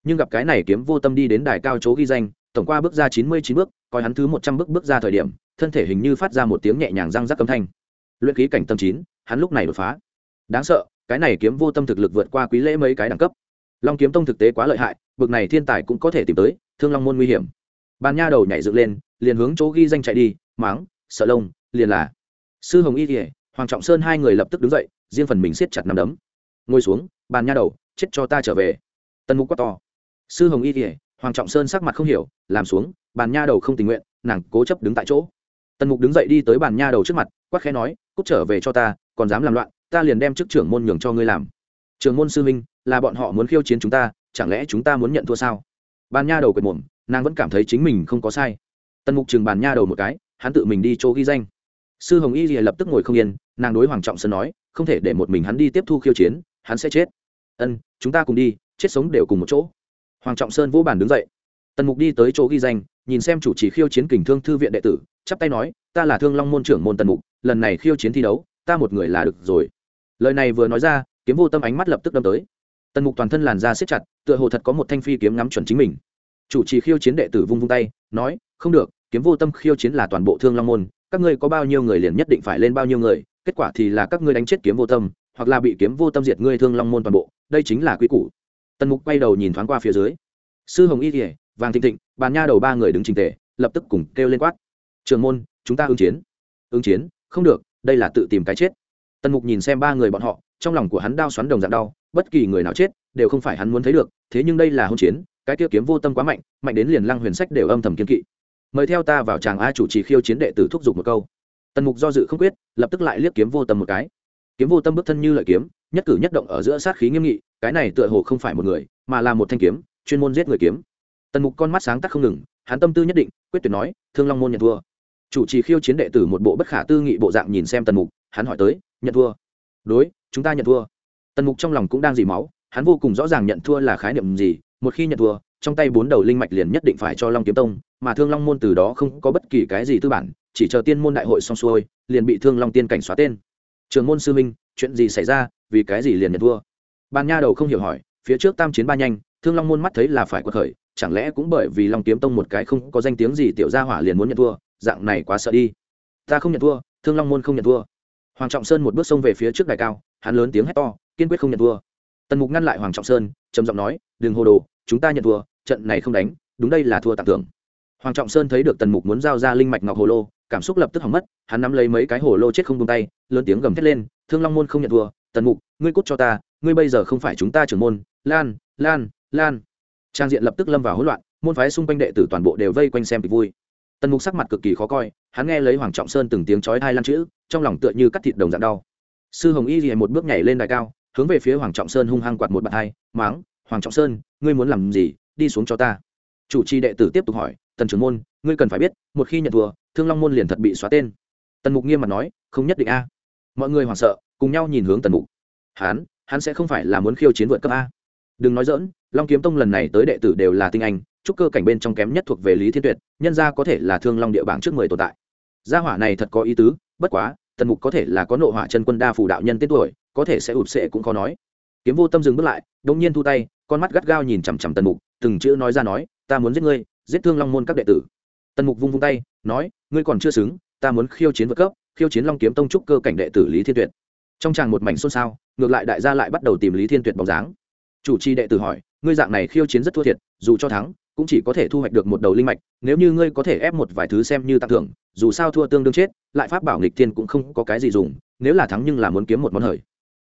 Nhưng gặp cái này kiếm vô tâm đi đến đài cao chỗ ghi danh, tổng qua bước ra chín mươi chín bước, coi hắn thứ một trăm bước bước ra thời điểm, thân thể hình như phát ra một tiếng nhẹ nhàng răng rắc cấm thanh. Luyện khí cảnh tầng chín, hắn lúc này đột phá. Đáng sợ, cái này kiếm vô tâm thực lực vượt qua quý lễ mấy cái đẳng cấp long kiếm tông thực tế quá lợi hại, bực này thiên tài cũng có thể tìm tới, thương long môn nguy hiểm. Bàn nha đầu nhảy dựng lên, liền hướng chỗ ghi danh chạy đi, máng, sợ lông, liền là. Sư hồng y kỉa hoàng trọng sơn hai người lập tức đứng dậy, riêng phần mình siết chặt nằm đấm. Ngồi xuống, bàn nha đầu, chết cho ta trở về. Tân mục quát to. Sư hồng y kỉa hoàng trọng sơn sắc mặt không hiểu, làm xuống, bàn nha đầu không tình nguyện, nàng cố chấp đứng tại chỗ. Tần mục đứng dậy đi tới bàn nha đầu trước mặt, quát khẽ nói, cút trở về cho ta, còn dám làm loạn, ta liền đem chức trưởng môn nhường cho ngươi làm. Trường môn sư minh là bọn họ muốn khiêu chiến chúng ta, chẳng lẽ chúng ta muốn nhận thua sao? Bàn nha đầu quệt mồm, nàng vẫn cảm thấy chính mình không có sai. Tần mục chừng bàn nha đầu một cái, hắn tự mình đi chỗ ghi danh. Sư hồng y lập tức ngồi không yên, nàng đối hoàng trọng sơn nói, không thể để một mình hắn đi tiếp thu khiêu chiến, hắn sẽ chết. Ân, chúng ta cùng đi, chết sống đều cùng một chỗ. Hoàng trọng sơn vô bàn đứng dậy. Tần mục đi tới chỗ ghi danh, nhìn xem chủ trì khiêu chiến kình thương thư viện đệ tử, chắp tay nói, ta là thương long môn trưởng môn tần mục, lần này khiêu chiến thi đấu, ta một người là được rồi. Lời này vừa nói ra, kiếm vô tâm ánh mắt lập tức đâm tới tần mục toàn thân làn da siết chặt, tựa hồ thật có một thanh phi kiếm ngắm chuẩn chính mình. Chủ trì khiêu chiến đệ tử vung vung tay, nói, không được, kiếm vô tâm khiêu chiến là toàn bộ thương long môn, các ngươi có bao nhiêu người liền nhất định phải lên bao nhiêu người, kết quả thì là các ngươi đánh chết kiếm vô tâm, hoặc là bị kiếm vô tâm diệt ngươi thương long môn toàn bộ, đây chính là quy củ. Tần mục quay đầu nhìn thoáng qua phía dưới. Sư hồng y kỉa vàng thịnh thịnh, bàn nha đầu ba người đứng trình tề, lập tức cùng kêu lên quát. Trường môn, chúng ta ứng chiến. Ứng chiến? Không được, đây là tự tìm cái chết. Tần mục nhìn xem ba người bọn họ trong lòng của hắn đau xoắn đồng dạng đau, bất kỳ người nào chết đều không phải hắn muốn thấy được, thế nhưng đây là hôn chiến, cái tiêu kiếm vô tâm quá mạnh mạnh đến liền lăng huyền sách đều âm thầm kiên kỵ. Mời theo ta vào tràng a chủ trì khiêu chiến đệ tử thúc giục một câu. Tần mục do dự không quyết, lập tức lại liếc kiếm vô tâm một cái. Kiếm vô tâm bước thân như lợi kiếm, nhất cử nhất động ở giữa sát khí nghiêm nghị, cái này tựa hồ không phải một người, mà là một thanh kiếm, chuyên môn giết người kiếm. Tần mục con mắt sáng tắt không ngừng, hắn tâm tư nhất định, quyết tuyệt nói, thương long môn nhận thua. Chủ trì khiêu chiến đệ tử một bộ bất khả tư nghị bộ dạng nhìn xem tần mục, hắn hỏi tới, nhận thua? Đối chúng ta nhận thua. Tần mục trong lòng cũng đang dì máu, hắn vô cùng rõ ràng nhận thua là khái niệm gì, một khi nhận thua, trong tay bốn đầu linh mạch liền nhất định phải cho long kiếm tông, mà thương long môn từ đó không có bất kỳ cái gì tư bản, chỉ chờ tiên môn đại hội xong xuôi, liền bị thương long tiên cảnh xóa tên. Trường môn sư minh chuyện gì xảy ra, vì cái gì liền nhận thua? Bàn nha đầu không hiểu hỏi, phía trước tam chiến ba nhanh, thương long môn mắt thấy là phải quật khởi, chẳng lẽ cũng bởi vì long kiếm tông một cái không có danh tiếng gì tiểu gia hỏa liền muốn nhận thua, dạng này quá sợ đi. Ta không nhận thua, thương long môn không nhận thua hoàng trọng sơn một bước xông về phía trước đài cao, hắn lớn tiếng hét to, kiên quyết không nhận thua. Tần mục ngăn lại hoàng trọng sơn, trầm giọng nói, đừng hồ đồ, chúng ta nhận thua, trận này không đánh, đúng đây là thua tặng thưởng. Hoàng trọng sơn thấy được tần mục muốn giao ra linh mạch ngọc hồ lô, cảm xúc lập tức hỏng mất, hắn nắm lấy mấy cái hồ lô chết không tung tay, lớn tiếng gầm thét lên, thương long môn không nhận thua, tần mục, ngươi cút cho ta, ngươi bây giờ không phải chúng ta trưởng môn, lan lan lan. Trang diện lập tức lâm vào hỗn loạn, môn phái xung quanh đệ tử toàn bộ đều vây quanh xem kịch vui tần mục sắc mặt cực kỳ khó coi, hắn nghe lấy hoàng trọng sơn từng tiếng chói thai lan chữ, trong lòng tựa như cắt thịt đồng dạng đau. Sư hồng y liền một bước nhảy lên đài cao, hướng về phía hoàng trọng sơn hung hăng quạt một bàn hai máng, hoàng trọng sơn, ngươi muốn làm gì? Đi xuống cho ta. Chủ trì đệ tử tiếp tục hỏi, tần trưởng môn, ngươi cần phải biết, một khi nhận thua, thương long môn liền thật bị xóa tên. Tần mục nghiêm mặt nói, không nhất định a. Mọi người hoảng sợ, cùng nhau nhìn hướng tần mục. Hắn hắn sẽ không phải là muốn khiêu chiến vượt cấp a. Đừng nói dỡn long kiếm tông lần này tới đệ tử đều là tinh anh trúc cơ cảnh bên trong kém nhất thuộc về lý thiên tuyệt, nhân ra có thể là thương long địa bảng trước mười tồn tại. Gia hỏa này thật có ý tứ, bất quá, tần mục có thể là có nộ hỏa chân quân đa phủ đạo nhân tên tuổi, có thể sẽ ụp sệ cũng khó nói. Kiếm vô tâm dừng bước lại đông nhiên thu tay, con mắt gắt gao nhìn chằm chằm tần mục, từng chữ nói ra nói, ta muốn giết ngươi, giết thương long môn các đệ tử. Tần mục vung vung tay, nói, ngươi còn chưa xứng, ta muốn khiêu chiến vượt cấp, khiêu chiến long kiếm tông trúc cơ cảnh đệ tử lý thiên tuyệt. Trong tràng một mảnh xôn xao, ngược lại đại gia lại bắt đầu tìm lý thiên tuyệt bóng dáng. Chủ trì đệ tử hỏi, ngươi dạng này khiêu chiến rất thua thiệt, dù cho thắng cũng chỉ có thể thu hoạch được một đầu linh mạch, nếu như ngươi có thể ép một vài thứ xem như tặng thưởng, dù sao thua tương đương chết, lại pháp bảo nghịch thiên cũng không có cái gì dùng, nếu là thắng nhưng là muốn kiếm một món hời.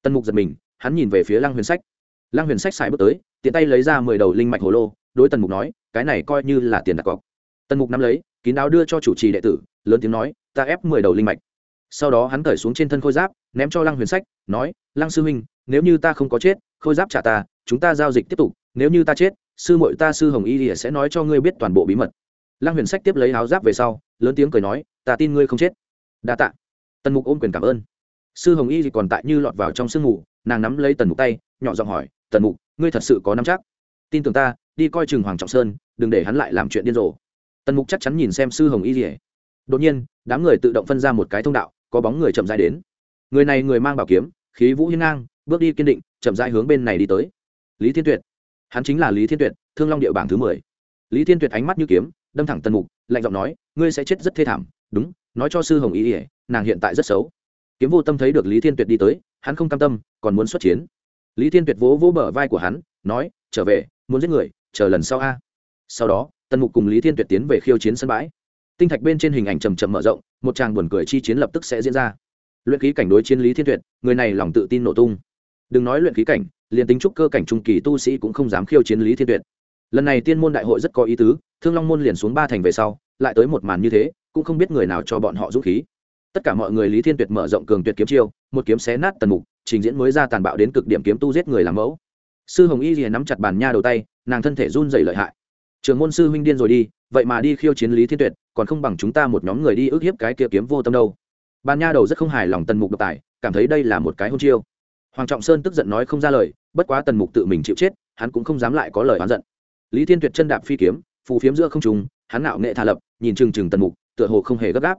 Tân mục giật mình, hắn nhìn về phía lăng huyền sách. Lăng huyền sách xài bước tới, tiện tay lấy ra mười đầu linh mạch hồ lô, đối tần mục nói, cái này coi như là tiền đặt cọc. Tần mục nắm lấy, kín đáo đưa cho chủ trì đệ tử, lớn tiếng nói, ta ép mười đầu linh mạch. Sau đó hắn cởi xuống trên thân khôi giáp, ném cho lăng huyền sách, nói, lăng sư huynh, nếu như ta không có chết, khôi giáp trả ta, chúng ta giao dịch tiếp tục, nếu như ta chết sư muội ta sư hồng y thì sẽ nói cho ngươi biết toàn bộ bí mật. Lăng huyền sách tiếp lấy áo giáp về sau, lớn tiếng cười nói, ta tin ngươi không chết. Đa tạ. Tần mục ôm quyền cảm ơn. Sư hồng y thì còn tại như lọt vào trong sương mù, nàng nắm lấy tần mục tay, nhỏ giọng hỏi, tần mục, ngươi thật sự có nắm chắc? Tin tưởng ta, đi coi chừng hoàng trọng sơn, đừng để hắn lại làm chuyện điên rồ. Tần mục chắc chắn nhìn xem sư hồng y thì đột nhiên, đám người tự động phân ra một cái thông đạo, có bóng người chậm dài đến. Người này người mang bảo kiếm, khí vũ hiên ngang, bước đi kiên định, chậm rãi hướng bên này đi tới. Lý thiên tuyệt hắn chính là lý thiên tuyệt thương long địa bảng thứ mười lý thiên tuyệt ánh mắt như kiếm đâm thẳng tần mục lạnh giọng nói ngươi sẽ chết rất thê thảm đúng nói cho sư hồng ý ỉa nàng hiện tại rất xấu kiếm vô tâm thấy được lý thiên tuyệt đi tới hắn không cam tâm còn muốn xuất chiến lý thiên tuyệt vỗ vỗ bờ vai của hắn nói trở về muốn giết người chờ lần sau a sau đó tần mục cùng lý thiên tuyệt tiến về khiêu chiến sân bãi tinh thạch bên trên hình ảnh trầm trầm mở rộng một tràng buồn cười chi chiến lập tức sẽ diễn ra luyện ký cảnh đối chiến lý thiên tuyệt người này lòng tự tin nổ tung đừng nói luyện khí cảnh, liền tính trúc cơ cảnh trung kỳ tu sĩ cũng không dám khiêu chiến lý thiên tuyệt. Lần này tiên môn đại hội rất có ý tứ, thương long môn liền xuống ba thành về sau, lại tới một màn như thế, cũng không biết người nào cho bọn họ dũng khí. Tất cả mọi người lý thiên tuyệt mở rộng cường tuyệt kiếm chiêu, một kiếm xé nát tần mục, trình diễn mới ra tàn bạo đến cực điểm kiếm tu giết người làm mẫu. Sư hồng y rìa nắm chặt bàn nha đầu tay, nàng thân thể run dày lợi hại. Trường môn sư huynh điên rồi đi, vậy mà đi khiêu chiến lý thiên tuyệt, còn không bằng chúng ta một nhóm người đi ước hiếp cái kia kiếm vô tâm đâu. Bàn nha đầu rất không hài lòng tần mục độc tài, cảm thấy đây là một cái hôn chiêu hoàng trọng sơn tức giận nói không ra lời, bất quá tần mục tự mình chịu chết, hắn cũng không dám lại có lời oán giận. Lý thiên tuyệt chân đạp phi kiếm, phù phiếm giữa không trùng hắn nạo nghệ thả lập, nhìn chừng chừng tần mục, tựa hồ không hề gấp gáp.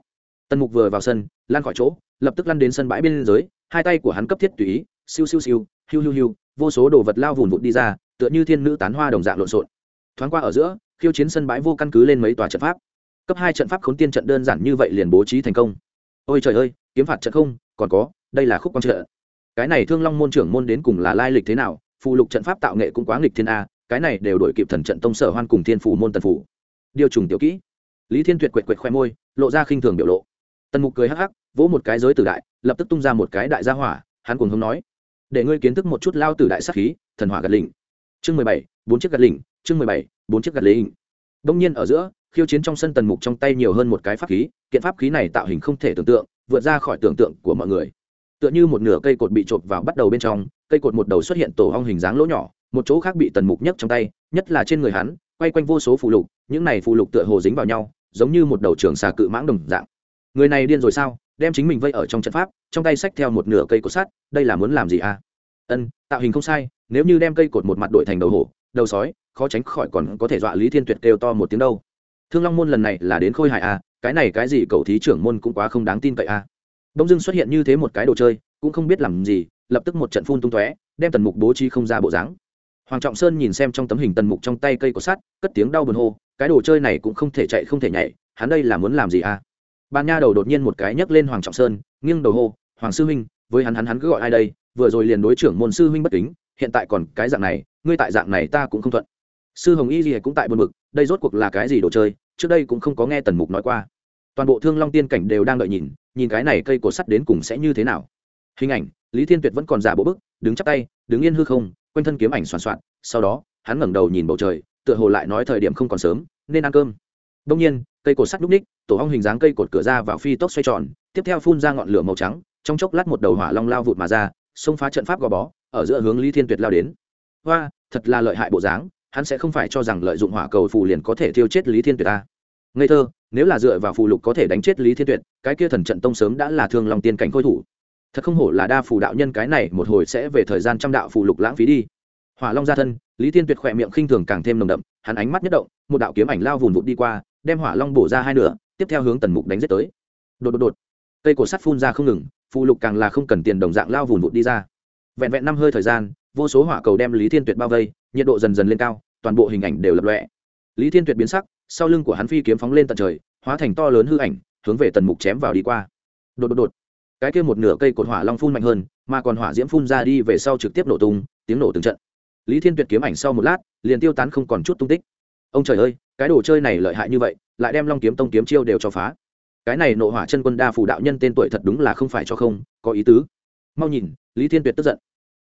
Tần mục vừa vào sân lan khỏi chỗ, lập tức lăn đến sân bãi bên dưới, hai tay của hắn cấp thiết tùy ý, siêu siêu siêu, hiu hiu hiu, vô số đồ vật lao vùn vụt đi ra, tựa như thiên nữ tán hoa đồng dạng lộn xộn. Thoáng qua ở giữa, khiêu chiến sân bãi vô căn cứ lên mấy tòa trận pháp. Cấp hai trận pháp khốn tiên trận đơn giản như vậy liền bố trí thành công. Ôi trời ơi, kiếm phạt trận không, còn có, đây là khúc quang trợ cái này thương long môn trưởng môn đến cùng là lai lịch thế nào phụ lục trận pháp tạo nghệ cũng quá nghịch thiên a, cái này đều đổi kịp thần trận tông sở hoan cùng thiên phủ môn tần phủ. Điều trùng tiểu kỹ. Lý thiên tuyệt quệt quệt khoe môi, lộ ra khinh thường biểu lộ. Tần mục cười hắc hắc, vỗ một cái giới tử đại, lập tức tung ra một cái đại gia hỏa, hắn cùng hống nói, để ngươi kiến thức một chút lao tử đại sắc khí, thần hỏa gật lình chương mười bảy, bốn chiếc gật lình chương mười bảy, bốn chiếc gật lình đông nhiên ở giữa, khiêu chiến trong sân tần mục trong tay nhiều hơn một cái pháp khí, kiện pháp khí này tạo hình không thể tưởng tượng, vượt ra khỏi tưởng tượng của mọi người tựa như một nửa cây cột bị chộp vào bắt đầu bên trong, cây cột một đầu xuất hiện tổ hong hình dáng lỗ nhỏ, một chỗ khác bị tần mục nhấc trong tay, nhất là trên người hắn, quay quanh vô số phù lục, những này phù lục tựa hồ dính vào nhau, giống như một đầu trường xà cự mãng đồng dạng. Người này điên rồi sao? Đem chính mình vây ở trong trận pháp, trong tay xách theo một nửa cây cột sắt, đây là muốn làm gì à? Ân, tạo hình không sai, nếu như đem cây cột một mặt đổi thành đầu hổ, đầu sói, khó tránh khỏi còn có thể dọa lý thiên tuyệt kêu to một tiếng đâu. Thương long môn lần này là đến khôi hài à cái này cái gì cầu thí trưởng môn cũng quá không đáng tin cậy à đông dưng xuất hiện như thế một cái đồ chơi, cũng không biết làm gì, lập tức một trận phun tung tóe, đem tần mục bố trí không ra bộ dáng. Hoàng trọng sơn nhìn xem trong tấm hình tần mục trong tay cây của sắt, cất tiếng đau buồn hô, cái đồ chơi này cũng không thể chạy không thể nhảy, hắn đây là muốn làm gì à? Ban nha đầu đột nhiên một cái nhấc lên hoàng trọng sơn, nghiêng đầu hô, hoàng sư huynh, với hắn hắn hắn cứ gọi ai đây? Vừa rồi liền đối trưởng môn sư huynh bất kính, hiện tại còn cái dạng này, ngươi tại dạng này ta cũng không thuận. Sư hồng y gì cũng tại buồn mực đây rốt cuộc là cái gì đồ chơi? Trước đây cũng không có nghe tần mục nói qua toàn bộ thương long tiên cảnh đều đang đợi nhìn nhìn cái này cây cột sắt đến cùng sẽ như thế nào. Hình ảnh, lý thiên tuyệt vẫn còn giả bộ bức, đứng chắp tay, đứng yên hư không, quanh thân kiếm ảnh soàn soạn, sau đó, hắn ngẩng đầu nhìn bầu trời, tựa hồ lại nói thời điểm không còn sớm, nên ăn cơm. Đông nhiên, cây cột sắt núp ních, tổ hong hình dáng cây cột cửa ra vào phi tốc xoay tròn, tiếp theo phun ra ngọn lửa màu trắng, trong chốc lát một đầu hỏa long lao vụt mà ra, xông phá trận pháp gò bó, ở giữa hướng lý thiên tuyệt lao đến. Hoa, thật là lợi hại bộ dáng, hắn sẽ không phải cho rằng lợi dụng hỏa cầu phù liền có thể thiêu chết lý thiên tuyệt ta ngây thơ, nếu là dựa vào phù lục có thể đánh chết lý thiên tuyệt, cái kia thần trận tông sớm đã là thương lòng tiên cảnh khôi thủ. Thật không hổ là đa phù đạo nhân cái này một hồi sẽ về thời gian trăm đạo phù lục lãng phí đi. Hỏa long ra thân, lý thiên tuyệt khỏe miệng khinh thường càng thêm nồng đậm, hắn ánh mắt nhất động, một đạo kiếm ảnh lao vùn vụt đi qua, đem hỏa long bổ ra hai nửa, tiếp theo hướng tần mục đánh giết tới. Đột đột đột, cây cổ sắt phun ra không ngừng, phù lục càng là không cần tiền đồng dạng lao vùn vụt đi ra. Vẹn vẹn năm hơi thời gian, vô số hỏa cầu đem lý thiên tuyệt bao vây, nhiệt độ dần dần lên cao, toàn bộ hình ảnh đều lập lọe lý thiên tuyệt biến sắc sau lưng của hắn phi kiếm phóng lên tận trời, hóa thành to lớn hư ảnh, hướng về tần mục chém vào đi qua. Đột đột đột. Cái kia một nửa cây cột hỏa long phun mạnh hơn, mà còn hỏa diễm phun ra đi về sau trực tiếp nổ tung, tiếng nổ từng trận. Lý thiên tuyệt kiếm ảnh sau một lát, liền tiêu tán không còn chút tung tích. Ông trời ơi, cái đồ chơi này lợi hại như vậy, lại đem long kiếm tông kiếm chiêu đều cho phá. Cái này nộ hỏa chân quân đa phù đạo nhân tên tuổi thật đúng là không phải cho không, có ý tứ. Mau nhìn, lý thiên tuyệt tức giận.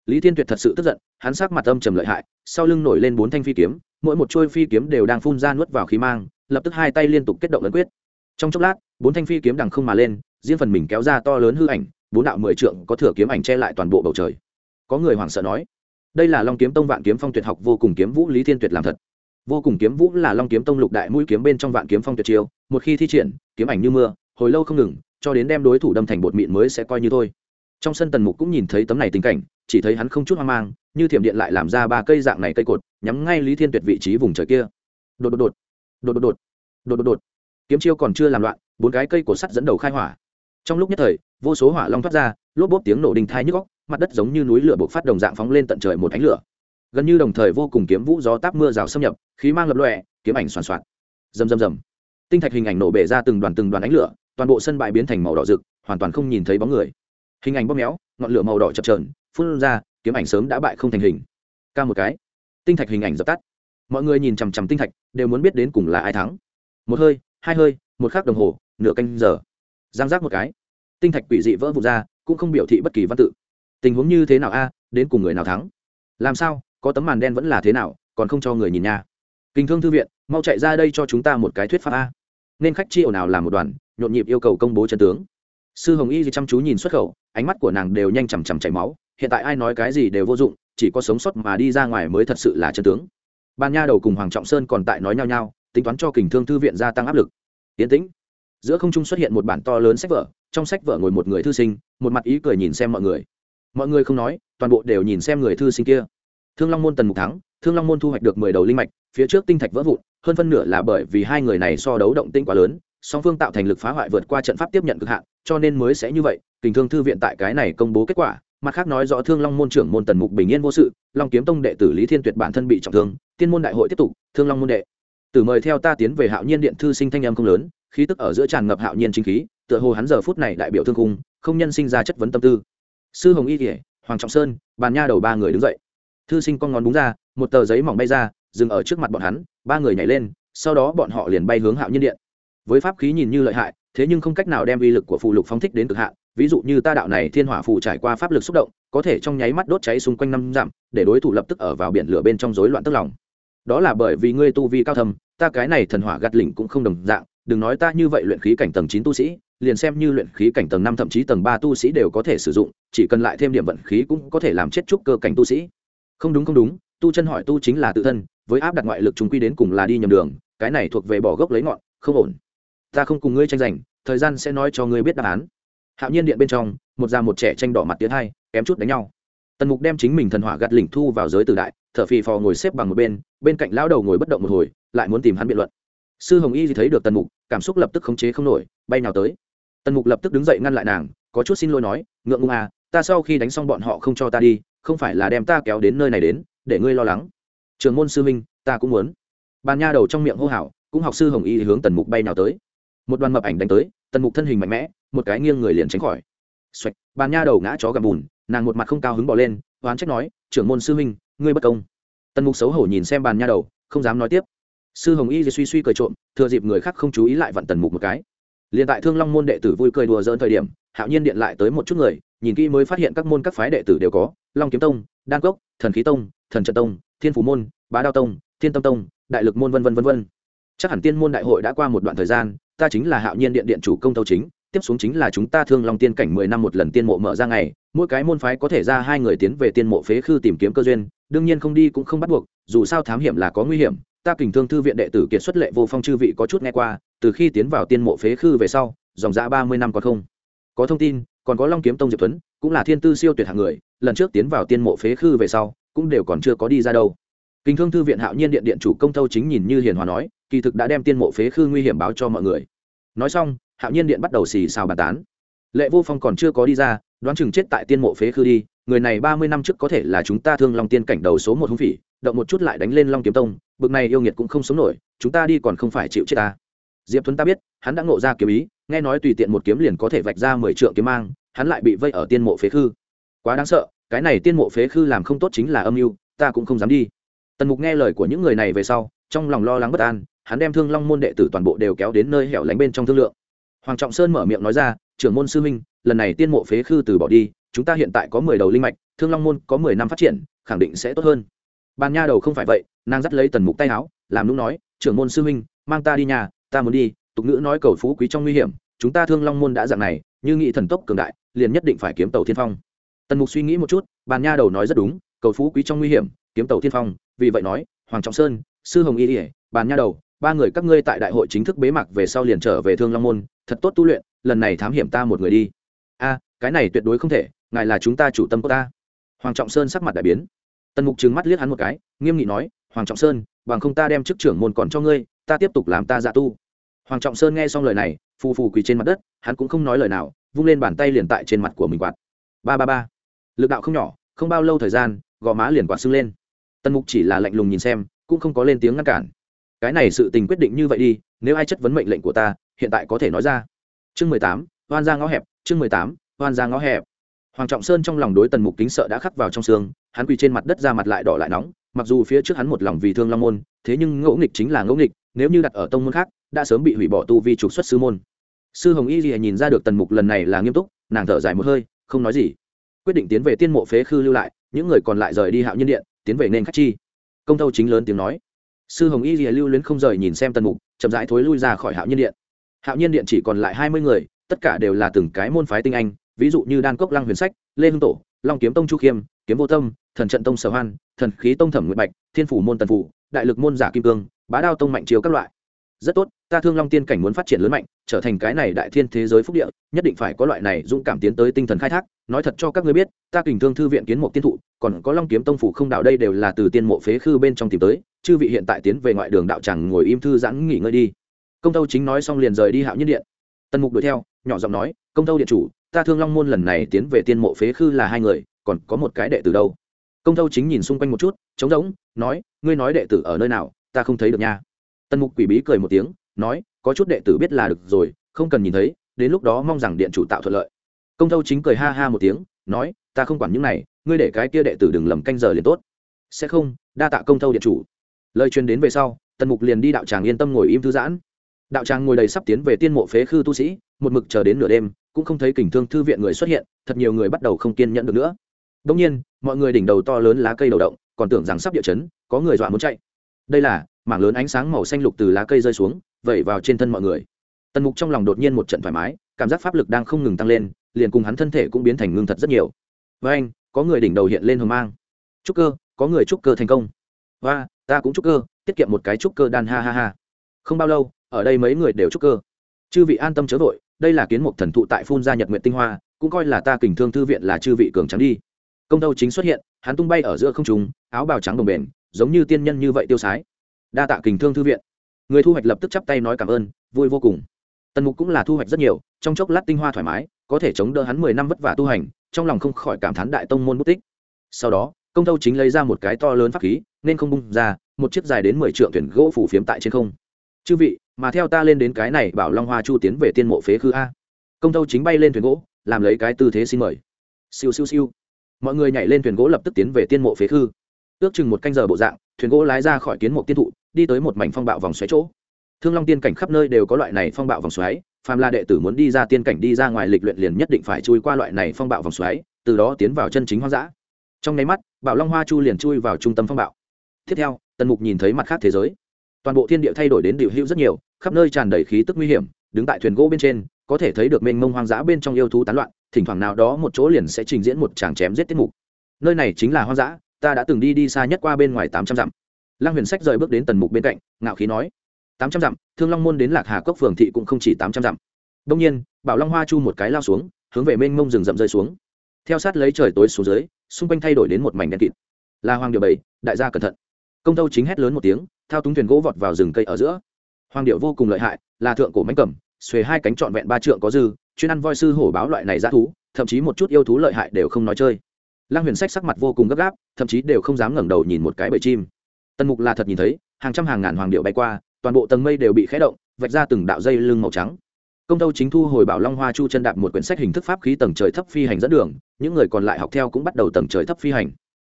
Lý thiên tuyệt thật sự tức giận, hắn sắc mặt âm trầm lợi hại, sau lưng nổi lên bốn thanh phi kiếm mỗi một trôi phi kiếm đều đang phun ra nuốt vào khí mang, lập tức hai tay liên tục kết động ấn quyết. Trong chốc lát, bốn thanh phi kiếm đằng không mà lên, riêng phần mình kéo ra to lớn hư ảnh, bốn đạo mười trượng có thừa kiếm ảnh che lại toàn bộ bầu trời. Có người hoảng sợ nói, đây là long kiếm tông vạn kiếm phong tuyệt học vô cùng kiếm vũ lý thiên tuyệt làm thật. Vô cùng kiếm vũ là long kiếm tông lục đại mũi kiếm bên trong vạn kiếm phong tuyệt chiêu, một khi thi triển, kiếm ảnh như mưa, hồi lâu không ngừng, cho đến đem đối thủ đâm thành bột mịn mới sẽ coi như thôi. Trong sân tần mục cũng nhìn thấy tấm này tình cảnh chỉ thấy hắn không chút hoang mang, như thiểm điện lại làm ra ba cây dạng này cây cột, nhắm ngay lý thiên tuyệt vị trí vùng trời kia. Đột đột đột. Đột đột đột. Đột đột đột. Kiếm chiêu còn chưa làm loạn, bốn cái cây cột sắt dẫn đầu khai hỏa. Trong lúc nhất thời, vô số hỏa long thoát ra, lốp bốp tiếng nổ đình thai nhức góc mặt đất giống như núi lửa bộc phát đồng dạng phóng lên tận trời một ánh lửa. Gần như đồng thời vô cùng kiếm vũ gió táp mưa rào xâm nhập, khí mang lập lọe kiếm ảnh soàn soạn rầm rầm rầm. Tinh thạch hình ảnh nổ bể ra từng đoàn từng đoàn ánh lửa, toàn bộ sân bãi biến thành màu đỏ rực, hoàn toàn không nhìn thấy bóng người. Hình ảnh bóp méo, ngọn lửa màu đỏ chập trờn phun ra, kiếm ảnh sớm đã bại không thành hình. Ca một cái. Tinh thạch hình ảnh dập tắt. Mọi người nhìn chằm chằm tinh thạch, đều muốn biết đến cùng là ai thắng. Một hơi, hai hơi, một khắc đồng hồ, nửa canh giờ. Giang giác một cái. Tinh thạch quỷ dị vỡ vụt ra, cũng không biểu thị bất kỳ văn tự. Tình huống như thế nào a? Đến cùng người nào thắng? Làm sao? Có tấm màn đen vẫn là thế nào? Còn không cho người nhìn nha. Kinh thương thư viện, mau chạy ra đây cho chúng ta một cái thuyết pháp a. Nên khách chi ồn nào làm một đoàn, nhộn nhịp yêu cầu công bố chân tướng. Sư hồng y chăm chú nhìn xuất khẩu, ánh mắt của nàng đều nhanh chằm chằm chảy máu hiện tại ai nói cái gì đều vô dụng, chỉ có sống sót mà đi ra ngoài mới thật sự là chân tướng. Ban nha đầu cùng hoàng trọng sơn còn tại nói nhau nhau, tính toán cho kình thương thư viện gia tăng áp lực. Yến tĩnh. Giữa không trung xuất hiện một bản to lớn sách vở, trong sách vở ngồi một người thư sinh, một mặt ý cười nhìn xem mọi người. Mọi người không nói, toàn bộ đều nhìn xem người thư sinh kia. Thương long môn tần mục thắng, thương long môn thu hoạch được mười đầu linh mạch, phía trước tinh thạch vỡ vụn, hơn phân nửa là bởi vì hai người này so đấu động tinh quá lớn, song phương tạo thành lực phá hoại vượt qua trận pháp tiếp nhận cực hạn, cho nên mới sẽ như vậy, kình thương thư viện tại cái này công bố kết quả mặt khác nói rõ thương long môn trưởng môn tần mục bình yên vô sự, long kiếm tông đệ tử lý thiên tuyệt bản thân bị trọng thương, tiên môn đại hội tiếp tục, thương long môn đệ. Tử mời theo ta tiến về hạo nhiên điện thư sinh thanh em không lớn, khí tức ở giữa tràn ngập hạo nhiên chính khí, tựa hồ hắn giờ phút này đại biểu thương cung không nhân sinh ra chất vấn tâm tư. Sư hồng y kỉa hoàng trọng sơn, bàn nha đầu ba người đứng dậy. Thư sinh con ngón búng ra, một tờ giấy mỏng bay ra, dừng ở trước mặt bọn hắn, ba người nhảy lên, sau đó bọn họ liền bay hướng hạo nhiên điện. Với pháp khí nhìn như lợi hại, thế nhưng không cách nào đem uy lực của phù lục phóng thích đến cực hạn ví dụ như ta đạo này thiên hỏa phù trải qua pháp lực xúc động, có thể trong nháy mắt đốt cháy xung quanh năm dặm, để đối thủ lập tức ở vào biển lửa bên trong rối loạn tức lòng. Đó là bởi vì ngươi tu vi cao thầm ta cái này thần hỏa gạt lỉnh cũng không đồng dạng, đừng nói ta như vậy luyện khí cảnh tầng chín tu sĩ, liền xem như luyện khí cảnh tầng năm thậm chí tầng ba tu sĩ đều có thể sử dụng, chỉ cần lại thêm điểm vận khí cũng có thể làm chết trúc cơ cảnh tu sĩ. Không đúng không đúng, tu chân hỏi tu chính là tự thân, với áp đặt ngoại lực chúng quy đến cùng là đi nhầm đường, cái này thuộc về bỏ gốc lấy ngọn, không ổn. Ta không cùng ngươi tranh giành, thời gian sẽ nói cho ngươi biết đáp án hạo nhiên điện bên trong, một già một trẻ tranh đỏ mặt tiến hai, kém chút đánh nhau. Tần mục đem chính mình thần hỏa gạt lỉnh thu vào giới tử đại, thở phì phò ngồi xếp bằng một bên bên cạnh lão đầu ngồi bất động một hồi, lại muốn tìm hắn biện luận. Sư hồng y thì thấy được tần mục, cảm xúc lập tức khống chế không nổi, bay nào tới. Tần mục lập tức đứng dậy ngăn lại nàng, có chút xin lỗi nói, ngượng ngùng à ta sau khi đánh xong bọn họ không cho ta đi, không phải là đem ta kéo đến nơi này đến, để ngươi lo lắng. Trường môn sư minh ta cũng muốn. Bàn nha đầu trong miệng hô hào, cũng học sư hồng y hướng tần mục bay nào tới. Một đoàn mập ảnh đánh tới tần mục thân hình mạnh mẽ, một cái nghiêng người liền tránh khỏi. Xoạch, bàn nha đầu ngã chó gầm bùn, nàng một mặt không cao hứng bỏ lên, oán trách nói, trưởng môn sư huynh, ngươi bất công. Tần mục xấu hổ nhìn xem bàn nha đầu, không dám nói tiếp. Sư hồng y suy suy cười trộm, thừa dịp người khác không chú ý lại vặn tần mục một cái. Liền tại thương long môn đệ tử vui cười đùa dỡn thời điểm, hạo nhiên điện lại tới một chút người, nhìn kỹ mới phát hiện các môn các phái đệ tử đều có, long kiếm tông, đan cốc, thần khí tông, thần trận tông, thiên phủ môn, bá đao tông, thiên tâm tông, đại lực môn v v v v chắc hẳn tiên môn đại hội đã qua một đoạn thời gian ta chính là hạo nhiên điện điện chủ công tâu chính, tiếp xuống chính là chúng ta thương long tiên cảnh mười năm một lần tiên mộ mở ra ngày, mỗi cái môn phái có thể ra hai người tiến về tiên mộ phế khư tìm kiếm cơ duyên, đương nhiên không đi cũng không bắt buộc, dù sao thám hiểm là có nguy hiểm, ta kình thương thư viện đệ tử kiệt xuất lệ vô phong chư vị có chút nghe qua, từ khi tiến vào tiên mộ phế khư về sau, dòng dã ba mươi năm còn không. Có thông tin, còn có long kiếm tông diệp tuấn, cũng là thiên tư siêu tuyệt hạng người, lần trước tiến vào tiên mộ phế khư về sau, cũng đều còn chưa có đi ra đâu. Kinh thương thư viện hạo nhiên điện điện chủ công thâu chính nhìn như hiền hòa nói, kỳ thực đã đem tiên mộ phế khư nguy hiểm báo cho mọi người nói xong, hạo nhiên điện bắt đầu xì xào bàn tán. Lệ vô phong còn chưa có đi ra, đoán chừng chết tại tiên mộ phế khư đi, người này ba mươi năm trước có thể là chúng ta thương long tiên cảnh đầu số một hung phỉ, động một chút lại đánh lên long kiếm tông, bực này yêu nghiệt cũng không sống nổi, chúng ta đi còn không phải chịu chết ta. Diệp tuấn ta biết, hắn đã ngộ ra kiếm ý, nghe nói tùy tiện một kiếm liền có thể vạch ra mười triệu kiếm mang, hắn lại bị vây ở tiên mộ phế khư. Quá đáng sợ, cái này tiên mộ phế khư làm không tốt chính là âm mưu, ta cũng không dám đi. Tần mục nghe lời của những người này về sau, trong lòng lo lắng bất an hắn đem thương long môn đệ tử toàn bộ đều kéo đến nơi hẻo lánh bên trong thương lượng. Hoàng trọng sơn mở miệng nói ra, trưởng môn sư minh lần này tiên mộ phế khư từ bỏ đi, chúng ta hiện tại có mười đầu linh mạch, thương long môn có mười năm phát triển, khẳng định sẽ tốt hơn. Bàn nha đầu không phải vậy, nàng dắt lấy tần mục tay áo, làm lúc nói, trưởng môn sư minh mang ta đi nhà, ta muốn đi, tục ngữ nói cầu phú quý trong nguy hiểm, chúng ta thương long môn đã dạng này, như nghị thần tốc cường đại, liền nhất định phải kiếm tàu thiên phong. Tần mục suy nghĩ một chút, bàn nha đầu nói rất đúng, cầu phú quý trong nguy hiểm, kiếm tàu thiên phong. Vì vậy nói, hoàng trọng sơn, sư hồng y ỉa bàn nha đầu ba người các ngươi tại đại hội chính thức bế mạc về sau liền trở về thương long môn, thật tốt tu luyện, lần này thám hiểm ta một người đi. A, cái này tuyệt đối không thể, ngài là chúng ta chủ tâm của ta. Hoàng trọng sơn sắc mặt đại biến. Tần mục trừng mắt liếc hắn một cái, nghiêm nghị nói, hoàng trọng sơn, bằng không ta đem chức trưởng môn còn cho ngươi, ta tiếp tục làm ta dạ tu. Hoàng trọng sơn nghe xong lời này, phù phù quỳ trên mặt đất, hắn cũng không nói lời nào, vung lên bàn tay liền tại trên mặt của mình quạt. Ba ba ba. Lực đạo không nhỏ, không bao lâu thời gian, gò má liền quạt sưng lên. Tần mục chỉ là lạnh lùng nhìn xem, cũng không có lên tiếng ngăn cản cái này sự tình quyết định như vậy đi, nếu ai chất vấn mệnh lệnh của ta, hiện tại có thể nói ra. Chương mười tám, hoan ra ngõ hẹp, chương mười tám, hoan ra ngõ hẹp. Hoàng trọng sơn trong lòng đối tần mục kính sợ đã khắc vào trong xương, hắn quỳ trên mặt đất ra mặt lại đỏ lại nóng, mặc dù phía trước hắn một lòng vì thương long môn, thế nhưng ngẫu nghịch chính là ngẫu nghịch, nếu như đặt ở tông môn khác, đã sớm bị hủy bỏ tu vi trục xuất sư môn. Sư hồng y lìa nhìn ra được tần mục lần này là nghiêm túc, nàng thở dài một hơi, không nói gì. Quyết định tiến về tiên mộ phế khư lưu lại, những người còn lại rời đi hạo nhân điện, tiến về nên khách chi. Công thâu chính lớn tiếng nói sư hồng y lìa lưu luyến không rời nhìn xem tần mục, chậm rãi thối lui ra khỏi hạo Nhiên điện. Hạo nhiên điện chỉ còn lại hai mươi người, tất cả đều là từng cái môn phái tinh anh, ví dụ như đan cốc lăng huyền sách, lê hưng tổ, long kiếm tông chu khiêm, kiếm vô tâm, thần trận tông sở hoan, thần khí tông thẩm nguyệt bạch, thiên phủ môn tần phủ, đại lực môn giả kim cương, bá đao tông mạnh chiếu các loại rất tốt, ta thương long tiên cảnh muốn phát triển lớn mạnh, trở thành cái này đại thiên thế giới phúc địa, nhất định phải có loại này dũng cảm tiến tới tinh thần khai thác. Nói thật cho các ngươi biết, ta kình thương thư viện kiến mộ tiên thụ, còn có long kiếm tông phủ không đạo đây đều là từ tiên mộ phế khư bên trong tìm tới, chư vị hiện tại tiến về ngoại đường đạo chẳng ngồi im thư giãn nghỉ ngơi đi. Công tâu chính nói xong liền rời đi hạo nhiên điện. Tần mục đuổi theo, nhỏ giọng nói, công tâu điện chủ, ta thương long môn lần này tiến về tiên mộ phế khư là hai người, còn có một cái đệ tử đâu? Công tâu chính nhìn xung quanh một chút, trống rỗng, nói, ngươi nói đệ tử ở nơi nào, ta không thấy được nha tần mục quỷ bí cười một tiếng, nói, có chút đệ tử biết là được rồi, không cần nhìn thấy, đến lúc đó mong rằng điện chủ tạo thuận lợi. Công Thâu chính cười ha ha một tiếng, nói, ta không quản những này, ngươi để cái kia đệ tử đừng lầm canh giờ liền tốt. Sẽ không, đa tạ công thâu điện chủ. Lời truyền đến về sau, tần mục liền đi đạo tràng yên tâm ngồi im thư giãn. Đạo tràng ngồi đầy sắp tiến về tiên mộ phế khư tu sĩ, một mực chờ đến nửa đêm, cũng không thấy kình thương thư viện người xuất hiện, thật nhiều người bắt đầu không kiên nhẫn được nữa. Đông nhiên, mọi người đỉnh đầu to lớn lá cây đầu động, còn tưởng rằng sắp địa chấn, có người dọa muốn chạy. Đây là mảng lớn ánh sáng màu xanh lục từ lá cây rơi xuống, vẩy vào trên thân mọi người. Tần mục trong lòng đột nhiên một trận thoải mái, cảm giác pháp lực đang không ngừng tăng lên, liền cùng hắn thân thể cũng biến thành ngưng thật rất nhiều. Với anh, có người đỉnh đầu hiện lên hờ mang. Trúc cơ, có người trúc cơ thành công. Và, ta cũng trúc cơ, tiết kiệm một cái trúc cơ đan ha ha ha. Không bao lâu, ở đây mấy người đều trúc cơ. Chư vị an tâm chớ vội, đây là kiến mục thần thụ tại phun gia nhật nguyện tinh hoa, cũng coi là ta kình thương thư viện là chư vị cường trắng đi. Công tâu chính xuất hiện, hắn tung bay ở giữa không trùng áo bào trắng đồng bền giống như tiên nhân như vậy tiêu sái đa tạ kình thương thư viện. Người thu hoạch lập tức chắp tay nói cảm ơn, vui vô cùng. Tần mục cũng là thu hoạch rất nhiều, trong chốc lát tinh hoa thoải mái, có thể chống đỡ hắn mười năm vất vả tu hành, trong lòng không khỏi cảm thán đại tông môn bút tích. Sau đó, công tâu chính lấy ra một cái to lớn pháp khí, nên không bung ra, một chiếc dài đến mười trượng thuyền gỗ phủ phiếm tại trên không. Chư vị, mà theo ta lên đến cái này bảo long hoa chu tiến về tiên mộ phế khư a. Công tâu chính bay lên thuyền gỗ, làm lấy cái tư thế xin mời. Siêu siêu siêu. Mọi người nhảy lên thuyền gỗ lập tức tiến về tiên mộ phế khư. Ước chừng một canh giờ bộ dạng, thuyền gỗ lái ra khỏi kiến mộ tiên thụ đi tới một mảnh phong bạo vòng xoáy chỗ. Thương long tiên cảnh khắp nơi đều có loại này phong bạo vòng xoáy, phàm là đệ tử muốn đi ra tiên cảnh đi ra ngoài lịch luyện liền nhất định phải chui qua loại này phong bạo vòng xoáy, từ đó tiến vào chân chính hoang dã. Trong nháy mắt bạo long hoa chu liền chui vào trung tâm phong bạo. Tiếp theo, tần mục nhìn thấy mặt khác thế giới. Toàn bộ thiên địa thay đổi đến điều hữu rất nhiều, khắp nơi tràn đầy khí tức nguy hiểm, đứng tại thuyền gỗ bên trên, có thể thấy được mênh mông hoang dã bên trong yêu thú tán loạn, thỉnh thoảng nào đó một chỗ liền sẽ trình diễn một tràng chém giết tiết mục. Nơi này chính là hoang dã, ta đã từng đi đi xa nhất qua bên ngoài tám trăm dặm lăng huyền sách rời bước đến tần mục bên cạnh, ngạo khí nói, tám trăm dặm, thương long môn đến lạc hà cốc phường thị cũng không chỉ tám trăm dặm. Đông nhiên, bảo long hoa chu một cái lao xuống, hướng về mênh mông rừng rậm rơi xuống. Theo sát lấy trời tối xuống dưới, xung quanh thay đổi đến một mảnh đen kịt. Là hoàng điệu bảy đại gia cẩn thận. Công tâu chính hét lớn một tiếng, thao túng thuyền gỗ vọt vào rừng cây ở giữa. Hoàng điệu vô cùng lợi hại, là thượng cổ mánh cầm, xuề hai cánh trọn vẹn ba trượng có dư, chuyên ăn voi sư hổ báo loại này ra thú, thậm chí một chút yêu thú lợi hại đều không nói chơi. Lăng huyền sách sắc mặt vô cùng gấp gáp, thậm chí đều không dám ngẩng đầu nhìn một cái bầy chim tần mục là thật nhìn thấy, hàng trăm hàng ngàn hoàng điệu bay qua, toàn bộ tầng mây đều bị khé động, vạch ra từng đạo dây lưng màu trắng. Công tâu chính thu hồi bảo long hoa chu chân đạp một quyển sách hình thức pháp khí tầng trời thấp phi hành dẫn đường, những người còn lại học theo cũng bắt đầu tầng trời thấp phi hành.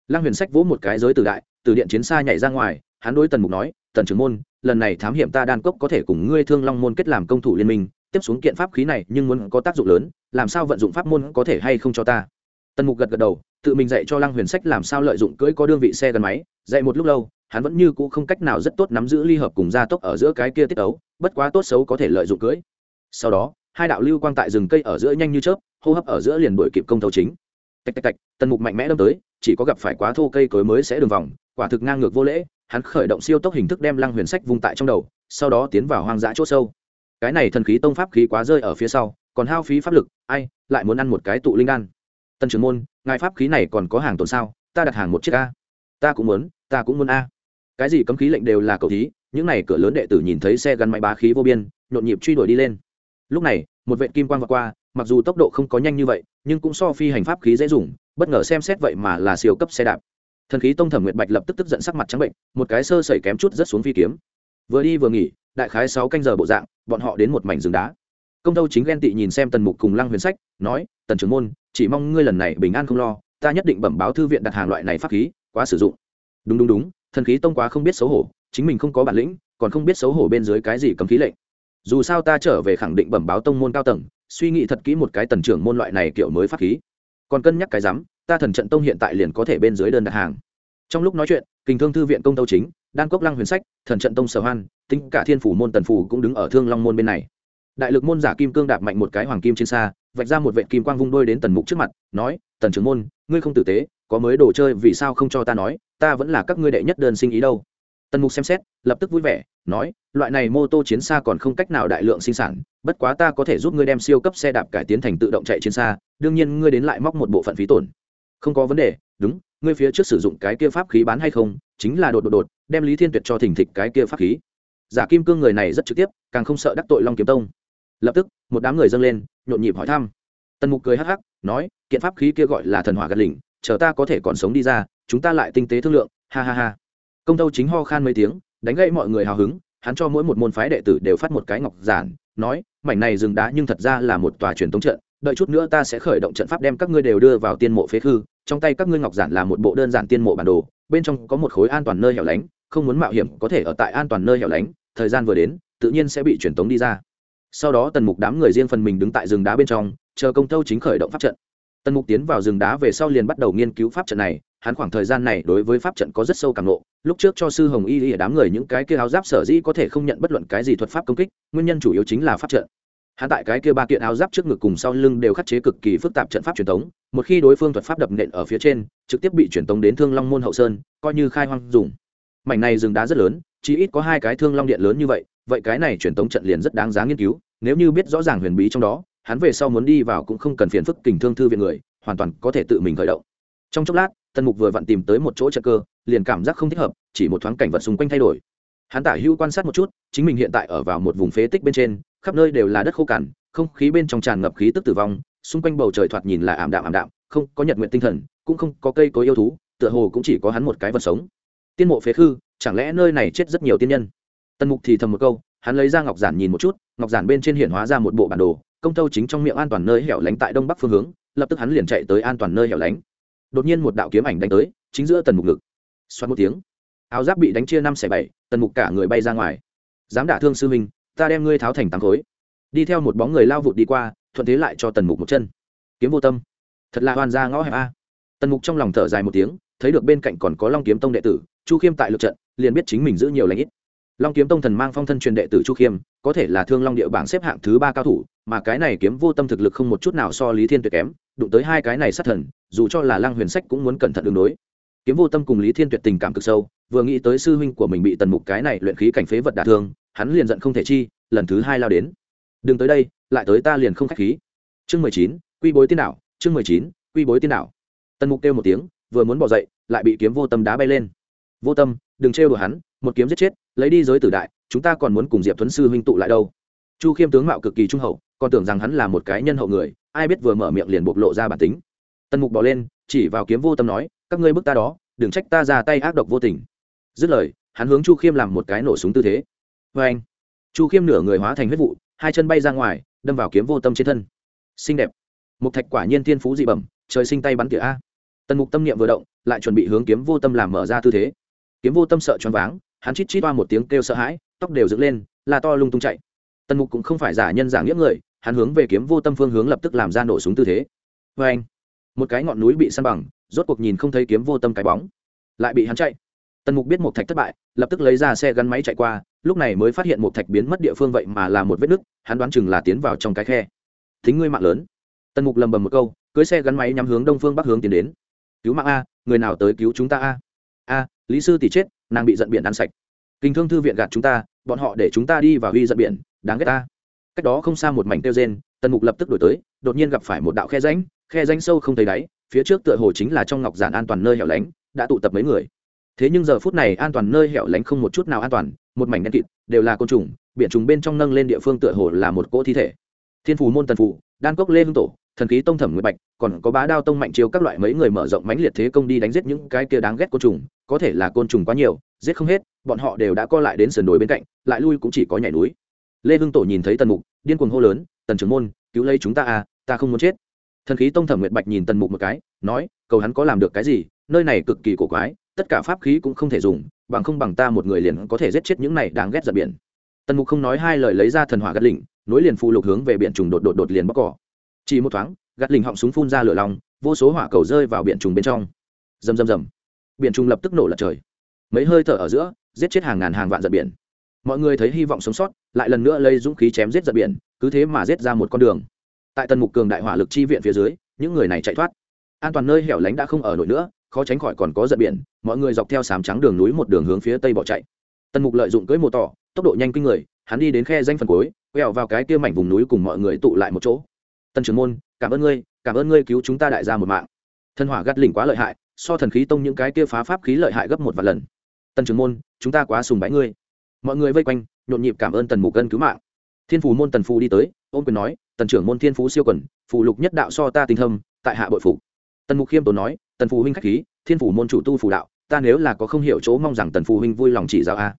Lăng huyền sách vỗ một cái giới từ đại, từ điện chiến xa nhảy ra ngoài, hắn đối tần mục nói, tần trưởng môn, lần này thám hiểm ta đan cốc có thể cùng ngươi thương long môn kết làm công thủ liên minh, tiếp xuống kiện pháp khí này nhưng muốn có tác dụng lớn, làm sao vận dụng pháp môn có thể hay không cho ta? Tần mục gật gật đầu, tự mình dạy cho lăng huyền sách làm sao lợi dụng cưỡi có đương vị xe gắn máy, dạy một lúc lâu hắn vẫn như cũ không cách nào rất tốt nắm giữ ly hợp cùng gia tốc ở giữa cái kia tiết ấu, bất quá tốt xấu có thể lợi dụng cưỡi sau đó, hai đạo lưu quang tại rừng cây ở giữa nhanh như chớp, hô hấp ở giữa liền đuổi kịp công thấu chính. Tạch tạch tạch, tần mục mạnh mẽ đâm tới, chỉ có gặp phải quá thô cây cối mới sẽ đường vòng, quả thực ngang ngược vô lễ, hắn khởi động siêu tốc hình thức đem lăng huyền sách vung tại trong đầu, sau đó tiến vào hoang dã c h ỗ sâu. Cái này thần khí tông pháp khí quá rơi ở phía sau, còn hao phí pháp lực, ai, lại muốn ăn một cái tụ linh đan. Tân trưởng môn, ngài pháp khí này còn có hàng tồn sao? Ta đặt hàng một chiếc a. Ta cũng muốn, ta cũng muốn a cái gì cấm khí lệnh đều là cầu thí, những n à y cửa lớn đệ tử nhìn thấy xe gắn máy bá khí vô biên, nhộn nhịp truy đuổi đi lên. Lúc này, một vệ kim quan vượt qua, mặc dù tốc độ không có nhanh như vậy, nhưng cũng so phi hành pháp khí dễ dùng, bất ngờ xem xét vậy mà là siêu cấp xe đạp. Thần khí tông thẩm nguyệt bạch lập tức tức giận sắc mặt trắng bệnh, một cái sơ sẩy kém chút rất xuống phi kiếm. Vừa đi vừa nghỉ, đại khái sáu canh giờ bộ dạng, bọn họ đến một mảnh rừng đá. Công tâu chính ghen tị nhìn xem tần mục cùng lăng huyền sách, nói, tần trưởng môn, chỉ mong ngươi lần này bình an không lo, ta nhất định bẩm báo thư viện đặt hàng loại này pháp khí, quá sử dụng. Đúng đúng đúng thần khí tông quá không biết xấu hổ, chính mình không có bản lĩnh, còn không biết xấu hổ bên dưới cái gì cấm khí lệnh. Dù sao ta trở về khẳng định bẩm báo tông môn cao tầng, suy nghĩ thật kỹ một cái tần trưởng môn loại này kiểu mới pháp khí. Còn cân nhắc cái rắm, ta thần trận tông hiện tại liền có thể bên dưới đơn đặt hàng. Trong lúc nói chuyện, kình thương thư viện công tâu chính, đan cốc lăng huyền sách, thần trận tông sở hoan, tính cả thiên phủ môn tần phủ cũng đứng ở thương long môn bên này. Đại lực môn giả kim cương đạp mạnh một cái hoàng kim trên xa, vạch ra một vệ kim quang vung đôi đến tần mục trước mặt, nói, tần trưởng môn, ngươi không tử tế có mới đồ chơi vì sao không cho ta nói, ta vẫn là các ngươi đệ nhất đơn sinh ý đâu. Tần mục xem xét, lập tức vui vẻ, nói, loại này mô tô chiến xa còn không cách nào đại lượng sinh sản, bất quá ta có thể giúp ngươi đem siêu cấp xe đạp cải tiến thành tự động chạy chiến xa, đương nhiên ngươi đến lại móc một bộ phận phí tổn. Không có vấn đề, đúng, ngươi phía trước sử dụng cái kia pháp khí bán hay không, chính là đột đột đột, đem lý thiên tuyệt cho thỉnh thịch cái kia pháp khí. Giả kim cương người này rất trực tiếp, càng không sợ đắc tội long kiếm tông. Lập tức, một đám người dâng lên, nhộn nhịp hỏi thăm. Tần mục cười hắc hắc, nói, kiện pháp khí kia gọi là thần hỏa gạt lỉnh chờ ta có thể còn sống đi ra, chúng ta lại tinh tế thương lượng, ha ha ha. Công tâu chính ho khan mấy tiếng, đánh gãy mọi người hào hứng, hắn cho mỗi một môn phái đệ tử đều phát một cái ngọc giản, nói, mảnh này rừng đá nhưng thật ra là một tòa truyền thống trận, đợi chút nữa ta sẽ khởi động trận pháp đem các ngươi đều đưa vào tiên mộ phế khư, trong tay các ngươi ngọc giản là một bộ đơn giản tiên mộ bản đồ, bên trong có một khối an toàn nơi hẻo lánh, không muốn mạo hiểm có thể ở tại an toàn nơi hẻo lánh, thời gian vừa đến, tự nhiên sẽ bị truyền tống đi ra. Sau đó tần mục đám người riêng phần mình đứng tại rừng đá bên trong, chờ công tâu chính khởi động pháp trận tần mục tiến vào rừng đá về sau liền bắt đầu nghiên cứu pháp trận này, hắn khoảng thời gian này đối với pháp trận có rất sâu cảm ngộ. Lúc trước cho sư hồng y y đám người những cái kia áo giáp sở dĩ có thể không nhận bất luận cái gì thuật pháp công kích, nguyên nhân chủ yếu chính là pháp trận. Hắn tại cái kia ba kiện áo giáp trước ngực cùng sau lưng đều khắc chế cực kỳ phức tạp trận pháp truyền thống, một khi đối phương thuật pháp đập nện ở phía trên, trực tiếp bị truyền tống đến thương long môn hậu sơn, coi như khai hoang dùng. Mảnh này rừng đá rất lớn, chỉ ít có hai cái thương long điện lớn như vậy vậy cái này truyền tống trận liền rất đáng giá nghiên cứu, nếu như biết rõ ràng huyền bí trong đó hắn về sau muốn đi vào cũng không cần phiền phức kình thương thư viện người, hoàn toàn có thể tự mình khởi động. Trong chốc lát, tần mục vừa vặn tìm tới một chỗ trợ cơ, liền cảm giác không thích hợp, chỉ một thoáng cảnh vật xung quanh thay đổi. Hắn tả hữu quan sát một chút, chính mình hiện tại ở vào một vùng phế tích bên trên, khắp nơi đều là đất khô cằn, không khí bên trong tràn ngập khí tức tử vong, xung quanh bầu trời thoạt nhìn là ảm đạm ảm đạm, không có nhật nguyện tinh thần, cũng không có cây cối yêu thú, tựa hồ cũng chỉ có hắn một cái vật sống. Tiên mộ phế khư, chẳng lẽ nơi này chết rất nhiều tiên nhân? Tần mục thì thầm một câu, hắn lấy ra ngọc giản nhìn một chút, ngọc giản bên trên hiện hóa ra một bộ bản đồ công tâu chính trong miệng an toàn nơi hẻo lánh tại đông bắc phương hướng, lập tức hắn liền chạy tới an toàn nơi hẻo lánh. Đột nhiên một đạo kiếm ảnh đánh tới, chính giữa tần mục ngực. Xoát một tiếng, áo giáp bị đánh chia năm xẻ bảy, tần mục cả người bay ra ngoài. Dám đả thương sư minh ta đem ngươi tháo thành tám khối. Đi theo một bóng người lao vụt đi qua, thuận thế lại cho tần mục một chân. Kiếm vô tâm. Thật là hoàn ra ngõ hẹp a. Tần mục trong lòng thở dài một tiếng, thấy được bên cạnh còn có long kiếm tông đệ tử, chu khiêm tại lượt trận, liền biết chính mình giữ nhiều lãnh ít. Long kiếm tông thần mang phong thân truyền đệ tử chu khiêm có thể là thương long địa bảng xếp hạng thứ ba cao thủ, mà cái này kiếm vô tâm thực lực không một chút nào so lý thiên tuyệt kém, đụng tới hai cái này sát thần, dù cho là lăng huyền sách cũng muốn cẩn thận đường đối. Kiếm vô tâm cùng lý thiên tuyệt tình cảm cực sâu, vừa nghĩ tới sư huynh của mình bị tần mục cái này luyện khí cảnh phế vật đả thương, hắn liền giận không thể chi, lần thứ hai lao đến. Đừng tới đây, lại tới ta liền không khách khí. Chương mười chín, quy bối tiên đạo, chương mười chín, quy bối tiên đạo. Tần mục kêu một tiếng, vừa muốn bỏ dậy, lại bị kiếm vô tâm đá bay lên. Vô tâm, đừng trêu đùa hắn, một kiếm giết chết, lấy đi giới tử đại chúng ta còn muốn cùng diệp thuấn sư huynh tụ lại đâu? Chu khiêm tướng mạo cực kỳ trung hậu, còn tưởng rằng hắn là một cái nhân hậu người, ai biết vừa mở miệng liền bộc lộ ra bản tính. Tần mục bỏ lên, chỉ vào kiếm vô tâm nói, các ngươi bức ta đó, đừng trách ta ra tay ác độc vô tình. Dứt lời, hắn hướng chu khiêm làm một cái nổ súng tư thế. Vê anh chu khiêm nửa người hóa thành huyết vụ, hai chân bay ra ngoài, đâm vào kiếm vô tâm trên thân. Xinh đẹp! Một thạch quả nhiên thiên phú dị bẩm, trời sinh tay bắn tỉa a. Tần mục tâm niệm vừa động, lại chuẩn bị hướng kiếm vô tâm làm mở ra tư thế. Kiếm vô tâm sợ choáng váng hắn chít chít toa một tiếng kêu sợ hãi, tóc đều dựng lên là to lung tung chạy. Tần mục cũng không phải giả nhân giả nghĩa người, hắn hướng về kiếm vô tâm phương hướng lập tức làm ra nổ súng tư thế. Vê anh, một cái ngọn núi bị săn bằng, rốt cuộc nhìn không thấy kiếm vô tâm cái bóng. Lại bị hắn chạy. Tần mục biết một thạch thất bại, lập tức lấy ra xe gắn máy chạy qua, lúc này mới phát hiện một thạch biến mất địa phương vậy mà là một vết nứt, hắn đoán chừng là tiến vào trong cái khe. Thính ngươi mạng lớn. Tần mục lầm bầm một câu, cưới xe gắn máy nhắm hướng đông phương bắc hướng tiến đến. Cứu mạng a, người nào tới cứu chúng ta a? A, lý sư tỷ chết nàng bị giận biển ăn sạch. Kinh thương thư viện gạt chúng ta, bọn họ để chúng ta đi vào huy giận biển, đáng ghét ta. Cách đó không xa một mảnh tiêu rên, tần mục lập tức đổi tới, đột nhiên gặp phải một đạo khe ránh khe ránh sâu không thấy đáy, phía trước tựa hồ chính là trong ngọc giản an toàn nơi hẻo lánh, đã tụ tập mấy người. Thế nhưng giờ phút này an toàn nơi hẻo lánh không một chút nào an toàn, một mảnh đen kịt, đều là côn trùng, biển trùng bên trong nâng lên địa phương tựa hồ là một cỗ thi thể. Thiên phù môn tần phù, đan cốc lê hương tổ thần khí tông thẩm nguyệt bạch, còn có bá đao tông mạnh chiếu các loại mấy người mở rộng mãnh liệt thế công đi đánh giết những cái kia đáng ghét côn trùng, có thể là côn trùng quá nhiều, giết không hết, bọn họ đều đã co lại đến sườn đồi bên cạnh, lại lui cũng chỉ có nhảy núi. Lê hưng tổ nhìn thấy tần mục, điên cuồng hô lớn, tần trưởng môn, cứu lấy chúng ta à ta không muốn chết. Thần khí tông thẩm nguyệt bạch nhìn tần mục một cái, nói, cầu hắn có làm được cái gì, nơi này cực kỳ cổ quái, tất cả pháp khí cũng không thể dùng, bằng không bằng ta một người liền có thể giết chết những này đáng ghét giật biển. Tần mục không nói hai lời lấy ra thần hỏa gắt lỉnh, nối liền phụ lục hướng về biển trùng đột đột đột liền bóc cỏ chỉ một thoáng, gạt lình họng súng phun ra lửa lòng, vô số hỏa cầu rơi vào biển trùng bên trong. Rầm rầm rầm. Biển trùng lập tức nổ lật trời. Mấy hơi thở ở giữa, giết chết hàng ngàn hàng vạn giật biển. Mọi người thấy hy vọng sống sót, lại lần nữa lấy dũng khí chém giết giật biển, cứ thế mà giết ra một con đường. Tại tần mục cường đại hỏa lực chi viện phía dưới, những người này chạy thoát. An toàn nơi hẻo lánh đã không ở nổi nữa, khó tránh khỏi còn có giật biển, mọi người dọc theo sám trắng đường núi một đường hướng phía tây bỏ chạy. Tần mục lợi dụng cưỡi mô tỏ, tốc độ nhanh kinh người, hắn đi đến khe danh phần cuối, quẹo vào cái kia mảnh vùng núi cùng mọi người tụ lại một chỗ tần trưởng môn, cảm ơn ngươi, cảm ơn ngươi cứu chúng ta đại gia một mạng. Thân hỏa gắt lỉnh quá lợi hại, so thần khí tông những cái kia phá pháp khí lợi hại gấp một vài lần. Tần trưởng môn, chúng ta quá sùng bái ngươi. Mọi người vây quanh, nhộn nhịp cảm ơn tần mục gân cứu mạng. Thiên phù môn tần phù đi tới, ôm quyền nói, tần trưởng môn thiên phú siêu quần, phù lục nhất đạo so ta tinh thâm, tại hạ bội phục. Tần mục khiêm tốn nói, tần phù huynh khách khí, thiên phủ môn chủ tu phù đạo, ta nếu là có không hiểu chỗ mong rằng tần phù huynh vui lòng chỉ giáo a.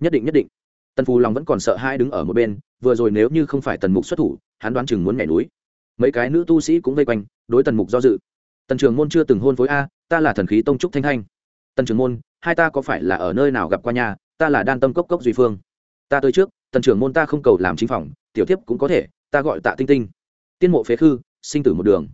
Nhất định nhất định. Tần phù lòng vẫn còn sợ hai đứng ở một bên, vừa rồi nếu như không phải tần mục xuất thủ, hắn đoán chừng muốn nhảy núi mấy cái nữ tu sĩ cũng vây quanh, đối tần mục do dự. Tần trường môn chưa từng hôn phối a, ta là thần khí tông trúc thanh thanh tần trường môn, hai ta có phải là ở nơi nào gặp qua nhà? Ta là đan tâm cốc cốc duy phương. Ta tới trước, tần trưởng môn ta không cầu làm chính phòng, tiểu tiếp cũng có thể, ta gọi tạ tinh tinh. Tiên mộ phế khư, sinh tử một đường.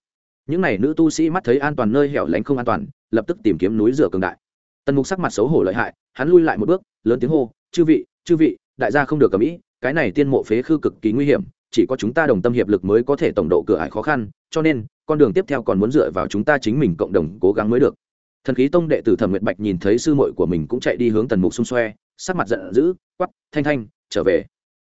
Những n à y nữ tu sĩ mắt thấy an toàn nơi hẻo lánh không an toàn, lập tức tìm kiếm núi rửa cường đại. Tần mục sắc mặt xấu hổ lợi hại, hắn lui lại một bước, lớn tiếng hô, chư vị chư vị, đại gia không được cầm ĩ cái này tiên mộ phế khư cực kỳ nguy hiểm chỉ có chúng ta đồng tâm hiệp lực mới có thể tổng độ cửa ải khó khăn, cho nên, con đường tiếp theo còn muốn dựa vào chúng ta chính mình cộng đồng cố gắng mới được. Thần khí tông đệ tử thẩm nguyệt bạch nhìn thấy sư muội của mình cũng chạy đi hướng tần mục xung xoe, sắc mặt giận dữ quắp thanh thanh, trở về.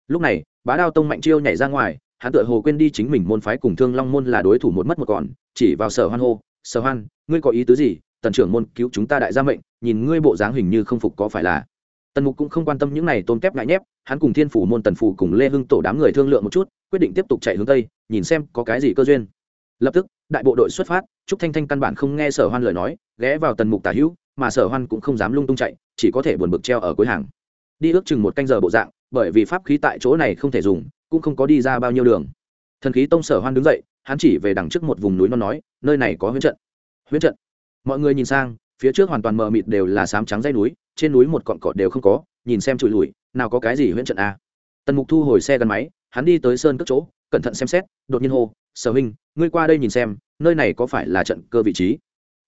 Lúc này, bá đao tông mạnh chiêu nhảy ra ngoài, hắn tựa hồ quên đi chính mình môn phái cùng thương long môn là đối thủ một mất một còn, chỉ vào sở hoan hô, sở hoan, ngươi có ý tứ gì? Tần trưởng môn cứu chúng ta đại gia mệnh, nhìn ngươi bộ dáng hình như không phục có phải là tần mục cũng không quan tâm những này tôn kép ngại nhép, hắn cùng thiên phủ môn tần phủ cùng lê hưng tổ đám người thương lượng một chút, quyết định tiếp tục chạy hướng tây, nhìn xem có cái gì cơ duyên. Lập tức, đại bộ đội xuất phát, trúc thanh thanh căn bản không nghe sở hoan lời nói, ghé vào tần mục tả hữu, mà sở hoan cũng không dám lung tung chạy, chỉ có thể buồn bực treo ở cuối hàng. Đi ước chừng một canh giờ bộ dạng, bởi vì pháp khí tại chỗ này không thể dùng, cũng không có đi ra bao nhiêu đường. Thần khí tông sở hoan đứng dậy, hắn chỉ về đằng trước một vùng núi non nói, nơi này có huyễn trận. Huyễn trận? Mọi người nhìn sang, phía trước hoàn toàn mờ mịt đều là sám trắng dây núi trên núi một cọn cọt đều không có, nhìn xem trụi lùi, nào có cái gì huyễn trận a tần mục thu hồi xe gắn máy, hắn đi tới sơn cất chỗ, cẩn thận xem xét, đột nhiên hô, sở huynh, ngươi qua đây nhìn xem, nơi này có phải là trận cơ vị trí?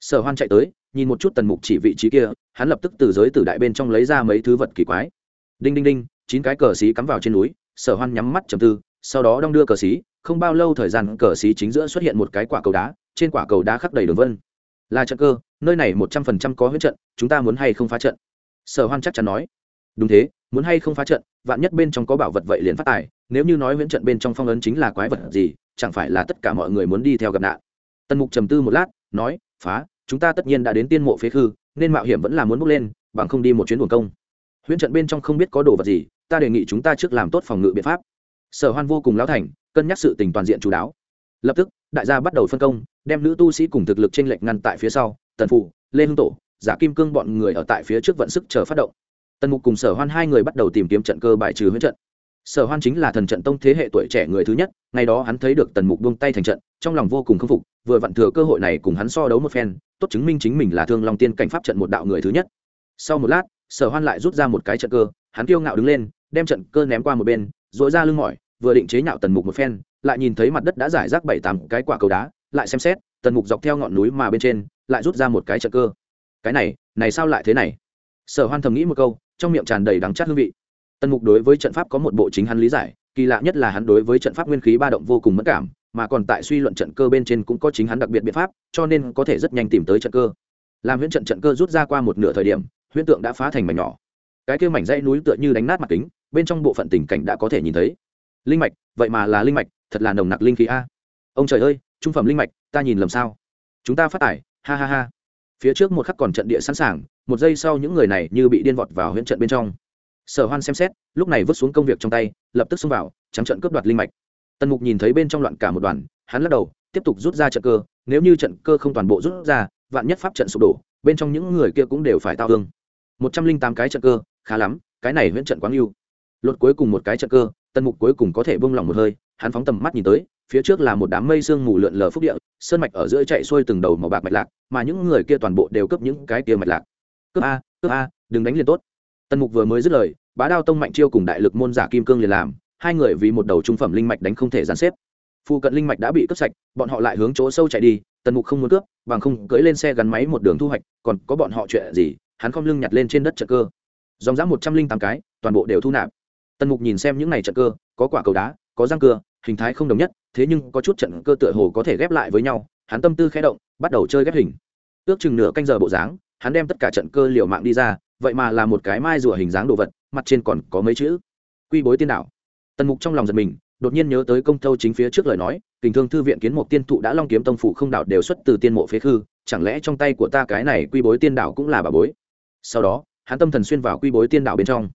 Sở hoan chạy tới, nhìn một chút tần mục chỉ vị trí kia, hắn lập tức từ giới từ đại bên trong lấy ra mấy thứ vật kỳ quái. Đinh đinh đinh, chín cái cờ xí cắm vào trên núi, sở hoan nhắm mắt trầm tư, sau đó đong đưa cờ xí, không bao lâu thời gian cờ xí chính giữa xuất hiện một cái quả cầu đá, trên quả cầu đá khắc đầy đường vân. Là trận cơ, nơi này một trăm phần trăm có huyết trận, chúng ta muốn hay không phá trận? Sở hoan chắc chắn nói. Đúng thế, muốn hay không phá trận, vạn nhất bên trong có bảo vật vậy liền phát tài, nếu như nói huyễn trận bên trong phong ấn chính là quái vật gì, chẳng phải là tất cả mọi người muốn đi theo gặp nạn. Tần mục trầm tư một lát, nói, phá, chúng ta tất nhiên đã đến tiên mộ phế khư, nên mạo hiểm vẫn là muốn bước lên, bằng không đi một chuyến buồn công. Huyễn trận bên trong không biết có đồ vật gì, ta đề nghị chúng ta trước làm tốt phòng ngự biện pháp. Sở hoan vô cùng lão thành, cân nhắc sự tình toàn diện chú đáo. Lập tức, đại gia bắt đầu phân công, đem nữ tu sĩ cùng thực lực t r ê n lệch ngăn tại phía sau, tần phụ lê hưng tổ giả kim cương bọn người ở tại phía trước vận sức chờ phát động. Tần mục cùng sở hoan hai người bắt đầu tìm kiếm trận cơ bài trừ huyễn trận. Sở hoan chính là thần trận tông thế hệ tuổi trẻ người thứ nhất, ngày đó hắn thấy được tần mục buông tay thành trận, trong lòng vô cùng k phục, vừa vặn thừa cơ hội này cùng hắn so đấu một phen, tốt chứng minh chính mình là thương long tiên cảnh pháp trận một đạo người thứ nhất. Sau một lát, sở hoan lại rút ra một cái trận cơ, hắn kiêu ngạo đứng lên, đem trận cơ ném qua một bên dội ra lưng mỏi, vừa định chế nhạo tần mục một phen, lại nhìn thấy mặt đất đã giải rác bảy tám cái quả cầu đá, lại xem xét, tần mục dọc theo ngọn núi mà bên trên, lại rút ra một cái trận cơ cái này này sao lại thế này? Sở hoan thầm nghĩ một câu, trong miệng tràn đầy đắng chát hương vị. Tần mục đối với trận pháp có một bộ chính hắn lý giải, kỳ lạ nhất là hắn đối với trận pháp nguyên khí ba động vô cùng mất cảm, mà còn tại suy luận trận cơ bên trên cũng có chính hắn đặc biệt biện pháp, cho nên có thể rất nhanh tìm tới trận cơ. Làm huyễn trận trận cơ rút ra qua một nửa thời điểm, huyễn tượng đã phá thành mảnh nhỏ. Cái kia mảnh dãy núi tựa như đánh nát mặt kính, bên trong bộ phận tình cảnh đã có thể nhìn thấy. Linh mạch, vậy mà là linh mạch, thật là nồng nặc linh khí a. Ông trời ơi, trung phẩm linh mạch, ta nhìn lầm sao? Chúng ta phát tải, ha ha ha phía trước một khắc còn trận địa sẵn sàng, một giây sau những người này như bị điên vọt vào huyện trận bên trong. Sở hoan xem xét, lúc này vứt xuống công việc trong tay, lập tức xông vào, trắng trận cướp đoạt linh mạch. Tần mục nhìn thấy bên trong loạn cả một đoàn, hắn lắc đầu, tiếp tục rút ra trận cơ, nếu như trận cơ không toàn bộ rút ra, vạn nhất pháp trận sụp đổ, bên trong những người kia cũng đều phải tao thương. Một trăm linh tám cái trận cơ, khá lắm, cái này huyễn trận quáng yêu lột cuối cùng một cái trận cơ, tần mục cuối cùng có thể bông lòng một hơi, hắn phóng tầm mắt nhìn tới phía trước là một đám mây sương mù lượn lờ phúc địa, sơn mạch ở giữa chạy xuôi từng đầu màu bạc mạch lạc, mà những người kia toàn bộ đều cướp những cái kia mạch lạc. Cướp a cướp a, đừng đánh liền tốt. Tần mục vừa mới dứt lời, bá đao tông mạnh chiêu cùng đại lực môn giả kim cương liền làm, hai người vì một đầu trung phẩm linh mạch đánh không thể gián xếp. Phụ cận linh mạch đã bị cướp sạch, bọn họ lại hướng chỗ sâu chạy đi, tần mục không muốn cướp, bằng không cưỡi lên xe gắn máy một đường thu hoạch, còn có bọn họ chuyện gì, hắn không lưng nhặt lên trên đất trận cơ. Dòng dã một trăm linh tám cái, toàn bộ đều thu nạp. Tần mục nhìn xem những này trận cơ, có quả cầu đá có răng cưa, hình thái không đồng nhất, thế nhưng có chút trận cơ tựa hồ có thể ghép lại với nhau, hắn tâm tư khẽ động, bắt đầu chơi ghép hình. Ước chừng nửa canh giờ bộ dáng, hắn đem tất cả trận cơ liều mạng đi ra, vậy mà là một cái mai rùa hình dáng đồ vật, mặt trên còn có mấy chữ. Quy bối tiên đảo tần mục trong lòng giật mình, đột nhiên nhớ tới công thâu chính phía trước lời nói, kình thương thư viện kiến mục tiên thụ đã long kiếm tông phủ không đạo đều xuất từ tiên mộ phế khư, chẳng lẽ trong tay của ta cái này quy bối tiên đảo cũng là bà bối? Sau đó, hắn tâm thần xuyên vào quy bối tiên đảo bên trong.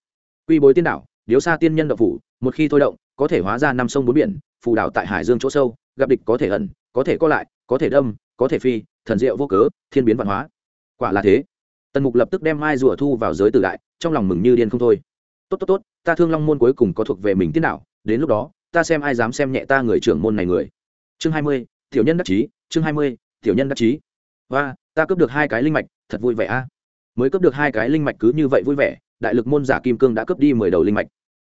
Quy bối tiên đảo điếu xa tiên nhân đậu phủ, một khi thôi động có thể hóa ra năm sông bốn biển, phù đảo tại hải dương chỗ sâu, gặp địch có thể ẩn, có thể co lại, có thể đâm, có thể phi, thần diệu vô cớ, thiên biến văn hóa. Quả là thế. Tần mục lập tức đem mai rùa thu vào giới tử đại, trong lòng mừng như điên không thôi. Tốt tốt tốt, ta thương long môn cuối cùng có thuộc về mình tiên đạo, đến lúc đó, ta xem ai dám xem nhẹ ta người trưởng môn này người. Chương hai mươi, tiểu nhân đắc chí, chương hai mươi, tiểu nhân đắc chí. Và ta cướp được hai cái linh mạch, thật vui vẻ a. Mới cướp được hai cái linh mạch cứ như vậy vui vẻ, đại lực môn giả kim cương đã cướp đi mười đầu linh mạch.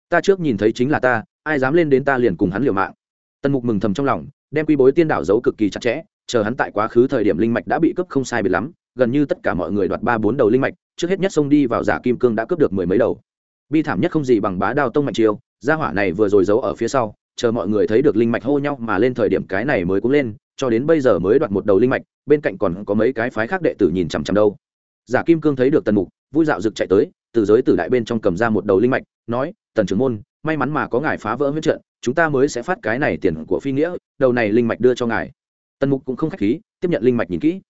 Ta trước nhìn thấy chính là ta ai dám lên đến ta liền cùng hắn liều mạng. Tần mục mừng thầm trong lòng, đem quy bối tiên đảo giấu cực kỳ chặt chẽ, chờ hắn tại quá khứ thời điểm linh mạch đã bị cướp không sai biệt lắm, gần như tất cả mọi người đoạt ba bốn đầu linh mạch, trước hết nhất xông đi vào giả kim cương đã cướp được mười mấy đầu. Bi thảm nhất không gì bằng bá đao tông mạnh chiêu, gia hỏa này vừa rồi giấu ở phía sau, chờ mọi người thấy được linh mạch hô nhau mà lên thời điểm cái này mới cũng lên, cho đến bây giờ mới đoạt một đầu linh mạch, bên cạnh còn có mấy cái phái khác đệ tử nhìn chằm chằm đâu. Giả kim cương thấy được tần mục, vui dạo rực chạy tới, từ giới tử đại bên trong cầm ra một đầu linh mạch, nói tần trưởng môn, may mắn mà có ngài phá vỡ huyết trận, chúng ta mới sẽ phát cái này tiền của phi nghĩa, đầu này linh mạch đưa cho ngài. Tần mục cũng không khách khí, tiếp nhận linh mạch nhìn kỹ.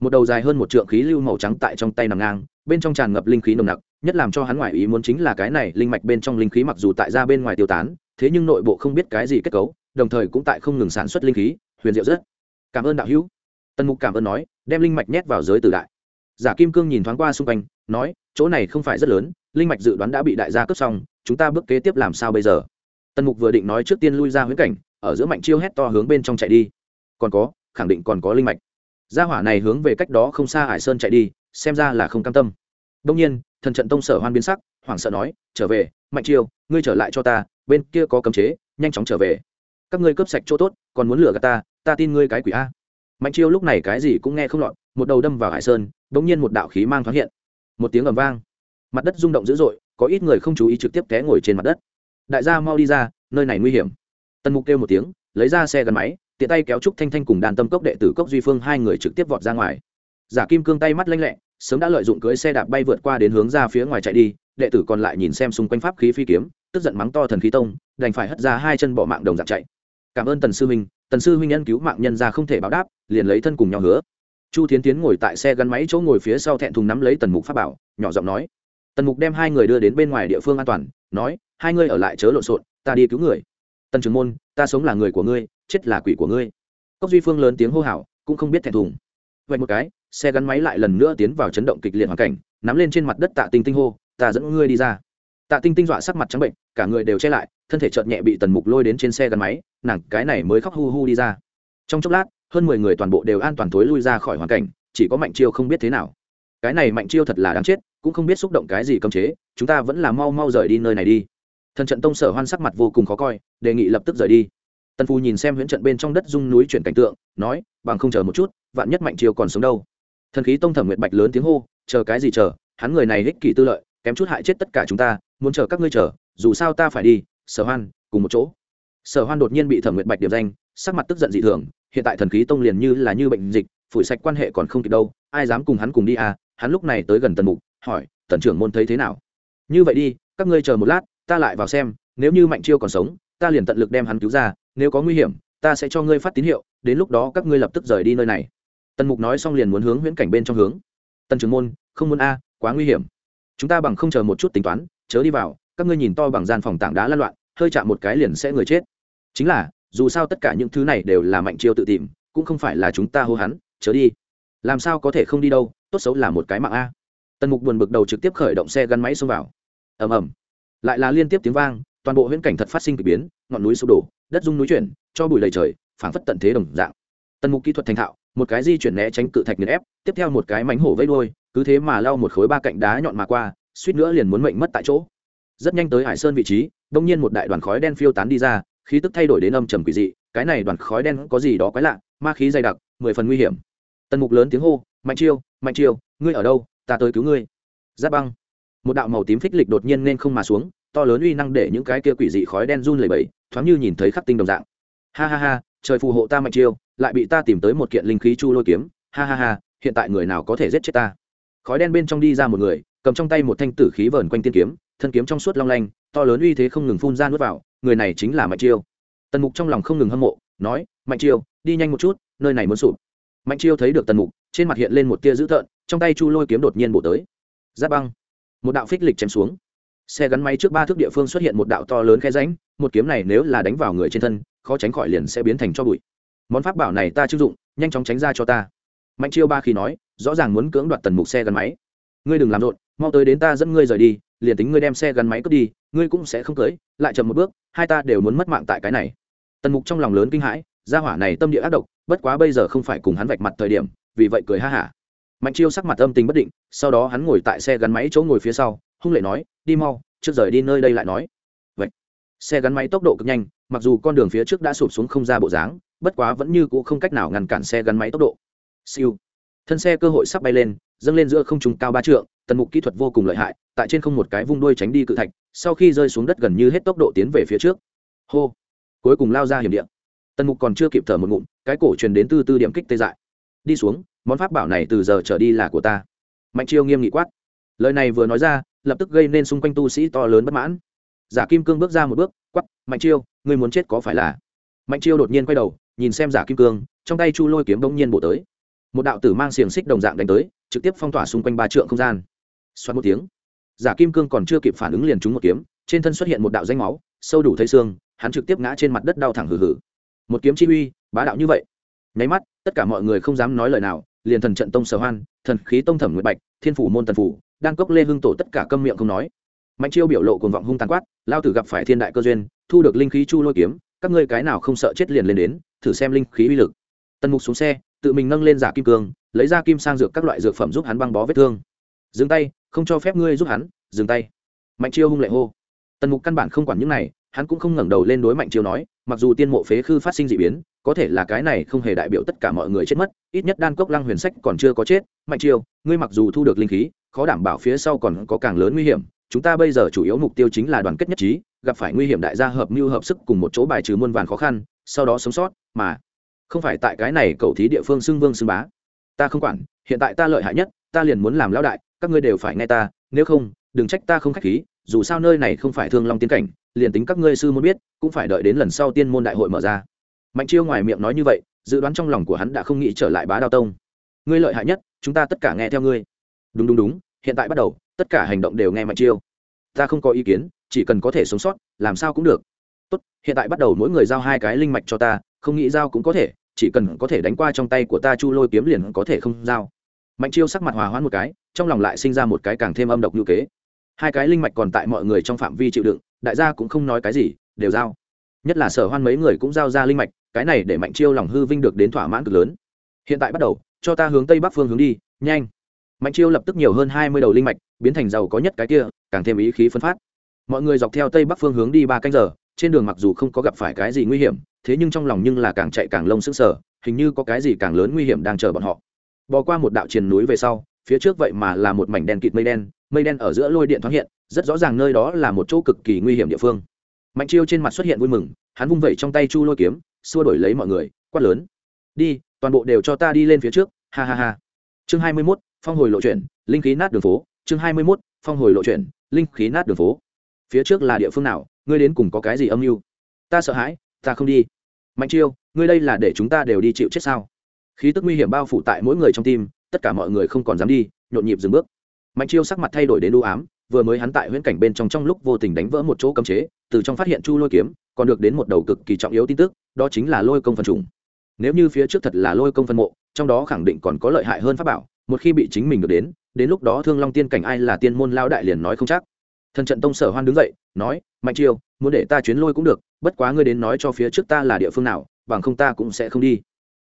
Một đầu dài hơn một trượng khí lưu màu trắng tại trong tay nằm ngang, bên trong tràn ngập linh khí nồng nặc, nhất làm cho hắn ngoại ý muốn chính là cái này linh mạch bên trong linh khí mặc dù tại ra bên ngoài tiêu tán, thế nhưng nội bộ không biết cái gì kết cấu, đồng thời cũng tại không ngừng sản xuất linh khí, huyền diệu rất. Cảm ơn đạo hữu. Tần mục cảm ơn nói, đem linh mạch nhét vào giới tử đại. Giả kim cương nhìn thoáng qua xung quanh, nói, chỗ này không phải rất lớn linh mạch dự đoán đã bị đại gia cướp xong, chúng ta bước kế tiếp làm sao bây giờ? Tần mục vừa định nói trước tiên lui ra huyễn cảnh, ở giữa mạnh chiêu hét to hướng bên trong chạy đi. Còn có, khẳng định còn có linh mạch. Gia hỏa này hướng về cách đó không xa hải sơn chạy đi, xem ra là không cam tâm. Đông nhiên, thần trận tông sở hoan biến sắc, hoảng sợ nói, trở về, mạnh chiêu, ngươi trở lại cho ta, bên kia có cấm chế, nhanh chóng trở về. Các ngươi cướp sạch chỗ tốt, còn muốn lừa gạt ta ta tin ngươi cái quỷ a. Mạnh chiêu lúc này cái gì cũng nghe không lọt, một đầu đâm vào hải sơn đ ỗ n g nhiên một đạo khí mang thoáng hiện. Một tiếng ầm vang mặt đất rung động dữ dội, có ít người không chú ý trực tiếp té ngồi trên mặt đất. Đại gia mau đi ra, nơi này nguy hiểm. Tần mục kêu một tiếng, lấy ra xe gắn máy, tiện tay kéo trúc thanh thanh cùng đàn tâm cốc đệ tử cốc duy phương hai người trực tiếp vọt ra ngoài. Giả kim cương tay mắt lanh lẹ, sớm đã lợi dụng cưới xe đạp bay vượt qua đến hướng ra phía ngoài chạy đi, đệ tử còn lại nhìn xem xung quanh pháp khí phi kiếm, tức giận mắng to thần khí tông, đành phải hất ra hai chân bỏ mạng đồng dạng chạy. Cảm ơn tần sư huynh tần sư huynh nhân cứu mạng nhân ra không thể báo đáp, liền lấy thân cùng nhau hứa. Chu thiến tiến ngồi tại xe gắn máy chỗ ngồi phía sau thẹn thùng nắm lấy tần mục pháp bảo, nhỏ giọng nói tần mục đem hai người đưa đến bên ngoài địa phương an toàn, nói, hai ngươi ở lại chớ lộn xộn, ta đi cứu người. Tần trường môn, ta sống là người của ngươi, chết là quỷ của ngươi. Cốc duy phương lớn tiếng hô hào, cũng không biết thẹn thùng. Vậy một cái, xe gắn máy lại lần nữa tiến vào chấn động kịch liệt hoàn cảnh, nắm lên trên mặt đất tạ tinh tinh hô, ta dẫn ngươi đi ra. Tạ tinh tinh dọa sắc mặt trắng bệnh, cả người đều che lại, thân thể chợt nhẹ bị tần mục lôi đến trên xe gắn máy, nàng cái này mới khóc hu hu đi ra. Trong chốc lát, hơn mười người toàn bộ đều an toàn thối lui ra khỏi hoàn cảnh, chỉ có mạnh chiêu không biết thế nào. Cái này mạnh chiêu thật là đáng chết cũng không biết xúc động cái gì cấm chế, chúng ta vẫn là mau mau rời đi nơi này đi. Thần trận tông sở hoan sắc mặt vô cùng khó coi, đề nghị lập tức rời đi. Tần phù nhìn xem huyễn trận bên trong đất dung núi chuyển cảnh tượng, nói, bằng không chờ một chút, vạn nhất mạnh chiêu còn sống đâu? Thần khí tông thẩm nguyệt bạch lớn tiếng hô, chờ cái gì chờ, hắn người này ích kỷ tư lợi, kém chút hại chết tất cả chúng ta, muốn chờ các ngươi chờ, dù sao ta phải đi, sở hoan, cùng một chỗ. Sở hoan đột nhiên bị thẩm nguyệt bạch điểm danh, sắc mặt tức giận dị thường, hiện tại thần khí tông liền như là như bệnh dịch, phủi sạch quan hệ còn không kịp đâu, ai dám cùng hắn cùng đi à hắn lúc này tới gần tần mục hỏi, tần trưởng môn thấy thế nào? Như vậy đi, các ngươi chờ một lát, ta lại vào xem, nếu như mạnh chiêu còn sống, ta liền tận lực đem hắn cứu ra, nếu có nguy hiểm, ta sẽ cho ngươi phát tín hiệu, đến lúc đó các ngươi lập tức rời đi nơi này. Tần mục nói xong liền muốn hướng huyễn cảnh bên trong hướng. Tần trưởng môn, không muốn a, quá nguy hiểm. Chúng ta bằng không chờ một chút tính toán, chớ đi vào, các ngươi nhìn to bằng gian phòng tảng đá lăn loạn, hơi chạm một cái liền sẽ người chết. Chính là, dù sao tất cả những thứ này đều là mạnh chiêu tự tìm, cũng không phải là chúng ta hô hắn, chớ đi. Làm sao có thể không đi đâu, tốt xấu là một cái mạng a tần mục buồn bực đầu trực tiếp khởi động xe gắn máy xông vào. Ầm ầm. Lại là liên tiếp tiếng vang, toàn bộ huyễn cảnh thật phát sinh k ỳ biến, ngọn núi sụp đổ, đất rung núi chuyển, cho bụi lầy trời, phảng phất tận thế đồng dạng. Tần mục kỹ thuật thành thạo, một cái di chuyển né tránh cự thạch nghiền ép, tiếp theo một cái mánh hổ vây đôi cứ thế mà lau một khối ba cạnh đá nhọn mà qua, suýt nữa liền muốn mệnh mất tại chỗ. Rất nhanh tới hải sơn vị trí, đông nhiên một đại đoàn khói đen phiêu tán đi ra, khí tức thay đổi đến âm trầm quỷ dị, cái này đoàn khói đen có gì đó quái lạ, ma khí dày đặc, mười phần nguy hiểm. Tần mục lớn tiếng hô, mạnh chiêu mạnh chiêu ngươi ở đâu? Ta tới cứu ngươi. Giáp băng. Một đạo màu tím phích lịch đột nhiên nên không mà xuống, to lớn uy năng để những cái kia quỷ dị khói đen run lẩy bẩy, thoáng như nhìn thấy khắc tinh đồng dạng. Ha ha ha, trời phù hộ ta mạnh chiêu, lại bị ta tìm tới một kiện linh khí chu lôi kiếm. Ha ha ha, hiện tại người nào có thể giết chết ta? Khói đen bên trong đi ra một người, cầm trong tay một thanh tử khí vờn quanh tiên kiếm, thân kiếm trong suốt long lanh, to lớn uy thế không ngừng phun ra nuốt vào, người này chính là mạnh chiêu. Tần mục trong lòng không ngừng hâm mộ, nói, mạnh chiêu, đi nhanh một chút, nơi này muốn sụp. Mạnh chiêu thấy được tần mục, trên mặt hiện lên một tia dữ tợn trong tay chu lôi kiếm đột nhiên bổ tới. Giáp băng. Một đạo phích lịch chém xuống. Xe gắn máy trước ba thước địa phương xuất hiện một đạo to lớn khe ránh một kiếm này nếu là đánh vào người trên thân, khó tránh khỏi liền sẽ biến thành cho bụi. Món pháp bảo này ta chưng dụng, nhanh chóng tránh ra cho ta. Mạnh chiêu ba khi nói, rõ ràng muốn cưỡng đoạt tần mục xe gắn máy. Ngươi đừng làm rộn, mau tới đến ta dẫn ngươi rời đi, liền tính ngươi đem xe gắn máy cướp đi, ngươi cũng sẽ không cưới, lại chậm một bước, hai ta đều muốn mất mạng tại cái này. Tần mục trong lòng lớn kinh hãi, gia hỏa này tâm địa ác độc, bất quá bây giờ không phải cùng hắn vạch mặt thời điểm, vì vậy cười ha hả mạnh chiêu sắc mặt âm tình bất định, sau đó hắn ngồi tại xe gắn máy chỗ ngồi phía sau, hung lệ nói, đi mau, trước rời đi nơi đây lại nói. Vậy, xe gắn máy tốc độ cực nhanh, mặc dù con đường phía trước đã sụp xuống không ra bộ dáng, bất quá vẫn như c ũ không cách nào ngăn cản xe gắn máy tốc độ. Siêu. Thân xe cơ hội sắp bay lên, dâng lên giữa không trùng cao ba trượng, tần mục kỹ thuật vô cùng lợi hại, tại trên không một cái vung đuôi tránh đi cự thạch, sau khi rơi xuống đất gần như hết tốc độ tiến về phía trước. Hô. Cuối cùng lao ra hiểm điện tần mục còn chưa kịp thở một ngụm, cái cổ truyền đến từ tư điểm kích tê dại. Đi xuống món pháp bảo này từ giờ trở đi là của ta. Mạnh chiêu nghiêm nghị quát. Lời này vừa nói ra, lập tức gây nên xung quanh tu sĩ to lớn bất mãn. Giả kim cương bước ra một bước quắp mạnh chiêu, ngươi muốn chết có phải là? Mạnh chiêu đột nhiên quay đầu, nhìn xem giả kim cương, trong tay chu lôi kiếm bỗng nhiên bổ tới. Một đạo tử mang xiềng xích đồng dạng đánh tới, trực tiếp phong tỏa xung quanh ba trượng không gian. Xoắn một tiếng, giả kim cương còn chưa kịp phản ứng liền trúng một kiếm, trên thân xuất hiện một đạo danh máu, sâu đủ thấy xương, hắn trực tiếp ngã trên mặt đất đau thẳng hử hử một kiếm chi uy, bá đạo như vậy. Nháy mắt, tất cả mọi người không dám nói lời nào liền thần trận tông sở hoan, thần khí tông thẩm nguyệt bạch, thiên phủ môn tần phủ đan cốc lê hưng tổ tất cả câm miệng không nói. Mạnh chiêu biểu lộ cuồng vọng hung tàn quát, lao tử gặp phải thiên đại cơ duyên, thu được linh khí chu lôi kiếm, các ngươi cái nào không sợ chết liền lên đến, thử xem linh khí uy lực. Tần mục xuống xe, tự mình nâng lên giả kim cương, lấy ra kim sang dược các loại dược phẩm giúp hắn băng bó vết thương. Dừng tay, không cho phép ngươi giúp hắn, dừng tay. Mạnh chiêu hung lệ hô. Tần mục căn bản không quản những này hắn cũng không ngẩng đầu lên đối mạnh chiêu nói, mặc dù tiên mộ phế khư phát sinh d ị biến, có thể là cái này không hề đại biểu tất cả mọi người chết mất, ít nhất đan cốc lăng huyền sách còn chưa có chết. Mạnh chiêu, ngươi mặc dù thu được linh khí, khó đảm bảo phía sau còn có càng lớn nguy hiểm, chúng ta bây giờ chủ yếu mục tiêu chính là đoàn kết nhất trí, gặp phải nguy hiểm đại gia hợp mưu hợp sức cùng một chỗ bài trừ muôn vàn khó khăn, sau đó sống sót, mà không phải tại cái này cậu thí địa phương xưng vương xưng bá. Ta không quản, hiện tại ta lợi hại nhất, ta liền muốn làm lão đại, các ngươi đều phải nghe ta, nếu không, đừng trách ta không khách khí, dù sao nơi này không phải thương long tiến cảnh liền tính các ngươi sư muốn biết, cũng phải đợi đến lần sau tiên môn đại hội mở ra. Mạnh chiêu ngoài miệng nói như vậy, dự đoán trong lòng của hắn đã không nghĩ trở lại bá đao tông. Ngươi lợi hại nhất, chúng ta tất cả nghe theo ngươi. Đúng đúng đúng, hiện tại bắt đầu, tất cả hành động đều nghe mạnh chiêu. Ta không có ý kiến, chỉ cần có thể sống sót, làm sao cũng được. Tốt, hiện tại bắt đầu mỗi người giao hai cái linh mạch cho ta, không nghĩ giao cũng có thể, chỉ cần có thể đánh qua trong tay của ta chu lôi kiếm liền có thể không giao. Mạnh chiêu sắc mặt hòa hoãn một cái, trong lòng lại sinh ra một cái càng thêm âm độc như kế. Hai cái linh mạch còn tại mọi người trong phạm vi chịu đựng đại gia cũng không nói cái gì, đều giao. Nhất là sở hoan mấy người cũng giao ra linh mạch, cái này để mạnh chiêu lòng hư vinh được đến thỏa mãn cực lớn. Hiện tại bắt đầu, cho ta hướng tây bắc phương hướng đi, nhanh. Mạnh chiêu lập tức nhiều hơn hai mươi đầu linh mạch, biến thành giàu có nhất cái kia, càng thêm ý khí phân phát. Mọi người dọc theo tây bắc phương hướng đi ba canh giờ, trên đường mặc dù không có gặp phải cái gì nguy hiểm, thế nhưng trong lòng nhưng là càng chạy càng lông sững sờ, hình như có cái gì càng lớn nguy hiểm đang chờ bọn họ. Bỏ qua một đạo triền núi về sau, phía trước vậy mà là một mảnh đen kịt mây đen mây đen ở giữa lôi điện thoáng hiện rất rõ ràng nơi đó là một chỗ cực kỳ nguy hiểm địa phương. Mạnh chiêu trên mặt xuất hiện vui mừng hắn vung vẩy trong tay chu lôi kiếm xua đổi lấy mọi người quát lớn. Đi toàn bộ đều cho ta đi lên phía trước ha ha ha. Chương hai mươi 21, phong hồi lộ chuyển linh khí nát đường phố. Chương hai mươi 21, phong hồi lộ chuyển linh khí nát đường phố. Phía trước là địa phương nào? Ngươi đến cùng có cái gì âm mưu? Ta sợ hãi ta không đi. Mạnh chiêu ngươi đây là để chúng ta đều đi chịu chết sao? Khí tức nguy hiểm bao phủ tại mỗi người trong tim tất cả mọi người không còn dám đi nhộn nhịp dừng bước mạnh chiêu sắc mặt thay đổi đến u ám, vừa mới hắn tại huyễn cảnh bên trong trong lúc vô tình đánh vỡ một chỗ cấm chế, từ trong phát hiện chu lôi kiếm, còn được đến một đầu cực kỳ trọng yếu tin tức, đó chính là lôi công phân trùng. Nếu như phía trước thật là lôi công phân mộ, trong đó khẳng định còn có lợi hại hơn pháp bảo, một khi bị chính mình được đến đến lúc đó thương long tiên cảnh ai là tiên môn lao đại liền nói không chắc. Thần trận tông sở hoan đứng dậy, nói, mạnh chiêu, muốn để ta chuyến lôi cũng được, bất quá ngươi đến nói cho phía trước ta là địa phương nào, bằng không ta cũng sẽ không đi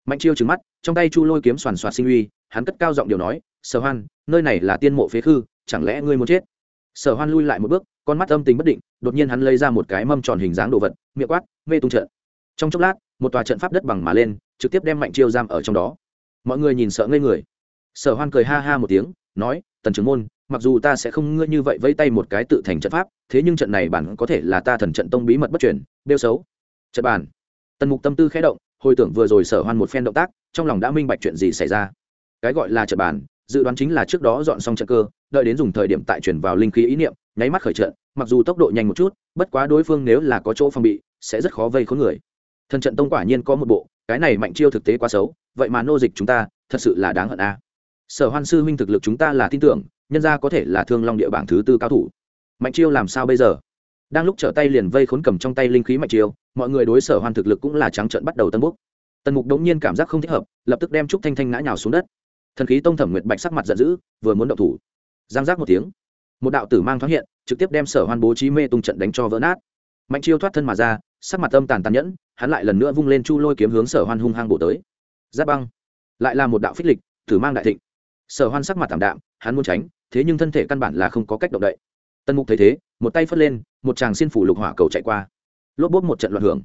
mạnh chiêu trừng mắt, trong tay chu lôi kiếm soàn soạt sinh uy, hắn cất cao giọng điều nói, sở hoan, nơi này là tiên mộ phế khư, chẳng lẽ ngươi muốn chết? Sở hoan lui lại một bước, con mắt âm tình bất định, đột nhiên hắn lấy ra một cái mâm tròn hình dáng đồ vật, miệng quát, mê tung trận. Trong chốc lát, một tòa trận pháp đất bằng mà lên, trực tiếp đem mạnh chiêu giam ở trong đó. Mọi người nhìn sợ ngây người. Sở hoan cười ha ha một tiếng, nói, tần trưởng môn, mặc dù ta sẽ không ngươi như vậy vây tay một cái tự thành trận pháp, thế nhưng trận này bản có thể là ta thần trận tông bí mật bất truyền đeo xấu. Trận bản tần mục tâm tư khẽ động hồi tưởng vừa rồi sở hoan một phen động tác, trong lòng đã minh bạch chuyện gì xảy ra. Cái gọi là trận bàn, dự đoán chính là trước đó dọn xong trận cơ, đợi đến dùng thời điểm tại chuyển vào linh khí ý niệm, nháy mắt khởi trận, mặc dù tốc độ nhanh một chút, bất quá đối phương nếu là có chỗ phòng bị, sẽ rất khó vây khốn người. Thần trận tông quả nhiên có một bộ, cái này mạnh chiêu thực tế quá xấu, vậy mà nô dịch chúng ta, thật sự là đáng hận a. Sở hoan sư huynh thực lực chúng ta là tin tưởng, nhân ra có thể là thương long địa bảng thứ tư cao thủ. Mạnh chiêu làm sao bây giờ? Đang lúc trở tay liền vây khốn cầm trong tay linh khí mạnh chiêu, mọi người đối sở hoàn thực lực cũng là trắng trợn bắt đầu tân bốc. Tần mục đống nhiên cảm giác không thích hợp, lập tức đem trúc thanh thanh ngã nhào xuống đất. Thần khí tông thẩm nguyệt bạch sắc mặt giận dữ, vừa muốn động thủ. Giang giác một tiếng, một đạo tử mang thoáng hiện, trực tiếp đem sở hoan bố trí mê tung trận đánh cho vỡ nát. Mạnh chiêu thoát thân mà ra, sắc mặt âm tàn tàn nhẫn, hắn lại lần nữa vung lên chu lôi kiếm hướng sở hoan hung hăng bổ tới. Giáp băng, lại là một đạo phích lịch, tử mang đại thịnh. Sở hoan sắc mặt tảm đạm, hắn muốn tránh, thế nhưng thân thể căn bản là không có cách động đậy tần mục thấy thế, một tay phất lên, một chàng xin phủ lục hỏa cầu chạy qua. Lốp bốp một trận loạn hưởng.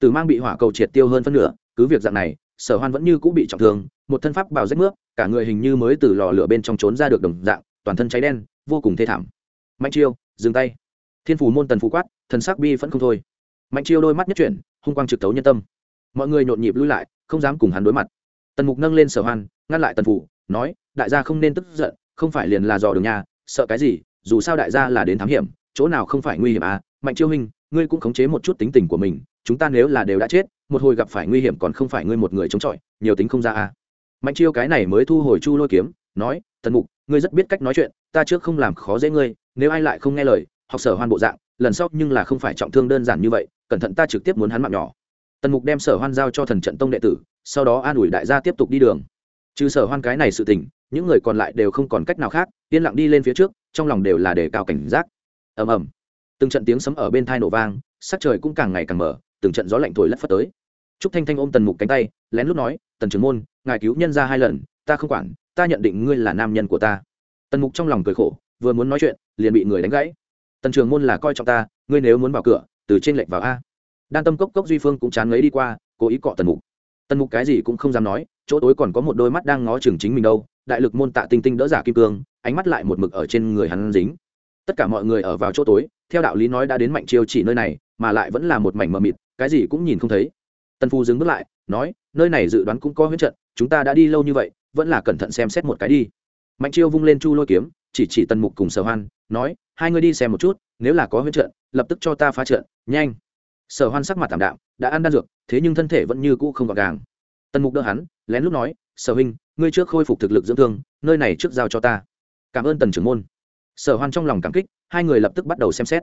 Tử mang bị hỏa cầu triệt tiêu hơn phân nửa, cứ việc dạng này, sở hoan vẫn như cũng bị trọng thương, một thân pháp bào rách nước cả người hình như mới từ lò lửa bên trong trốn ra được đồng dạng, toàn thân cháy đen, vô cùng thê thảm. Mạnh chiêu, dừng tay. Thiên phủ môn tần phú quát, thần sắc bi vẫn không thôi. Mạnh chiêu đôi mắt nhất chuyển, hung quang trực tấu nhân tâm. Mọi người nhộn nhịp lui lại, không dám cùng hắn đối mặt. Tần mục nâng lên sở hoan, ngăn lại tần phủ nói, đại gia không nên tức giận, không phải liền là dò đường nhà, sợ cái gì dù sao đại gia là đến thám hiểm, chỗ nào không phải nguy hiểm à? Mạnh chiêu hình ngươi cũng khống chế một chút tính tình của mình, chúng ta nếu là đều đã chết, một hồi gặp phải nguy hiểm còn không phải ngươi một người chống chọi, nhiều tính không ra à? Mạnh chiêu cái này mới thu hồi chu lôi kiếm, nói, tần mục, ngươi rất biết cách nói chuyện, ta trước không làm khó dễ ngươi, nếu ai lại không nghe lời, học sở hoan bộ dạng, lần sau nhưng là không phải trọng thương đơn giản như vậy, cẩn thận ta trực tiếp muốn hắn mạng nhỏ. Tần mục đem sở hoan giao cho thần trận tông đệ tử, sau đó an ủi đại gia tiếp tục đi đường trừ sở hoan cái này sự tình, những người còn lại đều không còn cách nào khác, yên lặng đi lên phía trước, trong lòng đều là đề cao cảnh giác. Ầm ầm. Từng trận tiếng sấm ở bên thai nổ vang, sắc trời cũng càng ngày càng mở từng trận gió lạnh thổi lất phất tới. Trúc thanh thanh ôm tần mục cánh tay, lén lút nói, tần trưởng môn, ngài cứu nhân ra hai lần, ta không quản, ta nhận định ngươi là nam nhân của ta. Tần mục trong lòng cười khổ, vừa muốn nói chuyện, liền bị người đánh gãy. Tần trường môn là coi trọng ta, ngươi nếu muốn vào cửa, từ trên lệnh vào a. Đan tâm cốc cốc duy phương cũng chán lấy đi qua, cố ý cọ tần mục. Tần mục cái gì cũng không dám nói chỗ tối còn có một đôi mắt đang ngó chừng chính mình đâu, đại lực môn tạ tinh tinh đỡ giả kim cương, ánh mắt lại một mực ở trên người hắn dính. Tất cả mọi người ở vào chỗ tối, theo đạo lý nói đã đến mạnh chiêu chỉ nơi này, mà lại vẫn là một mảnh mờ mịt, cái gì cũng nhìn không thấy. Tân phu dừng bước lại, nói, nơi này dự đoán cũng có huyết trận, chúng ta đã đi lâu như vậy, vẫn là cẩn thận xem xét một cái đi. Mạnh chiêu vung lên chu lôi kiếm, chỉ chỉ tân mục cùng sở hoan, nói, hai người đi xem một chút, nếu là có huyết trận, lập tức cho ta phá trận, nhanh. Sở hoan sắc mặt tảm đạm, đã ăn đan dược, thế nhưng thân thể vẫn như cũ không gọn gàng tần mục đỡ hắn, lén lúc nói, sở huynh, ngươi trước khôi phục thực lực dưỡng thương, nơi này trước giao cho ta. Cảm ơn tần trưởng môn. Sở hoan trong lòng cảm kích, hai người lập tức bắt đầu xem xét.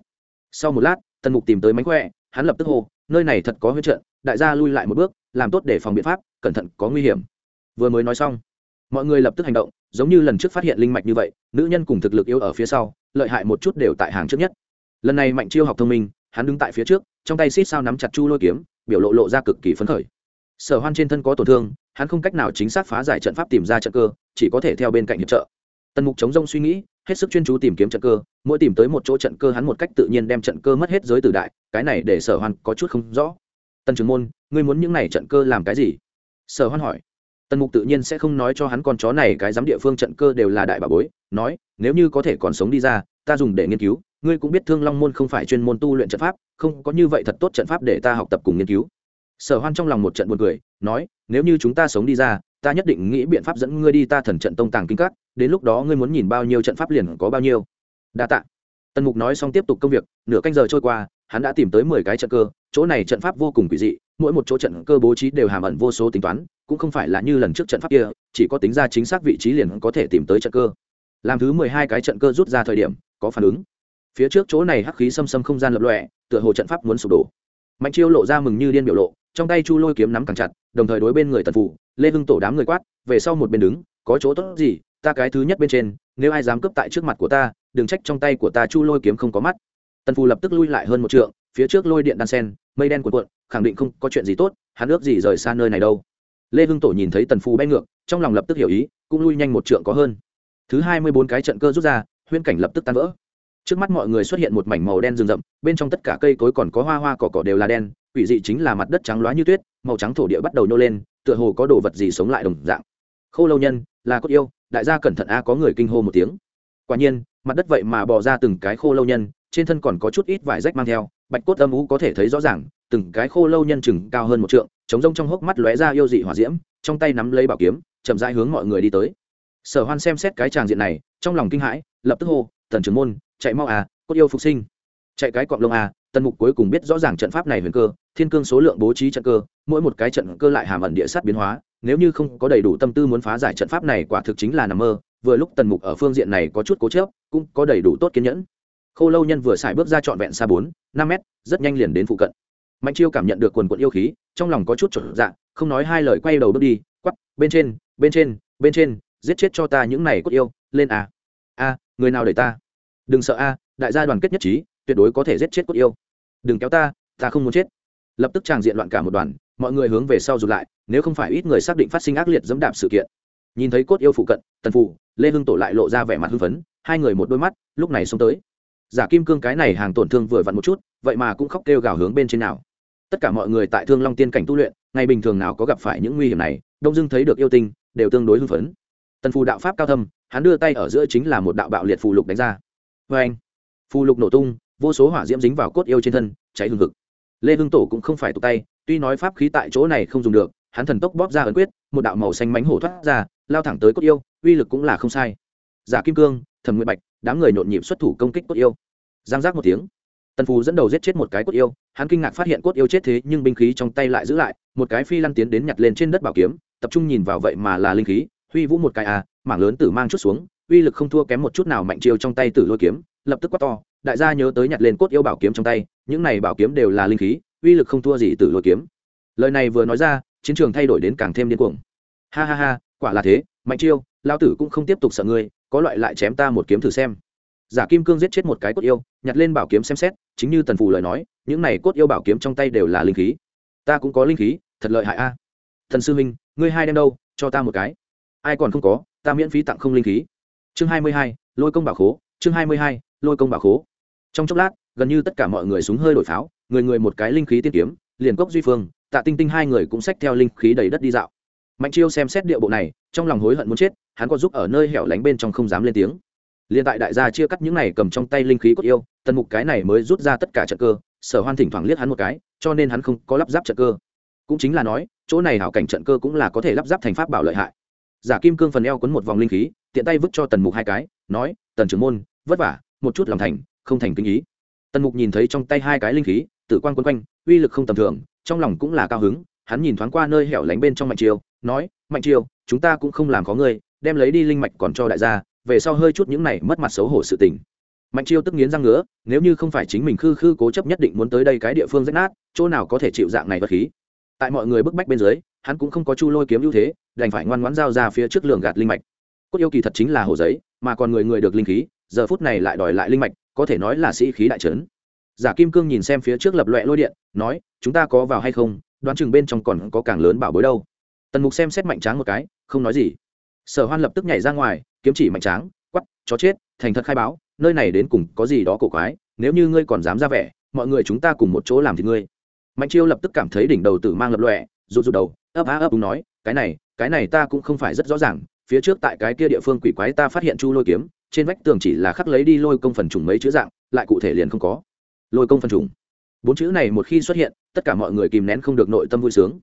Sau một lát, tần mục tìm tới mánh khỏe, hắn lập tức hô, nơi này thật có huyết trận, đại gia lui lại một bước, làm tốt để phòng biện pháp, cẩn thận có nguy hiểm. Vừa mới nói xong, mọi người lập tức hành động, giống như lần trước phát hiện linh mạch như vậy, nữ nhân cùng thực lực yếu ở phía sau, lợi hại một chút đều tại hàng trước nhất. Lần này mạnh chiêu học thông minh, hắn đứng tại phía trước, trong tay xít sao nắm chặt chu lôi kiếm, biểu lộ lộ ra cực kỳ phấn khởi sở hoan trên thân có tổn thương, hắn không cách nào chính xác phá giải trận pháp tìm ra trận cơ, chỉ có thể theo bên cạnh hiệp trợ. Tần mục chống rông suy nghĩ, hết sức chuyên chú tìm kiếm trận cơ, mỗi tìm tới một chỗ trận cơ hắn một cách tự nhiên đem trận cơ mất hết giới tử đại, cái này để sở hoan có chút không rõ. Tần trưởng môn, ngươi muốn những này trận cơ làm cái gì? Sở hoan hỏi. Tần mục tự nhiên sẽ không nói cho hắn con chó này cái giám địa phương trận cơ đều là đại bà bối, nói, nếu như có thể còn sống đi ra, ta dùng để nghiên cứu, ngươi cũng biết thương long môn không phải chuyên môn tu luyện trận pháp, không có như vậy thật tốt trận pháp để ta học tập cùng nghiên cứu sở hoan trong lòng một trận buồn cười, nói, nếu như chúng ta sống đi ra, ta nhất định nghĩ biện pháp dẫn ngươi đi ta thần trận tông tàng kinh các, đến lúc đó ngươi muốn nhìn bao nhiêu trận pháp liền có bao nhiêu. Đa tạ. Tần mục nói xong tiếp tục công việc, nửa canh giờ trôi qua, hắn đã tìm tới mười cái trận cơ, chỗ này trận pháp vô cùng quỷ dị, mỗi một chỗ trận cơ bố trí đều hàm ẩn vô số tính toán, cũng không phải là như lần trước trận pháp kia, chỉ có tính ra chính xác vị trí liền có thể tìm tới trận cơ. Làm thứ mười hai cái trận cơ rút ra thời điểm, có phản ứng. Phía trước chỗ này hắc khí xâm xâm không gian lập lọe tựa hồ trận pháp muốn sụp đổ. Mạnh chiêu lộ ra mừng như điên biểu lộ trong tay chu lôi kiếm nắm càng chặt, đồng thời đối bên người tần phủ, lê hưng tổ đám người quát, về sau một bên đứng, có chỗ tốt gì, ta cái thứ nhất bên trên, nếu ai dám cướp tại trước mặt của ta, đừng trách trong tay của ta chu lôi kiếm không có mắt. Tần phù lập tức lui lại hơn một trượng, phía trước lôi điện đan sen, mây đen cuộn cuộn, khẳng định không có chuyện gì tốt, hắn ước gì rời xa nơi này đâu. Lê hưng tổ nhìn thấy tần phù bay ngược, trong lòng lập tức hiểu ý, cũng lui nhanh một trượng có hơn. Thứ hai mươi bốn cái trận cơ rút ra, huyễn cảnh lập tức tan vỡ. Trước mắt mọi người xuất hiện một mảnh màu đen rừng rậm, bên trong tất cả cây cối còn có hoa hoa cỏ cỏ đều là đen quỷ dị chính là mặt đất trắng loá như tuyết, màu trắng thổ địa bắt đầu nô lên, tựa hồ có đồ vật gì sống lại đồng dạng. Khô lâu nhân, là cốt yêu, đại gia cẩn thận a, có người kinh hô một tiếng. Quả nhiên, mặt đất vậy mà bò ra từng cái khô lâu nhân, trên thân còn có chút ít vải rách mang theo, bạch cốt âm ú có thể thấy rõ ràng, từng cái khô lâu nhân chừng cao hơn một trượng chống rông trong hốc mắt lóe ra yêu dị hỏa diễm, trong tay nắm lấy bảo kiếm, chậm rãi hướng mọi người đi tới. Sở hoan xem xét cái tràng diện này, trong lòng kinh hãi, lập tức hô tần trưởng môn, chạy mau à cốt yêu phục sinh chạy cái cọng lông a, tần mục cuối cùng biết rõ ràng trận pháp này huyền cơ, thiên cương số lượng bố trí trận cơ, mỗi một cái trận cơ lại hàm ẩn địa sát biến hóa, nếu như không có đầy đủ tâm tư muốn phá giải trận pháp này quả thực chính là nằm mơ, vừa lúc tần mục ở phương diện này có chút cố chớp cũng có đầy đủ tốt kiên nhẫn. Khâu lâu nhân vừa xài bước ra trọn vẹn xa bốn, năm mét, rất nhanh liền đến phụ cận. Mạnh chiêu cảm nhận được quần quận yêu khí, trong lòng có chút trở dạ không nói hai lời quay đầu bước đi quắp bên trên bên trên bên trên, giết chết cho ta những này cốt yêu, lên a. A, người nào đẩy ta? Đừng sợ a, đại gia đoàn kết nhất trí tuyệt đối có thể giết chết cốt yêu. Đừng kéo ta ta không muốn chết. Lập tức tràng diện loạn cả một đoàn, mọi người hướng về sau rụt lại, nếu không phải ít người xác định phát sinh ác liệt dẫm đạp sự kiện. Nhìn thấy cốt yêu phụ cận, tần phụ lê hưng tổ lại lộ ra vẻ mặt hưng phấn, hai người một đôi mắt, lúc này xông tới. Giả kim cương cái này hàng tổn thương vừa vặn một chút, vậy mà cũng khóc kêu gào hướng bên trên nào. Tất cả mọi người tại thương long tiên cảnh tu luyện, ngày bình thường nào có gặp phải những nguy hiểm này, đông dưng thấy được yêu tinh, đều tương đối hưng phấn. Tần phù đạo pháp cao thâm, hắn đưa tay ở giữa chính là một đạo bạo liệt phù lục đánh ra. Vê anh phù lục nổ tung vô số hỏa diễm dính vào cốt yêu trên thân, cháy hương thực lê hưng tổ cũng không phải tụt tay, tuy nói pháp khí tại chỗ này không dùng được, hắn thần tốc bóp ra ấn quyết, một đạo màu xanh mánh hổ thoát ra, lao thẳng tới cốt yêu, uy lực cũng là không sai. Giả kim cương, thẩm nguyện bạch, đám người nhộn nhịp xuất thủ công kích cốt yêu. Giang giác một tiếng, tần phù dẫn đầu giết chết một cái cốt yêu, hắn kinh ngạc phát hiện cốt yêu chết thế nhưng binh khí trong tay lại giữ lại, một cái phi lăn tiến đến nhặt lên trên đất bảo kiếm, tập trung nhìn vào vậy mà là linh khí, huy vũ một cái à mảng lớn tử mang chút xuống, uy lực không thua kém một chút nào mạnh chiêu trong tay tử lôi kiếm, lập tức quát to đại gia nhớ tới nhặt lên cốt yêu bảo kiếm trong tay, những này bảo kiếm đều là linh khí, uy lực không thua gì tử lôi kiếm. Lời này vừa nói ra, chiến trường thay đổi đến càng thêm điên cuồng. Ha ha ha, quả là thế, mạnh chiêu lao tử cũng không tiếp tục sợ ngươi, có loại lại chém ta một kiếm thử xem. Giả kim cương giết chết một cái cốt yêu, nhặt lên bảo kiếm xem xét, chính như tần phù lời nói, những này cốt yêu bảo kiếm trong tay đều là linh khí. Ta cũng có linh khí, thật lợi hại a. Thần sư minh ngươi hai đem đâu, cho ta một cái. Ai còn không có, ta miễn phí tặng không linh khí. Chương hai mươi hai, lôi công bảo khố, chương hai mươi hai, lôi công bảo khố trong chốc lát, gần như tất cả mọi người súng hơi đổi pháo, người người một cái linh khí tiên kiếm, liền cốc duy phương, tạ tinh tinh hai người cũng xách theo linh khí đầy đất đi dạo. Mạnh chiêu xem xét địa bộ này, trong lòng hối hận muốn chết, hắn có giúp ở nơi hẻo lánh bên trong không dám lên tiếng. Liên tại đại gia chia cắt những này cầm trong tay linh khí cốt yêu, tần mục cái này mới rút ra tất cả trận cơ, sở hoan thỉnh thoảng liếc hắn một cái, cho nên hắn không có lắp ráp trận cơ. Cũng chính là nói, chỗ này hảo cảnh trận cơ cũng là có thể lắp ráp thành pháp bảo lợi hại. Giả kim cương phần eo quấn một vòng linh khí, tiện tay vứt cho tần mục hai cái, nói, tần trưởng môn, vất vả, một chút lòng thành không thành kinh ý. Tần mục nhìn thấy trong tay hai cái linh khí tự quan quấn quanh, uy lực không tầm thường, trong lòng cũng là cao hứng, hắn nhìn thoáng qua nơi hẻo lánh bên trong mạnh chiêu nói, mạnh chiêu chúng ta cũng không làm có ngươi, đem lấy đi linh mạch còn cho đại gia, về sau hơi chút những này mất mặt xấu hổ sự tình. Mạnh chiêu tức nghiến răng ngứa, nếu như không phải chính mình khư khư cố chấp nhất định muốn tới đây cái địa phương rách nát, chỗ nào có thể chịu dạng này vật khí? Tại mọi người bức bách bên dưới, hắn cũng không có chu lôi kiếm ưu thế, đành phải ngoan ngoãn giao ra phía trước lường gạt linh mạch. Cốt yêu kỳ thật chính là hồ giấy, mà còn người người được linh khí giờ phút này lại đòi lại linh mạch, có thể nói là sĩ khí đại trấn. Giả kim cương nhìn xem phía trước lập loẹ lôi điện, nói, chúng ta có vào hay không? Đoán chừng bên trong còn có càng lớn bảo bối đâu. Tần mục xem xét mạnh tráng một cái, không nói gì. Sở hoan lập tức nhảy ra ngoài, kiếm chỉ mạnh tráng quắp chó chết, thành thật khai báo, nơi này đến cùng có gì đó cổ quái, nếu như ngươi còn dám ra vẻ, mọi người chúng ta cùng một chỗ làm thì ngươi. Mạnh chiêu lập tức cảm thấy đỉnh đầu tử mang lập lọe rụt rụt đầu, ấp á ấp đúng nói, cái này cái này ta cũng không phải rất rõ ràng, phía trước tại cái kia địa phương quỷ quái ta phát hiện chu lôi kiếm trên vách tường chỉ là khắc lấy đi lôi công phần trùng mấy chữ dạng, lại cụ thể liền không có. Lôi công phần trùng. Bốn chữ này một khi xuất hiện, tất cả mọi người kìm nén không được nội tâm vui sướng.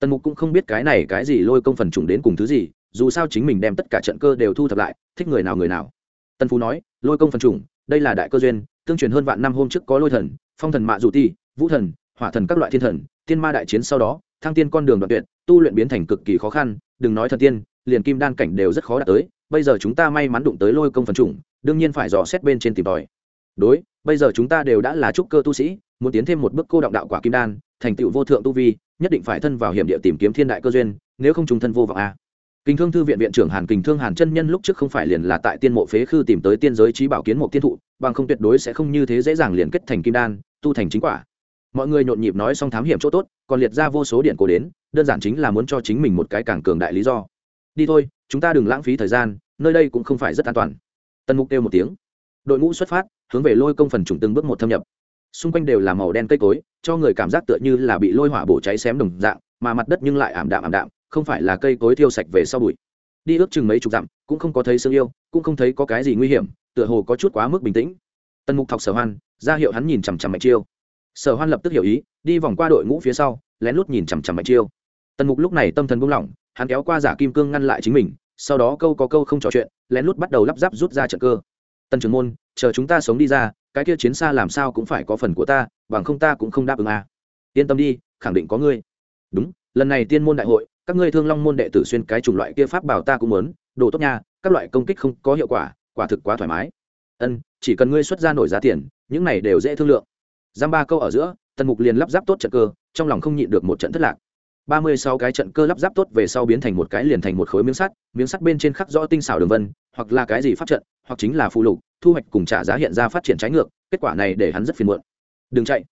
Tần mục cũng không biết cái này cái gì lôi công phần trùng đến cùng thứ gì, dù sao chính mình đem tất cả trận cơ đều thu thập lại, thích người nào người nào. Tần phú nói, lôi công phần trùng, đây là đại cơ duyên, tương truyền hơn vạn năm hôm trước có lôi thần, phong thần mạ dù ti, vũ thần, hỏa thần các loại thiên thần, tiên ma đại chiến sau đó, thăng tiên con đường đoạn tuyệt, tu luyện biến thành cực kỳ khó khăn, đừng nói thần tiên, liền kim đan cảnh đều rất khó đạt tới bây giờ chúng ta may mắn đụng tới lôi công phần trùng đương nhiên phải dò xét bên trên tìm tòi. Đối, bây giờ chúng ta đều đã là trúc cơ tu sĩ, muốn tiến thêm một bước cô động đạo quả kim đan, thành tựu vô thượng tu vi, nhất định phải thân vào hiểm địa tìm kiếm thiên đại cơ duyên, nếu không trùng thân vô vọng a. Kinh thương thư viện viện trưởng hàn kinh thương hàn chân nhân lúc trước không phải liền là tại tiên mộ phế khư tìm tới tiên giới trí bảo kiến một tiên thụ, bằng không tuyệt đối sẽ không như thế dễ dàng liền kết thành kim đan, tu thành chính quả. Mọi người nhộn nhịp nói xong thám hiểm chỗ tốt, còn liệt ra vô số điện cổ đến, đơn giản chính là muốn cho chính mình một cái càng cường đại lý do. Đi thôi chúng ta đừng lãng phí thời gian, nơi đây cũng không phải rất an toàn. Tần mục kêu một tiếng. Đội ngũ xuất phát, hướng về lôi công phần trùng từng bước một thâm nhập. Xung quanh đều là màu đen cây cối, cho người cảm giác tựa như là bị lôi hỏa bổ cháy xém đồng dạng, mà mặt đất nhưng lại ảm đạm ảm đạm, không phải là cây cối thiêu sạch về sau bụi. Đi ước chừng mấy chục dặm, cũng không có thấy sương yêu, cũng không thấy có cái gì nguy hiểm, tựa hồ có chút quá mức bình tĩnh. Tần mục thọc sở hoan, ra hiệu hắn nhìn chằm chằm mạnh chiêu. Sở hoan lập tức hiểu ý, đi vòng qua đội ngũ phía sau, lén lút nhìn chằm chằm mạnh chiêu. Tần mục lúc này tâm thần buông lỏng hắn kéo qua giả kim cương ngăn lại chính mình, sau đó câu có câu không trò chuyện, lén lút bắt đầu lắp ráp rút ra trận cơ. Tần trưởng môn, chờ chúng ta sống đi ra, cái kia chiến xa làm sao cũng phải có phần của ta, bằng không ta cũng không đáp ứng à. yên tâm đi, khẳng định có ngươi. Đúng, lần này tiên môn đại hội, các ngươi thương long môn đệ tử xuyên cái chủng loại kia pháp bảo ta cũng muốn, đồ tốt nha, các loại công kích không có hiệu quả quả thực quá thoải mái. Ân, chỉ cần ngươi xuất ra nổi giá tiền, những này đều dễ thương lượng. Giam ba câu ở giữa, tần mục liền lắp ráp tốt trận cơ, trong lòng không nhịn được một trận thất lạc ba mươi sáu cái trận cơ lắp ráp tốt về sau biến thành một cái liền thành một khối miếng sắt miếng sắt bên trên khắc rõ tinh xảo đường vân, hoặc là cái gì pháp trận, hoặc chính là phụ lục, thu hoạch cùng trả giá hiện ra phát triển trái ngược, kết quả này để hắn rất phiền muộn. Đừng chạy.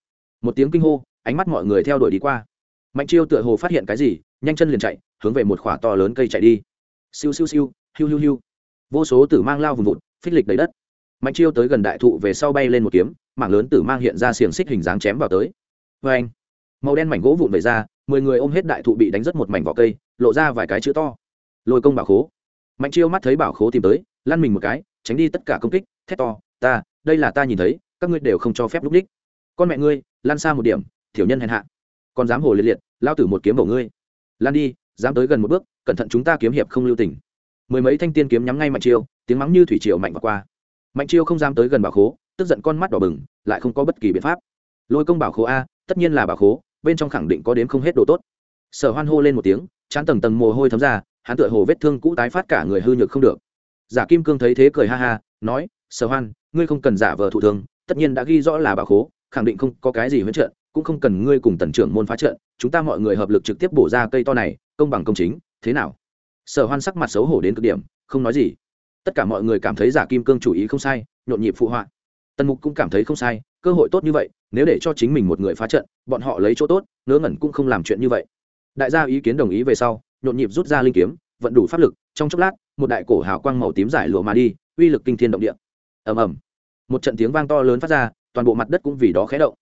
Một tiếng kinh hô, ánh mắt mọi người theo đuổi đi qua. Mạnh chiêu tựa hồ phát hiện cái gì, nhanh chân liền chạy, hướng về một khỏa to lớn cây chạy đi. Siêu siêu siêu, hiu hiu hiu. Vô số tử mang lao vùng vụt, phích lịch đầy đất. Mạnh chiêu tới gần đại thụ về sau bay lên một kiếm, mảng lớn tử mang hiện ra xiềng xích hình dáng chém vào tới. Vê anh màu đen mảnh gỗ vụn về ra mười người ôm hết đại thụ bị đánh rất một mảnh vỏ cây, lộ ra vài cái chữ to. Lôi công bảo khố. Mạnh chiêu mắt thấy bảo khố tìm tới, lăn mình một cái, tránh đi tất cả công kích, thét to, ta, đây là ta nhìn thấy, các ngươi đều không cho phép lúc đích con mẹ ngươi lan xa một điểm thiểu nhân hèn hạ. Còn dám hồ liệt liệt, lao tử một kiếm bổ ngươi. Lan đi, dám tới gần một bước, cẩn thận chúng ta kiếm hiệp không lưu tình. Mười mấy thanh tiên kiếm nhắm ngay mạnh chiêu, tiếng mắng như thủy triều mạnh và qua. Mạnh chiêu không dám tới gần bảo khố, tức giận con mắt đỏ bừng, lại không có bất kỳ biện pháp. Lôi công bảo khố a, tất nhiên là bảo khố bên trong khẳng định có đến không hết đồ tốt. Sở hoan hô lên một tiếng, chán tầng tầng mồ hôi thấm ra, hắn tựa hồ vết thương cũ tái phát cả người hư nhược không được. Giả kim cương thấy thế cười ha ha, nói, sở hoan, ngươi không cần giả vờ thụ thương, tất nhiên đã ghi rõ là bà khố, khẳng định không có cái gì huyễn trận cũng không cần ngươi cùng tần trưởng môn phá trận chúng ta mọi người hợp lực trực tiếp bổ ra cây to này, công bằng công chính, thế nào? Sở hoan sắc mặt xấu hổ đến cực điểm, không nói gì. Tất cả mọi người cảm thấy giả kim cương chủ ý không sai, nhộn nhịp phụ họa. Tần mục cũng cảm thấy không sai, cơ hội tốt như vậy nếu để cho chính mình một người phá trận, bọn họ lấy chỗ tốt, ngớ ngẩn cũng không làm chuyện như vậy. Đại gia ý kiến đồng ý về sau, nhộn nhịp rút ra linh kiếm, vận đủ pháp lực, trong chốc lát, một đại cổ hào quang màu tím giải lụa mà đi, uy lực kinh thiên động địa. Ầm ầm. Một trận tiếng vang to lớn phát ra, toàn bộ mặt đất cũng vì đó khé động.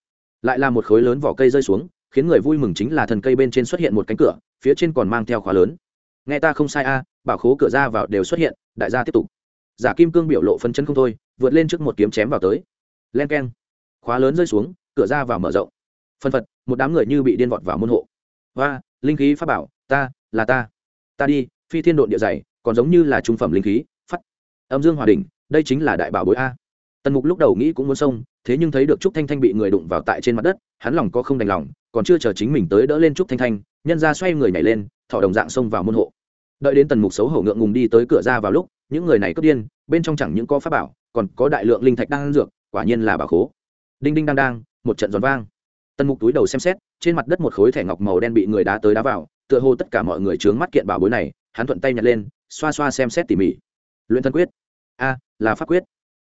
Lại là một khối lớn vỏ cây rơi xuống, khiến người vui mừng chính là thần cây bên trên xuất hiện một cánh cửa, phía trên còn mang theo khóa lớn. Nghe ta không sai a, bảo khố cửa ra vào đều xuất hiện, đại gia tiếp tục. Giả kim cương biểu lộ phân chân không thôi, vượt lên trước một kiếm chém vào tới. Len keng. Khóa lớn rơi xuống cửa ra vào mở rộng. Phân phật, một đám người như bị điên vọt vào môn hộ. Hoa, linh khí pháp bảo, ta, là ta. Ta đi, phi thiên độn địa dày, còn giống như là trung phẩm linh khí, phát. Âm dương hòa đình đây chính là đại bảo bối a. Tần mục lúc đầu nghĩ cũng muốn xông, thế nhưng thấy được trúc thanh thanh bị người đụng vào tại trên mặt đất, hắn lòng có không đành lòng, còn chưa chờ chính mình tới đỡ lên trúc thanh thanh, nhân ra xoay người nhảy lên thọ đồng dạng xông vào môn hộ. Đợi đến tần mục xấu hổ ngượng ngùng đi tới cửa ra vào lúc, những người này cướp điên, bên trong chẳng những có pháp bảo, còn có đại lượng linh thạch đang dược, quả nhiên là bảo khố. Đinh đinh đang đang một trận giòn vang. Tần mục túi đầu xem xét, trên mặt đất một khối thẻ ngọc màu đen bị người đá tới đá vào, tựa hồ tất cả mọi người trướng mắt kiện bảo bối này, hắn thuận tay nhặt lên, xoa xoa xem xét tỉ mỉ. Luyện thân quyết. A, là pháp quyết.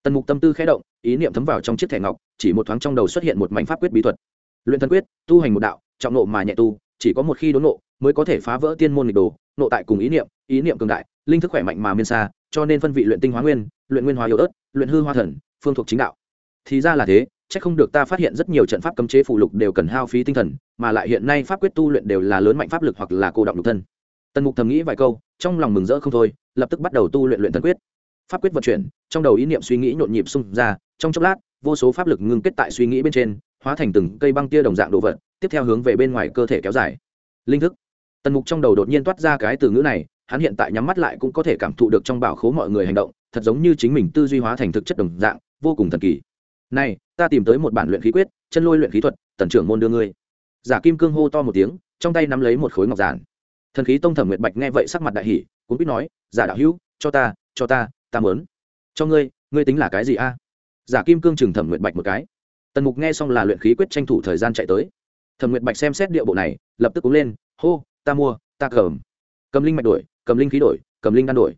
Tần mục tâm tư khẽ động, ý niệm thấm vào trong chiếc thẻ ngọc, chỉ một thoáng trong đầu xuất hiện một mảnh pháp quyết bí thuật. Luyện thân quyết, tu hành một đạo, trọng nộ mà nhẹ tu, chỉ có một khi đốn nộ, mới có thể phá vỡ tiên môn nghịch đồ, nộ tại cùng ý niệm ý niệm cường đại, linh thức khỏe mạnh mà miên xa, cho nên phân vị luyện tinh hóa nguyên, luyện nguyên hóa yếu ớt, luyện hư hoa thần, phương thuộc chính đạo. Thì ra là thế chắc không được ta phát hiện rất nhiều trận pháp cấm chế phụ lục đều cần hao phí tinh thần, mà lại hiện nay pháp quyết tu luyện đều là lớn mạnh pháp lực hoặc là cô động lục thân. Tần mục thầm nghĩ vài câu, trong lòng mừng rỡ không thôi, lập tức bắt đầu tu luyện luyện thần quyết. Pháp quyết vận chuyển, trong đầu ý niệm suy nghĩ nhộn nhịp xung ra, trong chốc lát, vô số pháp lực ngưng kết tại suy nghĩ bên trên, hóa thành từng cây băng tia đồng dạng đồ vật, tiếp theo hướng về bên ngoài cơ thể kéo dài. Linh thức. Tần mục trong đầu đột nhiên toát ra cái từ ngữ này, hắn hiện tại nhắm mắt lại cũng có thể cảm thụ được trong bảo khố mọi người hành động, thật giống như chính mình tư duy hóa thành thực chất đồng dạng, vô cùng thần kỳ này, ta tìm tới một bản luyện khí quyết, chân lôi luyện khí thuật, tần trưởng môn đưa ngươi. Giả kim cương hô to một tiếng, trong tay nắm lấy một khối ngọc giản. Thần khí tông thẩm nguyệt bạch nghe vậy sắc mặt đại hỷ cũng biết nói, giả đạo hữu, cho ta cho ta ta mớn cho ngươi ngươi tính là cái gì a? Giả kim cương chừng thẩm nguyệt bạch một cái. Tần mục nghe xong là luyện khí quyết tranh thủ thời gian chạy tới. Thẩm nguyệt bạch xem xét điệu bộ này, lập tức cúng lên, hô, ta mua, ta cầm. Cầm linh mạch đổi, cầm linh khí đổi, cầm linh đan đổi.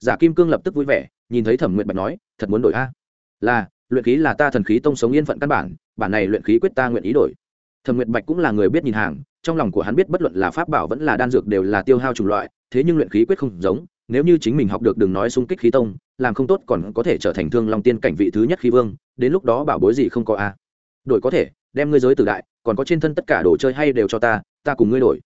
Giả kim cương lập tức vui vẻ, nhìn thấy thẩm nguyệt bạch nói, thật muốn đổi a? Là luyện khí là ta thần khí tông sống yên phận căn bản bản này luyện khí quyết ta nguyện ý đổi. Thẩm nguyệt bạch cũng là người biết nhìn hàng, trong lòng của hắn biết bất luận là pháp bảo vẫn là đan dược đều là tiêu hao chủng loại, thế nhưng luyện khí quyết không giống, nếu như chính mình học được đừng nói xung kích khí tông, làm không tốt còn có thể trở thành thương long tiên cảnh vị thứ nhất khí vương, đến lúc đó bảo bối gì không có a? Đổi có thể, đem ngươi giới tử đại, còn có trên thân tất cả đồ chơi hay đều cho ta ta cùng ngươi đổi.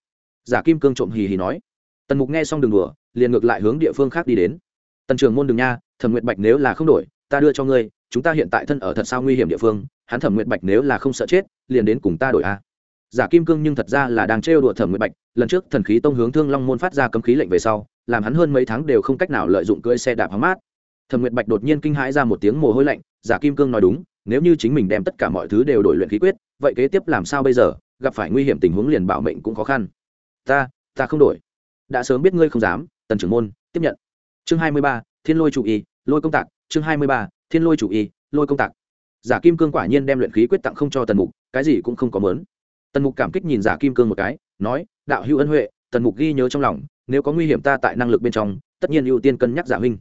Giả kim cương trộm hì hì nói. Tần mục nghe xong đường đùa, liền ngược lại hướng địa phương khác đi đến. Tần trường môn đường nha, thẩm nguyệt bạch nếu là không đổi, ta đưa cho ngươi chúng ta hiện tại thân ở thật sao nguy hiểm địa phương, hắn thẩm nguyệt bạch nếu là không sợ chết, liền đến cùng ta đổi a. Giả kim cương nhưng thật ra là đang trêu đùa thẩm nguyệt bạch, lần trước thần khí tông hướng thương long môn phát ra cấm khí lệnh về sau, làm hắn hơn mấy tháng đều không cách nào lợi dụng cưỡi xe đạp hóng mát. Thẩm nguyệt bạch đột nhiên kinh hãi ra một tiếng mồ hôi lạnh, giả kim cương nói đúng, nếu như chính mình đem tất cả mọi thứ đều đổi luyện khí quyết, vậy kế tiếp làm sao bây giờ, gặp phải nguy hiểm tình huống liền bảo mệnh cũng khó khăn. Ta ta không đổi. Đã sớm biết ngươi không dám, tần trưởng môn, tiếp nhận. Chương hai mươi ba, thiên lôi chủ y, lôi công tạc, chương hai mươi ba thiên lôi chủ y, lôi công tạc. Giả kim cương quả nhiên đem luyện khí quyết tặng không cho tần mục, cái gì cũng không có mớn. Tần mục cảm kích nhìn giả kim cương một cái, nói, đạo hữu ân huệ, tần mục ghi nhớ trong lòng, nếu có nguy hiểm ta tại năng lực bên trong, tất nhiên ưu tiên cân nhắc giả huynh.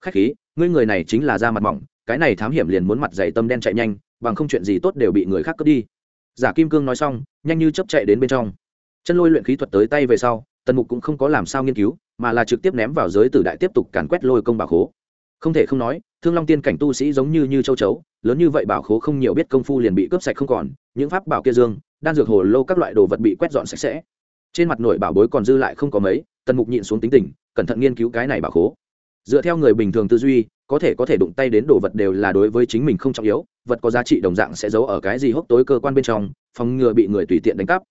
Khách khí, ngươi người này chính là da mặt mỏng, cái này thám hiểm liền muốn mặt dày tâm đen chạy nhanh, bằng không chuyện gì tốt đều bị người khác cướp đi. Giả kim cương nói xong, nhanh như chấp chạy đến bên trong. Chân lôi luyện khí thuật tới tay về sau, tần mục cũng không có làm sao nghiên cứu, mà là trực tiếp ném vào giới tử đại tiếp tục càn quét lôi công bà khố không thể không nói, thương long tiên cảnh tu sĩ giống như như châu chấu, lớn như vậy bảo khố không nhiều biết công phu liền bị cướp sạch không còn, những pháp bảo kia dương, đan dược hồ lô các loại đồ vật bị quét dọn sạch sẽ. Trên mặt nội bảo bối còn dư lại không có mấy, tần mục nhịn xuống tính tình, cẩn thận nghiên cứu cái này bảo khố. Dựa theo người bình thường tư duy, có thể có thể đụng tay đến đồ vật đều là đối với chính mình không trọng yếu, vật có giá trị đồng dạng sẽ giấu ở cái gì hốc tối cơ quan bên trong, phòng ngừa bị người tùy tiện đánh cắp.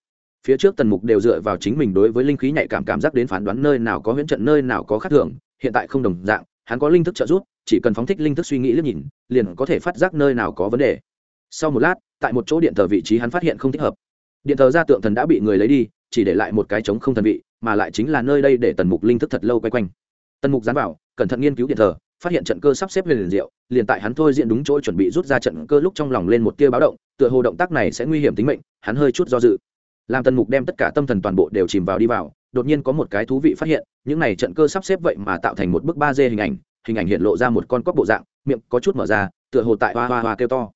Phía trước tần mục đều dựa vào chính mình đối với linh khí nhạy cảm cảm giác đến phán đoán nơi nào có huyễn trận, nơi nào có khác thường, hiện tại không đồng dạng hắn có linh thức trợ giúp, chỉ cần phóng thích linh thức suy nghĩ liếc nhìn, liền có thể phát giác nơi nào có vấn đề. Sau một lát, tại một chỗ điện thờ vị trí hắn phát hiện không thích hợp. Điện thờ ra tượng thần đã bị người lấy đi, chỉ để lại một cái trống không thần vị, mà lại chính là nơi đây để tần mục linh thức thật lâu quay quanh. Tần mục dán vào, cẩn thận nghiên cứu điện thờ, phát hiện trận cơ sắp xếp liền diệu, liền tại hắn thôi diện đúng chỗ chuẩn bị rút ra trận cơ lúc trong lòng lên một tia báo động, tựa hồ động tác này sẽ nguy hiểm tính mệnh, hắn hơi chút do dự. Làm tần mục đem tất cả tâm thần toàn bộ đều chìm vào đi vào đột nhiên có một cái thú vị phát hiện, những này trận cơ sắp xếp vậy mà tạo thành một bức ba d hình ảnh hình ảnh hiện lộ ra một con cóc bộ dạng, miệng có chút mở ra, tựa hồ tại hoa hoa hoa kêu to.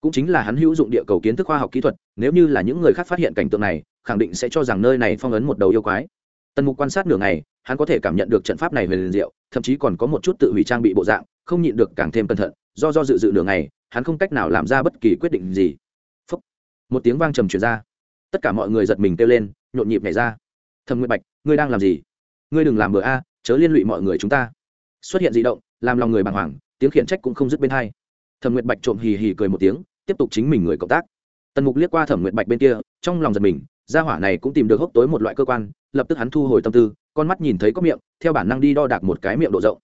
Cũng chính là hắn hữu dụng địa cầu kiến thức khoa học kỹ thuật, nếu như là những người khác phát hiện cảnh tượng này, khẳng định sẽ cho rằng nơi này phong ấn một đầu yêu quái. Tần mục quan sát nửa ngày, hắn có thể cảm nhận được trận pháp này về liền diệu, thậm chí còn có một chút tự hủy trang bị bộ dạng, không nhịn được càng thêm cẩn thận, do do dự dự nửa ngày, hắn không cách nào làm ra bất kỳ quyết định gì. Phúc. một tiếng vang trầm truyền ra. Tất cả mọi người giật mình kêu lên, nhộn nhịp nhảy ra thầm nguyệt bạch, ngươi đang làm gì? Ngươi đừng làm bừa a, chớ liên lụy mọi người chúng ta. Xuất hiện di động, làm lòng người bàng hoàng, tiếng khiển trách cũng không dứt bên hai. Thẩm nguyệt bạch trộm hì hì cười một tiếng, tiếp tục chính mình người cộng tác. Tần mục liếc qua thẩm nguyệt bạch bên kia, trong lòng giật mình, gia hỏa này cũng tìm được hốc tối một loại cơ quan, lập tức hắn thu hồi tâm tư, con mắt nhìn thấy có miệng, theo bản năng đi đo đạc một cái miệng độ rộng.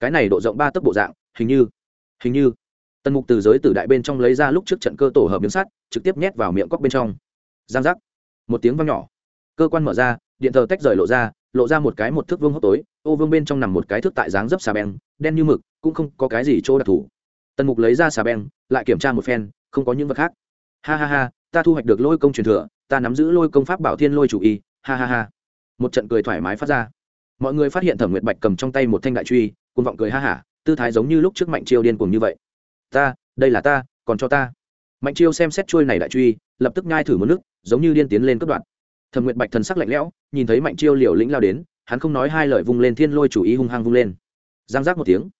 Cái này độ rộng ba tấc bộ dạng, hình như hình như. Tần mục từ giới từ đại bên trong lấy ra lúc trước trận cơ tổ hợp miếng sắt, trực tiếp nhét vào miệng cóc bên trong. Giang giác. Một tiếng vang nhỏ. Cơ quan mở ra điện thờ tách rời lộ ra lộ ra một cái một thước vương hốc tối, ô vương bên trong nằm một cái thước tại dáng dấp xà beng, đen như mực, cũng không có cái gì chỗ đặc thù. Tần mục lấy ra xà beng, lại kiểm tra một phen, không có những vật khác. Ha ha ha, ta thu hoạch được lôi công truyền thừa, ta nắm giữ lôi công pháp bảo thiên lôi chủ y, ha ha ha. Một trận cười thoải mái phát ra. Mọi người phát hiện thẩm nguyệt bạch cầm trong tay một thanh đại truy cùng vọng cười ha hả, tư thái giống như lúc trước mạnh chiêu điên cuồng như vậy. Ta, đây là ta, còn cho ta. Mạnh chiêu xem xét chuôi này đại truy, lập tức nhai thử một nước, giống như điên tiến lên cất đoạn thẩm nguyệt bạch thần sắc lạnh lẽo, nhìn thấy mạnh chiêu liều lĩnh lao đến, hắn không nói hai lời vung lên thiên lôi chủ ý hung hăng vung lên. Giang giác một tiếng,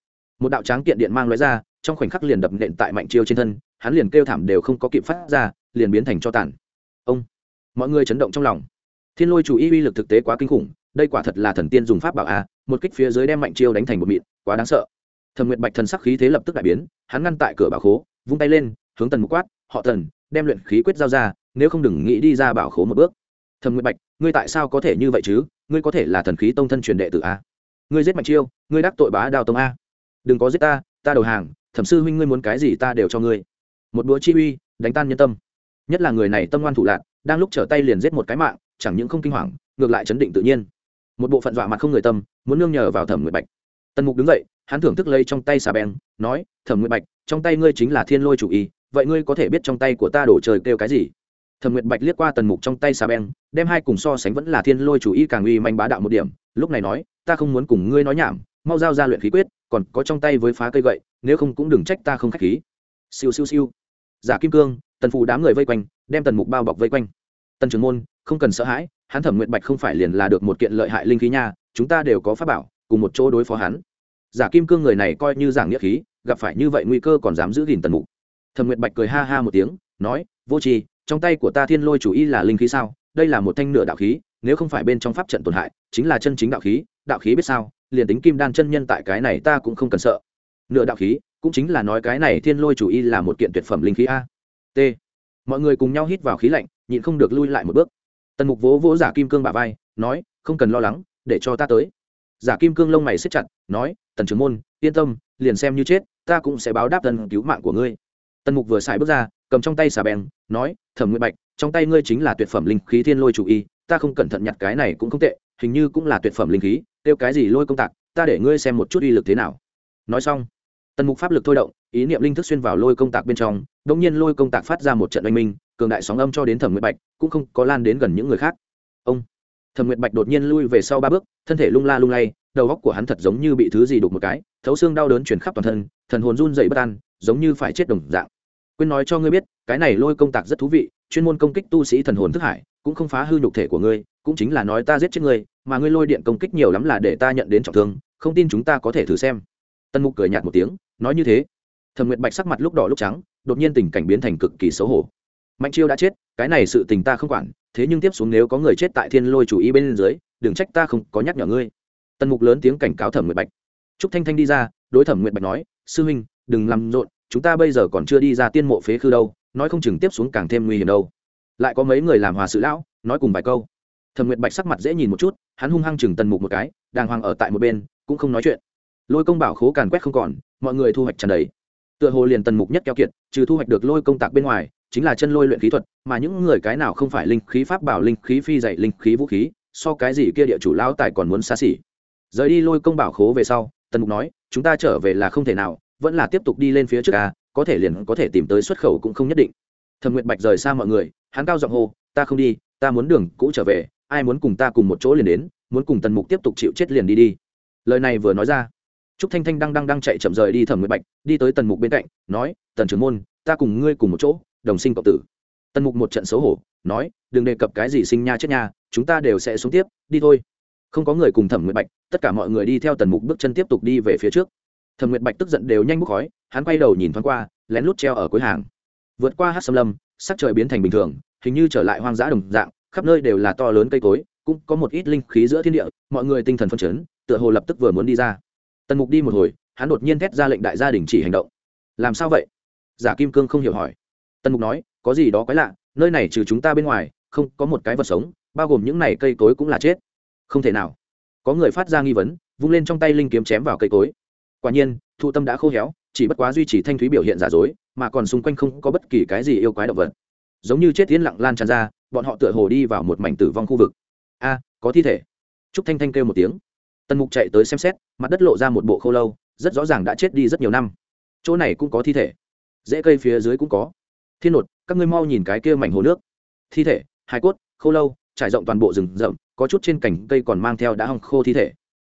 một đạo tráng kiện điện mang lóe ra, trong khoảnh khắc liền đập nện tại mạnh chiêu trên thân, hắn liền kêu thảm đều không có kịp phát ra, liền biến thành cho tàn. Ông, mọi người chấn động trong lòng. Thiên lôi chủ y uy lực thực tế quá kinh khủng, đây quả thật là thần tiên dùng pháp bảo a, một kích phía dưới đem mạnh chiêu đánh thành một mịn, quá đáng sợ. Thẩm nguyệt bạch thần sắc khí thế lập tức đại biến, hắn ngăn tại cửa bảo khố, vung tay lên, hướng tần một quát, họ tần, đem luyện khí quyết giao ra, nếu không đừng nghĩ đi ra bảo khố một bước thẩm nguyệt bạch, ngươi tại sao có thể như vậy chứ? Ngươi có thể là thần khí tông thân truyền đệ tử a. Ngươi giết mạnh chiêu, ngươi đắc tội bá đào tông a. Đừng có giết ta ta đầu hàng, thẩm sư huynh ngươi muốn cái gì ta đều cho ngươi. Một bữa chi uy, đánh tan nhân tâm. Nhất là người này tâm ngoan thủ lạc đang lúc trở tay liền giết một cái mạng, chẳng những không kinh hoàng, ngược lại chấn định tự nhiên. Một bộ phận dọa mặt không người tâm, muốn nương nhờ vào thẩm nguyệt bạch. Tần mục đứng dậy, hắn thưởng thức lấy trong tay xà beng, nói, thẩm nguyệt bạch, trong tay ngươi chính là thiên lôi chủ y, vậy ngươi có thể biết trong tay của ta đổ trời kêu cái gì? Thẩm nguyệt bạch liếc qua tần mục trong tay xà beng, đem hai cùng so sánh vẫn là thiên lôi chủ y càng uy manh bá đạo một điểm, lúc này nói, ta không muốn cùng ngươi nói nhảm, mau giao ra luyện khí quyết, còn có trong tay với phá cây gậy, nếu không cũng đừng trách ta không k h á c h khí. Siêu siêu siêu. Giả kim cương, tần phù đám người vây quanh, đem tần mục bao bọc vây quanh. Tần trưởng môn, không cần sợ hãi, hắn thẩm nguyện bạch không phải liền là được một kiện lợi hại linh khí nha, chúng ta đều có pháp bảo, cùng một chỗ đối phó hắn. Giả kim cương người này coi như giảng nghĩa khí, gặp phải như vậy nguy cơ còn dám giữ gìn tần mục. Thẩm nguyện bạch cười ha ha một tiếng, nói, vô tri trong tay của ta thiên lôi chủ y là linh khí sao? Đây là một thanh nửa đạo khí, nếu không phải bên trong pháp trận tổn hại, chính là chân chính đạo khí. Đạo khí biết sao? Liền tính kim đan chân nhân tại cái này ta cũng không cần sợ. Nửa đạo khí, cũng chính là nói cái này thiên lôi chủ y là một kiện tuyệt phẩm linh khí a. T. Mọi người cùng nhau hít vào khí lạnh, nhịn không được lui lại một bước. Tần mục vỗ vỗ giả kim cương bà vai, nói, không cần lo lắng, để cho ta tới. Giả kim cương lông mày xếp chặt, nói, tần trưởng môn, yên tâm, liền xem như chết, ta cũng sẽ báo đáp tần cứu mạng của ngươi. Tần mục vừa xài bước ra cầm trong tay xà beng, nói, thẩm nguyệt bạch, trong tay ngươi chính là tuyệt phẩm linh khí thiên lôi chủ y, ta không cẩn thận nhặt cái này cũng không tệ, hình như cũng là tuyệt phẩm linh khí, tiêu cái gì lôi công tạc, ta để ngươi xem một chút uy lực thế nào. Nói xong, tần mục pháp lực thôi động, ý niệm linh thức xuyên vào lôi công tạc bên trong đ ỗ n g nhiên lôi công tạc phát ra một trận oanh minh, cường đại sóng âm cho đến thẩm nguyệt bạch, cũng không có lan đến gần những người khác. Ông, thẩm nguyệt bạch đột nhiên lui về sau ba bước, thân thể lung la lung lay, đầu góc của hắn thật giống như bị thứ gì đục một cái, thấu xương đau đớn chuyển khắp toàn thân, thần hồn run dậy bất an, giống như phải chết đồng dạng quên nói cho ngươi biết, cái này lôi công tạc rất thú vị, chuyên môn công kích tu sĩ thần hồn thức hải, cũng không phá hư nhục thể của ngươi, cũng chính là nói ta giết chết ngươi, mà ngươi lôi điện công kích nhiều lắm là để ta nhận đến trọng thương, không tin chúng ta có thể thử xem. Tân mục cười nhạt một tiếng, nói như thế. Thẩm nguyệt bạch sắc mặt lúc đỏ lúc trắng, đột nhiên tình cảnh biến thành cực kỳ xấu hổ. Mạnh chiêu đã chết, cái này sự tình ta không quản, thế nhưng tiếp xuống nếu có người chết tại thiên lôi chủ ý bên dưới, đừng trách ta không có nhắc nhở ngươi. Tân mục lớn tiếng cảnh cáo thẩm nguyệt bạch. Trúc thanh thanh đi ra, đối thẩm nguyệt bạch nói, sư huynh, đừng làm rộn chúng ta bây giờ còn chưa đi ra tiên mộ phế khư đâu, nói không chừng tiếp xuống càng thêm nguy hiểm đâu. Lại có mấy người làm hòa sự lão, nói cùng vài câu. Thẩm nguyệt bạch sắc mặt dễ nhìn một chút, hắn hung hăng chừng tần mục một cái, đàng hoàng ở tại một bên, cũng không nói chuyện. Lôi công bảo khố càn quét không còn, mọi người thu hoạch tràn đầy. Tựa hồ liền tần mục nhất keo kiệt, trừ thu hoạch được lôi công tạc bên ngoài, chính là chân lôi luyện khí thuật, mà những người cái nào không phải linh khí pháp bảo, linh khí phi dạy, linh khí vũ khí, so cái gì kia địa chủ lão tài còn muốn xa xỉ. Rời đi lôi công bảo khố về sau, tần mục nói, chúng ta trở về là không thể nào vẫn là tiếp tục đi lên phía trước a, có thể liền có thể tìm tới xuất khẩu cũng không nhất định. Thẩm nguyệt bạch rời xa mọi người, hắn cao giọng hô, ta không đi, ta muốn đường cũ trở về, ai muốn cùng ta cùng một chỗ liền đến, muốn cùng tần mục tiếp tục chịu chết liền đi đi. Lời này vừa nói ra, trúc thanh thanh đang đang đang chạy chậm rời đi thẩm nguyệt bạch, đi tới tần mục bên cạnh, nói, tần trưởng môn, ta cùng ngươi cùng một chỗ, đồng sinh cộng tử. Tần mục một trận xấu hổ, nói, đừng đề cập cái gì sinh nha chết nha, chúng ta đều sẽ xuống tiếp, đi thôi. Không có người cùng thẩm nguyệt bạch, tất cả mọi người đi theo tần mục bước chân tiếp tục đi về phía trước thẩm nguyệt bạch tức giận đều nhanh bốc khói, hắn quay đầu nhìn thoáng qua, lén lút treo ở cuối hàng. Vượt qua hát xâm lâm, sắc trời biến thành bình thường, hình như trở lại hoang dã đồng dạng, khắp nơi đều là to lớn cây cối, cũng có một ít linh khí giữa thiên địa, mọi người tinh thần phân chấn, tựa hồ lập tức vừa muốn đi ra. Tần mục đi một hồi, hắn đột nhiên thét ra lệnh đại gia đình chỉ hành động. Làm sao vậy? Giả kim cương không hiểu hỏi. Tần mục nói, có gì đó quái lạ, nơi này trừ chúng ta bên ngoài, không có một cái vật sống, bao gồm những này cây cối cũng là chết. Không thể nào. Có người phát ra nghi vấn, vung lên trong tay linh kiếm chém vào cây cối quả nhiên thụ tâm đã khô héo, chỉ bất quá duy trì thanh thúy biểu hiện giả dối, mà còn xung quanh không có bất kỳ cái gì yêu quái động vật. Giống như chết tiến lặng lan tràn ra, bọn họ tựa hồ đi vào một mảnh tử vong khu vực. A, có thi thể. Trúc thanh thanh kêu một tiếng. Tần mục chạy tới xem xét, mặt đất lộ ra một bộ khô lâu, rất rõ ràng đã chết đi rất nhiều năm. Chỗ này cũng có thi thể. Dễ cây phía dưới cũng có. Thiên nột, các ngươi mau nhìn cái kia mảnh hồ nước. Thi thể? Hai cốt, khô lâu, trải rộng toàn bộ rừng rậm, có chút trên cành cây còn mang theo đã hong khô thi thể.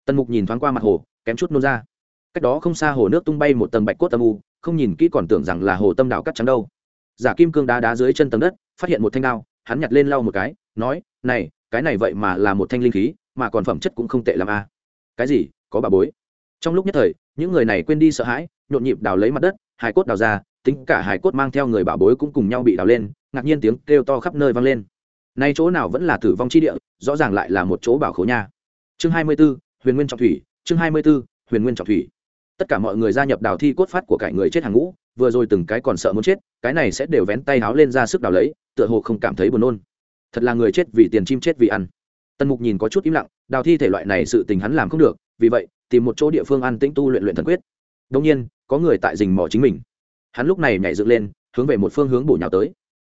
Tần mục nhìn thoáng qua mặt hồ, kém chút nôn ra cách đó không xa hồ nước tung bay một tầng bạch cốt âm u không nhìn kỹ còn tưởng rằng là hồ tâm đảo cắt trắng đâu. Giả kim cương đá đá dưới chân tầng đất phát hiện một thanh đao hắn nhặt lên lau một cái nói này cái này vậy mà là một thanh linh khí mà còn phẩm chất cũng không tệ l a à. cái gì có bà bối? Trong lúc nhất thời những người này quên đi sợ hãi nhộn nhịp đào lấy mặt đất hải cốt đào ra tính cả hải cốt mang theo người bà bối cũng cùng nhau bị đào lên ngạc nhiên tiếng kêu to khắp nơi vang lên. Nay chỗ nào vẫn là tử vong chi địa rõ ràng lại là một chỗ bảo khố nha. Chương hai mươi 24, huyền nguyên trọng thủy chương hai mươi 24, huyền nguyên trọng thủy tất cả mọi người gia nhập đào thi cốt phát của cải người chết hàng ngũ, vừa rồi từng cái còn sợ muốn chết, cái này sẽ đều vén tay háo lên ra sức đào lấy, tựa hồ không cảm thấy buồn nôn. Thật là người chết vì tiền chim chết vì ăn. Tần mục nhìn có chút im lặng, đào thi thể loại này sự tình hắn làm không được, vì vậy, tìm một chỗ địa phương ăn tĩnh tu luyện luyện thần quyết. Đông nhiên, có người tại rình mò chính mình. Hắn lúc này nhảy dựng lên, hướng về một phương hướng bổ nhào tới.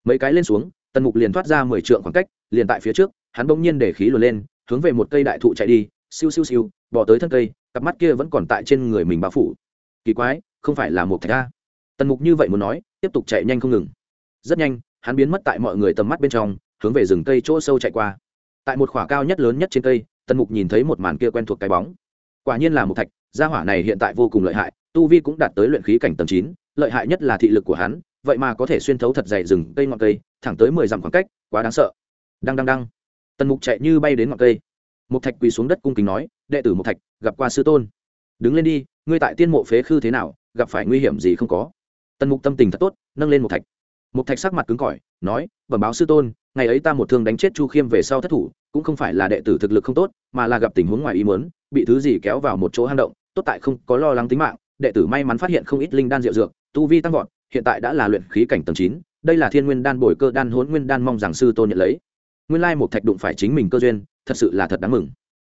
Mấy cái lên xuống, tần mục liền thoát ra mười trượng khoảng cách, liền tại phía trước, hắn bỗng nhiên để khí luồn lên, hướng về một cây đại thụ chạy đi, siêu siêu siêu bỏ tới thân cây cặp mắt kia vẫn còn tại trên người mình bao phủ. Kỳ quái, không phải là một thạch a. Tần mục như vậy muốn nói, tiếp tục chạy nhanh không ngừng. Rất nhanh, hắn biến mất tại mọi người tầm mắt bên trong, hướng về rừng cây chỗ sâu chạy qua. Tại một khỏa cao nhất lớn nhất trên cây, tần mục nhìn thấy một màn kia quen thuộc cái bóng. Quả nhiên là một thạch, gia hỏa này hiện tại vô cùng lợi hại, tu vi cũng đạt tới luyện khí cảnh tầm chín, lợi hại nhất là thị lực của hắn, vậy mà có thể xuyên thấu thật dày rừng cây ngọn cây, thẳng tới mười dặm khoảng cách, quá đáng sợ. Đăng đăng đăng. Tần mục chạy như bay đến ngọn cây. Một thạch quỳ xuống đất cung kính nói đệ tử một thạch, gặp qua sư tôn. Đứng lên đi, ngươi tại tiên mộ phế khư thế nào, gặp phải nguy hiểm gì không có? Tần mục tâm tình thật tốt, nâng lên một thạch. Một thạch sắc mặt cứng cỏi, nói, bẩm báo sư tôn, ngày ấy ta một thương đánh chết chu khiêm về sau thất thủ, cũng không phải là đệ tử thực lực không tốt, mà là gặp tình huống ngoài ý muốn, bị thứ gì kéo vào một chỗ hang động, tốt tại không có lo lắng tính mạng, đệ tử may mắn phát hiện không ít linh đan rượu dược, tu vi tăng vọt, hiện tại đã là luyện khí cảnh tầng chín, đây là thiên nguyên đan bồi cơ đan hốn nguyên đan mong rằng sư tôn nhận lấy. Nguyên lai một thạch đụng phải chính mình cơ duyên, thật sự là thật đáng mừng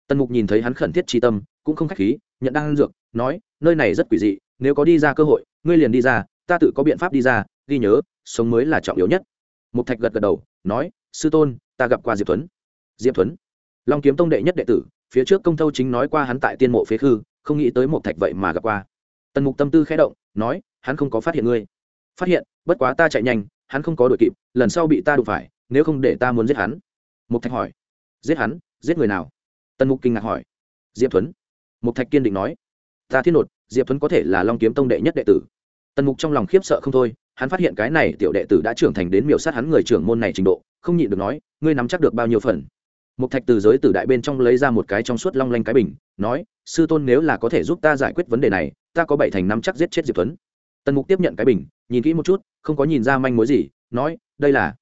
tần mục nhìn thấy hắn khẩn thiết tri tâm, cũng không k h á c h khí, nhận đan dược, nói, nơi này rất quỷ dị, nếu có đi ra cơ hội, ngươi liền đi ra, ta tự có biện pháp đi ra, ghi nhớ, sống mới là trọng yếu nhất. Mục thạch gật gật đầu, nói, sư tôn, ta gặp qua diệp thuấn. Diệp thuấn? Long kiếm tông đệ nhất đệ tử, phía trước công thâu chính nói qua hắn tại tiên mộ phế khư, không nghĩ tới Mục thạch vậy mà gặp qua. Tần mục tâm tư khé động, nói, hắn không có phát hiện ngươi. Phát hiện, bất quá ta chạy nhanh, hắn không có đội kịp, lần sau bị ta đụng phải, nếu không để ta muốn giết hắn. Mục thạch hỏi, giết hắn? Giết người nào? Tần mục kinh ngạc hỏi. Diệp thuấn. Mục thạch kiên định nói. Ta thiên nột diệp thuấn có thể là long kiếm tông đệ nhất đệ tử. Tần mục trong lòng khiếp sợ không thôi hắn phát hiện cái này tiểu đệ tử đã trưởng thành đến miểu sát hắn người trưởng môn này trình độ không nhịn được nói ngươi nắm chắc được bao nhiêu phần? Mục Thạch từ giới tử đại bên trong lấy ra một cái trong suốt long lanh cái bình, nói: "Sư tôn nếu là có thể giúp ta giải quyết vấn đề này, ta có bảy thành năm chắc giết chết Diệp thuấn. Tần Mục tiếp nhận cái bình, nhìn kỹ một chút, không có nhìn ra manh mối gì, nói: "Đây là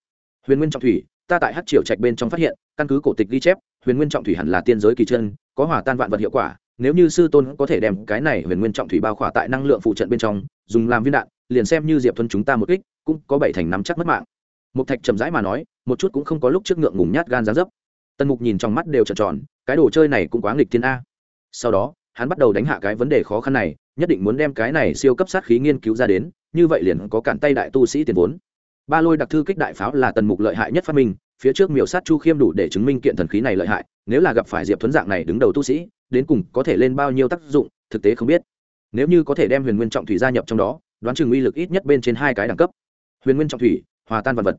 Huyền Nguyên Trọng Thủy, ta tại hát Triều Trạch bên trong phát hiện, căn cứ cổ tịch ghi chép, Huyền Nguyên Trọng Thủy hẳn là tiên giới kỳ chân, có hòa tan vạn vật hiệu quả, nếu như sư tôn có thể đem cái này Huyền Nguyên Trọng Thủy bao khỏa tại năng lượng phụ trận bên trong, dùng làm viên đạn, liền xem như Diệp Thuần chúng ta một kích, cũng có bảy thành năm chắc mất mạng." Một Thạch trầm rãi mà nói, một chút cũng không có lúc trước ngượng ngùng nhát gan ra dấp. Tần mục nhìn trong mắt đều trợn tròn cái đồ chơi này cũng quá nghịch thiên a. Sau đó hắn bắt đầu đánh hạ cái vấn đề khó khăn này nhất định muốn đem cái này siêu cấp sát khí nghiên cứu ra đến như vậy liền có cản tay đại tu sĩ tiền vốn. Ba lôi đặc thư kích đại pháo là tần mục lợi hại nhất phát minh phía trước miểu sát chu khiêm đủ để chứng minh kiện thần khí này lợi hại, nếu là gặp phải diệp thuấn dạng này đứng đầu tu sĩ, đến cùng có thể lên bao nhiêu tác dụng, thực tế không biết. Nếu như có thể đem huyền nguyên trọng thủy gia nhập trong đó, đoán chừng uy lực ít nhất bên trên hai cái đẳng cấp. Huyền nguyên trọng thủy, hòa tan vật vật.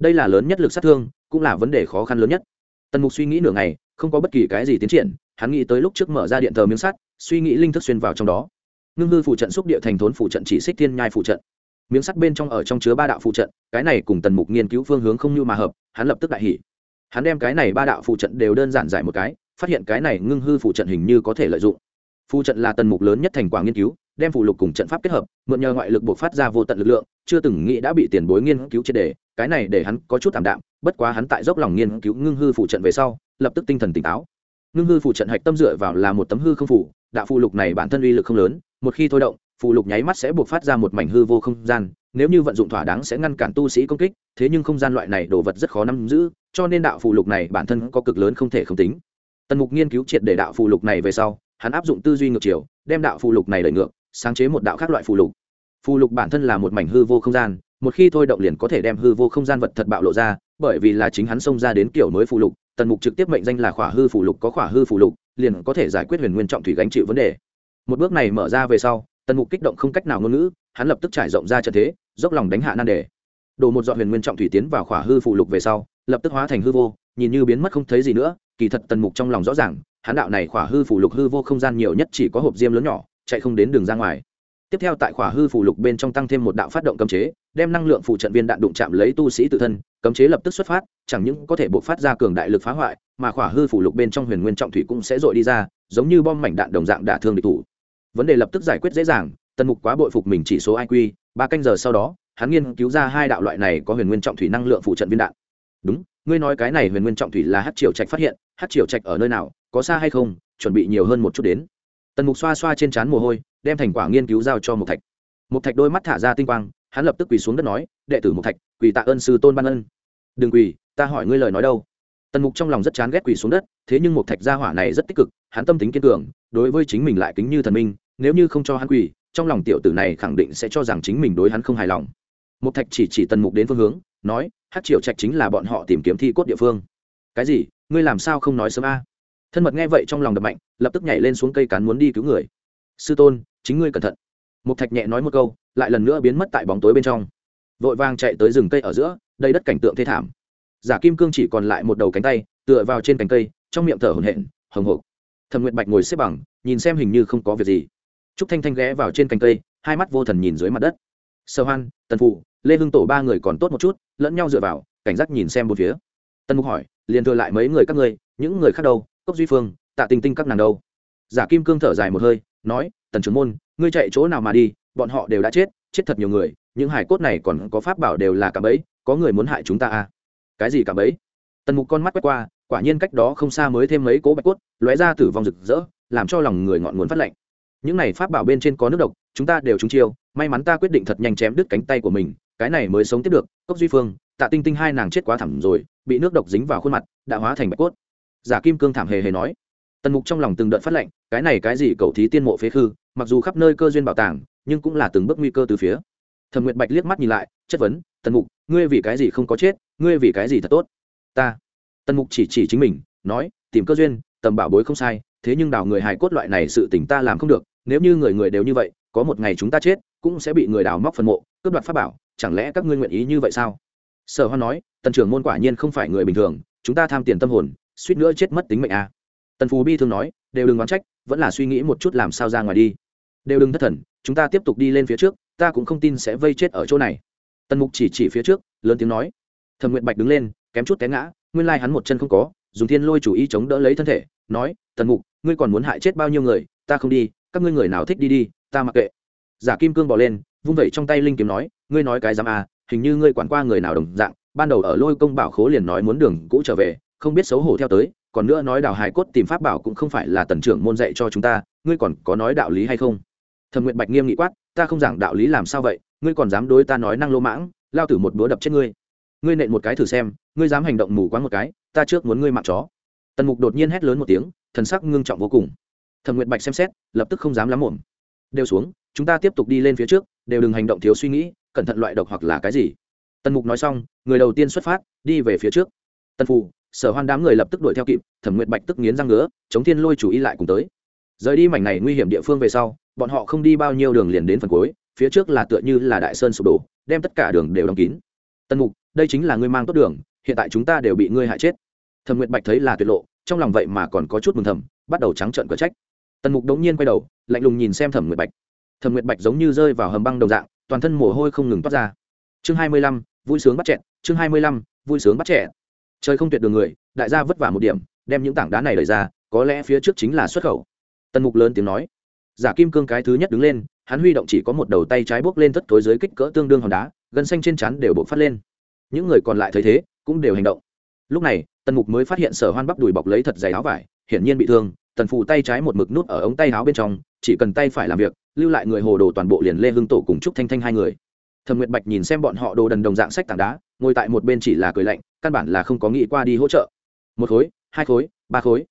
Đây là lớn nhất lực sát thương, cũng là vấn đề khó khăn lớn nhất. Tần mục suy nghĩ nửa ngày, không có bất kỳ cái gì tiến triển, hắn nghĩ tới lúc trước mở ra điện thờ miếng sắt, suy nghĩ linh thức xuyên vào trong đó. Ngưng hư phụ trận xúc địa thành thốn phụ trận chỉ xích thiên nhai phụ trận. Miếng sắt bên trong ở trong chứa ba đạo phụ trận, cái này cùng tần mục nghiên cứu phương hướng không như mà hợp hắn lập tức đại hỉ. Hắn đem cái này ba đạo phụ trận đều đơn giản giải một cái, phát hiện cái này ngưng hư phụ trận hình như có thể lợi dụng. Phụ trận là tần mục lớn nhất thành quả nghiên cứu, đem phụ lục cùng trận pháp kết hợp, mượn nhờ ngoại lực buộc phát ra vô tận lực lượng, chưa từng nghĩ đã bị tiền bối nghiên cứu triệt đề cái này để hắn có chút thảm đạm, bất quá hắn tại dốc lòng nghiên cứu ngưng hư phụ trận về sau, lập tức tinh thần tỉnh táo. Ngưng hư phụ trận hạch tâm dựa vào là một tấm hư không phủ đạo phụ lục này bản thân uy lực không lớn, một khi thôi động phụ lục nháy mắt sẽ buộc phát ra một mảnh hư vô không gian nếu như vận dụng thỏa đáng sẽ ngăn cản tu sĩ công kích, thế nhưng không gian loại này đồ vật rất khó nắm giữ, cho nên đạo phụ lục này bản thân có cực lớn không thể không tính. Tần mục nghiên cứu triệt để đạo phụ lục này về sau, hắn áp dụng tư duy ngược chiều, đem đạo phụ lục này đẩy ngược, sáng chế một đạo khác loại phụ lục. Phụ lục bản thân là một mảnh hư vô không gian, một khi thôi động liền có thể đem hư vô không gian vật thật bạo lộ ra, bởi vì là chính hắn xông ra đến kiểu mới phụ lục, tần mục trực tiếp mệnh danh là khỏa hư phụ lục có khỏa hư phụ lục, liền có thể giải quyết huyền nguyên trọng thủy gánh chịu vấn đề. Một bước này mở ra về sau, tần mục kích động không cách nào ngôn ngữ hắn lập tức trải rộng ra trận thế, dốc lòng đánh hạ nan đề. Đổ một dọn huyền nguyên trọng thủy tiến vào khỏa hư phụ lục về sau, lập tức hóa thành hư vô, nhìn như biến mất không thấy gì nữa, kỳ thật tần mục trong lòng rõ ràng, hắn đạo này khỏa hư phụ lục hư vô không gian nhiều nhất chỉ có hộp diêm lớn nhỏ, chạy không đến đường ra ngoài. Tiếp theo tại khỏa hư phụ lục bên trong tăng thêm một đạo phát động cấm chế, đem năng lượng phụ trận viên đạn đụng chạm lấy tu sĩ tự thân, cấm chế lập tức xuất phát, chẳng những có thể buộc phát ra cường đại lực phá hoại, mà khỏa hư phụ lục bên trong huyền nguyên trọng thủy cũng sẽ dội đi ra, giống như bom mảnh đạn đồng dạng đả thương địch thủ. Vấn đề lập tức giải quyết dễ dàng tần mục quá bội phục mình chỉ số iq ba canh giờ sau đó, hắn nghiên cứu ra hai đạo loại này có huyền nguyên trọng thủy năng lượng phụ trận viên đạn. Đúng, ngươi nói cái này huyền nguyên trọng thủy là hát triều trạch phát hiện, hát triều trạch ở nơi nào, có xa hay không, chuẩn bị nhiều hơn một chút đến. Tần mục xoa xoa trên trán mồ hôi, đem thành quả nghiên cứu giao cho một thạch. Một thạch đôi mắt thả ra tinh quang, hắn lập tức quỳ xuống đất nói, đệ tử một thạch, quỳ tạ ơn sư tôn ban ân. Đừng quỳ, ta hỏi ngươi lời nói đâu. Tần mục trong lòng rất chán ghét quỳ xuống đất, thế nhưng một thạch gia hỏa này rất tích cực, hắn tâm tính kiên cường, đối với chính mình lại kính như thần minh, nếu như không cho hắn quỳ trong lòng tiểu tử này khẳng định sẽ cho rằng chính mình đối hắn không hài lòng. Một thạch chỉ chỉ tần mục đến phương hướng, nói hát triệu trạch chính là bọn họ tìm kiếm thi cốt địa phương. Cái gì? Ngươi làm sao không nói sớm a? Thân mật nghe vậy trong lòng đập mạnh, lập tức nhảy lên xuống cây cán muốn đi cứu người. Sư tôn, chính ngươi cẩn thận. Một thạch nhẹ nói một câu, lại lần nữa biến mất tại bóng tối bên trong. Vội vàng chạy tới rừng cây ở giữa đây đất cảnh tượng thê thảm. Giả kim cương chỉ còn lại một đầu cánh tay, tựa vào trên cành cây, trong miệng thở hổn hển, hồng hộc. Thẩm nguyệt bạch ngồi xếp bằng, nhìn xem hình như không có việc gì trúc thanh thanh ghé vào trên cành cây, hai mắt vô thần nhìn dưới mặt đất. Sơ hoan, tần phụ lê hưng tổ ba người còn tốt một chút, lẫn nhau dựa vào, cảnh giác nhìn xem một phía. Tần mục hỏi, liền thừa lại mấy người các ngươi, những người khác đâu? Cốc duy phương, tạ tinh tinh các nàng đâu? Giả kim cương thở dài một hơi, nói, tần trưởng môn, ngươi chạy chỗ nào mà đi, bọn họ đều đã chết chết thật nhiều người, những hải cốt này còn có pháp bảo đều là cả bẫy, có người muốn hại chúng ta à? Cái gì cả bẫy? Tần mục con mắt quét qua, quả nhiên cách đó không xa mới thêm mấy cố bạch cốt, lóe ra tử vong rực rỡ, làm cho lòng người ngọn nguồn phát lạnh những này pháp bảo bên trên có nước độc, chúng ta đều trúng chiêu, may mắn ta quyết định thật nhanh chém đứt cánh tay của mình, cái này mới sống tiếp được. Cốc duy phương, tạ tinh tinh hai nàng chết quá thẳm rồi, bị nước độc dính vào khuôn mặt, đã hóa thành bạch cốt. Giả kim cương thảm hề hề nói. Tần mục trong lòng từng đợt phát lệnh, cái này cái gì cầu thí tiên mộ phế khư, mặc dù khắp nơi cơ duyên bảo tàng, nhưng cũng là từng bước nguy cơ từ phía. Thẩm nguyệt bạch liếc mắt nhìn lại, chất vấn, tần mục, ngươi vì cái gì không có chết, ngươi vì cái gì thật tốt? Ta. Tần mục chỉ chỉ chính mình, nói, tìm cơ duyên, tầm bảo bối không sai, thế nhưng đào người hài cốt loại này sự tỉnh ta làm không được nếu như người người đều như vậy, có một ngày chúng ta chết, cũng sẽ bị người đào móc phần mộ, cướp đoạt pháp bảo, chẳng lẽ các ngươi nguyện ý như vậy sao? Sở hoa nói, tần trưởng môn quả nhiên không phải người bình thường, chúng ta tham tiền tâm hồn, suýt nữa chết mất tính mệnh à. tần phú bi thường nói, đều đừng đoán trách, vẫn là suy nghĩ một chút làm sao ra ngoài đi. Đều đừng thất thần, chúng ta tiếp tục đi lên phía trước, ta cũng không tin sẽ vây chết ở chỗ này. Tần mục chỉ chỉ phía trước, lớn tiếng nói. Thẩm nguyện bạch đứng lên, kém chút té ngã, nguyên lai hắn một chân không có, dùng thiên lôi chủ ý chống đỡ lấy thân thể, nói, tần mục, ngươi còn muốn hại chết bao nhiêu người, ta không đi các ngươi người nào thích đi đi, ta mặc kệ. Giả kim cương bỏ lên, vung vẩy trong tay linh kiếm nói, ngươi nói cái dám à hình như ngươi quản qua người nào đồng dạng, ban đầu ở lôi công bảo khố liền nói muốn đường cũ trở về, không biết xấu hổ theo tới, còn nữa nói đào hài cốt tìm pháp bảo cũng không phải là tần trưởng môn dạy cho chúng ta, ngươi còn có nói đạo lý hay không? Thẩm nguyện bạch nghiêm nghị quát, ta không giảng đạo lý làm sao vậy, ngươi còn dám đối ta nói năng lô mãng, lao tử một búa đập chết ngươi. Ngươi nện một cái thử xem, ngươi dám hành động mù quáng một cái, ta trước muốn ngươi mặc chó. Tần mục đột nhiên hét lớn một tiếng, thần sắc ngưng trọng vô cùng thẩm Nguyệt bạch xem xét, lập tức không dám lắm mồm đều xuống, chúng ta tiếp tục đi lên phía trước, đều đừng hành động thiếu suy nghĩ, cẩn thận loại độc hoặc là cái gì. Tần mục nói xong, người đầu tiên xuất phát, đi về phía trước. Tần phù, sở hoan đám người lập tức đuổi theo kịp, thẩm Nguyệt bạch tức nghiến răng ngứa, chống thiên lôi chủ ý lại cùng tới. Rời đi mảnh này nguy hiểm địa phương về sau, bọn họ không đi bao nhiêu đường liền đến phần cuối, phía trước là tựa như là đại sơn sụp đổ, đem tất cả đường đều đóng kín. Tần mục, đây chính là ngươi mang tốt đường, hiện tại chúng ta đều bị ngươi hại chết. Thẩm Nguyệt bạch thấy là tuyệt lộ, trong lòng vậy mà còn có chút mừng thầm, bắt đầu trắng trợn cờ trách tần mục đống nhiên quay đầu, lạnh lùng nhìn xem thẩm nguyệt bạch. Thẩm nguyệt bạch giống như rơi vào hầm băng đồng dạng, toàn thân mồ hôi không ngừng toát ra. Chương hai mươi lăm, vui sướng bắt chẹn chương hai mươi lăm, vui sướng bắt trẻ trời không tuyệt đường người, đại gia vất vả một điểm, đem những tảng đá này đẩy ra, có lẽ phía trước chính là xuất khẩu. Tần mục lớn tiếng nói. Giả kim cương cái thứ nhất đứng lên, hắn huy động chỉ có một đầu tay trái bốc lên tất tối dưới kích cỡ tương đương hòn đá, gân xanh trên chắn đều bộc phát lên. Những người còn lại thấy thế, cũng đều hành động. Lúc này, tần mục mới phát hiện sở hoan bắp đùi bọc lấy thật dày áo vải, hiển nhiên bị thương tần phù tay trái một mực nút ở ống tay áo bên trong, chỉ cần tay phải làm việc, lưu lại người hồ đồ toàn bộ liền lê hưng tổ cùng trúc thanh thanh hai người. Thẩm nguyệt bạch nhìn xem bọn họ đồ đần đồng dạng sách tảng đá, ngồi tại một bên chỉ là cười lạnh, căn bản là không có nghĩ qua đi hỗ trợ. Một khối, hai khối, ba khối.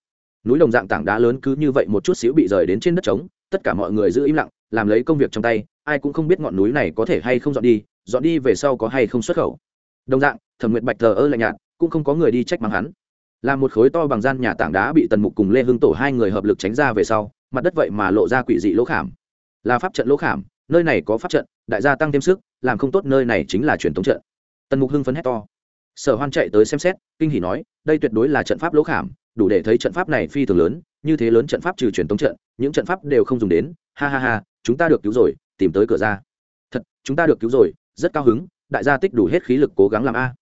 Núi đồng dạng tảng đá lớn cứ như vậy một chút xíu bị rời đến trên đất trống, tất cả mọi người giữ im lặng, làm lấy công việc trong tay, ai cũng không biết ngọn núi này có thể hay không dọn đi dọn đi về sau có hay không xuất khẩu. Đồng dạng, thẩm nguyệt bạch thờ ơ lạnh nhạt, cũng không có người đi trách mắng hắn là một khối to bằng gian nhà tảng đá bị tần mục cùng lê hưng tổ hai người hợp lực tránh ra về sau, mặt đất vậy mà lộ ra quỷ dị lỗ khảm. Là pháp trận lỗ khảm, nơi này có pháp trận, đại gia tăng thêm sức, làm không tốt nơi này chính là truyền thống trận. Tần mục hưng phấn hét to. Sở hoan chạy tới xem xét, kinh hỉ nói, đây tuyệt đối là trận pháp lỗ khảm, đủ để thấy trận pháp này phi thường lớn, như thế lớn trận pháp trừ truyền thống trận, những trận pháp đều không dùng đến. Ha ha ha, chúng ta được cứu rồi, tìm tới cửa ra. Thật, chúng ta được cứu rồi, rất cao hứng, đại gia tích đủ hết khí lực cố gắng làm a.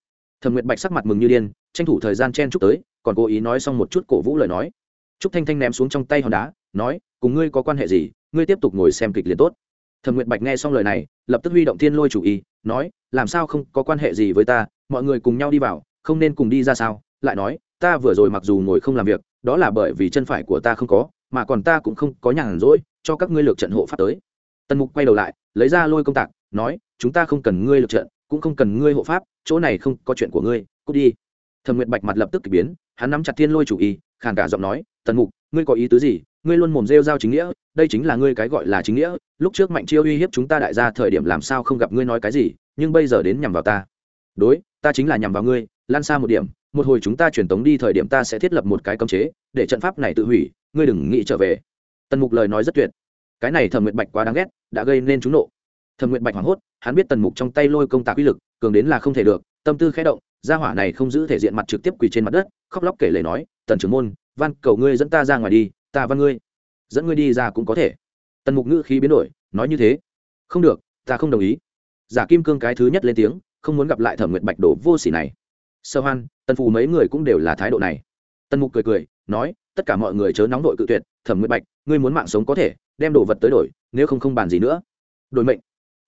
Thẩm nguyệt bạch sắc mặt mừng như điên, tranh thủ thời gian chen chúc tới còn cố ý nói xong một chút cổ vũ lời nói. Trúc thanh thanh ném xuống trong tay hòn đá, nói, cùng ngươi có quan hệ gì, ngươi tiếp tục ngồi xem kịch liền tốt. Thẩm nguyệt bạch nghe xong lời này, lập tức huy động thiên lôi chủ ý nói, làm sao không có quan hệ gì với ta, mọi người cùng nhau đi vào, không nên cùng đi ra sao? Lại nói, ta vừa rồi mặc dù ngồi không làm việc, đó là bởi vì chân phải của ta không có, mà còn ta cũng không có nhàn rỗi, cho các ngươi lược trận hộ pháp tới. Tần mục quay đầu lại, lấy ra lôi công tạc, nói, chúng ta không cần ngươi lược trận, cũng không cần ngươi hộ pháp, chỗ này không có chuyện của ngươi, cút đi thẩm nguyệt bạch mặt lập tức k ỳ biến, hắn nắm chặt thiên lôi chủ y, khàn cả giọng nói, tần mục, ngươi có ý tứ gì? Ngươi luôn mồm rêu giao chính nghĩa, đây chính là ngươi cái gọi là chính nghĩa, lúc trước mạnh chiêu uy hiếp chúng ta đại gia thời điểm làm sao không gặp ngươi nói cái gì, nhưng bây giờ đến nhằm vào ta. Đối, ta chính là nhằm vào ngươi, lan xa một điểm, một hồi chúng ta truyền tống đi thời điểm ta sẽ thiết lập một cái cấm chế, để trận pháp này tự hủy, ngươi đừng nghĩ trở về. Tần mục lời nói rất tuyệt. Cái này thẩm nguyệt bạch quá đáng ghét, đã gây nên chúng nộ. Thẩm nguyệt bạch hoảng hốt, hắn biết tần mục trong tay lôi công tạc uy lực, cường đến là không thể được, tâm tư khẽ động gia hỏa này không giữ thể diện mặt trực tiếp quỳ trên mặt đất, khóc lóc kể lể nói, tần trưởng môn, van, cầu ngươi dẫn ta ra ngoài đi, ta văn ngươi. Dẫn ngươi đi ra cũng có thể. Tần mục ngữ khí biến đổi, nói như thế. Không được, ta không đồng ý. Giả kim cương cái thứ nhất lên tiếng, không muốn gặp lại thẩm nguyệt bạch đổ vô xỉ này. Sơ hoan, tần phù mấy người cũng đều là thái độ này. Tần mục cười cười, nói, tất cả mọi người chớ nóng đội cự tuyệt, thẩm nguyệt bạch, ngươi muốn mạng sống có thể, đem đồ vật tới đổi, nếu không không bàn gì nữa. Đổi mệnh.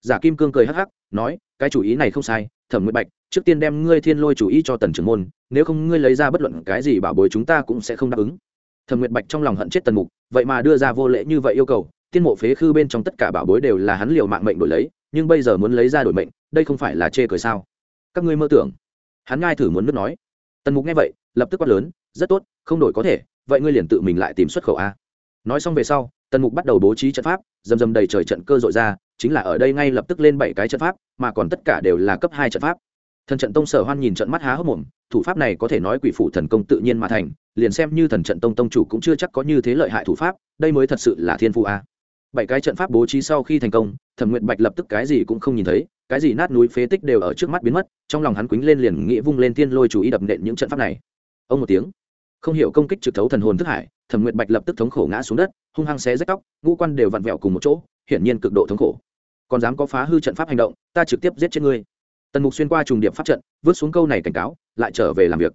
Giả kim cương cười hắc hắc, nói, cái chủ ý này không sai thẩm nguyệt bạch, trước tiên đem ngươi thiên lôi chủ ý cho tần trưởng môn, nếu không ngươi lấy ra bất luận cái gì bảo bối chúng ta cũng sẽ không đáp ứng. Thẩm nguyệt bạch trong lòng hận chết tần mục, vậy mà đưa ra vô lễ như vậy yêu cầu, tiên mộ phế khư bên trong tất cả bảo bối đều là hắn liều mạng mệnh đổi lấy, nhưng bây giờ muốn lấy ra đổi mệnh, đây không phải là chê cười sao? Các ngươi mơ tưởng. Hắn ngai thử muốn nước nói. Tần mục nghe vậy, lập tức quát lớn, rất tốt, không đổi có thể, vậy ngươi liền tự mình lại tìm xuất khẩu a. Nói xong về sau, tần mục bắt đầu bố trí trận pháp dầm dầm đầy trời trận cơ dội ra chính là ở đây ngay lập tức lên bảy cái trận pháp, mà còn tất cả đều là cấp hai trận pháp. Thần trận tông sở hoan nhìn trận mắt há hốc mồm, thủ pháp này có thể nói quỷ phủ thần công tự nhiên mà thành, liền xem như thần trận tông tông chủ cũng chưa chắc có như thế lợi hại thủ pháp, đây mới thật sự là thiên phụ a. Bảy cái trận pháp bố trí sau khi thành công, thẩm nguyện bạch lập tức cái gì cũng không nhìn thấy, cái gì nát núi phế tích đều ở trước mắt biến mất, trong lòng hắn quýnh lên liền nghĩ vung lên tiên lôi chú ý đập nện những trận pháp này. Ông một tiếng, không hiểu công kích trực thấu thần hồn thức hải, thẩm nguyện bạch lập tức thống khổ ngã xuống đất, hung hăng xé rách tóc, ngũ quan đều vặn vẹo cùng một chỗ, hiển nhiên cực độ thống khổ còn dám có phá hư trận pháp hành động, ta trực tiếp giết chết ngươi. Tần mục xuyên qua trùng điệp pháp trận, vứt xuống câu này cảnh cáo, lại trở về làm việc.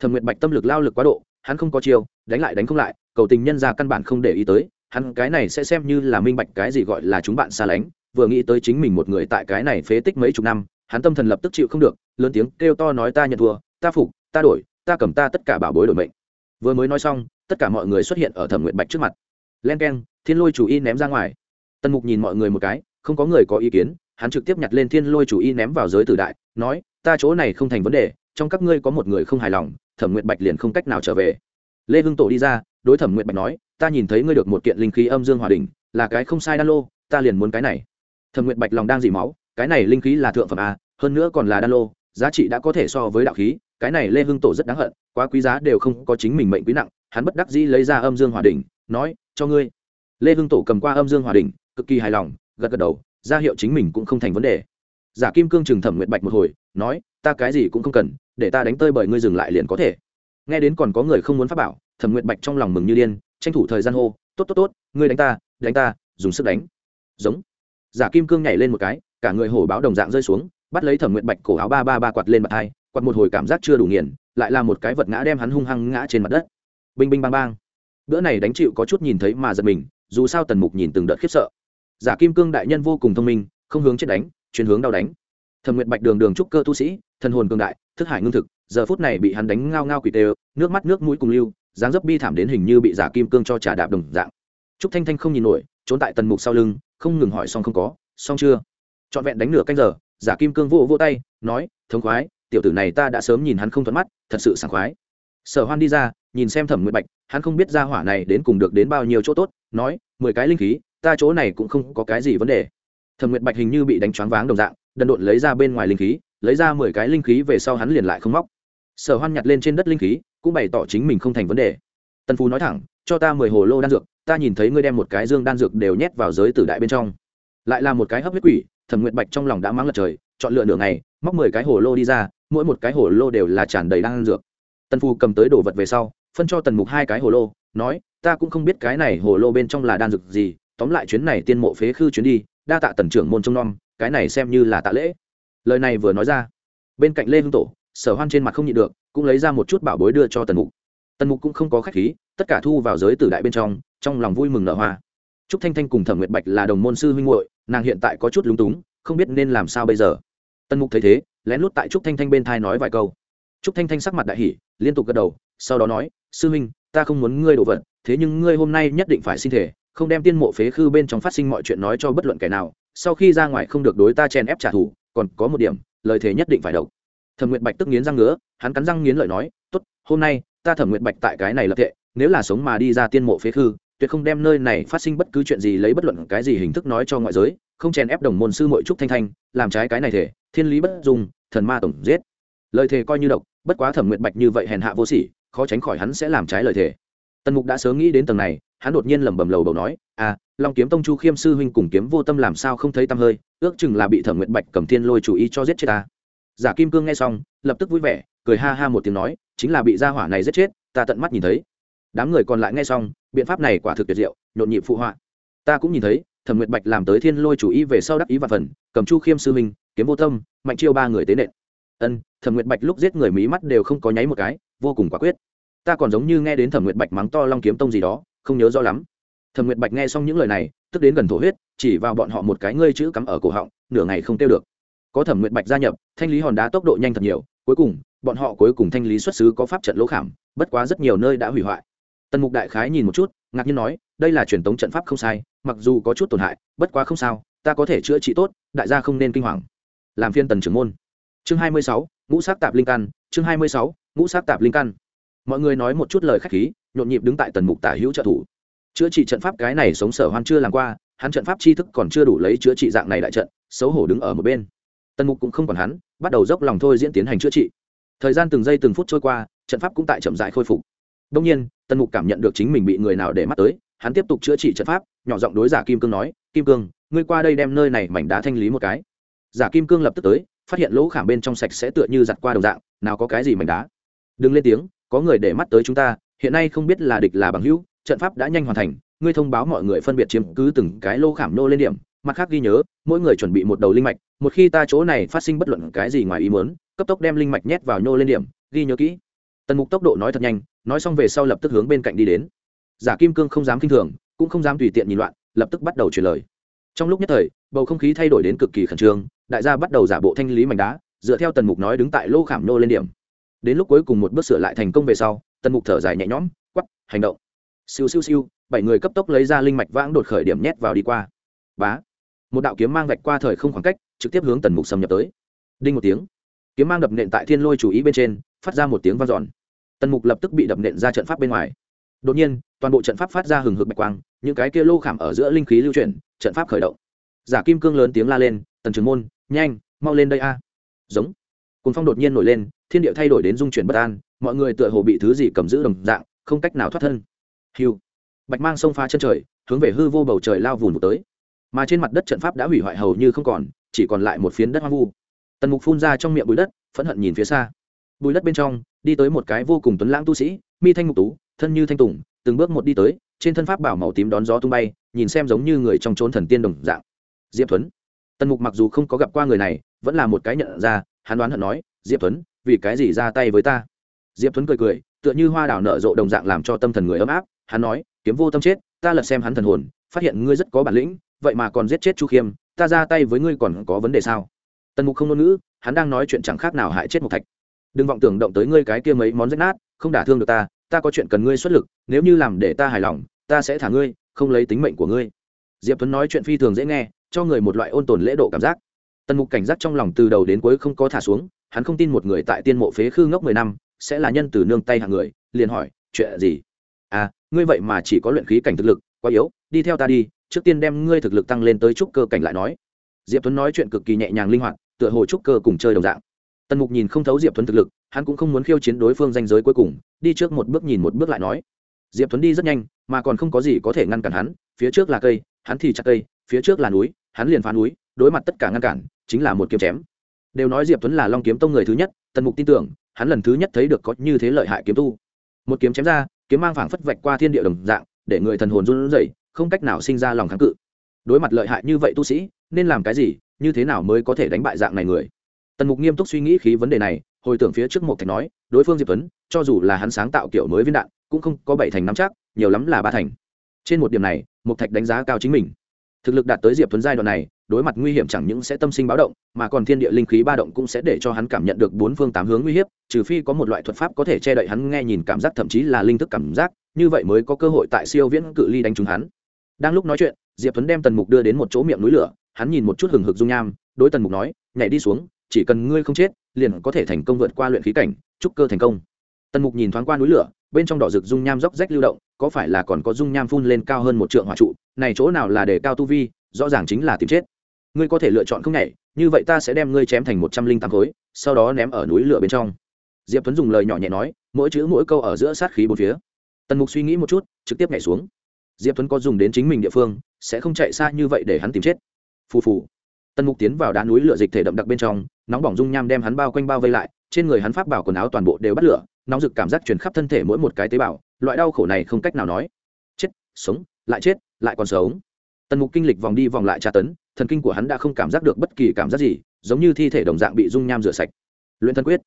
Thẩm nguyện bạch tâm lực lao lực quá độ, hắn không có chiêu, đánh lại đánh không lại, cầu tình nhân ra căn bản không để ý tới, hắn cái này sẽ xem như là minh bạch cái gì gọi là chúng bạn xa lánh, vừa nghĩ tới chính mình một người tại cái này phế tích mấy chục năm, hắn tâm thần lập tức chịu không được, lớn tiếng kêu to nói ta nhận thua, ta phục, ta đổi, ta cầm ta tất cả bảo bối đổi mệnh. Vừa mới nói xong, tất cả mọi người xuất hiện ở thẩm nguyện bạch trước mặt. Len k e n thiên lôi chủ y ném ra ngoài. Tần mục nhìn mọi người một cái không có người có ý kiến, hắn trực tiếp nhặt lên thiên lôi chủ y ném vào giới tử đại, nói, ta chỗ này không thành vấn đề, trong các ngươi có một người không hài lòng, thẩm nguyện bạch liền không cách nào trở về. Lê hưng tổ đi ra, đối thẩm nguyện bạch nói, ta nhìn thấy ngươi được một kiện linh khí âm dương hòa đình là cái không sai đan lô, ta liền muốn cái này. Thẩm nguyện bạch lòng đang dỉ máu, cái này linh khí là thượng phẩm a, hơn nữa còn là đan lô, giá trị đã có thể so với đạo khí, cái này lê hưng tổ rất đáng hận, quá quý giá đều không có chính mình mệnh quý nặng. Hắn bất đắc dĩ lấy ra âm dương hòa đình nói, cho ngươi. Lê hưng tổ cầm qua âm dương hòa đình cực kỳ hài lòng gật gật đầu, ra hiệu chính mình cũng không thành vấn đề. Giả kim cương trừng thẩm nguyệt bạch một hồi, nói, ta cái gì cũng không cần, để ta đánh tơi bởi ngươi dừng lại liền có thể. Nghe đến còn có người không muốn phát bảo, thẩm nguyệt bạch trong lòng mừng như điên, tranh thủ thời gian hô, tốt tốt tốt, ngươi đánh ta đánh ta, dùng sức đánh. Giống. Giả kim cương nhảy lên một cái, cả người hổ báo đồng dạng rơi xuống, bắt lấy thẩm nguyệt bạch cổ áo ba ba ba quạt lên mặt hai, quạt một hồi cảm giác chưa đủ nghiền, lại là một cái vật ngã đem hắn hung hăng ngã trên mặt đất. Binh binh bang bang. Bữa này đánh chịu có chút nhìn thấy mà giật mình, dù sao tần mục nhìn từng đợt khiếp sợ giả kim cương đại nhân vô cùng thông minh, không hướng chết đánh chuyển hướng đau đánh. Thẩm nguyện bạch đường đường trúc cơ tu sĩ, thần hồn cương đại, thức hải ngưng thực, giờ phút này bị hắn đánh ngao ngao quỷ tê, nước mắt nước mũi cùng lưu, dáng dấp bi thảm đến hình như bị giả kim cương cho trả đạp đồng dạng. Trúc thanh thanh không nhìn nổi, trốn tại tần mục sau lưng, không ngừng hỏi xong không có, xong chưa? Trọn vẹn đánh nửa canh giờ, giả kim cương vô vô tay, nói, thống khoái, tiểu tử này ta đã sớm nhìn hắn không thuận mắt, thật sự sảng khoái. Sở hoan đi ra, nhìn xem thẩm nguyệt bạch, hắn không biết ra hỏa này đến cùng được đến bao nhiêu chỗ tốt, nói, mười cái linh khí ta chỗ này cũng không có cái gì vấn đề. Thẩm nguyệt bạch hình như bị đánh choáng váng đồng dạng, đần độn lấy ra bên ngoài linh khí, lấy ra mười cái linh khí về sau hắn liền lại không móc. Sở hoan nhặt lên trên đất linh khí, cũng bày tỏ chính mình không thành vấn đề. Tần phú nói thẳng, cho ta mười hồ lô đan dược, ta nhìn thấy ngươi đem một cái dương đan dược đều nhét vào giới tử đại bên trong. Lại là một cái hấp huyết quỷ, thẩm nguyệt bạch trong lòng đã mắng lật trời, chọn lựa nửa ngày, móc mười cái hồ lô đi ra, mỗi một cái hồ lô đều là tràn đầy đan dược. Tần phu cầm tới đồ vật về sau, phân cho tần mục hai cái hồ lô, nói, ta cũng không biết cái này hồ lô bên trong là đan dược gì tóm lại chuyến này tiên mộ phế khư chuyến đi, đa tạ tần trưởng môn trông nom, cái này xem như là tạ lễ. Lời này vừa nói ra, bên cạnh lê hưng tổ, sở hoan trên mặt không nhịn được, cũng lấy ra một chút bảo bối đưa cho tần mục. Tần mục cũng không có khách khí, tất cả thu vào giới tử đại bên trong trong lòng vui mừng nở hoa. Trúc thanh thanh cùng thẩm nguyệt bạch là đồng môn sư huynh hội nàng hiện tại có chút lúng túng, không biết nên làm sao bây giờ. Tần mục thấy thế, lén lút tại trúc thanh thanh bên thai nói vài câu. Trúc thanh thanh sắc mặt đại hỉ, liên tục gật đầu, sau đó nói, sư huynh, ta không muốn ngươi đổ vật, thế nhưng ngươi hôm nay nhất định phải xin thể không đem tiên mộ phế khư bên trong phát sinh mọi chuyện nói cho bất luận kẻ nào, sau khi ra ngoài không được đối ta chen ép trả thù, còn có một điểm, lời thề nhất định phải độc. Thẩm nguyệt bạch tức nghiến răng ngứa, hắn cắn răng nghiến lợi nói, tốt, hôm nay, ta thẩm nguyệt bạch tại cái này lập tệ nếu là sống mà đi ra tiên mộ phế khư, tuyệt không đem nơi này phát sinh bất cứ chuyện gì lấy bất luận cái gì hình thức nói cho ngoại giới, không chèn ép đồng môn sư mội trúc thanh thanh, làm trái cái này thể thiên lý bất dùng thần ma tổng giết. Lời thề coi như độc, bất quá thẩm nguyệt bạch như vậy hèn hạ vô sỉ, khó tránh khỏi hắn sẽ làm trái lời thề. Tần mục đã sớm nghĩ đến tầng này hắn đột nhiên lẩm bẩm lầu bầu nói à long kiếm tông chu khiêm sư huynh cùng kiếm vô tâm làm sao không thấy tăm hơi, ước chừng là bị thẩm nguyệt bạch cầm thiên lôi chủ ý cho giết chết ta. Giả kim cương nghe xong, lập tức vui vẻ, cười ha ha một tiếng nói, chính là bị gia hỏa này giết chết, ta tận mắt nhìn thấy. Đám người còn lại nghe xong, biện pháp này quả thực tuyệt diệu, nhộn nhịp phụ họa. Ta cũng nhìn thấy, thẩm nguyệt bạch làm tới thiên lôi chủ ý về sau đắc ý và phần, cầm chu khiêm sư huynh, kiếm vô tâm, mạnh chiêu ba người tế nện. Ân, thẩm nguyệt bạch lúc giết người mí mắt đều không có nháy một cái, vô cùng quả quyết. Ta còn giống như nghe đến thẩm nguyệt bạch mắng to long kiếm tông gì đó không nhớ rõ lắm. Thẩm nguyệt bạch nghe xong những lời này, tức đến gần thổ huyết, chỉ vào bọn họ một cái ngươi chữ cắm ở cổ họng, nửa ngày không tiêu được. Có thẩm nguyệt bạch gia nhập, thanh lý hòn đá tốc độ nhanh thật nhiều, cuối cùng, bọn họ cuối cùng thanh lý xuất xứ có pháp trận lỗ khảm, bất quá rất nhiều nơi đã hủy hoại. Tần mục đại khái nhìn một chút, ngạc nhiên nói, đây là truyền thống trận pháp không sai, mặc dù có chút tổn hại, bất quá không sao, ta có thể chữa trị tốt, đại gia không nên kinh hoàng. Làm phiên tần trưởng môn. Chương hai mươi sáu, ngũ sắc tạp linh căn, chương hai mươi sáu, ngũ sắc tạp linh căn. Mọi người nói một chút lời khách khí nhộn nhịp đứng tại tần mục tả hữu trợ thủ. Chữa trị trận pháp cái này sống sở hoan chưa làm qua, hắn trận pháp tri thức còn chưa đủ lấy chữa trị dạng này đại trận, xấu hổ đứng ở một bên. Tần mục cũng không còn hắn, bắt đầu dốc lòng thôi diễn tiến hành chữa trị. Thời gian từng giây từng phút trôi qua, trận pháp cũng tại chậm dại khôi phục. Đông nhiên, tần mục cảm nhận được chính mình bị người nào để mắt tới, hắn tiếp tục chữa trị trận pháp, nhỏ giọng đối giả kim cương nói, kim cương, ngươi qua đây đem nơi này mảnh đá thanh lý một cái. Giả kim cương lập tức tới, phát hiện lỗ khảm bên trong sạch sẽ tựa như giặt qua đồng dạng, nào có cái gì mảnh đá? Đừng lên tiếng, có người để mắt tới chúng ta hiện nay không biết là địch là bằng hữu, trận pháp đã nhanh hoàn thành, ngươi thông báo mọi người phân biệt chiếm cứ từng cái lô khảm nô lên điểm, mặt khác ghi nhớ, mỗi người chuẩn bị một đầu linh mạch, một khi ta chỗ này phát sinh bất luận cái gì ngoài ý muốn, cấp tốc đem linh mạch nhét vào nhô lên điểm, ghi nhớ kỹ. Tần mục tốc độ nói thật nhanh, nói xong về sau lập tức hướng bên cạnh đi đến. Giả kim cương không dám k i n h thường, cũng không dám tùy tiện nhìn loạn, lập tức bắt đầu truyền lời. Trong lúc nhất thời, bầu không khí thay đổi đến cực kỳ khẩn trương, đại gia bắt đầu giả bộ thanh lý mảnh đá, dựa theo tần mục nói đứng tại lô khảm nô lên điểm đến lúc cuối cùng một bước sửa lại thành công về sau, tần mục thở dài nhẹ nhõm quắp hành động. Siêu siêu siêu, bảy người cấp tốc lấy ra linh mạch vãng đột khởi điểm nhét vào đi qua. Bá. Một đạo kiếm mang vạch qua thời không khoảng cách, trực tiếp hướng tần mục xâm nhập tới. Đinh một tiếng. Kiếm mang đập nện tại thiên lôi chủ ý bên trên, phát ra một tiếng vang dọn. Tần mục lập tức bị đập nện ra trận pháp bên ngoài. Đột nhiên, toàn bộ trận pháp phát ra hừng hực bạch quang, những cái kia lô khảm ở giữa linh khí lưu chuyển, trận pháp khởi động. Giả kim cương lớn tiếng la lên, tần trường môn, nhanh, mau lên đây a. Giống. Cùng phong đột nhiên nổi lên thiên địa thay đổi đến dung chuyển bất an, mọi người tựa hồ bị thứ gì cầm giữ đồng dạng, không cách nào thoát thân. Hiu. Bạch mang sông phá chân trời, hướng về hư vô bầu trời lao vùn một tới. Mà trên mặt đất trận pháp đã hủy hoại hầu như không còn, chỉ còn lại một phiến đất hoang vu. Tần mục phun ra trong miệng bụi đất, phẫn hận nhìn phía xa. Bụi đất bên trong, đi tới một cái vô cùng tuấn lãng tu sĩ, mi thanh Ngục tú, thân như thanh tùng, từng bước một đi tới, trên thân pháp bảo màu tím đón gió tung bay, nhìn xem giống như người trong trốn thần tiên đồng dạng. Diệp thuấn. Tần mục mặc dù không có gặp qua người này, vẫn là một cái nhận ra, hắn đoán hận nói, diệp thuấn vì cái gì ra tay với ta? Diệp thuấn cười cười, tựa như hoa đào nở rộ đồng dạng làm cho tâm thần người ấm áp. Hắn nói, kiếm vô tâm chết, ta lật xem hắn thần hồn, phát hiện ngươi rất có bản lĩnh, vậy mà còn giết chết chu khiêm, ta ra tay với ngươi còn có vấn đề sao? Tần mục không ngôn ngữ, hắn đang nói chuyện chẳng khác nào hại chết một thạch. Đừng vọng tưởng động tới ngươi cái kia mấy món rách nát, không đả thương được ta ta có chuyện cần ngươi xuất lực, nếu như làm để ta hài lòng, ta sẽ thả ngươi, không lấy tính mệnh của ngươi. Diệp tuấn nói chuyện phi thường dễ nghe, cho người một loại ôn tồn lễ độ cảm giác. Tần mục cảnh giác trong lòng từ đầu đến cuối không có thả xuống hắn không tin một người tại tiên mộ phế khư ngốc mười năm sẽ là nhân từ nương tay hàng người, liền hỏi, chuyện gì? À ngươi vậy mà chỉ có luyện khí cảnh thực lực, quá yếu, đi theo ta đi, trước tiên đem ngươi thực lực tăng lên tới trúc cơ cảnh lại nói. Diệp tuấn nói chuyện cực kỳ nhẹ nhàng linh hoạt, tựa hồ trúc cơ cùng chơi đồng dạng. Tần mục nhìn không thấu diệp tuấn thực lực, hắn cũng không muốn khiêu chiến đối phương danh giới cuối cùng, đi trước một bước nhìn một bước lại nói. Diệp tuấn đi rất nhanh, mà còn không có gì có thể ngăn cản hắn, phía trước là cây, hắn thì chặt cây, phía trước là núi, hắn liền phá núi, đối mặt tất cả ngăn cản, chính là một kiếm chém đều nói diệp tuấn là long kiếm tông người thứ nhất, tần mục tin tưởng, hắn lần thứ nhất thấy được có như thế lợi hại kiếm tu. Một kiếm chém ra, kiếm mang phảng phất vạch qua thiên địa đồng dạng, để người thần hồn run rẩy, không cách nào sinh ra lòng kháng cự. Đối mặt lợi hại như vậy tu sĩ, nên làm cái gì, như thế nào mới có thể đánh bại dạng này người? Tần mục nghiêm túc suy nghĩ khí vấn đề này, hồi tưởng phía trước một thạch nói, đối phương diệp tuấn, cho dù là hắn sáng tạo kiểu mới viên đạn, cũng không có bảy thành năm chắc, nhiều lắm là ba thành. Trên một điểm này, một thạch đánh giá cao chính mình. Thực lực đạt tới diệp tuấn giai đoạn này đối mặt nguy hiểm chẳng những sẽ tâm sinh báo động, mà còn thiên địa linh khí ba động cũng sẽ để cho hắn cảm nhận được bốn phương tám hướng nguy hiểm, trừ phi có một loại thuật pháp có thể che đậy hắn nghe nhìn cảm giác, thậm chí là linh thức cảm giác, như vậy mới có cơ hội tại siêu viễn cự ly đánh trúng hắn. Đang lúc nói chuyện, diệp tuấn đem tần mục đưa đến một chỗ miệng núi lửa, hắn nhìn một chút hừng hực dung nham, đối tần mục nói, nhảy đi xuống, chỉ cần ngươi không chết, liền có thể thành công vượt qua luyện khí cảnh trúc cơ thành công. Tần mục nhìn thoáng qua núi lửa, bên trong đỏ rực dung nham róc rách lưu động, có phải là còn có dung nham phun lên cao hơn một trượng hỏa trụ, này chỗ nào là để cao tu vi, rõ ràng chính là tìm chết ngươi có thể lựa chọn không nhảy, như vậy ta sẽ đem ngươi chém thành một trăm linh tám khối, sau đó ném ở núi lửa bên trong. Diệp tuấn dùng lời nhỏ nhẹ nói, mỗi chữ mỗi câu ở giữa sát khí bốn phía. Tần mục suy nghĩ một chút, trực tiếp nhảy xuống. Diệp tuấn có dùng đến chính mình địa phương, sẽ không chạy xa như vậy để hắn tìm chết. Phù phù. Tần mục tiến vào đá núi lửa dịch thể đậm đặc bên trong, nóng bỏng dung nham đem hắn bao quanh bao vây lại, trên người hắn pháp bảo quần áo toàn bộ đều bắt lửa, nóng rực cảm giác truyền khắp thân thể mỗi một cái tế bào, loại đau khổ này không cách nào nói. Chết, sống, lại chết, lại còn sống. Tần mục kinh lịch vòng đi vòng lại tra tấn thần kinh của hắn đã không cảm giác được bất kỳ cảm giác gì, giống như thi thể đồng dạng bị dung nham rửa sạch. Luyện thần quyết.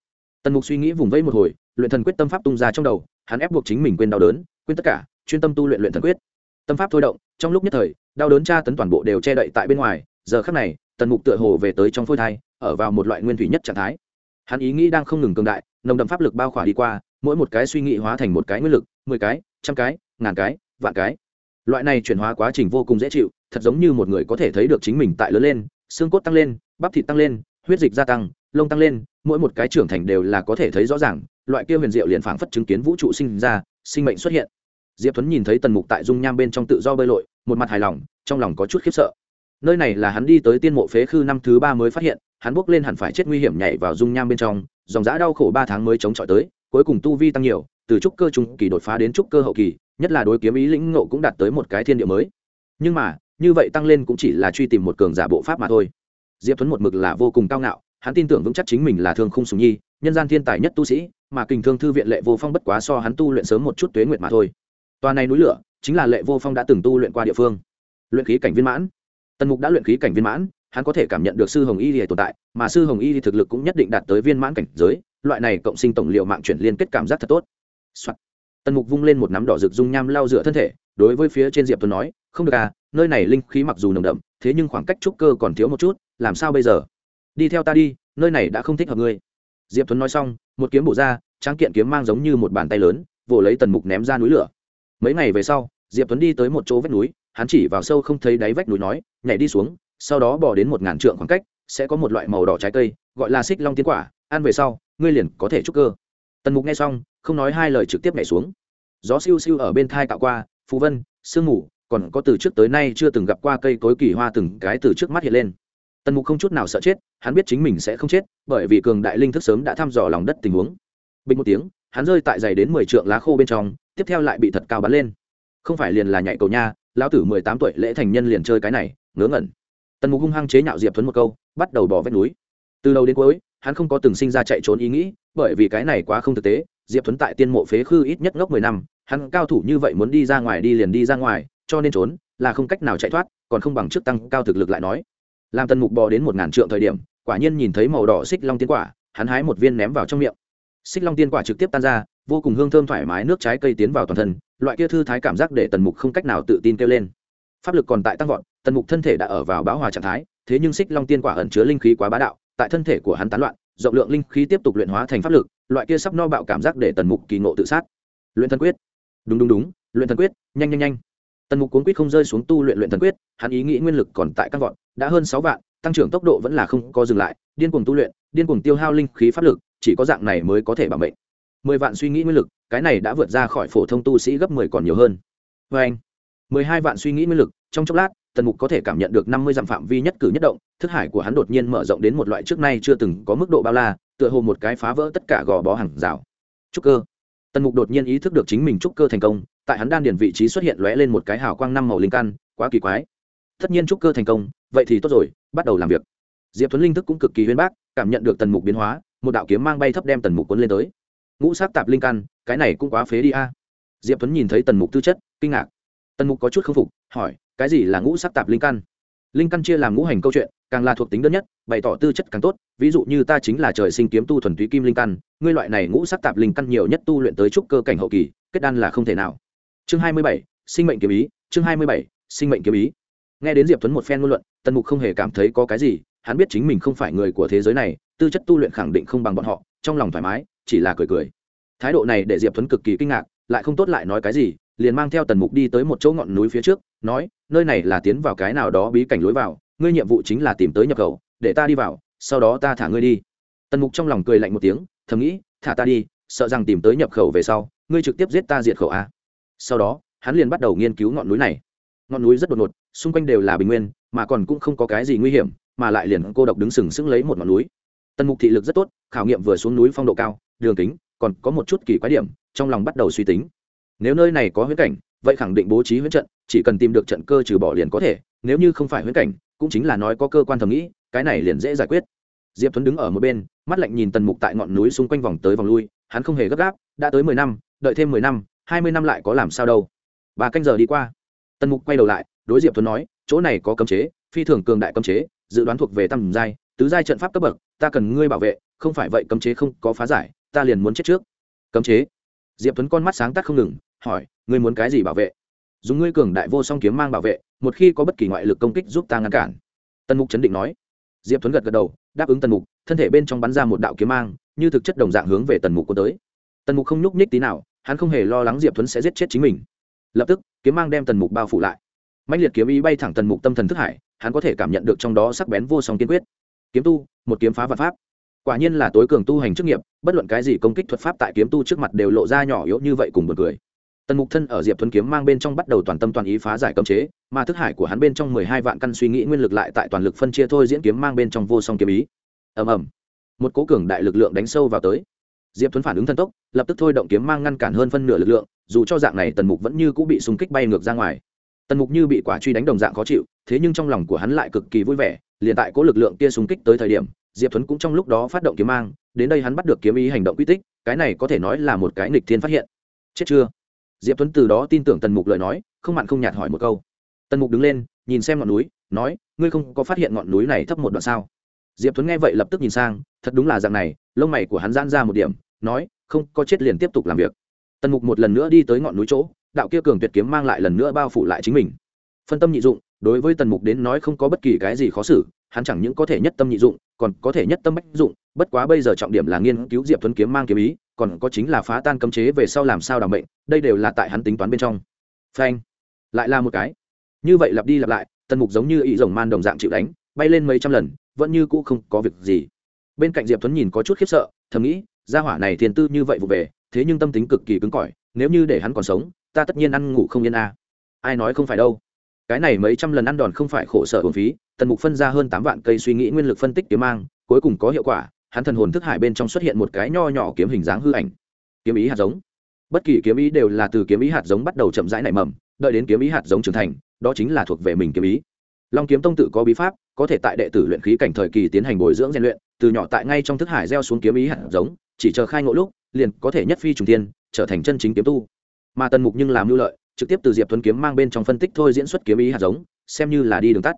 Tần mục suy nghĩ vùng vây một hồi, luyện thần quyết tâm pháp tung ra trong đầu, hắn ép buộc chính mình quên đau đớn, quên tất cả, chuyên tâm tu luyện luyện thần quyết. Tâm pháp thôi động, trong lúc nhất thời, đau đớn tra tấn toàn bộ đều che đậy tại bên ngoài, giờ khắc này, tần mục tựa hồ về tới trong phôi thai, ở vào một loại nguyên thủy nhất trạng thái. Hắn ý nghĩ đang không ngừng cường đại, nồng đậm pháp lực bao khỏa đi qua, mỗi một cái suy nghĩ hóa thành một cái nguyên lực, mười cái, trăm cái, ngàn cái, vạn cái. Loại này chuyển hóa quá trình vô cùng dễ chịu thật giống như một người có thể thấy được chính mình tại lớn lên, xương cốt tăng lên, bắp thịt tăng lên, huyết dịch gia tăng, lông tăng lên, mỗi một cái trưởng thành đều là có thể thấy rõ ràng, loại kia huyền diệu liền phảng phất chứng kiến vũ trụ sinh ra, sinh mệnh xuất hiện. Diệp Thuấn nhìn thấy tần mục tại dung nham bên trong tự do bơi lội, một mặt hài lòng, trong lòng có chút khiếp sợ. Nơi này là hắn đi tới tiên mộ phế khư năm thứ ba mới phát hiện, hắn bước lên hẳn phải chết nguy hiểm nhảy vào dung nham bên trong, dòng giã đau khổ ba tháng mới chống chọi tới, cuối cùng tu vi tăng nhiều, từ trúc cơ trung kỳ đột phá đến trúc cơ hậu kỳ, nhất là đối kiếm ý lĩnh ngộ cũng đạt tới một cái thiên địa mới. Nhưng mà như vậy tăng lên cũng chỉ là truy tìm một cường giả bộ pháp mà thôi. Diệp thuấn một mực là vô cùng cao ngạo, hắn tin tưởng vững chắc chính mình là thương khung sùng nhi, nhân gian thiên tài nhất tu sĩ, mà kình thương thư viện lệ vô phong bất quá so hắn tu luyện sớm một chút tuế nguyệt mà thôi. Tòa này núi lửa, chính là lệ vô phong đã từng tu luyện qua địa phương. Luyện khí cảnh viên mãn. Tần mục đã luyện khí cảnh viên mãn, hắn có thể cảm nhận được sư hồng y thì tồn tại, mà sư hồng y thì thực lực cũng nhất định đạt tới viên mãn cảnh giới, loại này cộng sinh tổng liệu mạng chuyển liên kết cảm giác thật tốt、Soạn. tần mục vung lên một nắm đỏ rực dung nham lao dựa thân thể, đối với phía trên diệp tuấn nói, không được à nơi này linh khí mặc dù nồng đậm, thế nhưng khoảng cách trúc cơ còn thiếu một chút, làm sao bây giờ? Đi theo ta đi, nơi này đã không thích hợp ngươi. Diệp tuấn nói xong, một kiếm bổ ra, tráng kiện kiếm mang giống như một bàn tay lớn vỗ lấy tần mục ném ra núi lửa. Mấy ngày về sau, diệp tuấn đi tới một chỗ vách núi, hắn chỉ vào sâu không thấy đáy vách núi nói, nhảy đi xuống, sau đó bỏ đến một ngàn trượng khoảng cách, sẽ có một loại màu đỏ trái cây, gọi là xích long tiến quả, ăn về sau, ngươi liền có thể trúc cơ. Tần mục nghe xong, không nói hai lời trực tiếp nhảy xuống. Gió siêu siêu ở bên thai cạo qua phú vân, sương mù còn có từ trước tới nay chưa từng gặp qua cây cối kỳ hoa từng cái từ trước mắt hiện lên. Tần mục không chút nào sợ chết, hắn biết chính mình sẽ không chết, bởi vì cường đại linh thức sớm đã thăm dò lòng đất tình huống. Bình một tiếng, hắn rơi tại dày đến mười trượng lá khô bên trong, tiếp theo lại bị thật cao bắn lên. Không phải liền là nhạy cầu nha, lão tử mười tám tuổi lễ thành nhân liền chơi cái này, ngớ ngẩn. Tần mục hung hăng chế nhạo diệp thuấn một câu, bắt đầu bỏ vách núi. Từ đầu đến cuối, hắn không có từng sinh ra chạy trốn ý nghĩ, bởi vì cái này quá không thực tế, diệp thuấn tại tiên mộ phế khư ít nhất ngốc mười năm, hắn cao thủ như vậy muốn đi ra ngoài đi liền đi ra ngoài cho nên trốn, là không cách nào chạy thoát, còn không bằng trước tăng cao thực lực lại nói. Làm tần mục bò đến một ngàn trượng thời điểm, quả nhiên nhìn thấy màu đỏ xích long tiên quả, hắn hái một viên ném vào trong miệng. Xích long tiên quả trực tiếp tan ra, vô cùng hương thơm thoải mái nước trái cây tiến vào toàn thân, loại kia thư thái cảm giác để tần mục không cách nào tự tin kêu lên. Pháp lực còn tại tăng vọt, tần mục thân thể đã ở vào bão hòa trạng thái, thế nhưng xích long tiên quả ẩn chứa linh khí quá bá đạo, tại thân thể của hắn tán loạn, rộng lượng linh khí tiếp tục luyện hóa thành pháp lực, loại kia sắp no bạo cảm giác để tần mục kỳ ngộ tự sát. Luyện thân quyết. Đúng đúng đúng, luyện thần quyết, nhanh nhanh nhanh tần mục cuốn quyết không rơi xuống tu luyện luyện thần quyết, hắn ý nghĩ nguyên lực còn tại căn vọt, đã hơn sáu vạn, tăng trưởng tốc độ vẫn là không có dừng lại, điên cuồng tu luyện, điên cuồng tiêu hao linh khí pháp lực, chỉ có dạng này mới có thể bảo mệnh. Mười vạn suy nghĩ nguyên lực, cái này đã vượt ra khỏi phổ thông tu sĩ gấp mười còn nhiều hơn. Vê anh, mười hai vạn suy nghĩ nguyên lực, trong chốc lát, tần mục có thể cảm nhận được năm mươi dặm phạm vi nhất cử nhất động, thức hải của hắn đột nhiên mở rộng đến một loại trước nay chưa từng có mức độ bao la, tựa hồ một cái phá vỡ tất cả gò bó hàng rào. Trúc cơ. Tần mục đột nhiên ý thức được chính mình trúc cơ thành công tại hắn đan điền vị trí xuất hiện lóe lên một cái hào quang năm màu linh căn, quá kỳ quái. Tất nhiên trúc cơ thành công, vậy thì tốt rồi, bắt đầu làm việc. Diệp tuấn linh thức cũng cực kỳ huyên bác, cảm nhận được tần mục biến hóa, một đạo kiếm mang bay thấp đem tần mục cuốn lên tới. Ngũ sắc tạp linh căn, cái này cũng quá phế đi a. Diệp tuấn nhìn thấy tần mục tư chất, kinh ngạc. Tần mục có chút k phục, hỏi, cái gì là ngũ sắc tạp linh căn? Linh căn chia làm ngũ hành câu chuyện, càng là thuộc tính đơn nhất, bày tỏ tư chất càng tốt, ví dụ như ta chính là trời sinh kiếm tu thuần túy kim linh căn, ngươi loại này ngũ sắc tạp linh căn nhiều nhất tu luyện tới trúc cơ cảnh hậu kỳ, kết đan là không thể nào chương hai mươi bảy, sinh mệnh kiếm ý, chương hai mươi bảy, sinh mệnh kiếm ý. Nghe đến diệp tuấn một phen ngôn luận, tần mục không hề cảm thấy có cái gì, hắn biết chính mình không phải người của thế giới này, tư chất tu luyện khẳng định không bằng bọn họ, trong lòng thoải mái, chỉ là cười cười. Thái độ này để diệp tuấn cực kỳ kinh ngạc, lại không tốt lại nói cái gì, liền mang theo tần mục đi tới một chỗ ngọn núi phía trước, nói, nơi này là tiến vào cái nào đó bí cảnh lối vào, ngươi nhiệm vụ chính là tìm tới nhập khẩu, để ta đi vào, sau đó ta thả ngươi đi. Tần mục trong lòng cười lạnh một tiếng, thầm nghĩ, thả ta đi, sợ rằng tìm tới nhập khẩu về sau, ngươi trực tiếp giết ta diệt khẩu a sau đó, hắn liền bắt đầu nghiên cứu ngọn núi này. Ngọn núi rất đột ngột, xung quanh đều là bình nguyên, mà còn cũng không có cái gì nguy hiểm, mà lại liền cô độc đứng sừng sững lấy một ngọn núi. Tần mục thị lực rất tốt, khảo nghiệm vừa xuống núi phong độ cao, đường kính, còn có một chút kỳ quái điểm, trong lòng bắt đầu suy tính. Nếu nơi này có huyễn cảnh, vậy khẳng định bố trí huyễn trận, chỉ cần tìm được trận cơ trừ bỏ liền có thể, nếu như không phải huyễn cảnh, cũng chính là nói có cơ quan thầm nghĩ, cái này liền dễ giải quyết. Diệp tuấn đứng ở một bên, mắt lạnh nhìn tần mục tại ngọn núi xung quanh vòng tới vòng lui, hắn không hề gấp gáp, đã tới mười năm, đợi thêm mười năm hai mươi năm lại có làm sao đâu. Ba canh giờ đi qua. Tần mục quay đầu lại, đối diệp Thuấn nói, chỗ này có cấm chế, phi thường cường đại cấm chế, dự đoán thuộc về tầm giai, tứ giai trận pháp cấp bậc, ta cần ngươi bảo vệ, không phải vậy cấm chế không có phá giải, ta liền muốn chết trước. Cấm chế? Diệp Thuấn con mắt sáng tắt không ngừng, hỏi, ngươi muốn cái gì bảo vệ? Dùng ngươi cường đại vô song kiếm mang bảo vệ, một khi có bất kỳ ngoại lực công kích giúp ta ngăn cản. Tần mục chấn định nói. Diệp Thuấn gật gật đầu, đáp ứng tần mục, thân thể bên trong bắn ra một đạo kiếm mang, như thực chất đồng dạng hướng về tần mục có tới. Tần mục không nhúc nhích tí nào hắn không hề lo lắng diệp tuấn sẽ giết chết chính mình lập tức kiếm mang đem tần mục bao phủ lại mạnh liệt kiếm ý bay thẳng tần mục tâm thần thức hải hắn có thể cảm nhận được trong đó sắc bén vô song kiên quyết kiếm tu một kiếm phá vật pháp quả nhiên là tối cường tu hành chức nghiệp bất luận cái gì công kích thuật pháp tại kiếm tu trước mặt đều lộ ra nhỏ yếu như vậy cùng một người tần mục thân ở diệp thuấn kiếm mang bên trong bắt đầu toàn tâm toàn ý phá giải cấm chế mà thức hải của hắn bên trong mười hai vạn căn suy nghĩ nguyên lực lại tại toàn lực phân chia thôi diễn kiếm mang bên trong vô song kiếm ý ầm ầm một cố cường đại lực lượng đánh sâu vào tới diệp thuấn phản ứng thần tốc, lập tức thôi động kiếm mang ngăn cản hơn phân nửa lực lượng, dù cho dạng này tần mục vẫn như cũng bị súng kích bay ngược ra ngoài. Tần mục như bị quả truy đánh đồng dạng khó chịu, thế nhưng trong lòng của hắn lại cực kỳ vui vẻ, liền tại cố lực lượng kia súng kích tới thời điểm, diệp thuấn cũng trong lúc đó phát động kiếm mang, đến đây hắn bắt được kiếm ý hành động quy tích, cái này có thể nói là một cái nghịch thiên phát hiện. Chết chưa? Diệp Thuấn từ đó tin tưởng tần mục lời nói, không mặn không nhạt hỏi một câu. Tần mục đứng lên, nhìn xem ngọn núi, nói, ngươi không có phát hiện ngọn núi này thấp một đoạn sao? Diệp Thuấn nghe vậy lập tức nhìn sang, thật đúng là dạng này, lông mày của hắn giãn ra một điểm, nói, không, có chết liền tiếp tục làm việc. Tần mục một lần nữa đi tới ngọn núi chỗ, đạo kia cường tuyệt kiếm mang lại lần nữa bao phủ lại chính mình. Phân tâm nhị dụng, đối với tần mục đến nói không có bất kỳ cái gì khó xử, hắn chẳng những có thể nhất tâm nhị dụng, còn có thể nhất tâm bách dụng, bất quá bây giờ trọng điểm là nghiên cứu diệp Thuấn kiếm mang kiếm ý, còn có chính là phá tan cấm chế về sau làm sao đảm bệnh đây đều là tại hắn tính toán bên trong. Phanh, lại là một cái. Như vậy lặp đi lặp lại, tần mục giống như ý rồng man đồng dạng chịu đánh, bay lên mấy trăm lần vẫn như cũ không có việc gì. Bên cạnh diệp tuấn nhìn có chút khiếp sợ, thầm nghĩ, gia hỏa này thiền tư như vậy vụ về, thế nhưng tâm tính cực kỳ cứng cỏi, nếu như để hắn còn sống, ta tất nhiên ăn ngủ không yên a. À. ai nói không phải đâu. Cái này mấy trăm lần ăn đòn không phải khổ sở hồn phí, tần mục phân ra hơn tám vạn cây suy nghĩ nguyên lực phân tích kiếm mang, cuối cùng có hiệu quả, hắn thần hồn thức hải bên trong xuất hiện một cái nho nhỏ kiếm hình dáng hư ảnh. Kiếm ý hạt giống. Bất kỳ kiếm ý đều là từ kiếm ý hạt giống bắt đầu chậm rãi nảy mầm, đợi đến kiếm ý hạt giống trưởng thành, đó chính là thuộc về mình kiếm ý long kiếm tông tự có bí pháp, có thể tại đệ tử luyện khí cảnh thời kỳ tiến hành bồi dưỡng rèn luyện, từ nhỏ tại ngay trong thức hải gieo xuống kiếm ý hạt giống, chỉ chờ khai ngộ lúc, liền có thể nhất phi trùng tiên trở thành chân chính kiếm tu. Mà tần mục nhưng làm lưu lợi, trực tiếp từ diệp tuấn kiếm mang bên trong phân tích thôi diễn xuất kiếm ý hạt giống, xem như là đi đường tắt.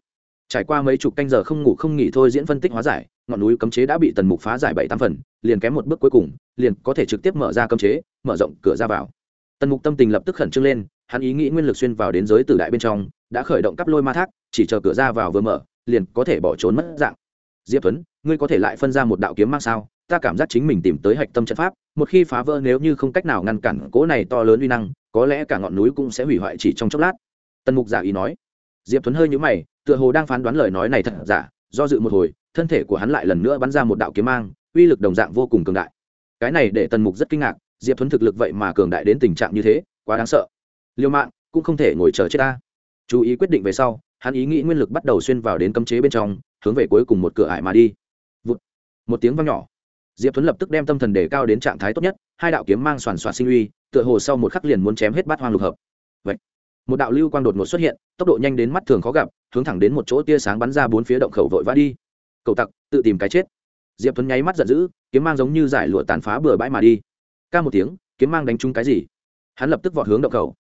Trải qua mấy chục canh giờ không ngủ không nghỉ thôi diễn phân tích hóa giải, ngọn núi cấm chế đã bị tần mục phá giải bảy tám phần, liền kém một bước cuối cùng, liền có thể trực tiếp mở ra cấm chế, mở rộng cửa ra vào. Tần mục tâm tình lập tức khẩn trương lên, hắn ý nghĩ nguyên lực xuyên vào đến giới tử đại bên trong đã khởi động cắp lôi ma thác, chỉ chờ cửa ra vào vừa mở, liền có thể bỏ trốn mất dạng. Diệp tuấn, ngươi có thể lại phân ra một đạo kiếm mang sao? Ta cảm giác chính mình tìm tới hạch tâm trận pháp, một khi phá vỡ nếu như không cách nào ngăn cản cỗ này to lớn uy năng, có lẽ cả ngọn núi cũng sẽ hủy hoại chỉ trong chốc lát. Tần mục giả ý nói. Diệp tuấn hơi nhũ mày, tựa hồ đang phán đoán lời nói này thật giả, do dự một hồi, thân thể của hắn lại lần nữa bắn ra một đạo kiếm mang, uy lực đồng dạng vô cùng cường đại. Cái này để tần mục rất kinh ngạc, diệp Tuấn thực lực vậy mà cường đại đến tình trạng như thế, quá đáng sợ. Liêu mạng, cũng không thể ngồi chờ chết ta chú ý quyết định về sau, hắn ý nghĩ nguyên lực bắt đầu xuyên vào đến cấm chế bên trong, hướng về cuối cùng một cửa ải mà đi. Vụt. một tiếng vang nhỏ. Diệp thuấn lập tức đem tâm thần đề cao đến trạng thái tốt nhất, hai đạo kiếm mang soàn soạt sinh uy, tựa hồ sau một khắc liền muốn chém hết bát hoang lục hợp. Vậy, một đạo lưu quang đột ngột xuất hiện, tốc độ nhanh đến mắt thường khó gặp, hướng thẳng đến một chỗ tia sáng bắn ra bốn phía động khẩu vội vã đi. Cậu tặc, tự tìm cái chết. Diệp tuấn nháy mắt giận dữ, kiếm mang giống như giải lụa tàn phá bừa bãi mà đi. Ca một tiếng, kiếm mang đánh trúng cái gì? Hắn lập tức vọt hướng động khẩu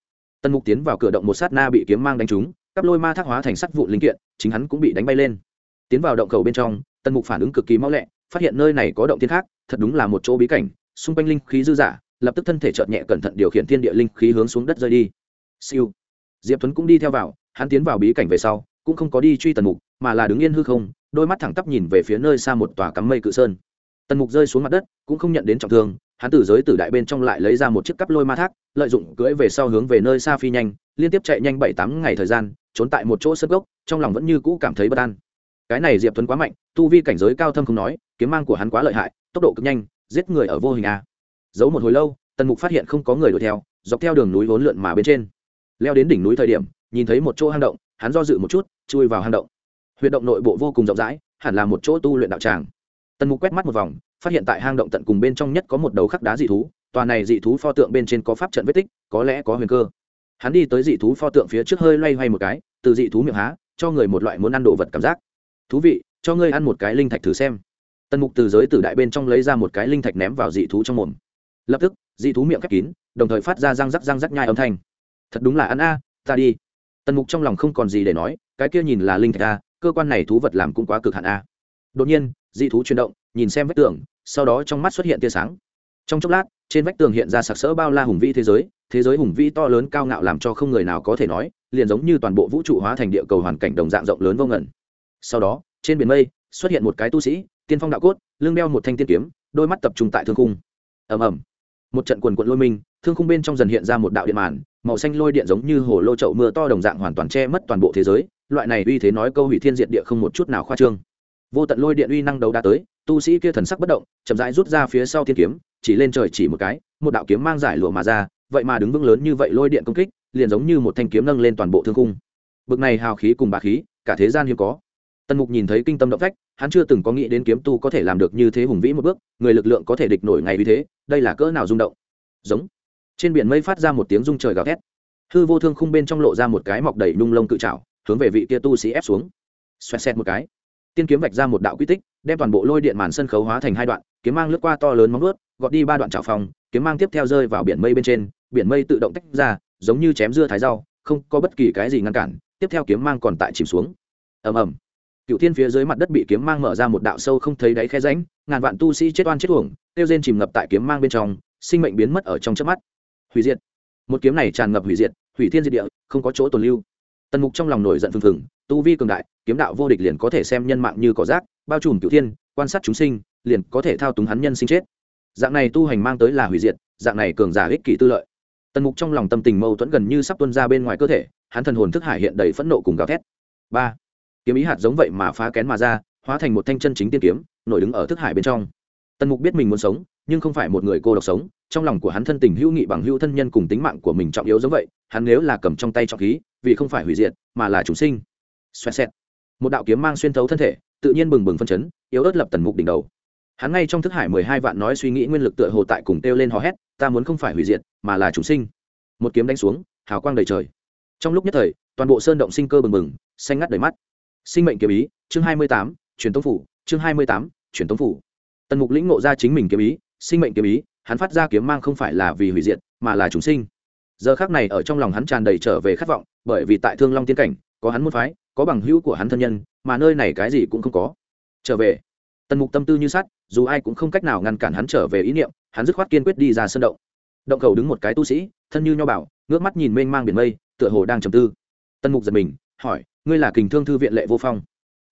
tần mục tiến vào cửa động một sát na bị kiếm mang đánh trúng cắp lôi ma thác hóa thành sắt vụn linh kiện, chính hắn cũng bị đánh bay lên. Tiến vào động khẩu bên trong, tần mục phản ứng cực kỳ mau lẹ, phát hiện nơi này có động thiên khác, thật đúng là một chỗ bí cảnh, xung quanh linh khí dư giả lập tức thân thể chợt nhẹ cẩn thận điều khiển thiên địa linh khí hướng xuống đất rơi đi. Siêu. Diệp tuấn cũng đi theo vào, hắn tiến vào bí cảnh về sau, cũng không có đi truy tần mục, mà là đứng yên hư không, đôi mắt thẳng tắp nhìn về phía nơi xa một tòa cắm mây cự sơn. Tần mục rơi xuống mặt đất, cũng không nhận đến trọng thương hắn từ giới tử đại bên trong lại lấy ra một chiếc cắp lôi ma thác, lợi dụng cưỡi về sau hướng về nơi xa phi nhanh, liên tiếp chạy nhanh bảy tám ngày thời gian, trốn tại một chỗ sân gốc, trong lòng vẫn như cũ cảm thấy bất an. Cái này diệp Thuấn quá mạnh, tu vi cảnh giới cao thâm không nói, kiếm mang của hắn quá lợi hại, tốc độ cực nhanh, giết người ở vô hình a. Giấu một hồi lâu, tần mục phát hiện không có người đuổi theo, dọc theo đường núi vốn lượn mà bên trên. Leo đến đỉnh núi thời điểm, nhìn thấy một chỗ hang động, hắn do dự một chút, chui vào hang động. Huyệt động nội bộ vô cùng rộng rãi, hẳn là một chỗ tu luyện đạo tràng. Tần mục quét mắt một vòng phát hiện tại hang động tận cùng bên trong nhất có một đầu khắc đá dị thú, tòa này dị thú pho tượng bên trên có pháp trận vết tích, có lẽ có huyền cơ. Hắn đi tới dị thú pho tượng phía trước hơi loay hoay một cái, từ dị thú miệng há, cho người một loại muốn ăn đồ vật cảm giác. Thú vị, cho ngươi ăn một cái linh thạch thử xem. Tần mục từ giới tử đại bên trong lấy ra một cái linh thạch ném vào dị thú trong mồm. Lập tức, dị thú miệng khép kín, đồng thời phát ra răng rắc răng rắc nhai âm thanh. Thật đúng là ăn a, ta đi. Tần mục trong lòng không còn gì để nói, cái kia nhìn là linh thạch a, cơ quan này thú vật làm cũng quá cực hạn a. Đột nhiên, dị thú chuyển động, nhìn xem vách tường sau đó trong mắt xuất hiện tia sáng. Trong chốc lát, trên vách tường hiện ra sặc sỡ bao la hùng vĩ thế giới thế giới hùng vĩ to lớn cao ngạo làm cho không người nào có thể nói, liền giống như toàn bộ vũ trụ hóa thành địa cầu hoàn cảnh đồng dạng rộng lớn vô ngẩn sau đó, trên biển mây, xuất hiện một cái tu sĩ, tiên phong đạo cốt, lưng đeo một thanh tiên kiếm, đôi mắt tập trung tại thương khung. Ầm ầm. Một trận quần quận lôi minh, thương khung bên trong dần hiện ra một đạo điện màn, màu xanh lôi điện giống như hồ lô chậu mưa to đồng dạng hoàn toàn che mất toàn bộ thế giới, loại này uy thế nói câu hủy thiên diệt địa không một chút nào khoa trương. Vô tận lôi điện uy năng đấu đã tới tu sĩ kia thần sắc bất động, chậm rãi rút ra phía sau thiên kiếm, chỉ lên trời chỉ một cái, một đạo kiếm mang giải lụa mà ra, vậy mà đứng vững lớn như vậy lôi điện công kích, liền giống như một thanh kiếm nâng lên toàn bộ thương cung bực này hào khí cùng bà khí, cả thế gian hiếm có. Tần mục nhìn thấy kinh tâm động phách, hắn chưa từng có nghĩ đến kiếm tu có thể làm được như thế hùng vĩ một bước, người lực lượng có thể địch nổi ngày vì thế, đây là cỡ nào rung động. Giống. Trên biển mây phát ra một tiếng rung trời gào thét. Hư vô thương khung bên trong lộ ra một cái mọc đầy nung lông cự trào hướng về vị kia tu sĩ ép xuống. Xoẹt xẹt một cái. Tiên kiếm vạch ra một đạo quy tích đem toàn bộ lôi điện màn sân khấu hóa thành hai đoạn, kiếm mang lướt qua to lớn móng ướt gọt đi ba đoạn trào phòng, kiếm mang tiếp theo rơi vào biển mây bên trên, biển mây tự động tách ra, giống như chém dưa thái rau, không có bất kỳ cái gì ngăn cản, tiếp theo kiếm mang còn tại chìm xuống. Ầm ầm. Cựu thiên phía dưới mặt đất bị kiếm mang mở ra một đạo sâu không thấy đáy khe ránh ngàn vạn tu sĩ chết oan chết uổng, tiêu rên chìm ngập tại kiếm mang bên trong, sinh mệnh biến mất ở trong chớp mắt. Hủy diệt. Một kiếm này tràn ngập hủy diệt, hủy thiên diệt địa, không có chỗ tồn lưu. Tần mục trong lòng nổi giận phừng phừng, tu vi cường đại, kiếm đạo vô địch liền có thể xem nhân mạng như cỏ rác bao trùm cựu thiên, quan sát chúng sinh, liền có thể thao túng hắn nhân sinh chết. Dạng này tu hành mang tới là hủy diệt, dạng này cường giả ích kỷ tư lợi. Tần mục trong lòng tâm tình mâu thuẫn gần như sắp tuân ra bên ngoài cơ thể, hắn thần hồn thức hải hiện đầy phẫn nộ cùng gào thét. Ba, kiếm ý hạt giống vậy mà phá kén mà ra, hóa thành một thanh chân chính tiên kiếm, nổi đứng ở thức hải bên trong. Tần mục biết mình muốn sống, nhưng không phải một người cô độc sống, trong lòng của hắn thân tình hữu nghị bằng hữu thân nhân cùng tính mạng của mình trọng yếu giống vậy, hắn nếu là cầm trong tay trọng khí, vì không phải hủy diệt, mà là chúng sinh. Xoẹt xẹt. Một đạo kiếm mang xuyên thấu thân thể tự nhiên bừng bừng phân chấn, yếu ớt lập tần mục đỉnh đầu. Hắn ngay trong thức hải mười hai vạn nói suy nghĩ nguyên lực tựa hồ tại cùng kêu lên hò hét, ta muốn không phải hủy diệt, mà là chúng sinh. Một kiếm đánh xuống, hào quang đầy trời. Trong lúc nhất thời, toàn bộ sơn động sinh cơ bừng bừng, xanh ngắt đầy mắt. Sinh mệnh kiếm ý, chương hai mươi tám, truyền tống phủ, chương hai mươi tám, truyền tống phủ. Tần mục lĩnh ngộ ra chính mình kiếm ý, sinh mệnh kiếm ý, hắn phát ra kiếm mang không phải là vì hủy diệt, mà là chúng sinh. Giờ khác này ở trong lòng hắn tràn đầy trở về khát vọng, bởi vì tại thương long tiên cảnh, có hắn môn phái, có bằng hữu của hắn thân nhân mà nơi này cái gì cũng không có. Trở về. Tần mục tâm tư như sắt, dù ai cũng không cách nào ngăn cản hắn trở về ý niệm, hắn dứt khoát kiên quyết đi ra sân động. Động cầu đứng một cái tu sĩ, thân như nho bảo, ngước mắt nhìn mênh mang biển mây, tựa hồ đang trầm tư. Tần mục giật mình, hỏi, ngươi là kình thương thư viện lệ vô phong?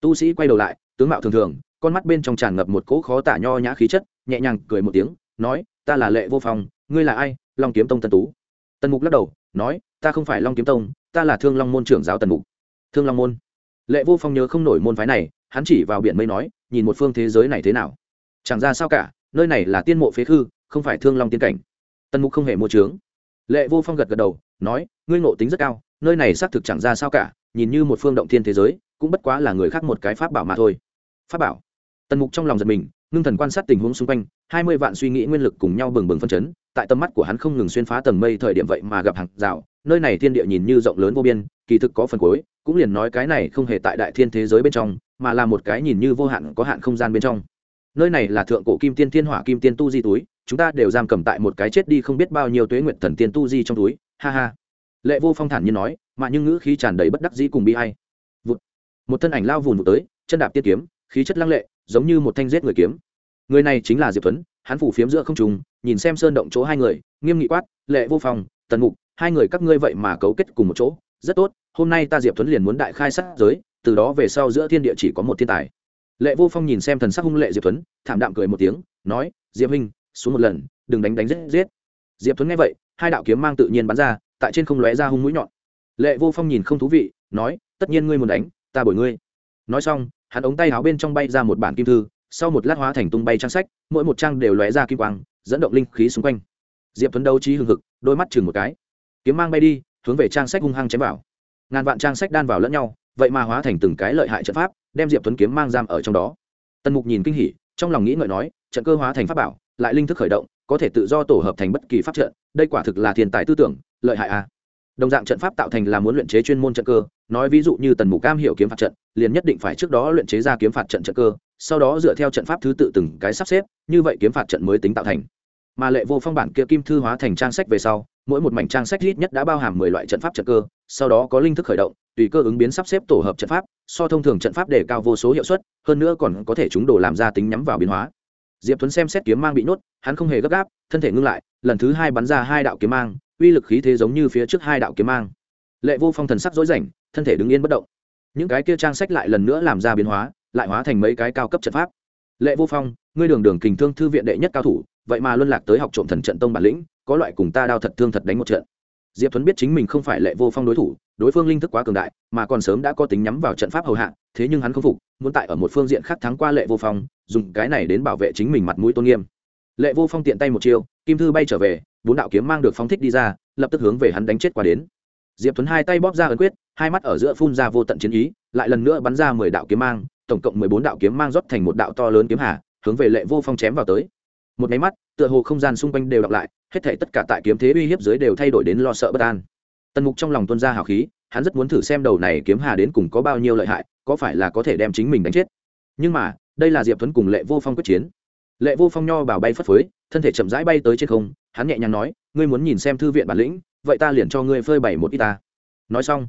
Tu sĩ quay đầu lại, tướng mạo thường thường, con mắt bên trong tràn ngập một cỗ khó tả nho nhã khí chất, nhẹ nhàng cười một tiếng, nói, ta là lệ vô phong, ngươi là ai? Long kiếm tông tân tú. Tần mục lắc đầu, nói, ta không phải long kiếm tông, ta là thương long môn trưởng giáo tần mục. Thương long môn lệ vô phong nhớ không nổi môn phái này, hắn chỉ vào biển mây nói, nhìn một phương thế giới này thế nào? Chẳng ra sao cả, nơi này là tiên mộ phế khư, không phải thương long tiên cảnh. Tần mục không hề mua trướng lệ vô phong gật gật đầu, nói, ngươi ngộ tính rất cao, nơi này xác thực chẳng ra sao cả, nhìn như một phương động thiên thế giới, cũng bất quá là người khác một cái pháp bảo mà thôi. Pháp bảo? Tần mục trong lòng giật mình, ngưng thần quan sát tình huống xung quanh, hai mươi vạn suy nghĩ nguyên lực cùng nhau bừng bừng phân chấn, tại tầm mắt của hắn không ngừng xuyên phá tầng mây thời điểm vậy mà gặp hàng rào nơi này thiên địa nhìn như rộng lớn vô biên, kỳ thực có phần cuối, cũng liền nói cái này không hề tại đại thiên thế giới bên trong, mà là một cái nhìn như vô hạn, có hạn không gian bên trong. Nơi này là thượng cổ kim tiên thiên hỏa kim tiên tu di túi, chúng ta đều giam cầm tại một cái chết đi không biết bao nhiêu tuế nguyện thần tiên tu di trong túi, ha ha. Lệ vô phong thản nhiên nói, mà nhưng ngữ khí tràn đầy bất đắc dĩ cùng bi hay Vụt. một thân ảnh lao vùn vụt tới, chân đạp tiết kiếm, khí chất lăng lệ, giống như một thanh giết người kiếm. Người này chính là diệp tuấn, hắn phủ phiếm giữa không trùng nhìn xem sơn động chỗ hai người, nghiêm nghị quát, lệ vô phong, tần mục hai người các ngươi vậy mà cấu kết cùng một chỗ, rất tốt, hôm nay ta diệp thuấn liền muốn đại khai sát giới, từ đó về sau giữa thiên địa chỉ có một thiên tài. Lệ vô phong nhìn xem thần sắc hung lệ diệp thuấn, thảm đạm cười một tiếng, nói, diệp minh xuống một lần, đừng đánh đánh giết giết. Diệp thuấn nghe vậy, hai đạo kiếm mang tự nhiên bắn ra, tại trên không lóe ra hung mũi nhọn. Lệ vô phong nhìn không thú vị, nói, tất nhiên ngươi muốn đánh, ta bồi ngươi. Nói xong, hắn ống tay áo bên trong bay ra một bản kim thư, sau một lát hóa thành tung bay trang sách, mỗi một trang đều lóe ra kim quang, dẫn động linh khí xung quanh. Diệp thuấn đấu trí hừng hực, đôi mắt chừng một cái kiếm mang bay đi, hướng về trang sách hung hăng chém vào. Ngàn vạn trang sách đan vào lẫn nhau, vậy mà hóa thành từng cái lợi hại trận pháp, đem diệp tuấn kiếm mang giam ở trong đó. Tần mục nhìn kinh hỉ, trong lòng nghĩ ngợi nói, trận cơ hóa thành pháp bảo, lại linh thức khởi động, có thể tự do tổ hợp thành bất kỳ pháp trận, đây quả thực là thiên tài tư tưởng, lợi hại à. Đồng dạng trận pháp tạo thành là muốn luyện chế chuyên môn trận cơ, nói ví dụ như tần mục cam hiểu kiếm phạt trận, liền nhất định phải trước đó luyện chế ra kiếm phạt trận trận cơ, sau đó dựa theo trận pháp thứ tự từng cái sắp xếp, như vậy kiếm phạt trận mới tính tạo thành. Mà lệ vô phong bản kia kim thư hóa thành trang sách về sau mỗi một mảnh trang sách ít nhất đã bao hàm mười loại trận pháp trận cơ, sau đó có linh thức khởi động, tùy cơ ứng biến sắp xếp tổ hợp trận pháp, so thông thường trận pháp để cao vô số hiệu suất, hơn nữa còn có thể chúng đồ làm ra tính nhắm vào biến hóa. Diệp tuấn xem xét kiếm mang bị nhốt, hắn không hề gấp gáp, thân thể ngưng lại, lần thứ hai bắn ra hai đạo kiếm mang, uy lực khí thế giống như phía trước hai đạo kiếm mang. Lệ vô phong thần sắc dối rảnh, thân thể đứng yên bất động. Những cái kia trang sách lại lần nữa làm ra biến hóa, lại hóa thành mấy cái cao cấp trận pháp. Lệ vô phong, ngươi đường đường kình thương thư viện đệ nhất cao thủ, vậy mà luân lạc tới học trộm thần trận tông bản lĩnh có loại cùng ta đao thật thương thật đánh một trận. Diệp tuấn biết chính mình không phải lệ vô phong đối thủ, đối phương linh thức quá cường đại, mà còn sớm đã có tính nhắm vào trận pháp hầu hạ, thế nhưng hắn không phục, muốn tại ở một phương diện khác thắng qua lệ vô phong, dùng cái này đến bảo vệ chính mình mặt mũi tôn nghiêm. Lệ vô phong tiện tay một chiêu, kim thư bay trở về, bốn đạo kiếm mang được phóng thích đi ra, lập tức hướng về hắn đánh chết qua đến. Diệp tuấn hai tay bóp ra ấn quyết, hai mắt ở giữa phun ra vô tận chiến ý, lại lần nữa bắn ra mười đạo kiếm mang, tổng cộng mười bốn đạo kiếm mang rót thành một đạo to lớn kiếm hà, hướng về lệ vô phong chém vào tới một máy mắt, tựa hồ không gian xung quanh đều đọc lại, hết thể tất cả tại kiếm thế uy hiếp dưới đều thay đổi đến lo sợ bất an. Tần mục trong lòng tuân ra hào khí, hắn rất muốn thử xem đầu này kiếm hà đến cùng có bao nhiêu lợi hại, có phải là có thể đem chính mình đánh chết. Nhưng mà, đây là diệp tuấn cùng lệ vô phong quyết chiến. Lệ vô phong nho bảo bay phất phới, thân thể chậm rãi bay tới trên không, hắn nhẹ nhàng nói, ngươi muốn nhìn xem thư viện bản lĩnh, vậy ta liền cho ngươi phơi bày một ít ta. Nói xong,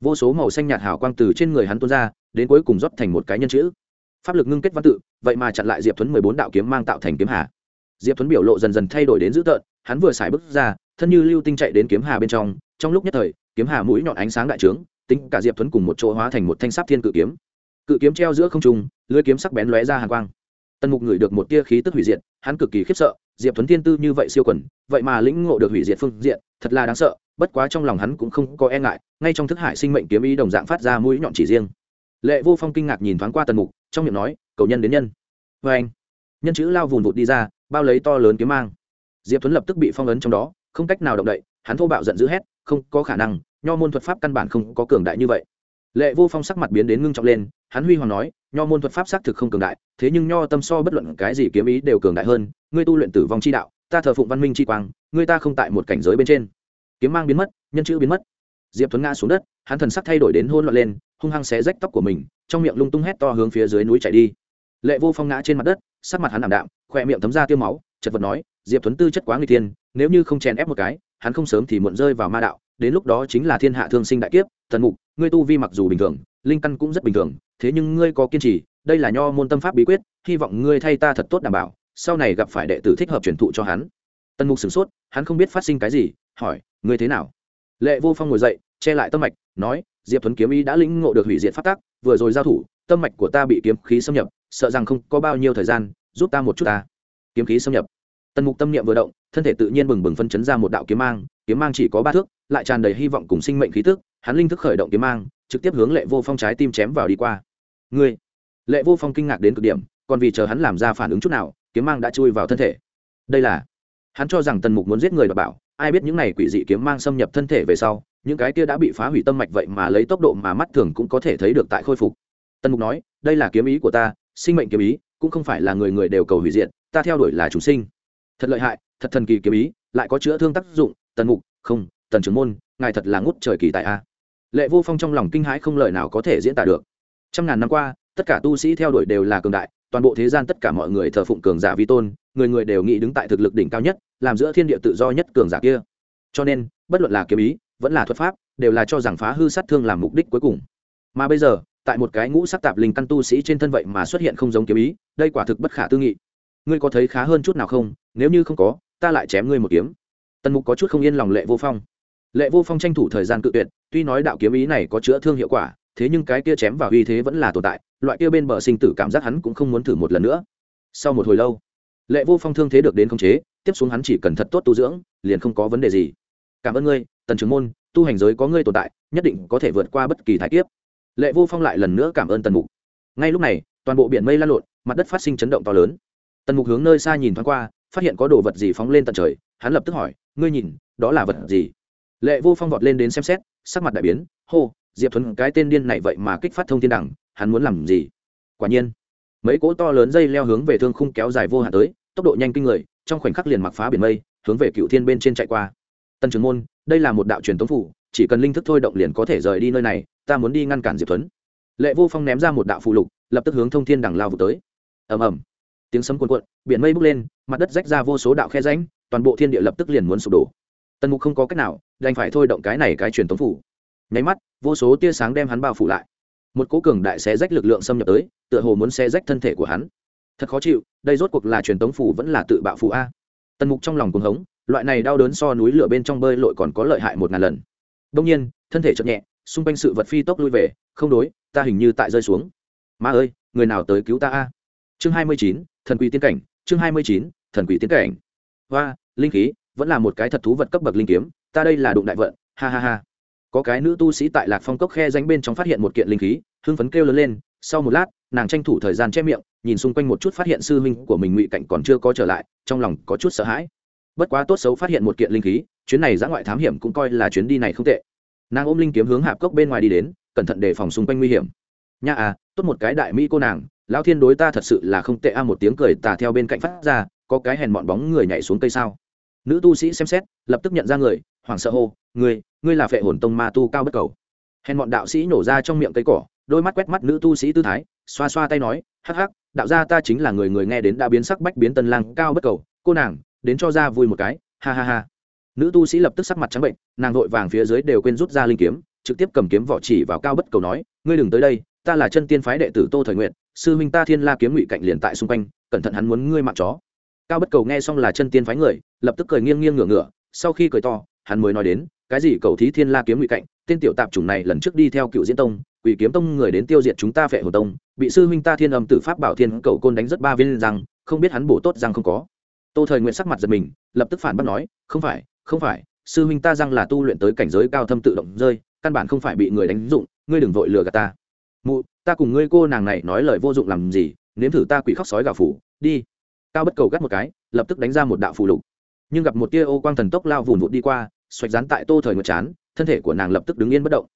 vô số màu xanh nhạt hào quang từ trên người hắn tuôn ra, đến cuối cùng rót thành một cái nhân chữ. Pháp lực ngưng kết văn tự, vậy mà chặn lại diệp Thuấn mười bốn đạo kiếm mang tạo thành kiếm hà diệp thuấn biểu lộ dần dần thay đổi đến dữ tợn, hắn vừa xài bước ra, thân như lưu tinh chạy đến kiếm hà bên trong trong lúc nhất thời, kiếm hà mũi nhọn ánh sáng đại trướng, tính cả diệp thuấn cùng một chỗ hóa thành một thanh sáp thiên cự kiếm. Cự kiếm treo giữa không trung, lưới kiếm sắc bén lóe ra hàng quang. Tần mục ngửi được một tia khí tức hủy diệt, hắn cực kỳ khiếp sợ, diệp thuấn thiên tư như vậy siêu quần, vậy mà lĩnh ngộ được hủy diệt phương diện, thật là đáng sợ, bất quá trong lòng hắn cũng không có e ngại, ngay trong thức hải sinh mệnh kiếm ý đồng dạng phát ra mũi nhọn chỉ riêng. Lệ vô phong kinh ngạc nhìn thoáng qua tần mục, trong miệng nói, cầu nhân đến nhân. Vê anh nhân chữ lao vùn vụt đi ra bao lấy to lớn kiếm mang. Diệp tuấn lập tức bị phong ấn trong đó, không cách nào động đậy, hắn thô bạo giận dữ hét, không có khả năng, nho môn thuật pháp căn bản không có cường đại như vậy. Lệ vô phong sắc mặt biến đến ngưng trọng lên, hắn huy hoàng nói, nho môn thuật pháp xác thực không cường đại, thế nhưng nho tâm so bất luận cái gì kiếm ý đều cường đại hơn, ngươi tu luyện tử vong chi đạo, ta thờ phụng văn minh chi quang, ngươi ta không tại một cảnh giới bên trên. Kiếm mang biến mất, nhân chữ biến mất. Diệp tuấn ngã xuống đất, hắn thần sắc thay đổi đến hôn loạn lên, hung hăng xé rách tóc của mình, trong miệng lung tung hét to hướng phía dưới núi chạy đi lệ vô phong ngã trên mặt đất sắc mặt hắn ảm đạm khoe miệng thấm ra tiêu máu chật vật nói diệp tuấn tư chất quá người tiên, nếu như không chèn ép một cái hắn không sớm thì muộn rơi vào ma đạo đến lúc đó chính là thiên hạ thương sinh đại kiếp thần mục ngươi tu vi mặc dù bình thường linh căn cũng rất bình thường thế nhưng ngươi có kiên trì đây là nho môn tâm pháp bí quyết hy vọng ngươi thay ta thật tốt đảm bảo sau này gặp phải đệ tử thích hợp truyền thụ cho hắn. Tần mục sửng sốt hắn không biết phát sinh cái gì hỏi ngươi thế nào? Lệ vô phong ngồi dậy che lại tâm mạch nói diệp tuấn kiếm ý đã lĩnh ngộ được hủy diệt phát tác vừa rồi giao thủ tâm mạch của ta bị kiếm khí xâm nhập sợ rằng không có bao nhiêu thời gian, giúp ta một chút ta. Kiếm khí xâm nhập. Tần mục tâm niệm vừa động, thân thể tự nhiên bừng bừng phân chấn ra một đạo kiếm mang kiếm mang chỉ có ba thước, lại tràn đầy hy vọng cùng sinh mệnh khí tức, hắn linh thức khởi động kiếm mang, trực tiếp hướng lệ vô phong trái tim chém vào đi qua. Ngươi? Lệ vô phong kinh ngạc đến cực điểm, còn vì chờ hắn làm ra phản ứng chút nào, kiếm mang đã chui vào thân thể. Đây là? Hắn cho rằng tần mục muốn giết người và bảo, ai biết những này quỷ dị kiếm mang xâm nhập thân thể về sau, những cái kia đã bị phá hủy tâm mạch vậy mà lấy tốc độ mà mắt thường cũng có thể thấy được tại khôi phục. Tần mục nói, đây là kiếm ý của ta sinh mệnh kiếm ý, cũng không phải là người người đều cầu hủy diệt, ta theo đuổi là chúng sinh. Thật lợi hại, thật thần kỳ kiếm ý, lại có chữa thương tác dụng, tần mục, không, tần trưởng môn, ngài thật là ngút trời kỳ tại a. Lệ vô phong trong lòng kinh hãi không lời nào có thể diễn tả được. Trăm ngàn năm qua, tất cả tu sĩ theo đuổi đều là cường đại, toàn bộ thế gian tất cả mọi người thờ phụng cường giả vi tôn, người người đều nghĩ đứng tại thực lực đỉnh cao nhất, làm giữa thiên địa tự do nhất cường giả kia. Cho nên, bất luận là kiếm ý, vẫn là thuật pháp, đều là cho rằng phá hư sát thương làm mục đích cuối cùng. Mà bây giờ tại một cái ngũ sắc tạp linh căn tu sĩ trên thân vậy mà xuất hiện không giống kiếm ý, đây quả thực bất khả tư nghị. Ngươi có thấy khá hơn chút nào không? Nếu như không có, ta lại chém ngươi một kiếm. Tần mục có chút không yên lòng lệ vô phong. Lệ vô phong tranh thủ thời gian cự tuyệt, tuy nói đạo kiếm ý này có chữa thương hiệu quả, thế nhưng cái kia chém vào uy thế vẫn là tồn tại, loại kia bên bờ sinh tử cảm giác hắn cũng không muốn thử một lần nữa. Sau một hồi lâu, lệ vô phong thương thế được đến khống chế, tiếp xuống hắn chỉ cần thật tốt tu dưỡng, liền không có vấn đề gì. Cảm ơn ngươi, tần trưởng môn, tu hành giới có ngươi tồn tại, nhất định có thể vượt qua bất kỳ thái kiếp lệ vô phong lại lần nữa cảm ơn tần mục. Ngay lúc này, toàn bộ biển mây lan lộn, mặt đất phát sinh chấn động to lớn. Tần mục hướng nơi xa nhìn thoáng qua, phát hiện có đồ vật gì phóng lên tận trời, hắn lập tức hỏi, ngươi nhìn, đó là vật gì? Lệ vô phong vọt lên đến xem xét, sắc mặt đại biến, hô, diệp thuấn, cái tên điên này vậy mà kích phát thông thiên đẳng hắn muốn làm gì? Quả nhiên, mấy cỗ to lớn dây leo hướng về thương khung kéo dài vô hạn tới, tốc độ nhanh kinh người, trong khoảnh khắc liền mặc phá biển mây, hướng về cựu thiên bên trên chạy qua. Tân trường môn, đây là một đạo truyền tống phủ chỉ cần linh thức thôi động liền có thể rời đi nơi này, ta muốn đi ngăn cản diệp thuấn. Lệ vô phong ném ra một đạo phụ lục, lập tức hướng thông thiên đằng lao vụ tới. Ầm ầm. Tiếng sấm cuồn cuộn, biển mây bốc lên, mặt đất rách ra vô số đạo khe ránh toàn bộ thiên địa lập tức liền muốn sụp đổ. Tần mục không có cách nào, đành phải thôi động cái này cái truyền tống phủ. Nháy mắt, vô số tia sáng đem hắn bao phủ lại. Một cố cường đại xé rách lực lượng xâm nhập tới, tựa hồ muốn xé rách thân thể của hắn. Thật khó chịu, đây rốt cuộc là truyền tống phủ vẫn là tự bạo phủ a? Tần mục trong lòng cuồng hống, loại này đau đớn so núi lửa bên trong bơi lội còn có lợi hại một ngàn lần đông nhiên, thân thể chậm nhẹ, xung quanh sự vật phi tốc lui về, không đối, ta hình như tại rơi xuống. Ma ơi, người nào tới cứu ta a? Chương hai mươi chín, thần quỷ tiên cảnh, chương hai mươi chín, thần quỷ tiên cảnh. Hoa, linh khí, vẫn là một cái thật thú vật cấp bậc linh kiếm, ta đây là đụng đại vận, ha ha ha. Có cái nữ tu sĩ tại lạc phong cốc khe danh bên trong phát hiện một kiện linh khí, hưng phấn kêu lớn lên, sau một lát, nàng tranh thủ thời gian che miệng, nhìn xung quanh một chút phát hiện sư huynh của mình ngụy cảnh còn chưa có trở lại, trong lòng có chút sợ hãi. Bất quá tốt xấu phát hiện một kiện linh khí chuyến này giã ngoại thám hiểm cũng coi là chuyến đi này không tệ. Nàng ôm linh kiếm hướng hạp cốc bên ngoài đi đến, cẩn thận đề phòng xung quanh nguy hiểm. Nha à tốt một cái đại mỹ cô nàng, lão thiên đối ta thật sự là không tệ a, một tiếng cười tà theo bên cạnh phát ra, có cái hèn bọn bóng người nhảy xuống cây sao. Nữ tu sĩ xem xét, lập tức nhận ra người, hoảng sợ hô, ngươi ngươi là phệ hồn tông ma tu cao bất cầu. Hèn bọn đạo sĩ nổ ra trong miệng cây cỏ, đôi mắt quét mắt nữ tu sĩ tư thái, xoa xoa tay nói, hắc hắc, đạo gia ta chính là người người nghe đến đã biến sắc bách biến tân lang cao bất cầu, cô nàng, đến cho ra vui một cái, ha ha ha nữ tu sĩ lập tức sắc mặt trắng bệnh nàng vội vàng phía dưới đều quên rút ra linh kiếm trực tiếp cầm kiếm vỏ chỉ vào cao bất cầu nói ngươi đừng tới đây ta là chân tiên phái đệ tử tô thời nguyện sư huynh ta thiên la kiếm ngụy cạnh liền tại xung quanh cẩn thận hắn muốn ngươi mạng chó. Cao bất cầu nghe xong là chân tiên phái người lập tức cười nghiêng nghiêng ngửa ngửa sau khi cười to hắn mới nói đến cái gì cầu thí thiên la kiếm ngụy cạnh tên tiểu tạp chủng này lần trước đi theo cựu diễn tông quỷ kiếm tông người đến tiêu diệt chúng ta phệ hồ tông bị sư huynh ta thiên âm tử pháp bảo thiên cầu côn đánh rất ba viên rằng, không biết hắn bổ tốt rằng không có. Tô thời nguyện sắc mặt giật mình lập tức phản bác nói không phải không phải, sư huynh ta rằng là tu luyện tới cảnh giới cao thâm tự động rơi, căn bản không phải bị người đánh dụng, ngươi đừng vội lừa gạt ta. Mụ, ta cùng ngươi cô nàng này nói lời vô dụng làm gì, nếm thử ta quỷ khóc sói gà phủ, đi. Cao bất cầu gắt một cái, lập tức đánh ra một đạo phù lục. Nhưng gặp một tia ô quang thần tốc lao vùn vụt đi qua, xoạch rán tại tô thời nguyệt chán, thân thể của nàng lập tức đứng yên bất động.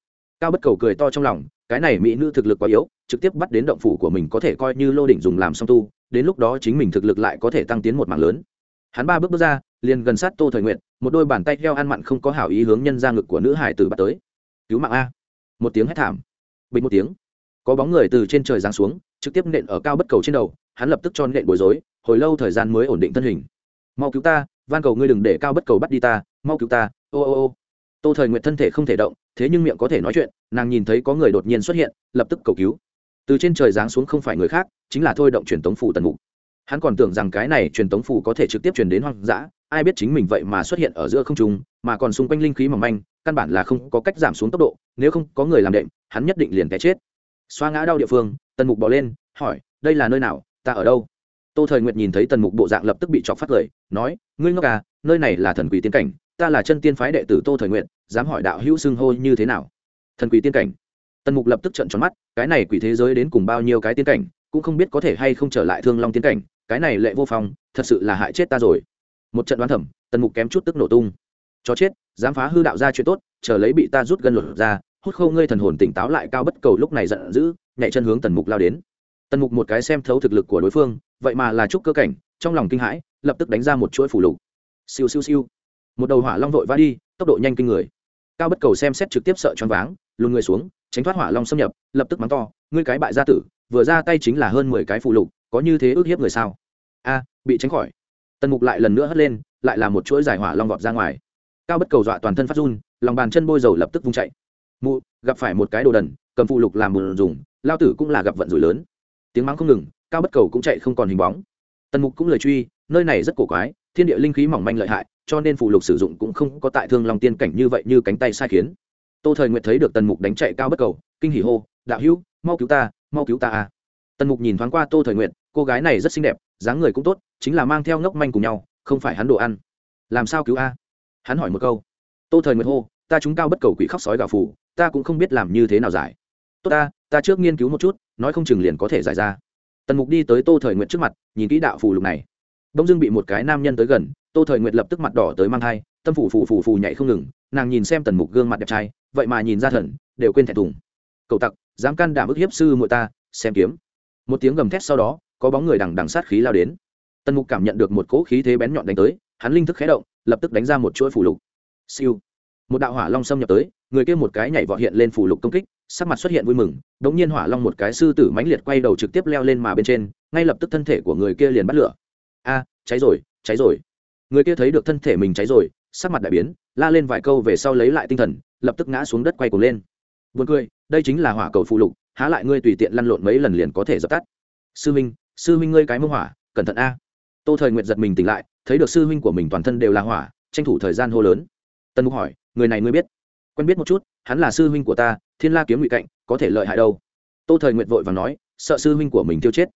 Cao bất cầu cười to trong lòng, cái này mỹ nữ thực lực quá yếu, trực tiếp bắt đến động phủ của mình có thể coi như lô đỉnh dùng làm song tu, đến lúc đó chính mình thực lực lại có thể tăng tiến một mảng lớn. Hắn ba bước bước ra, liền gần sát tô thời nguyện một đôi bàn tay heo ăn mặn không có hảo ý hướng nhân ra ngực của nữ hải tử bắt tới. Cứu mạng a. Một tiếng hét thảm. Bình một tiếng. Có bóng người từ trên trời giáng xuống, trực tiếp nện ở cao bất cầu trên đầu, hắn lập tức cho nện bối rối, hồi lâu thời gian mới ổn định thân hình. Mau cứu ta, van cầu ngươi đừng để cao bất cầu bắt đi ta, mau cứu ta, ô ô ô. Tô thời nguyện thân thể không thể động, thế nhưng miệng có thể nói chuyện, nàng nhìn thấy có người đột nhiên xuất hiện, lập tức cầu cứu. Từ trên trời giáng xuống không phải người khác, chính là thôi động truyền tống phủ tần mục. Hắn còn tưởng rằng cái này truyền tống phủ có thể trực tiếp truyền đến hoang dã ai biết chính mình vậy mà xuất hiện ở giữa không trung mà còn xung quanh linh khí mỏng manh căn bản là không có cách giảm xuống tốc độ nếu không có người làm đệm hắn nhất định liền té chết. Xoa ngã đau địa phương tần mục bò lên hỏi đây là nơi nào? Ta ở đâu? Tô thời nguyệt nhìn thấy tần mục bộ dạng lập tức bị chọc phát lời nói ngươi ngốc à nơi này là thần quỷ tiên cảnh ta là chân tiên phái đệ tử tô thời Nguyệt, dám hỏi đạo hữu xưng hô như thế nào? Thần quỷ tiên cảnh. Tần mục lập tức trợn tròn mắt cái này quỷ thế giới đến cùng bao nhiêu cái tiên cảnh cũng không biết có thể hay không trở lại thương long tiên cảnh cái này lệ vô phong thật sự là hại chết ta rồi một trận đoán thẩm, tần mục kém chút tức nổ tung. Chó chết, dám phá hư đạo ra chuyện tốt, chờ lấy bị ta rút gân luật ra, hút khâu ngươi thần hồn tỉnh táo lại cao bất cầu lúc này giận dữ, nhảy chân hướng tần mục lao đến. Tần mục một cái xem thấu thực lực của đối phương, vậy mà là chúc cơ cảnh, trong lòng kinh hãi, lập tức đánh ra một chuỗi phủ lục. Siêu siêu siêu. Một đầu hỏa long vội va đi, tốc độ nhanh kinh người. Cao bất cầu xem xét trực tiếp sợ choáng váng, lùn người xuống, tránh thoát hỏa long xâm nhập, lập tức mắng to, ngươi cái bại gia tử, vừa ra tay chính là hơn mười cái phụ lục, có như thế ước hiếp người sao? A, bị tránh khỏi tần mục lại lần nữa hất lên, lại là một chuỗi giải hỏa long vọt ra ngoài. Cao bất cầu dọa toàn thân phát run, lòng bàn chân bôi dầu lập tức vung chạy. Mụ, gặp phải một cái đồ đần, cầm phụ lục làm bùn dùng, lao tử cũng là gặp vận rủi lớn. Tiếng mắng không ngừng, cao bất cầu cũng chạy không còn hình bóng. Tần mục cũng lời truy, nơi này rất cổ quái, thiên địa linh khí mỏng manh lợi hại, cho nên phụ lục sử dụng cũng không có tại thương long tiên cảnh như vậy như cánh tay sai khiến. Tô thời nguyện thấy được tần mục đánh chạy cao bất cầu, kinh hỉ hô, đạo hữu, mau cứu ta, mau cứu ta a tần mục nhìn thoáng qua tô thời nguyện cô gái này rất xinh đẹp dáng người cũng tốt, chính là mang theo ngốc manh cùng nhau, không phải hắn đồ ăn. Làm sao cứu a? Hắn hỏi một câu. Tô thời nguyệt hô, ta chúng cao bất cầu quỷ khóc sói gà phủ ta cũng không biết làm như thế nào giải. Tốt ta ta trước nghiên cứu một chút, nói không chừng liền có thể giải ra. Tần mục đi tới tô thời nguyện trước mặt, nhìn kỹ đạo phù lục này. Bỗng dưng bị một cái nam nhân tới gần, tô thời nguyệt lập tức mặt đỏ tới mang thai, tâm phủ phủ phủ phủ nhảy không ngừng, nàng nhìn xem tần mục gương mặt đẹp trai, vậy mà nhìn ra thần, đều quên thẹn thùng. Cậu tặc, dám can đảm ức hiếp sư muội ta, xem kiếm. Một tiếng gầm thét sau đó có bóng người đằng đằng sát khí lao đến. Tần mục cảm nhận được một cỗ khí thế bén nhọn đánh tới, hắn linh thức khé động, lập tức đánh ra một chuỗi phủ lục. Siêu. Một đạo hỏa long xâm nhập tới, người kia một cái nhảy vọt hiện lên phủ lục công kích, sắc mặt xuất hiện vui mừng đống nhiên hỏa long một cái sư tử mãnh liệt quay đầu trực tiếp leo lên mà bên trên, ngay lập tức thân thể của người kia liền bắt lửa. A, cháy rồi cháy rồi. Người kia thấy được thân thể mình cháy rồi, sắc mặt đại biến, la lên vài câu về sau lấy lại tinh thần, lập tức ngã xuống đất quay cuồng lên. Buồn cười, đây chính là hỏa cầu phụ lục, há lại ngươi tùy tiện lăn lộn mấy lần liền có thể dập tắt. Sư minh sư huynh ngươi cái mông hỏa, cẩn thận a. Tô thời nguyện giật mình tỉnh lại, thấy được sư huynh của mình toàn thân đều là hỏa, tranh thủ thời gian hô lớn. Tân mục hỏi, người này ngươi biết? Quen biết một chút, hắn là sư huynh của ta, thiên la kiếm ngụy cạnh, có thể lợi hại đâu. Tô thời nguyện vội và nói, sợ sư huynh của mình tiêu chết.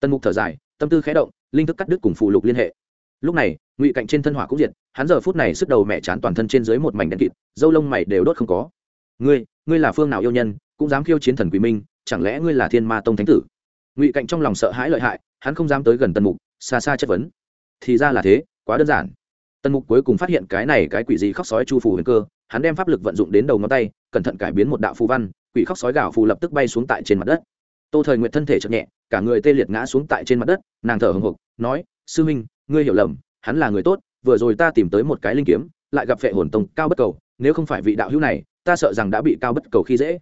Tân mục thở dài, tâm tư khé động, linh thức cắt đứt cùng phụ lục liên hệ. Lúc này, ngụy cạnh trên thân hỏa cũng diệt, hắn giờ phút này sức đầu mẹ chán toàn thân trên dưới một mảnh đen kịt, dâu lông mày đều đốt không có. Ngươi ngươi là phương nào yêu nhân, cũng dám khiêu chiến thần quỷ minh, chẳng lẽ ngươi là thiên ma tông thánh tử? Ngụy cạnh trong lòng sợ hãi lợi hại, hắn không dám tới gần tần mục, xa xa chất vấn. Thì ra là thế, quá đơn giản. Tần mục cuối cùng phát hiện cái này cái quỷ gì khóc sói chu phủ huyền cơ, hắn đem pháp lực vận dụng đến đầu ngón tay, cẩn thận cải biến một đạo phù văn, quỷ khóc sói gạo phù lập tức bay xuống tại trên mặt đất. Tô thời nguyện thân thể chậm nhẹ, cả người tê liệt ngã xuống tại trên mặt đất, nàng thở hồng hộc, nói, sư minh ngươi hiểu lầm, hắn là người tốt, vừa rồi ta tìm tới một cái linh kiếm, lại gặp phệ hồn tông cao bất cầu, nếu không phải vị đạo hữu này, ta sợ rằng đã bị cao bất cầu khi dễ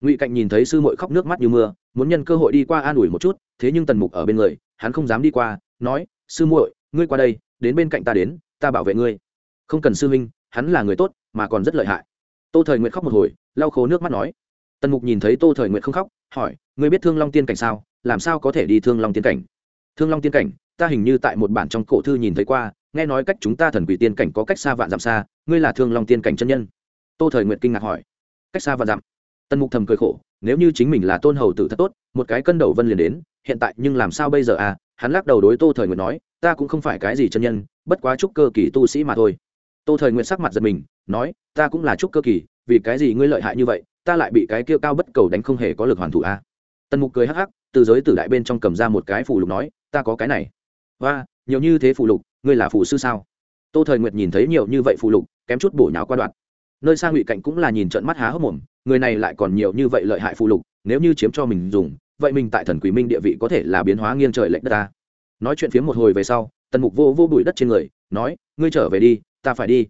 ngụy cạnh nhìn thấy sư mội khóc nước mắt như mưa, muốn nhân cơ hội đi qua an ủi một chút, thế nhưng tần mục ở bên người, hắn không dám đi qua, nói, sư muội, ngươi qua đây, đến bên cạnh ta đến, ta bảo vệ ngươi. Không cần sư huynh, hắn là người tốt, mà còn rất lợi hại. Tô thời nguyện khóc một hồi, lau khô nước mắt nói. Tần mục nhìn thấy tô thời nguyện không khóc, hỏi, ngươi biết thương long tiên cảnh sao? Làm sao có thể đi thương long tiên cảnh? Thương long tiên cảnh, ta hình như tại một bản trong cổ thư nhìn thấy qua, nghe nói cách chúng ta thần quỷ tiên cảnh có cách xa vạn dặm xa, ngươi là thương long tiên cảnh chân nhân. Tô thời nguyện kinh ngạc hỏi, cách xa vạn dặm? Tần mục thầm cười khổ, nếu như chính mình là tôn hầu tử thật tốt, một cái cân đầu vân liền đến, hiện tại nhưng làm sao bây giờ à? Hắn lắc đầu đối tô thời nguyện nói, ta cũng không phải cái gì chân nhân, bất quá chúc cơ kỳ tu sĩ mà thôi. Tô thời nguyện sắc mặt giật mình, nói, ta cũng là chúc cơ kỳ, vì cái gì ngươi lợi hại như vậy, ta lại bị cái kia cao bất cầu đánh không hề có lực hoàn thủ a à? tần mục cười hắc hắc, từ giới tử đại bên trong cầm ra một cái phù lục nói, ta có cái này. Và nhiều như thế phù lục, ngươi là phù sư sao? Tô thời nguyệt nhìn thấy nhiều như vậy phù lục, kém chút bổ nháo qua đoạn nơi sang ngụy cạnh cũng là nhìn trận mắt há hốc mồm, người này lại còn nhiều như vậy lợi hại phù lục, nếu như chiếm cho mình dùng, vậy mình tại thần quỷ minh địa vị có thể là biến hóa nghiêng trời lệch đất ta. Nói chuyện phía một hồi về sau, tần mục vô vô bụi đất trên người, nói, ngươi trở về đi, ta phải đi.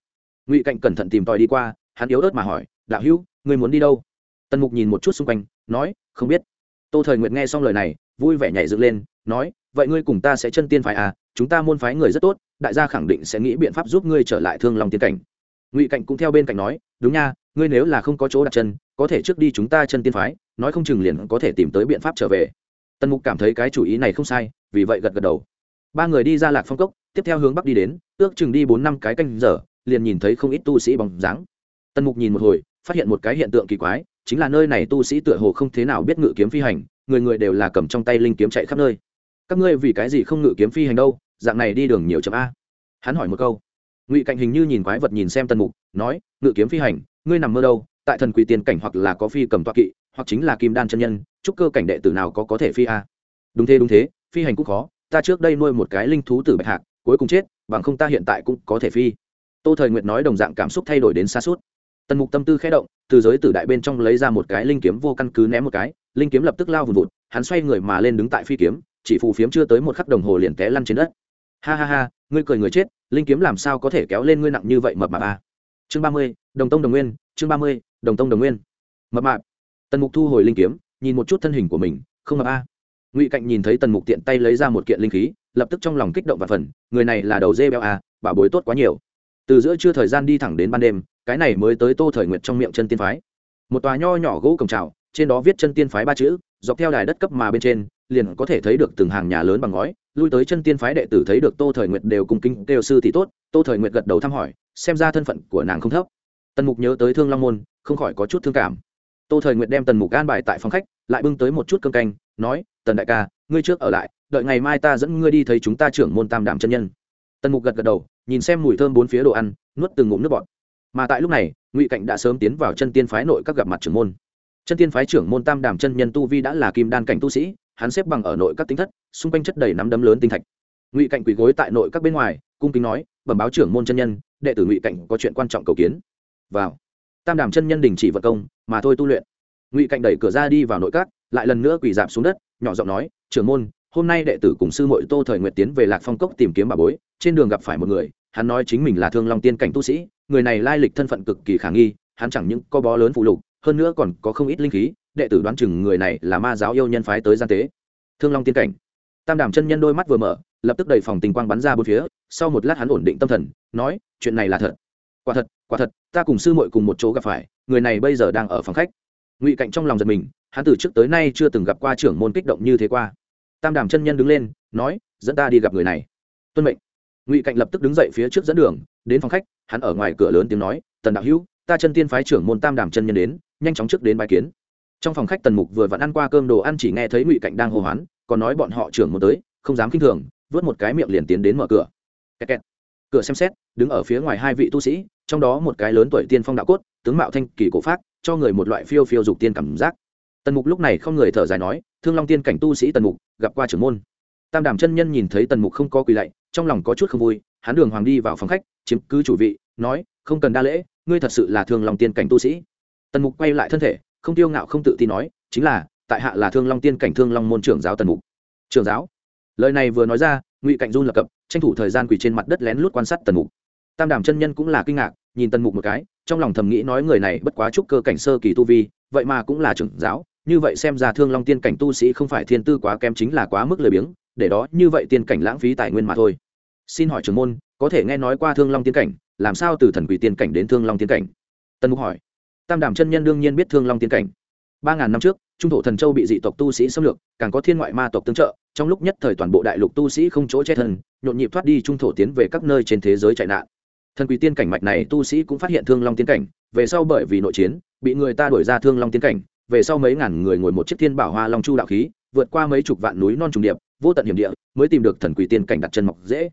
Ngụy cạnh cẩn thận tìm tòi đi qua, hắn yếu ớt mà hỏi, đạo hữu, ngươi muốn đi đâu? Tần mục nhìn một chút xung quanh, nói, không biết. Tô thời nguyệt nghe xong lời này, vui vẻ nhảy dựng lên, nói, vậy ngươi cùng ta sẽ chân tiên phái à chúng ta môn phái người rất tốt, đại gia khẳng định sẽ nghĩ biện pháp giúp ngươi trở lại thương lòng tiên cảnh ngụy cạnh cũng theo bên cạnh nói đúng nha ngươi nếu là không có chỗ đặt chân có thể trước đi chúng ta chân tiên phái nói không chừng liền có thể tìm tới biện pháp trở về tần mục cảm thấy cái chủ ý này không sai vì vậy gật gật đầu ba người đi ra lạc phong cốc tiếp theo hướng bắc đi đến ước chừng đi bốn năm cái canh giờ liền nhìn thấy không ít tu sĩ bóng dáng tần mục nhìn một hồi phát hiện một cái hiện tượng kỳ quái chính là nơi này tu sĩ tựa hồ không thế nào biết ngự kiếm phi hành người người đều là cầm trong tay linh kiếm chạy khắp nơi các ngươi vì cái gì không ngự kiếm phi hành đâu dạng này đi đường nhiều chậm a hắn hỏi một câu ngụy cạnh hình như nhìn quái vật nhìn xem tần mục, nói, ngự kiếm phi hành, ngươi nằm mơ đâu, tại thần quỷ tiền cảnh hoặc là có phi cầm toa kỵ, hoặc chính là kim đan chân nhân, chúc cơ cảnh đệ tử nào có có thể phi a? Đúng thế đúng thế, phi hành cũng khó, ta trước đây nuôi một cái linh thú tử bạch hạc, cuối cùng chết, bằng không ta hiện tại cũng có thể phi. Tô thời nguyệt nói đồng dạng cảm xúc thay đổi đến xa suốt. Tần mục tâm tư khẽ động, từ giới tử đại bên trong lấy ra một cái linh kiếm vô căn cứ ném một cái, linh kiếm lập tức lao vùn vụt, hắn xoay người mà lên đứng tại phi kiếm, chỉ phù phiếm chưa tới một khắc đồng hồ liền té lăn trên đất ha ha ha, ngươi cười người chết, linh kiếm làm sao có thể kéo lên ngươi nặng như vậy mập mạp à? chương ba mươi, đồng tông đồng nguyên, chương ba mươi, đồng tông đồng nguyên. Mập mạp. Tần mục thu hồi linh kiếm, nhìn một chút thân hình của mình, không mập a ngụy cạnh nhìn thấy tần mục tiện tay lấy ra một kiện linh khí, lập tức trong lòng kích động và phần người này là đầu dê béo a bảo bối tốt quá nhiều. Từ giữa trưa thời gian đi thẳng đến ban đêm, cái này mới tới tô thời nguyệt trong miệng chân tiên phái. Một tòa nho nhỏ gỗ cổng trào trên đó viết chân tiên phái ba chữ, dọc theo đài đất cấp mà bên trên liền có thể thấy được từng hàng nhà lớn bằng ngói, lui tới chân tiên phái đệ tử thấy được tô thời nguyệt đều cùng kinh kêu sư thì tốt, tô thời nguyệt gật đầu thăm hỏi, xem ra thân phận của nàng không thấp. Tần mục nhớ tới thương long môn, không khỏi có chút thương cảm. Tô thời nguyệt đem tần mục gan bài tại phòng khách, lại bưng tới một chút cơm canh, nói, tần đại ca, ngươi trước ở lại, đợi ngày mai ta dẫn ngươi đi thấy chúng ta trưởng môn tam đảm chân nhân. Tần mục gật gật đầu, nhìn xem mùi thơm bốn phía đồ ăn, nuốt từng ngụm nước bọt. Mà tại lúc này, ngụy cạnh đã sớm tiến vào chân tiên phái nội các gặp mặt trưởng môn. Chân tiên phái trưởng môn tam đàm chân nhân tu vi đã là kim đan cảnh tu sĩ hắn xếp bằng ở nội các tính thất, xung quanh chất đầy nắm đấm lớn tinh thạch. Ngụy cạnh quỳ gối tại nội các bên ngoài, cung kính nói, bẩm báo trưởng môn chân nhân, đệ tử ngụy cạnh có chuyện quan trọng cầu kiến. Vào. Tam đàm chân nhân đình chỉ vật công, mà thôi tu luyện. Ngụy cạnh đẩy cửa ra đi vào nội các, lại lần nữa quỳ dạp xuống đất, nhỏ giọng nói, trưởng môn, hôm nay đệ tử cùng sư mội tô thời nguyệt tiến về lạc phong cốc tìm kiếm bà bối, trên đường gặp phải một người, hắn nói chính mình là thương long tiên cảnh tu sĩ, người này lai lịch thân phận cực kỳ khả nghi, hắn chẳng những có bó lớn phụ lục, hơn nữa còn có không ít linh khí đệ tử đoán chừng người này là ma giáo yêu nhân phái tới gian tế. Thương long tiên cảnh. Tam đàm chân nhân đôi mắt vừa mở, lập tức đầy phòng tình quang bắn ra bốn phía, sau một lát hắn ổn định tâm thần, nói, chuyện này là thật. Quả thật quả thật, ta cùng sư muội cùng một chỗ gặp phải, người này bây giờ đang ở phòng khách. Ngụy cạnh trong lòng giật mình, hắn từ trước tới nay chưa từng gặp qua trưởng môn kích động như thế qua. Tam đàm chân nhân đứng lên, nói, dẫn ta đi gặp người này. Tuân mệnh. Ngụy cạnh lập tức đứng dậy phía trước dẫn đường, đến phòng khách, hắn ở ngoài cửa lớn tiếng nói, tần đạo hữu, ta chân tiên phái trưởng môn tam đàm chân nhân đến, nhanh chóng trước đến bài kiến trong phòng khách tần mục vừa vặn ăn qua cơm đồ ăn chỉ nghe thấy ngụy cạnh đang hô hoán, còn nói bọn họ trưởng môn tới, không dám k i n h thường, vớt một cái miệng liền tiến đến mở cửa. Kẹt kẹt. cửa xem xét, đứng ở phía ngoài hai vị tu sĩ, trong đó một cái lớn tuổi tiên phong đạo cốt, tướng mạo thanh kỳ cổ phát cho người một loại phiêu phiêu dục tiên cảm giác. Tần mục lúc này không người thở dài nói, thương long tiên cảnh tu sĩ tần mục, gặp qua trưởng môn. Tam đàm chân nhân nhìn thấy tần mục không có quỳ lạy, trong lòng có chút không vui, hắn đường hoàng đi vào phòng khách, chiếm cứ chủ vị, nói, không cần đa lễ, ngươi thật sự là thương long tiên cảnh tu sĩ. Tần mục quay lại thân thể không tiêu ngạo không tự tin nói, chính là, tại hạ là thương long tiên cảnh thương long môn trưởng giáo tần mục. Trưởng giáo? Lời này vừa nói ra, ngụy cảnh run lập cập, tranh thủ thời gian quỳ trên mặt đất lén lút quan sát tần mục. Tam đàm chân nhân cũng là kinh ngạc, nhìn tần mục một cái, trong lòng thầm nghĩ nói người này bất quá chút cơ cảnh sơ kỳ tu vi, vậy mà cũng là trưởng giáo, như vậy xem ra thương long tiên cảnh tu sĩ không phải thiên tư quá kém chính là quá mức lười biếng, để đó như vậy tiên cảnh lãng phí tài nguyên mà thôi. Xin hỏi trưởng môn, có thể nghe nói qua thương long tiên cảnh, làm sao từ thần quỷ tiên cảnh đến thương long tiên cảnh? Tần mục hỏi tam đàm chân nhân đương nhiên biết thương long tiên cảnh. Ba ngàn năm trước, trung thổ thần châu bị dị tộc tu sĩ xâm lược, càng có thiên ngoại ma tộc tương trợ, trong lúc nhất thời toàn bộ đại lục tu sĩ không chỗ che thân, nhộn nhịp thoát đi trung thổ tiến về các nơi trên thế giới chạy nạn. Thần quỷ tiên cảnh mạch này tu sĩ cũng phát hiện thương long tiên cảnh, về sau bởi vì nội chiến, bị người ta đuổi ra thương long tiên cảnh, về sau mấy ngàn người ngồi một chiếc thiên bảo hoa long chu đạo khí, vượt qua mấy chục vạn núi non trùng điệp, vô tận hiểm địa, mới tìm được thần quỷ tiên cảnh đặt chân mọc dễ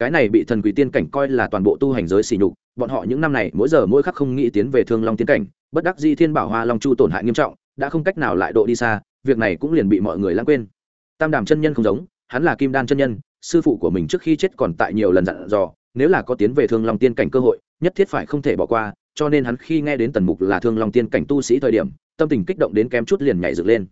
cái này bị thần quỷ tiên cảnh coi là toàn bộ tu hành giới xỉ nhục, bọn họ những năm này mỗi giờ mỗi khắc không nghĩ tiến về thương long tiên cảnh, bất đắc di thiên bảo hoa long chu tổn hại nghiêm trọng, đã không cách nào lại độ đi xa, việc này cũng liền bị mọi người lãng quên. Tam đàm chân nhân không giống, hắn là kim đan chân nhân, sư phụ của mình trước khi chết còn tại nhiều lần dặn dò, nếu là có tiến về thương long tiên cảnh cơ hội, nhất thiết phải không thể bỏ qua, cho nên hắn khi nghe đến tần mục là thương long tiên cảnh tu sĩ thời điểm, tâm tình kích động đến kém chút liền nhảy dựng lên.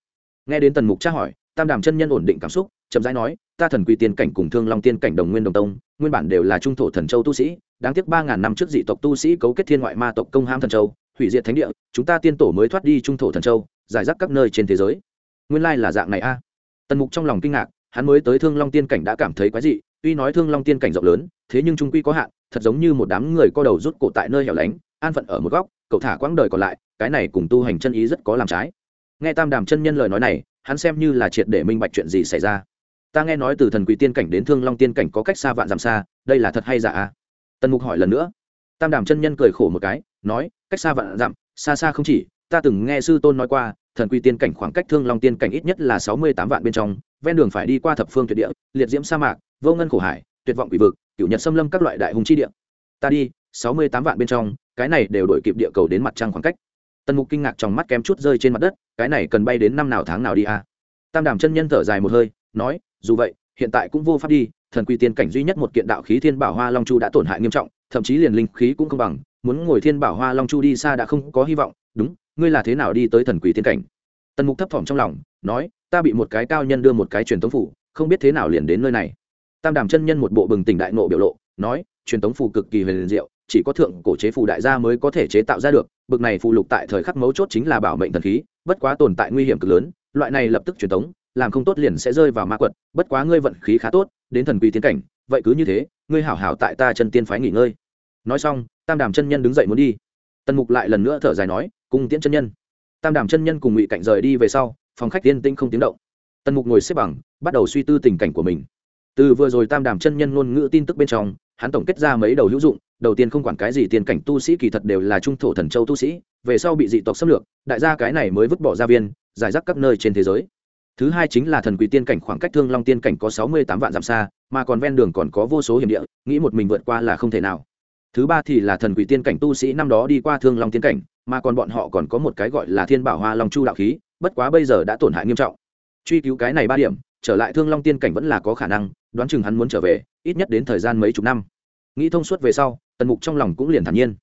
Nghe đến tần mục tra hỏi, tam đàm chân nhân ổn định cảm xúc, chậm rãi nói ta thần quy tiên cảnh cùng thương long tiên cảnh đồng nguyên đồng tông, nguyên bản đều là trung thổ thần châu tu sĩ, đáng tiếc ba ngàn năm trước dị tộc tu sĩ cấu kết thiên ngoại ma tộc công ham thần châu, hủy diệt thánh địa, chúng ta tiên tổ mới thoát đi trung thổ thần châu, giải rác các nơi trên thế giới. Nguyên lai là dạng này a. Tần mục trong lòng kinh ngạc, hắn mới tới thương long tiên cảnh đã cảm thấy quái dị, tuy nói thương long tiên cảnh rộng lớn, thế nhưng trung quy có hạn, thật giống như một đám người co đầu rút cổ tại nơi hẻo lánh, an phận ở một góc, cậu thả quãng đời còn lại, cái này cùng tu hành chân ý rất có làm trái. Nghe tam đàm chân nhân lời nói này, hắn xem như là triệt để minh bạch chuyện gì xảy ra ta nghe nói từ thần quỷ tiên cảnh đến thương long tiên cảnh có cách xa vạn dặm xa, đây là thật hay giả à? Tần mục hỏi lần nữa. Tam đàm chân nhân cười khổ một cái, nói, cách xa vạn dặm, xa xa không chỉ, ta từng nghe sư tôn nói qua, thần quy tiên cảnh khoảng cách thương long tiên cảnh ít nhất là sáu mươi tám vạn bên trong, ven đường phải đi qua thập phương tuyệt địa, liệt diễm sa mạc, vô ngân khổ hải, tuyệt vọng quỷ vực cựu nhật xâm lâm các loại đại hùng chi địa. Ta đi, sáu mươi tám vạn bên trong, cái này đều đổi kịp địa cầu đến mặt trăng khoảng cách. Tần mục kinh ngạc trong mắt kém chút rơi trên mặt đất, cái này cần bay đến năm nào tháng nào đi à? Tam đàm chân nhân thở dài một hơi, nói dù vậy, hiện tại cũng vô pháp đi, thần quy tiên cảnh duy nhất một kiện đạo khí thiên bảo hoa long chu đã tổn hại nghiêm trọng, thậm chí liền linh khí cũng không bằng, muốn ngồi thiên bảo hoa long chu đi xa đã không có hy vọng, đúng, ngươi là thế nào đi tới thần quỷ tiên cảnh? Tần mục thấp thỏm trong lòng, nói, ta bị một cái cao nhân đưa một cái truyền tống phủ, không biết thế nào liền đến nơi này. Tam đàm chân nhân một bộ bừng tỉnh đại nộ biểu lộ, nói, truyền tống phủ cực kỳ huyền diệu, chỉ có thượng cổ chế phù đại gia mới có thể chế tạo ra được, bực này phù lục tại thời khắc mấu chốt chính là bảo mệnh thần khí, bất quá tồn tại nguy hiểm cực lớn, loại này lập tức truyền tống làm không tốt liền sẽ rơi vào ma quật, bất quá ngươi vận khí khá tốt, đến thần quỷ tiến cảnh, vậy cứ như thế, ngươi hảo hảo tại ta chân tiên phái nghỉ ngơi. Nói xong, tam đàm chân nhân đứng dậy muốn đi. Tần mục lại lần nữa thở dài nói cùng tiễn chân nhân. Tam đàm chân nhân cùng ngụy cạnh rời đi về sau, phòng khách tiên tinh không tiếng động. Tần mục ngồi xếp bằng, bắt đầu suy tư tình cảnh của mình. Từ vừa rồi tam đàm chân nhân ngôn ngữ tin tức bên trong, hắn tổng kết ra mấy đầu hữu dụng, đầu tiên không quản cái gì tiền cảnh tu sĩ kỳ thật đều là trung thổ thần châu tu sĩ, về sau bị dị tộc xâm lược, đại gia cái này mới vứt bỏ ra viên, giải rác các nơi trên thế giới thứ hai chính là thần quỷ tiên cảnh khoảng cách thương long tiên cảnh có sáu mươi tám vạn dặm xa, mà còn ven đường còn có vô số hiểm địa, nghĩ một mình vượt qua là không thể nào. Thứ ba thì là thần quỷ tiên cảnh tu sĩ năm đó đi qua thương long tiên cảnh, mà còn bọn họ còn có một cái gọi là thiên bảo hoa long chu đạo khí, bất quá bây giờ đã tổn hại nghiêm trọng. Truy cứu cái này ba điểm, trở lại thương long tiên cảnh vẫn là có khả năng, đoán chừng hắn muốn trở về, ít nhất đến thời gian mấy chục năm. Nghĩ thông suốt về sau, tần mục trong lòng cũng liền thản nhiên.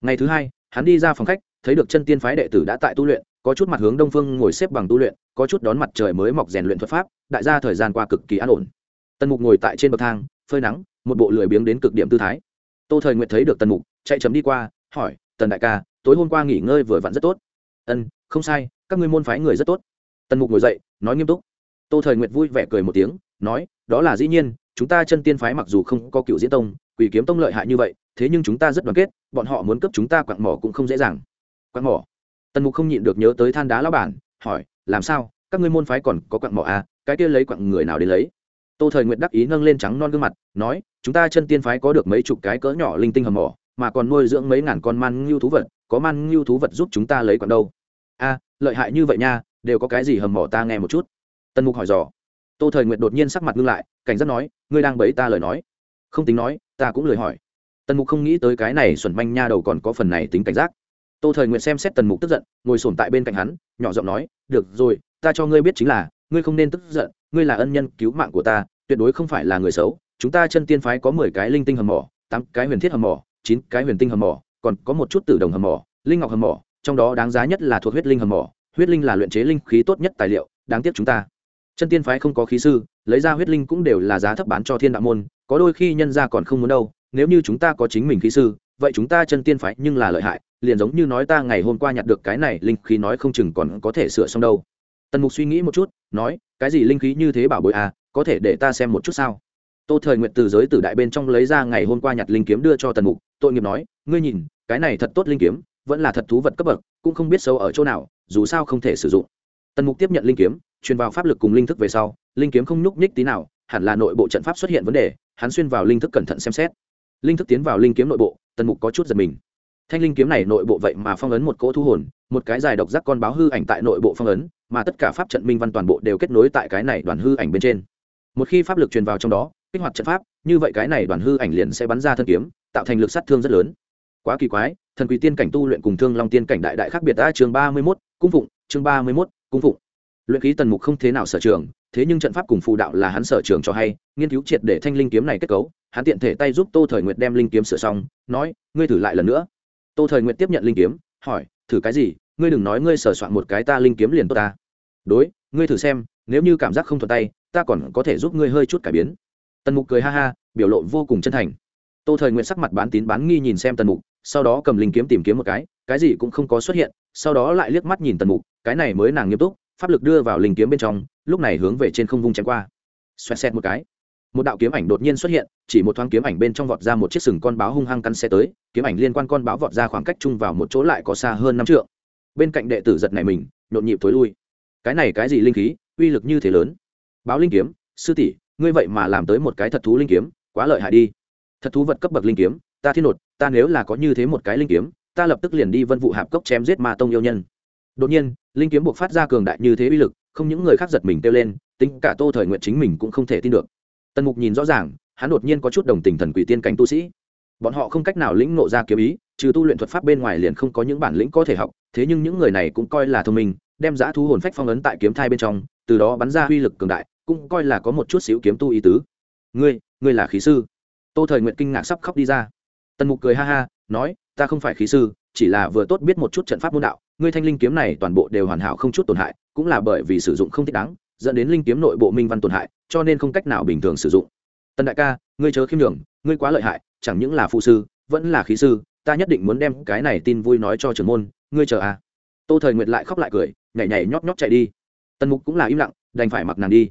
Ngày thứ hai, hắn đi ra phòng khách, thấy được chân tiên phái đệ tử đã tại tu luyện có chút mặt hướng đông phương ngồi xếp bằng tu luyện, có chút đón mặt trời mới mọc rèn luyện thuật pháp, đại gia thời gian qua cực kỳ an ổn. Tần mục ngồi tại trên bậc thang, phơi nắng, một bộ lười biếng đến cực điểm tư thái. Tô thời nguyện thấy được tần mục, chạy chấm đi qua, hỏi, tần đại ca, tối hôm qua nghỉ ngơi vừa vặn rất tốt. Ân, không sai, các ngươi môn phái người rất tốt. Tần mục ngồi dậy, nói nghiêm túc. Tô thời nguyện vui vẻ cười một tiếng, nói, đó là dĩ nhiên, chúng ta chân tiên phái mặc dù không có cựu diễn tông, quỷ kiếm tông lợi hại như vậy, thế nhưng chúng ta rất đoàn kết, bọn họ muốn cấp chúng ta quặng mỏ cũng không dễ dàng. Quặng mỏ? Tần mục không nhịn được nhớ tới than đá lao bản, hỏi, làm sao? Các ngươi môn phái còn có quặng mỏ à? Cái kia lấy quặng người nào đến lấy? Tô thời nguyện đắc ý nâng lên trắng non gương mặt, nói, chúng ta chân tiên phái có được mấy chục cái cỡ nhỏ linh tinh hầm mỏ, mà còn nuôi dưỡng mấy ngàn con man ngưu thú vật, có man ngưu thú vật giúp chúng ta lấy quặng đâu? A, lợi hại như vậy nha, đều có cái gì hầm mỏ ta nghe một chút. Tần mục hỏi dò. Tô thời nguyện đột nhiên sắc mặt ngưng lại, cảnh giác nói, ngươi đang bấy ta lời nói. Không tính nói, ta cũng lời hỏi. Tần mục không nghĩ tới cái này xuẩn manh nha đầu còn có phần này tính cảnh giác tô thời nguyện xem xét tần mục tức giận, ngồi sổm tại bên cạnh hắn, nhỏ giọng nói, được rồi, ta cho ngươi biết chính là, ngươi không nên tức giận, ngươi là ân nhân cứu mạng của ta, tuyệt đối không phải là người xấu. Chúng ta chân tiên phái có mười cái linh tinh hầm mỏ, tám cái huyền thiết hầm mỏ, chín cái huyền tinh hầm mỏ, còn có một chút tử đồng hầm mỏ, linh ngọc hầm mỏ, trong đó đáng giá nhất là thuộc huyết linh hầm mỏ. Huyết linh là luyện chế linh khí tốt nhất tài liệu, đáng tiếc chúng ta. Chân tiên phái không có khí sư, lấy ra huyết linh cũng đều là giá thấp bán cho thiên đạo môn, có đôi khi nhân ra còn không muốn đâu, nếu như chúng ta có chính mình khí sư vậy chúng ta chân tiên phái nhưng là lợi hại, liền giống như nói ta ngày hôm qua nhặt được cái này, linh khí nói không chừng còn có thể sửa xong đâu. Tần mục suy nghĩ một chút, nói, cái gì linh khí như thế bảo bội à có thể để ta xem một chút sao? Tô thời nguyện từ giới tử đại bên trong lấy ra ngày hôm qua nhặt linh kiếm đưa cho tần mục, tội nghiệp nói, ngươi nhìn, cái này thật tốt linh kiếm, vẫn là thật thú vật cấp bậc, cũng không biết sâu ở chỗ nào, dù sao không thể sử dụng. Tần mục tiếp nhận linh kiếm, truyền vào pháp lực cùng linh thức về sau, linh kiếm không nhúc nhích tí nào, hẳn là nội bộ trận pháp xuất hiện vấn đề, hắn xuyên vào linh thức cẩn thận xem xét. Linh thức tiến vào linh kiếm nội bộ tần mục có chút giật mình. Thanh linh kiếm này nội bộ vậy mà phong ấn một cỗ thu hồn, một cái dài độc giác con báo hư ảnh tại nội bộ phong ấn, mà tất cả pháp trận minh văn toàn bộ đều kết nối tại cái này đoàn hư ảnh bên trên. Một khi pháp lực truyền vào trong đó, kích hoạt trận pháp, như vậy cái này đoàn hư ảnh liền sẽ bắn ra thân kiếm, tạo thành lực sát thương rất lớn. Quá kỳ quái, thần quỷ tiên cảnh tu luyện cùng thương long tiên cảnh đại đại khác biệt. Đã chương ba mươi mốt, cung phụng, chương ba mươi mốt, cung phụng. Luyện khí tần mục không thế nào sở trường thế nhưng trận pháp cùng phù đạo là hắn sở trường cho hay, nghiên cứu triệt để thanh linh kiếm này kết cấu, hắn tiện thể tay giúp tô thời nguyệt đem linh kiếm sửa xong, nói, ngươi thử lại lần nữa. Tô thời nguyệt tiếp nhận linh kiếm, hỏi, thử cái gì? Ngươi đừng nói ngươi sửa soạn một cái ta linh kiếm liền tốt ta. Đối, ngươi thử xem, nếu như cảm giác không thuận tay, ta còn có thể giúp ngươi hơi chút cải biến. Tần mục cười ha ha, biểu lộ vô cùng chân thành. Tô thời nguyện sắc mặt bán tín bán nghi nhìn xem tần mục, sau đó cầm linh kiếm tìm kiếm một cái cái gì cũng không có xuất hiện, sau đó lại liếc mắt nhìn tần mục, cái này mới nàng nghiêm túc pháp lực đưa vào linh kiếm bên trong, lúc này hướng về trên không vung chém qua. Xoẹt xẹt một cái. Một đạo kiếm ảnh đột nhiên xuất hiện, chỉ một thoáng kiếm ảnh bên trong vọt ra một chiếc sừng con báo hung hăng cắn xe tới, kiếm ảnh liên quan con báo vọt ra khoảng cách chung vào một chỗ lại có xa hơn năm trượng. Bên cạnh đệ tử giật này mình, nhộn nhịp thối lui. Cái này cái gì linh khí, uy lực như thế lớn? Báo linh kiếm, sư tỷ, ngươi vậy mà làm tới một cái thật thú linh kiếm, quá lợi hại đi. Thật thú vật cấp bậc linh kiếm, ta thiên nột, ta nếu là có như thế một cái linh kiếm, ta lập tức liền đi vân vụ hạp cốc chém giết ma tông yêu nhân đột nhiên, linh kiếm buộc phát ra cường đại như thế uy lực, không những người khác giật mình kêu lên, tính cả tô thời nguyện chính mình cũng không thể tin được. Tần mục nhìn rõ ràng, hắn đột nhiên có chút đồng tình thần quỷ tiên cảnh tu sĩ. Bọn họ không cách nào lĩnh nộ ra kiếm ý, trừ tu luyện thuật pháp bên ngoài liền không có những bản lĩnh có thể học, thế nhưng những người này cũng coi là thông minh, đem giã thu hồn phách phong ấn tại kiếm thai bên trong, từ đó bắn ra uy lực cường đại, cũng coi là có một chút xíu kiếm tu ý tứ. Ngươi ngươi là khí sư? Tô thời nguyện kinh ngạc sắp khóc đi ra. Tần mục cười ha ha, nói, ta không phải khí sư, chỉ là vừa tốt biết một chút trận pháp môn đạo ngươi thanh linh kiếm này toàn bộ đều hoàn hảo không chút tổn hại, cũng là bởi vì sử dụng không thích đáng, dẫn đến linh kiếm nội bộ minh văn tổn hại, cho nên không cách nào bình thường sử dụng. Tần đại ca, ngươi chớ khiêm đường ngươi quá lợi hại, chẳng những là phụ sư, vẫn là khí sư, ta nhất định muốn đem cái này tin vui nói cho trưởng môn, ngươi chờ à. Tô thời nguyệt lại khóc lại cười, nhảy nhảy nhót nhót chạy đi. Tần mục cũng là im lặng, đành phải mặc nàng đi.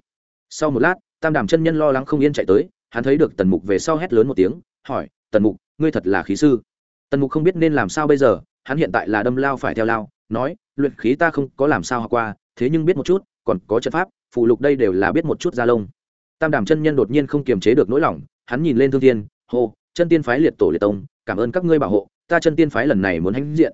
Sau một lát, tam đàm chân nhân lo lắng không yên chạy tới, hắn thấy được tần mục về sau hét lớn một tiếng, hỏi, tần mục, ngươi thật là khí sư? Tần mục không biết nên làm sao bây giờ, hắn hiện tại là đâm lao phải theo lao nói, luyện khí ta không có làm sao học qua, thế nhưng biết một chút, còn có trận pháp, phụ lục đây đều là biết một chút gia lông. Tam đàm chân nhân đột nhiên không kiềm chế được nỗi lòng, hắn nhìn lên thương thiên, hô, chân tiên phái liệt tổ liệt tông, cảm ơn các ngươi bảo hộ, ta chân tiên phái lần này muốn hãnh diện.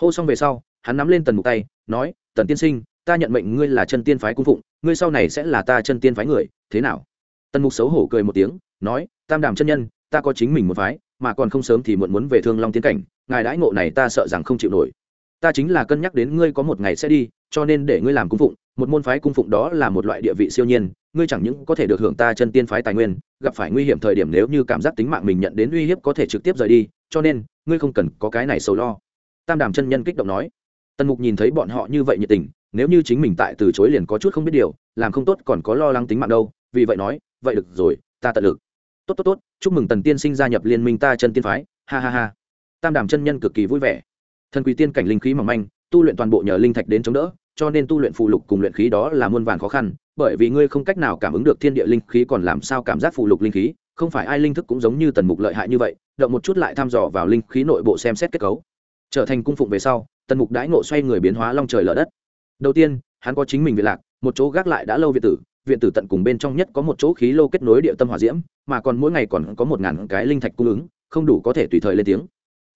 Hô xong về sau, hắn nắm lên tần mục tay, nói, tần tiên sinh, ta nhận mệnh ngươi là chân tiên phái cung phụng, ngươi sau này sẽ là ta chân tiên phái người, thế nào? Tần mục xấu hổ cười một tiếng, nói, tam đàm chân nhân, ta có chính mình một phái, mà còn không sớm thì muộn muốn về thương long tiến cảnh, ngài đãi ngộ này ta sợ rằng không chịu nổi ta chính là cân nhắc đến ngươi có một ngày sẽ đi, cho nên để ngươi làm cung phụng, một môn phái cung phụng đó là một loại địa vị siêu nhiên, ngươi chẳng những có thể được hưởng ta chân tiên phái tài nguyên, gặp phải nguy hiểm thời điểm nếu như cảm giác tính mạng mình nhận đến uy hiếp có thể trực tiếp rời đi, cho nên, ngươi không cần có cái này sầu lo. Tam đàm chân nhân kích động nói. Tần mục nhìn thấy bọn họ như vậy nhiệt tình, nếu như chính mình tại từ chối liền có chút không biết điều, làm không tốt còn có lo lắng tính mạng đâu, vì vậy nói, vậy được rồi, ta tận lực. Tốt tốt tốt, chúc mừng tần tiên sinh gia nhập liên minh ta chân tiên phái. Ha ha ha. Tam đàm chân nhân cực kỳ vui vẻ thần quỷ tiên cảnh linh khí mỏng manh, tu luyện toàn bộ nhờ linh thạch đến chống đỡ, cho nên tu luyện phụ lục cùng luyện khí đó là muôn vàn khó khăn, bởi vì ngươi không cách nào cảm ứng được thiên địa linh khí còn làm sao cảm giác phụ lục linh khí, không phải ai linh thức cũng giống như tần mục lợi hại như vậy, động một chút lại thăm dò vào linh khí nội bộ xem xét kết cấu. Trở thành cung phụng về sau, tần mục đãi ngộ xoay người biến hóa long trời lở đất. Đầu tiên, hắn có chính mình viện lạc, một chỗ gác lại đã lâu viện tử viện tử tận cùng bên trong nhất có một chỗ khí lô kết nối địa tâm hỏa diễm, mà còn mỗi ngày còn có một ngàn cái linh thạch cung ứng, không đủ có thể tùy thời lên tiếng.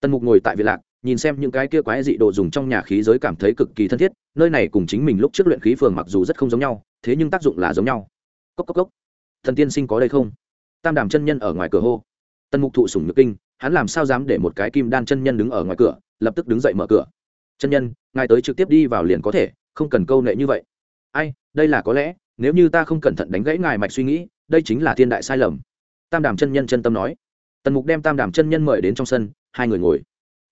Tần mục ngồi tại viện lạc nhìn xem những cái kia quái dị đồ dùng trong nhà khí giới cảm thấy cực kỳ thân thiết, nơi này cùng chính mình lúc trước luyện khí phường mặc dù rất không giống nhau, thế nhưng tác dụng là giống nhau. Cốc cốc cốc. Thần tiên sinh có đây không? Tam đàm chân nhân ở ngoài cửa hô. Tân mục thụ sủng nhược kinh, hắn làm sao dám để một cái kim đan chân nhân đứng ở ngoài cửa, lập tức đứng dậy mở cửa. Chân nhân, ngài tới trực tiếp đi vào liền có thể, không cần câu nệ như vậy. Ai, đây là có lẽ, nếu như ta không cẩn thận đánh gãy ngài mạch suy nghĩ, đây chính là thiên đại sai lầm. Tam đàm chân nhân chân tâm nói. Tần mục đem tam đàm chân nhân mời đến trong sân, hai người ngồi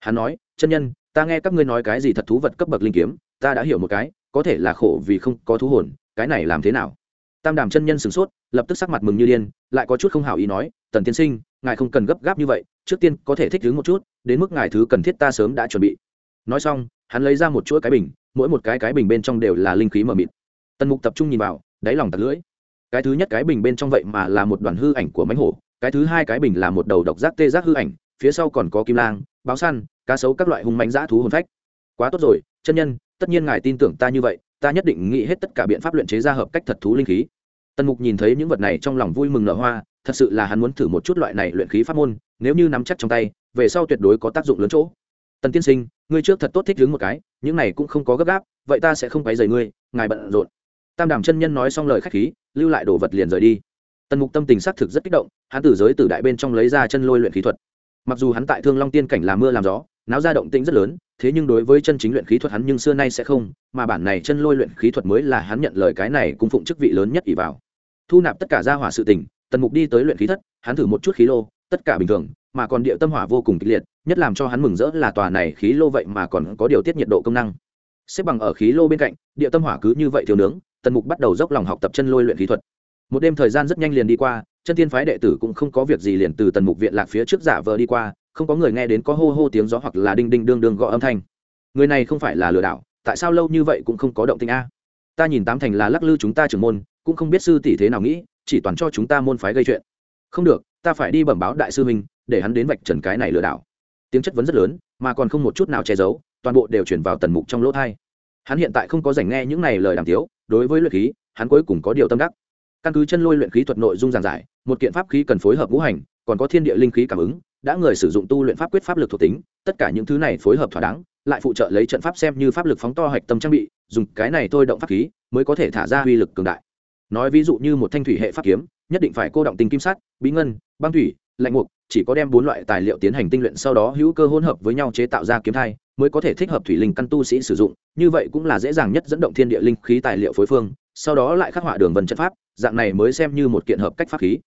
hắn nói, chân nhân, ta nghe các ngươi nói cái gì thật thú vật cấp bậc linh kiếm, ta đã hiểu một cái, có thể là khổ vì không có thú hồn, cái này làm thế nào? Tam đàm chân nhân sửng sốt, lập tức sắc mặt mừng như điên, lại có chút không hảo ý nói, tần tiên sinh, ngài không cần gấp gáp như vậy, trước tiên có thể thích ứng một chút, đến mức ngài thứ cần thiết ta sớm đã chuẩn bị. Nói xong, hắn lấy ra một chuỗi cái bình, mỗi một cái cái bình bên trong đều là linh khí mờ mịt. Tần mục tập trung nhìn vào, đáy lòng tạt lưỡi. Cái thứ nhất cái bình bên trong vậy mà là một đoàn hư ảnh của mánh hổ, cái thứ hai cái bình là một đầu độc giác tê giác hư ảnh, phía sau còn có kim lang báo săn, cá sấu các loại hung mạnh dã thú hồn phách. Quá tốt rồi, chân nhân, tất nhiên ngài tin tưởng ta như vậy, ta nhất định nghĩ hết tất cả biện pháp luyện chế ra hợp cách thật thú linh khí. Tần mục nhìn thấy những vật này trong lòng vui mừng nở hoa, thật sự là hắn muốn thử một chút loại này luyện khí pháp môn, nếu như nắm chắc trong tay, về sau tuyệt đối có tác dụng lớn chỗ. Tần tiên sinh, ngươi trước thật tốt thích đứng một cái, những này cũng không có gấp gáp, vậy ta sẽ không quấy rầy ngươi, ngài bận rộn. Tam đàm chân nhân nói xong lời khách khí, lưu lại đồ vật liền rời đi. Tần mục tâm tình xác thực rất kích động, hắn từ giới từ đại bên trong lấy ra chân lôi luyện khí thuật mặc dù hắn tại thương long tiên cảnh là mưa làm gió, náo ra động tĩnh rất lớn, thế nhưng đối với chân chính luyện khí thuật hắn nhưng xưa nay sẽ không, mà bản này chân lôi luyện khí thuật mới là hắn nhận lời cái này cung phụng chức vị lớn nhất ỷ vào. Thu nạp tất cả gia hỏa sự tình, tần mục đi tới luyện khí thất, hắn thử một chút khí lô, tất cả bình thường, mà còn địa tâm hỏa vô cùng kịch liệt, nhất làm cho hắn mừng rỡ là tòa này khí lô vậy mà còn có điều tiết nhiệt độ công năng. Xếp bằng ở khí lô bên cạnh, địa tâm hỏa cứ như vậy thiếu nướng, tần mục bắt đầu dốc lòng học tập chân lôi luyện khí thuật. Một đêm thời gian rất nhanh liền đi qua chân tiên phái đệ tử cũng không có việc gì liền từ tần mục viện lạc phía trước giả vờ đi qua, không có người nghe đến có hô hô tiếng gió hoặc là đinh đinh đương đương gõ âm thanh. Người này không phải là lừa đảo, tại sao lâu như vậy cũng không có động tình a? Ta nhìn tám thành là lắc lư chúng ta trưởng môn, cũng không biết sư tỷ thế nào nghĩ, chỉ toàn cho chúng ta môn phái gây chuyện. Không được, ta phải đi bẩm báo đại sư huynh, để hắn đến vạch trần cái này lừa đảo. Tiếng chất vấn rất lớn, mà còn không một chút nào che giấu, toàn bộ đều chuyển vào tần mục trong lỗ thai. Hắn hiện tại không có dành nghe những này lời đàm tiếu, đối với luyện khí, hắn cuối cùng có điều tâm đắc. Căn cứ chân lôi luyện khí thuật nội dung giảng giải một kiện pháp khí cần phối hợp ngũ hành, còn có thiên địa linh khí cảm ứng, đã người sử dụng tu luyện pháp quyết pháp lực thuộc tính, tất cả những thứ này phối hợp thỏa đáng, lại phụ trợ lấy trận pháp xem như pháp lực phóng to hạch tâm trang bị, dùng cái này thôi động pháp khí, mới có thể thả ra uy lực cường đại. Nói ví dụ như một thanh thủy hệ pháp kiếm, nhất định phải cô động tinh kim sắt, bí ngân, băng thủy, lạnh mục, chỉ có đem bốn loại tài liệu tiến hành tinh luyện sau đó hữu cơ hỗn hợp với nhau chế tạo ra kiếm thai, mới có thể thích hợp thủy linh căn tu sĩ sử dụng, như vậy cũng là dễ dàng nhất dẫn động thiên địa linh khí tài liệu phối phương, sau đó lại khắc họa đường vân trận pháp, dạng này mới xem như một kiện hợp cách pháp khí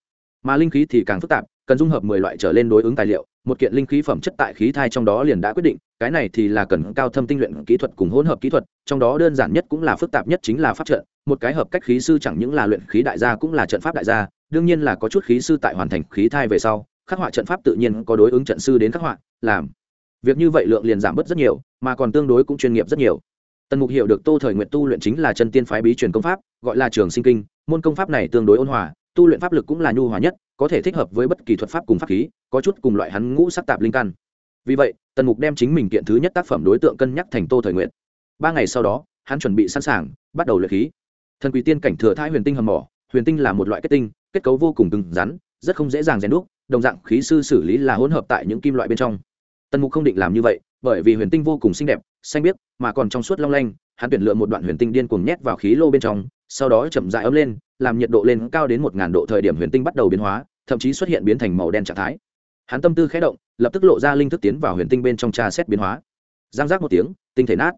mà linh khí thì càng phức tạp, cần dung hợp mười loại trở lên đối ứng tài liệu, một kiện linh khí phẩm chất tại khí thai trong đó liền đã quyết định, cái này thì là cần cao thâm tinh luyện kỹ thuật cùng hỗn hợp kỹ thuật, trong đó đơn giản nhất cũng là phức tạp nhất chính là pháp trận, một cái hợp cách khí sư chẳng những là luyện khí đại gia cũng là trận pháp đại gia, đương nhiên là có chút khí sư tại hoàn thành khí thai về sau, khắc họa trận pháp tự nhiên có đối ứng trận sư đến khắc họa, làm việc như vậy lượng liền giảm bớt rất nhiều, mà còn tương đối cũng chuyên nghiệp rất nhiều. Tần mục hiểu được tô thời nguyện tu luyện chính là chân tiên phái bí truyền công pháp, gọi là trường sinh kinh, môn công pháp này tương đối ôn hòa tu luyện pháp lực cũng là nhu hòa nhất, có thể thích hợp với bất kỳ thuật pháp cùng pháp khí, có chút cùng loại hắn ngũ sắc tạp linh căn. Vì vậy, tần mục đem chính mình kiện thứ nhất tác phẩm đối tượng cân nhắc thành tô thời nguyện ba ngày sau đó, hắn chuẩn bị sẵn sàng, bắt đầu luyện khí. Thần quỷ tiên cảnh thừa thai huyền tinh hầm mỏ, huyền tinh là một loại kết tinh, kết cấu vô cùng cứng rắn, rất không dễ dàng rèn đúc, đồng dạng khí sư xử lý là hỗn hợp tại những kim loại bên trong. Tần mục không định làm như vậy, bởi vì huyền tinh vô cùng xinh đẹp, xanh biếc, mà còn trong suốt long lanh, hắn tuyển lựa một đoạn huyền tinh điên cuồng nhét vào khí lô bên trong sau đó chậm dại ấm lên, làm nhiệt độ lên cao đến một ngàn độ thời điểm huyền tinh bắt đầu biến hóa, thậm chí xuất hiện biến thành màu đen trạng thái. Hắn tâm tư khé động, lập tức lộ ra linh thức tiến vào huyền tinh bên trong tra xét biến hóa. Giang giác một tiếng, tinh thể nát.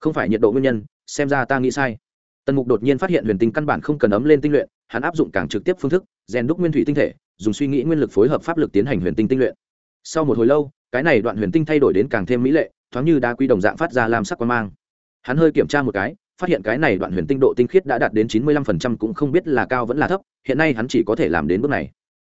Không phải nhiệt độ nguyên nhân, xem ra ta nghĩ sai. Tần mục đột nhiên phát hiện huyền tinh căn bản không cần ấm lên tinh luyện, hắn áp dụng càng trực tiếp phương thức, rèn đúc nguyên thủy tinh thể, dùng suy nghĩ nguyên lực phối hợp pháp lực tiến hành huyền tinh tinh luyện. Sau một hồi lâu, cái này đoạn huyền tinh thay đổi đến càng thêm mỹ lệ, thoáng như đá quy đồng dạng phát ra làm sắc quan mang. Hắn hơi kiểm tra một cái phát hiện cái này đoạn huyền tinh độ tinh khiết đã đạt đến chín mươi lăm phần trăm cũng không biết là cao vẫn là thấp, hiện nay hắn chỉ có thể làm đến bước này.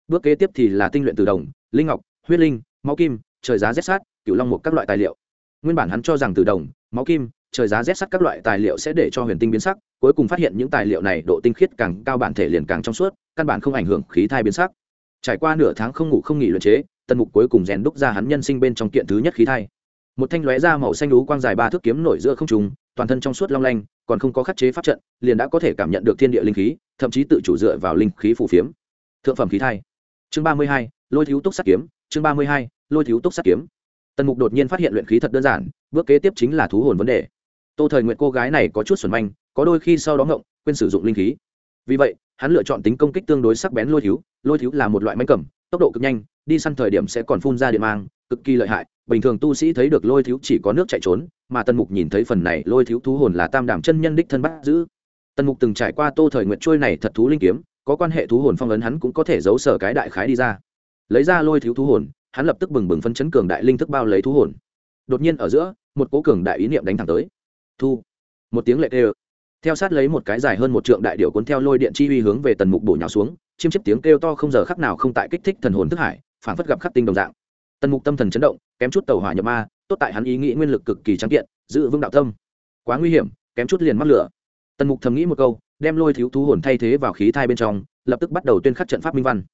Bước kế tiếp thì là tinh luyện từ đồng, linh ngọc, huyết linh, máu kim, trời giá rét sát cựu long một các loại tài liệu. Nguyên bản hắn cho rằng từ đồng, máu kim, trời giá rét sắt các loại tài liệu sẽ để cho huyền tinh biến sắc, cuối cùng phát hiện những tài liệu này độ tinh khiết càng cao bản thể liền càng trong suốt, căn bản không ảnh hưởng khí thai biến sắc. Trải qua nửa tháng không ngủ không nghỉ luyện chế, tần mục cuối cùng rèn đúc ra hắn nhân sinh bên trong kiện thứ nhất khí thai. Một thanh lóe da màu xanh lú quang dài ba thước kiếm nổi giữa không trùng toàn thân trong suốt long lanh còn không có khắc chế pháp trận, liền đã có thể cảm nhận được thiên địa linh khí, thậm chí tự chủ dựa vào linh khí phù phiếm. Thượng phẩm khí thai. Chương ba mươi hai, lôi thiếu túc sắt kiếm. Chương ba mươi hai, lôi thiếu túc sắt kiếm. Tần mục đột nhiên phát hiện luyện khí thật đơn giản, bước kế tiếp chính là thú hồn vấn đề. Tô thời nguyện cô gái này có chút xuẩn manh, có đôi khi sau đó ngộng, quên sử dụng linh khí. Vì vậy, hắn lựa chọn tính công kích tương đối sắc bén lôi thiếu. Lôi thiếu là một loại manh cầm, tốc độ cực nhanh, đi săn thời điểm sẽ còn phun ra điện mang cực kỳ lợi hại, bình thường tu sĩ thấy được lôi thiếu chỉ có nước chạy trốn, mà tần mục nhìn thấy phần này, lôi thiếu thú hồn là tam đảm chân nhân đích thân bắt giữ. Tần mục từng trải qua tô thời nguyện trôi này thật thú linh kiếm, có quan hệ thú hồn phong ấn hắn cũng có thể giấu sở cái đại khái đi ra. Lấy ra lôi thiếu thú hồn, hắn lập tức bừng bừng phân chấn cường đại linh thức bao lấy thú hồn. Đột nhiên ở giữa, một cố cường đại ý niệm đánh thẳng tới. Thu. Một tiếng lệ tê theo sát lấy một cái dài hơn một trượng đại điệu cuốn theo lôi điện chi uy hướng về tần mục bổ nhào xuống, chiêm chiếc tiếng kêu to không giờ khắc nào không tại kích thích thần hồn thức hải phản phất gặp khắc tinh đồng dạng tần mục tâm thần chấn động, kém chút tàu hỏa nhập ma, tốt tại hắn ý nghĩ nguyên lực cực kỳ trắng kiện, giữ vững đạo tâm. Quá nguy hiểm, kém chút liền mắc lửa. Tần mục thầm nghĩ một câu, đem lôi thiếu thú hồn thay thế vào khí thai bên trong, lập tức bắt đầu tuyên khắc trận pháp minh văn.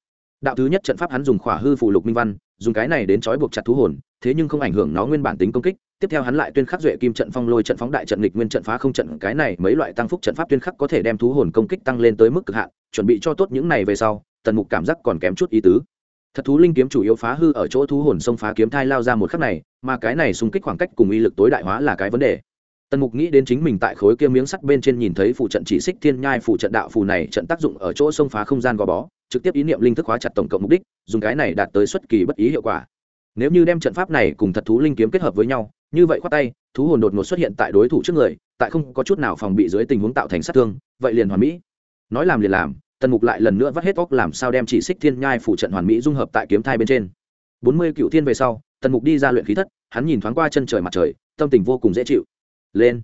Đạo thứ nhất trận pháp hắn dùng khỏa hư phủ lục minh văn, dùng cái này đến trói buộc chặt thú hồn, thế nhưng không ảnh hưởng nó nguyên bản tính công kích. Tiếp theo hắn lại tuyên khắc duệ kim trận phong lôi trận phóng đại trận nghịch nguyên trận phá không trận, cái này mấy loại tăng phúc trận pháp tuyên khắc có thể đem thú hồn công kích tăng lên tới mức cực hạn, chuẩn bị cho tốt những này về sau, tần mục cảm giác còn kém chút ý tứ thật thú linh kiếm chủ yếu phá hư ở chỗ thú hồn xông phá kiếm thai lao ra một khắc này, mà cái này xung kích khoảng cách cùng uy lực tối đại hóa là cái vấn đề. Tần mục nghĩ đến chính mình tại khối kia miếng sắt bên trên nhìn thấy phụ trận chỉ xích thiên nhai phụ trận đạo phù này trận tác dụng ở chỗ xông phá không gian gò bó, trực tiếp ý niệm linh thức hóa chặt tổng cộng mục đích, dùng cái này đạt tới xuất kỳ bất ý hiệu quả. Nếu như đem trận pháp này cùng thật thú linh kiếm kết hợp với nhau, như vậy khoát tay, thú hồn đột ngột xuất hiện tại đối thủ trước người, tại không có chút nào phòng bị dưới tình huống tạo thành sát thương, vậy liền hoàn mỹ. Nói làm liền làm tần mục lại lần nữa vắt hết óc làm sao đem chỉ xích thiên nhai phủ trận hoàn mỹ dung hợp tại kiếm thai bên trên. Bốn mươi cựu thiên về sau, tần mục đi ra luyện khí thất, hắn nhìn thoáng qua chân trời mặt trời, tâm tình vô cùng dễ chịu. Lên.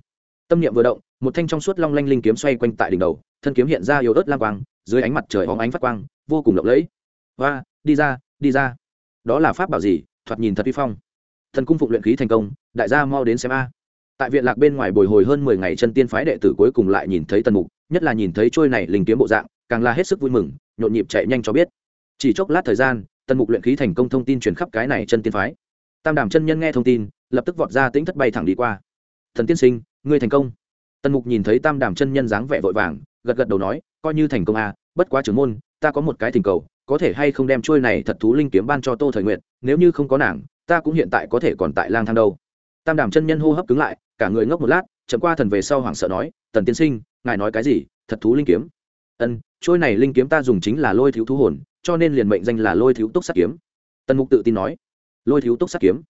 Tâm niệm vừa động, một thanh trong suốt long lanh linh kiếm xoay quanh tại đỉnh đầu, thân kiếm hiện ra yếu ớt lam quang, dưới ánh mặt trời hóng ánh phát quang, vô cùng lộng lẫy. Và đi ra đi ra. Đó là pháp bảo gì? Thoạt nhìn thật uy phong. Thần cung phụng luyện khí thành công, đại gia mau đến xem a. Tại viện lạc bên ngoài bồi hồi hơn mười ngày chân tiên phái đệ tử cuối cùng lại nhìn thấy tần mục, nhất là nhìn thấy trôi này linh kiếm bộ dạng càng là hết sức vui mừng, nhộn nhịp chạy nhanh cho biết. Chỉ chốc lát thời gian, tần mục luyện khí thành công thông tin truyền khắp cái này chân tiên phái. Tam đàm chân nhân nghe thông tin, lập tức vọt ra tính thất bay thẳng đi qua. Thần tiên sinh, ngươi thành công. Tần mục nhìn thấy tam đàm chân nhân dáng vẻ vội vàng, gật gật đầu nói, coi như thành công à bất quá trưởng môn, ta có một cái thỉnh cầu, có thể hay không đem trôi này thật thú linh kiếm ban cho tô thời nguyện nếu như không có nàng, ta cũng hiện tại có thể còn tại lang thang đâu. Tam đàm chân nhân hô hấp cứng lại, cả người ngốc một lát, chậm qua thần về sau hoảng sợ nói, tần tiên sinh, ngài nói cái gì, thật thú linh kiếm? Ân trôi này linh kiếm ta dùng chính là lôi thiếu thú hồn, cho nên liền mệnh danh là lôi thiếu túc sát kiếm. Tần mục tự tin nói. Lôi thiếu túc sát kiếm?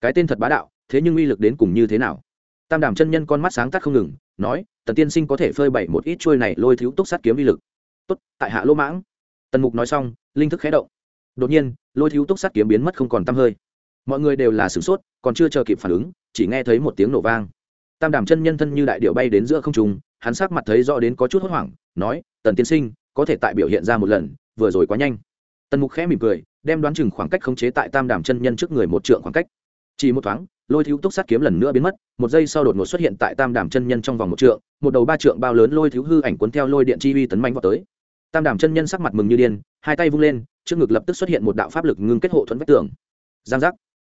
Cái tên thật bá đạo, thế nhưng uy lực đến cùng như thế nào? Tam đàm chân nhân con mắt sáng tắt không ngừng, nói, tần tiên sinh có thể phơi bày một ít trôi này lôi thiếu túc sát kiếm uy lực. Tốt, tại hạ lỗ mãng. Tần mục nói xong, linh thức khé động. Đột nhiên, lôi thiếu túc sát kiếm biến mất không còn tăm hơi. Mọi người đều là sửng sốt, còn chưa chờ kịp phản ứng, chỉ nghe thấy một tiếng nổ vang. Tam đàm chân nhân thân như đại điệu bay đến giữa không trùng hắn sắc mặt thấy rõ đến có chút hốt hoảng, nói, tần tiên sinh có thể tại biểu hiện ra một lần, vừa rồi quá nhanh. Tần mục khẽ mỉm cười, đem đoán chừng khoảng cách khống chế tại tam đàm chân nhân trước người một trượng khoảng cách. Chỉ một thoáng, lôi thiếu túc sát kiếm lần nữa biến mất, một giây sau đột ngột xuất hiện tại tam đàm chân nhân trong vòng một trượng, một đầu ba trượng bao lớn lôi thiếu hư ảnh cuốn theo lôi điện chi uy tấn manh vào tới. Tam đàm chân nhân sắc mặt mừng như điên, hai tay vung lên, trước ngực lập tức xuất hiện một đạo pháp lực ngưng kết hộ thuẫn vách tường. Giang giác.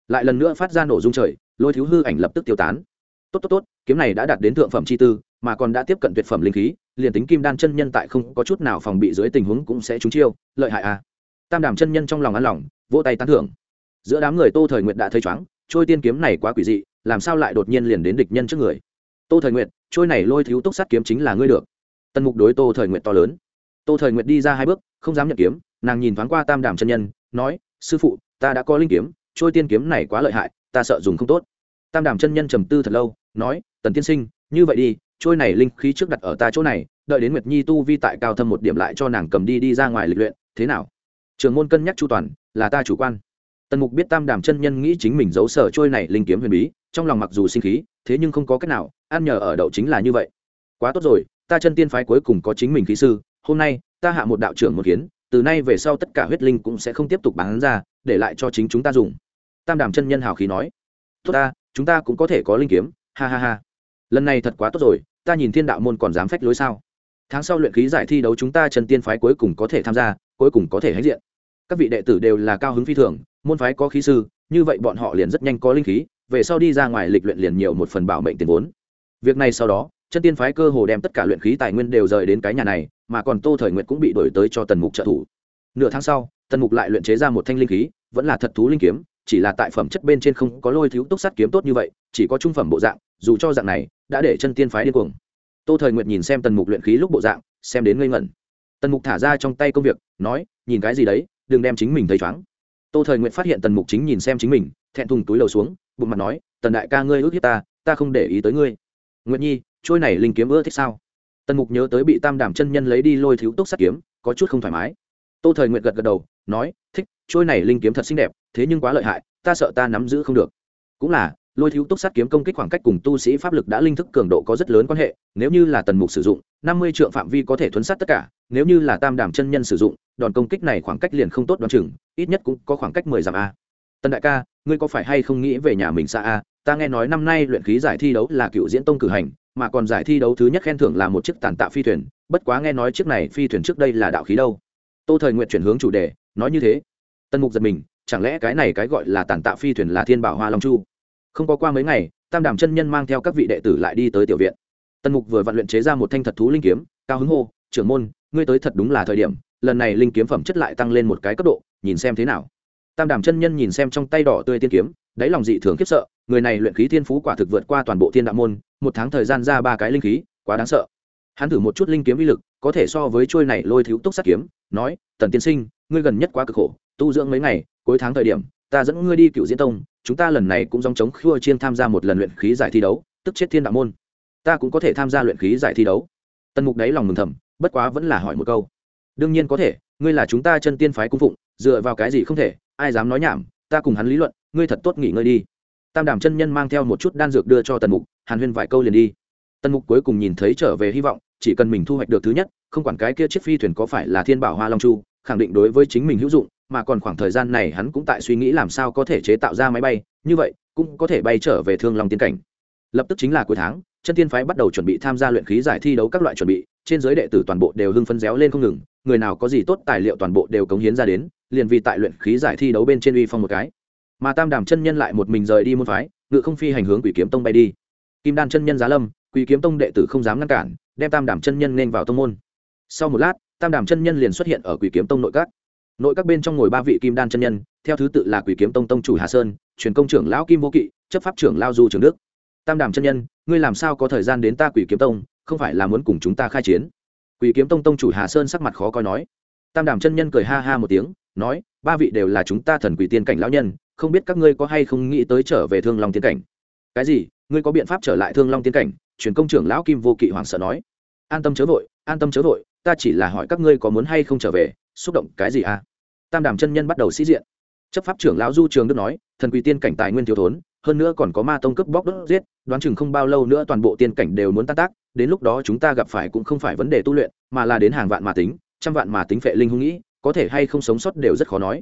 Lại lần nữa phát ra nổ dung trời, lôi thiếu hư ảnh lập tức tiêu tán. Tốt tốt tốt, kiếm này đã đạt đến thượng phẩm chi tư mà còn đã tiếp cận tuyệt phẩm linh khí, liền tính kim đan chân nhân tại không có chút nào phòng bị dưới tình huống cũng sẽ trúng chiêu, lợi hại à. Tam đàm chân nhân trong lòng ăn lòng, vỗ tay tán thưởng. Giữa đám người tô thời nguyện đã thấy chóng trôi tiên kiếm này quá quỷ dị, làm sao lại đột nhiên liền đến địch nhân trước người? Tô thời nguyện trôi này lôi thiếu túc sát kiếm chính là ngươi được. Tân mục đối tô thời nguyện to lớn. Tô thời nguyện đi ra hai bước, không dám nhận kiếm, nàng nhìn thoáng qua tam đàm chân nhân, nói, sư phụ, ta đã có linh kiếm, trôi tiên kiếm này quá lợi hại, ta sợ dùng không tốt. Tam đàm chân nhân trầm tư thật lâu, nói, tần tiên sinh, như vậy đi trôi này linh khí trước đặt ở ta chỗ này, đợi đến nguyệt nhi tu vi tại cao thâm một điểm lại cho nàng cầm đi đi ra ngoài lịch luyện, thế nào? Trường môn cân nhắc chu toàn, là ta chủ quan. Tần mục biết tam đàm chân nhân nghĩ chính mình giấu sở trôi này linh kiếm huyền bí, trong lòng mặc dù sinh khí, thế nhưng không có cách nào, ăn nhờ ở đậu chính là như vậy. Quá tốt rồi, ta chân tiên phái cuối cùng có chính mình khí sư, hôm nay, ta hạ một đạo trưởng một kiến, từ nay về sau tất cả huyết linh cũng sẽ không tiếp tục bán ra, để lại cho chính chúng ta dùng. Tam đàm chân nhân hào khí nói, tốt ta, chúng ta cũng có thể có linh kiếm, ha ha ha lần này thật quá tốt rồi, ta nhìn thiên đạo môn còn dám phách lối sao? Tháng sau luyện khí giải thi đấu chúng ta chân tiên phái cuối cùng có thể tham gia, cuối cùng có thể hãnh diện. Các vị đệ tử đều là cao hứng phi thường, môn phái có khí sư, như vậy bọn họ liền rất nhanh có linh khí, về sau đi ra ngoài lịch luyện liền nhiều một phần bảo mệnh tiền vốn. Việc này sau đó, chân tiên phái cơ hồ đem tất cả luyện khí tài nguyên đều rời đến cái nhà này, mà còn tô thời nguyện cũng bị đổi tới cho tần mục trợ thủ. Nửa tháng sau, tần mục lại luyện chế ra một thanh linh khí, vẫn là thật thú linh kiếm chỉ là tại phẩm chất bên trên không có lôi thiếu túc sắt kiếm tốt như vậy, chỉ có trung phẩm bộ dạng, dù cho dạng này, đã để chân tiên phái điên cuồng. Tô thời nguyện nhìn xem tần mục luyện khí lúc bộ dạng, xem đến ngây ngẩn. Tần mục thả ra trong tay công việc, nói, nhìn cái gì đấy, đừng đem chính mình thấy chóng tô thời nguyện phát hiện tần mục chính nhìn xem chính mình, thẹn thùng túi đầu xuống, bụng mặt nói, tần đại ca ngươi ước hiếp ta ta không để ý tới ngươi. Nguyện nhi, trôi này linh kiếm ưa thích sao? Tần mục nhớ tới bị tam đảm chân nhân lấy đi lôi thiếu túc sắt kiếm, có chút không thoải mái. Tô thời nguyện gật gật đầu, nói, thích, trôi này linh kiếm thật xinh đẹp thế nhưng quá lợi hại, ta sợ ta nắm giữ không được. Cũng là, lôi thiếu túc sát kiếm công kích khoảng cách cùng tu sĩ pháp lực đã linh thức cường độ có rất lớn quan hệ, nếu như là tần mục sử dụng, năm mươi trượng phạm vi có thể thuấn sát tất cả, nếu như là tam đảm chân nhân sử dụng, đòn công kích này khoảng cách liền không tốt đòn chừng, ít nhất cũng có khoảng cách mười dặm a. Tần đại ca, ngươi có phải hay không nghĩ về nhà mình xa a? Ta nghe nói năm nay luyện khí giải thi đấu là cựu diễn tông cử hành, mà còn giải thi đấu thứ nhất khen thưởng là một chiếc tàn tạ phi thuyền, bất quá nghe nói chiếc này phi thuyền trước đây là đạo khí đâu. Tô thời nguyện chuyển hướng chủ đề, nói như thế. Tần mục giật mình chẳng lẽ cái này cái gọi là tàn tạ phi thuyền là thiên bảo hoa long chu? Không có qua mấy ngày, tam đàm chân nhân mang theo các vị đệ tử lại đi tới tiểu viện. Tần mục vừa vạn luyện chế ra một thanh thật thú linh kiếm, cao hứng hô, trưởng môn, ngươi tới thật đúng là thời điểm, lần này linh kiếm phẩm chất lại tăng lên một cái cấp độ, nhìn xem thế nào. Tam đàm chân nhân nhìn xem trong tay đỏ tươi tiên kiếm, đáy lòng dị thường khiếp sợ, người này luyện khí thiên phú quả thực vượt qua toàn bộ thiên đạo môn, một tháng thời gian ra ba cái linh khí, quá đáng sợ. Hắn thử một chút linh kiếm uy lực, có thể so với trôi này lôi thiếu túc sát kiếm, nói, tần tiên sinh, ngươi gần nhất quá cực khổ, tu dưỡng mấy ngày cuối tháng thời điểm, ta dẫn ngươi đi cựu diễn tông, chúng ta lần này cũng dòng chống khua chiên tham gia một lần luyện khí giải thi đấu, tức chết thiên đạo môn. Ta cũng có thể tham gia luyện khí giải thi đấu. Tần mục đáy lòng mừng thầm, bất quá vẫn là hỏi một câu. Đương nhiên có thể, ngươi là chúng ta chân tiên phái cung phụng, dựa vào cái gì không thể, ai dám nói nhảm, ta cùng hắn lý luận, ngươi thật tốt nghỉ ngơi đi. Tam đảm chân nhân mang theo một chút đan dược đưa cho tần mục, hàn huyên vài câu liền đi. Tần mục cuối cùng nhìn thấy trở về hy vọng, chỉ cần mình thu hoạch được thứ nhất, không quản cái kia chiếc phi thuyền có phải là thiên bảo hoa long chu, khẳng định đối với chính mình hữu dụng mà còn khoảng thời gian này hắn cũng tại suy nghĩ làm sao có thể chế tạo ra máy bay, như vậy, cũng có thể bay trở về thương long tiên cảnh. Lập tức chính là cuối tháng, chân tiên phái bắt đầu chuẩn bị tham gia luyện khí giải thi đấu các loại chuẩn bị, trên giới đệ tử toàn bộ đều hưng phấn réo lên không ngừng, người nào có gì tốt tài liệu toàn bộ đều cống hiến ra đến, liền vì tại luyện khí giải thi đấu bên trên uy phong một cái. Mà tam đàm chân nhân lại một mình rời đi môn phái ngự không phi hành hướng quỷ kiếm tông bay đi. Kim đan chân nhân giá lâm, quỷ kiếm tông đệ tử không dám ngăn cản, đem tam đàm chân nhân nên vào tông môn. Sau một lát, tam đàm chân nhân liền xuất hiện ở quỷ kiếm tông nội các nội các bên trong ngồi ba vị kim đan chân nhân, theo thứ tự là quỷ kiếm tông tông chủ hà sơn, truyền công trưởng lão kim vô kỵ, chấp pháp trưởng lao du trường đức. Tam đàm chân nhân, ngươi làm sao có thời gian đến ta quỷ kiếm tông, không phải là muốn cùng chúng ta khai chiến? Quỷ kiếm tông tông chủ hà sơn sắc mặt khó coi nói. Tam đàm chân nhân cười ha ha một tiếng, nói, ba vị đều là chúng ta thần quỷ tiên cảnh lão nhân, không biết các ngươi có hay không nghĩ tới trở về thương long tiên cảnh. Cái gì? Ngươi có biện pháp trở lại thương long tiên cảnh? Truyền công trưởng lão kim vô kỵ hoảng sợ nói. An tâm chớ vội, an tâm chớ vội, ta chỉ là hỏi các ngươi có muốn hay không trở về xúc động cái gì à? Tam đàm chân nhân bắt đầu sĩ diện. Chấp pháp trưởng lão du trường đức nói, thần quỷ tiên cảnh tài nguyên thiếu thốn, hơn nữa còn có ma tông cướp bóc đốt giết, đoán chừng không bao lâu nữa toàn bộ tiên cảnh đều muốn tan tác, đến lúc đó chúng ta gặp phải cũng không phải vấn đề tu luyện, mà là đến hàng vạn mà tính, trăm vạn mà tính phệ linh hung nghĩ, có thể hay không sống sót đều rất khó nói.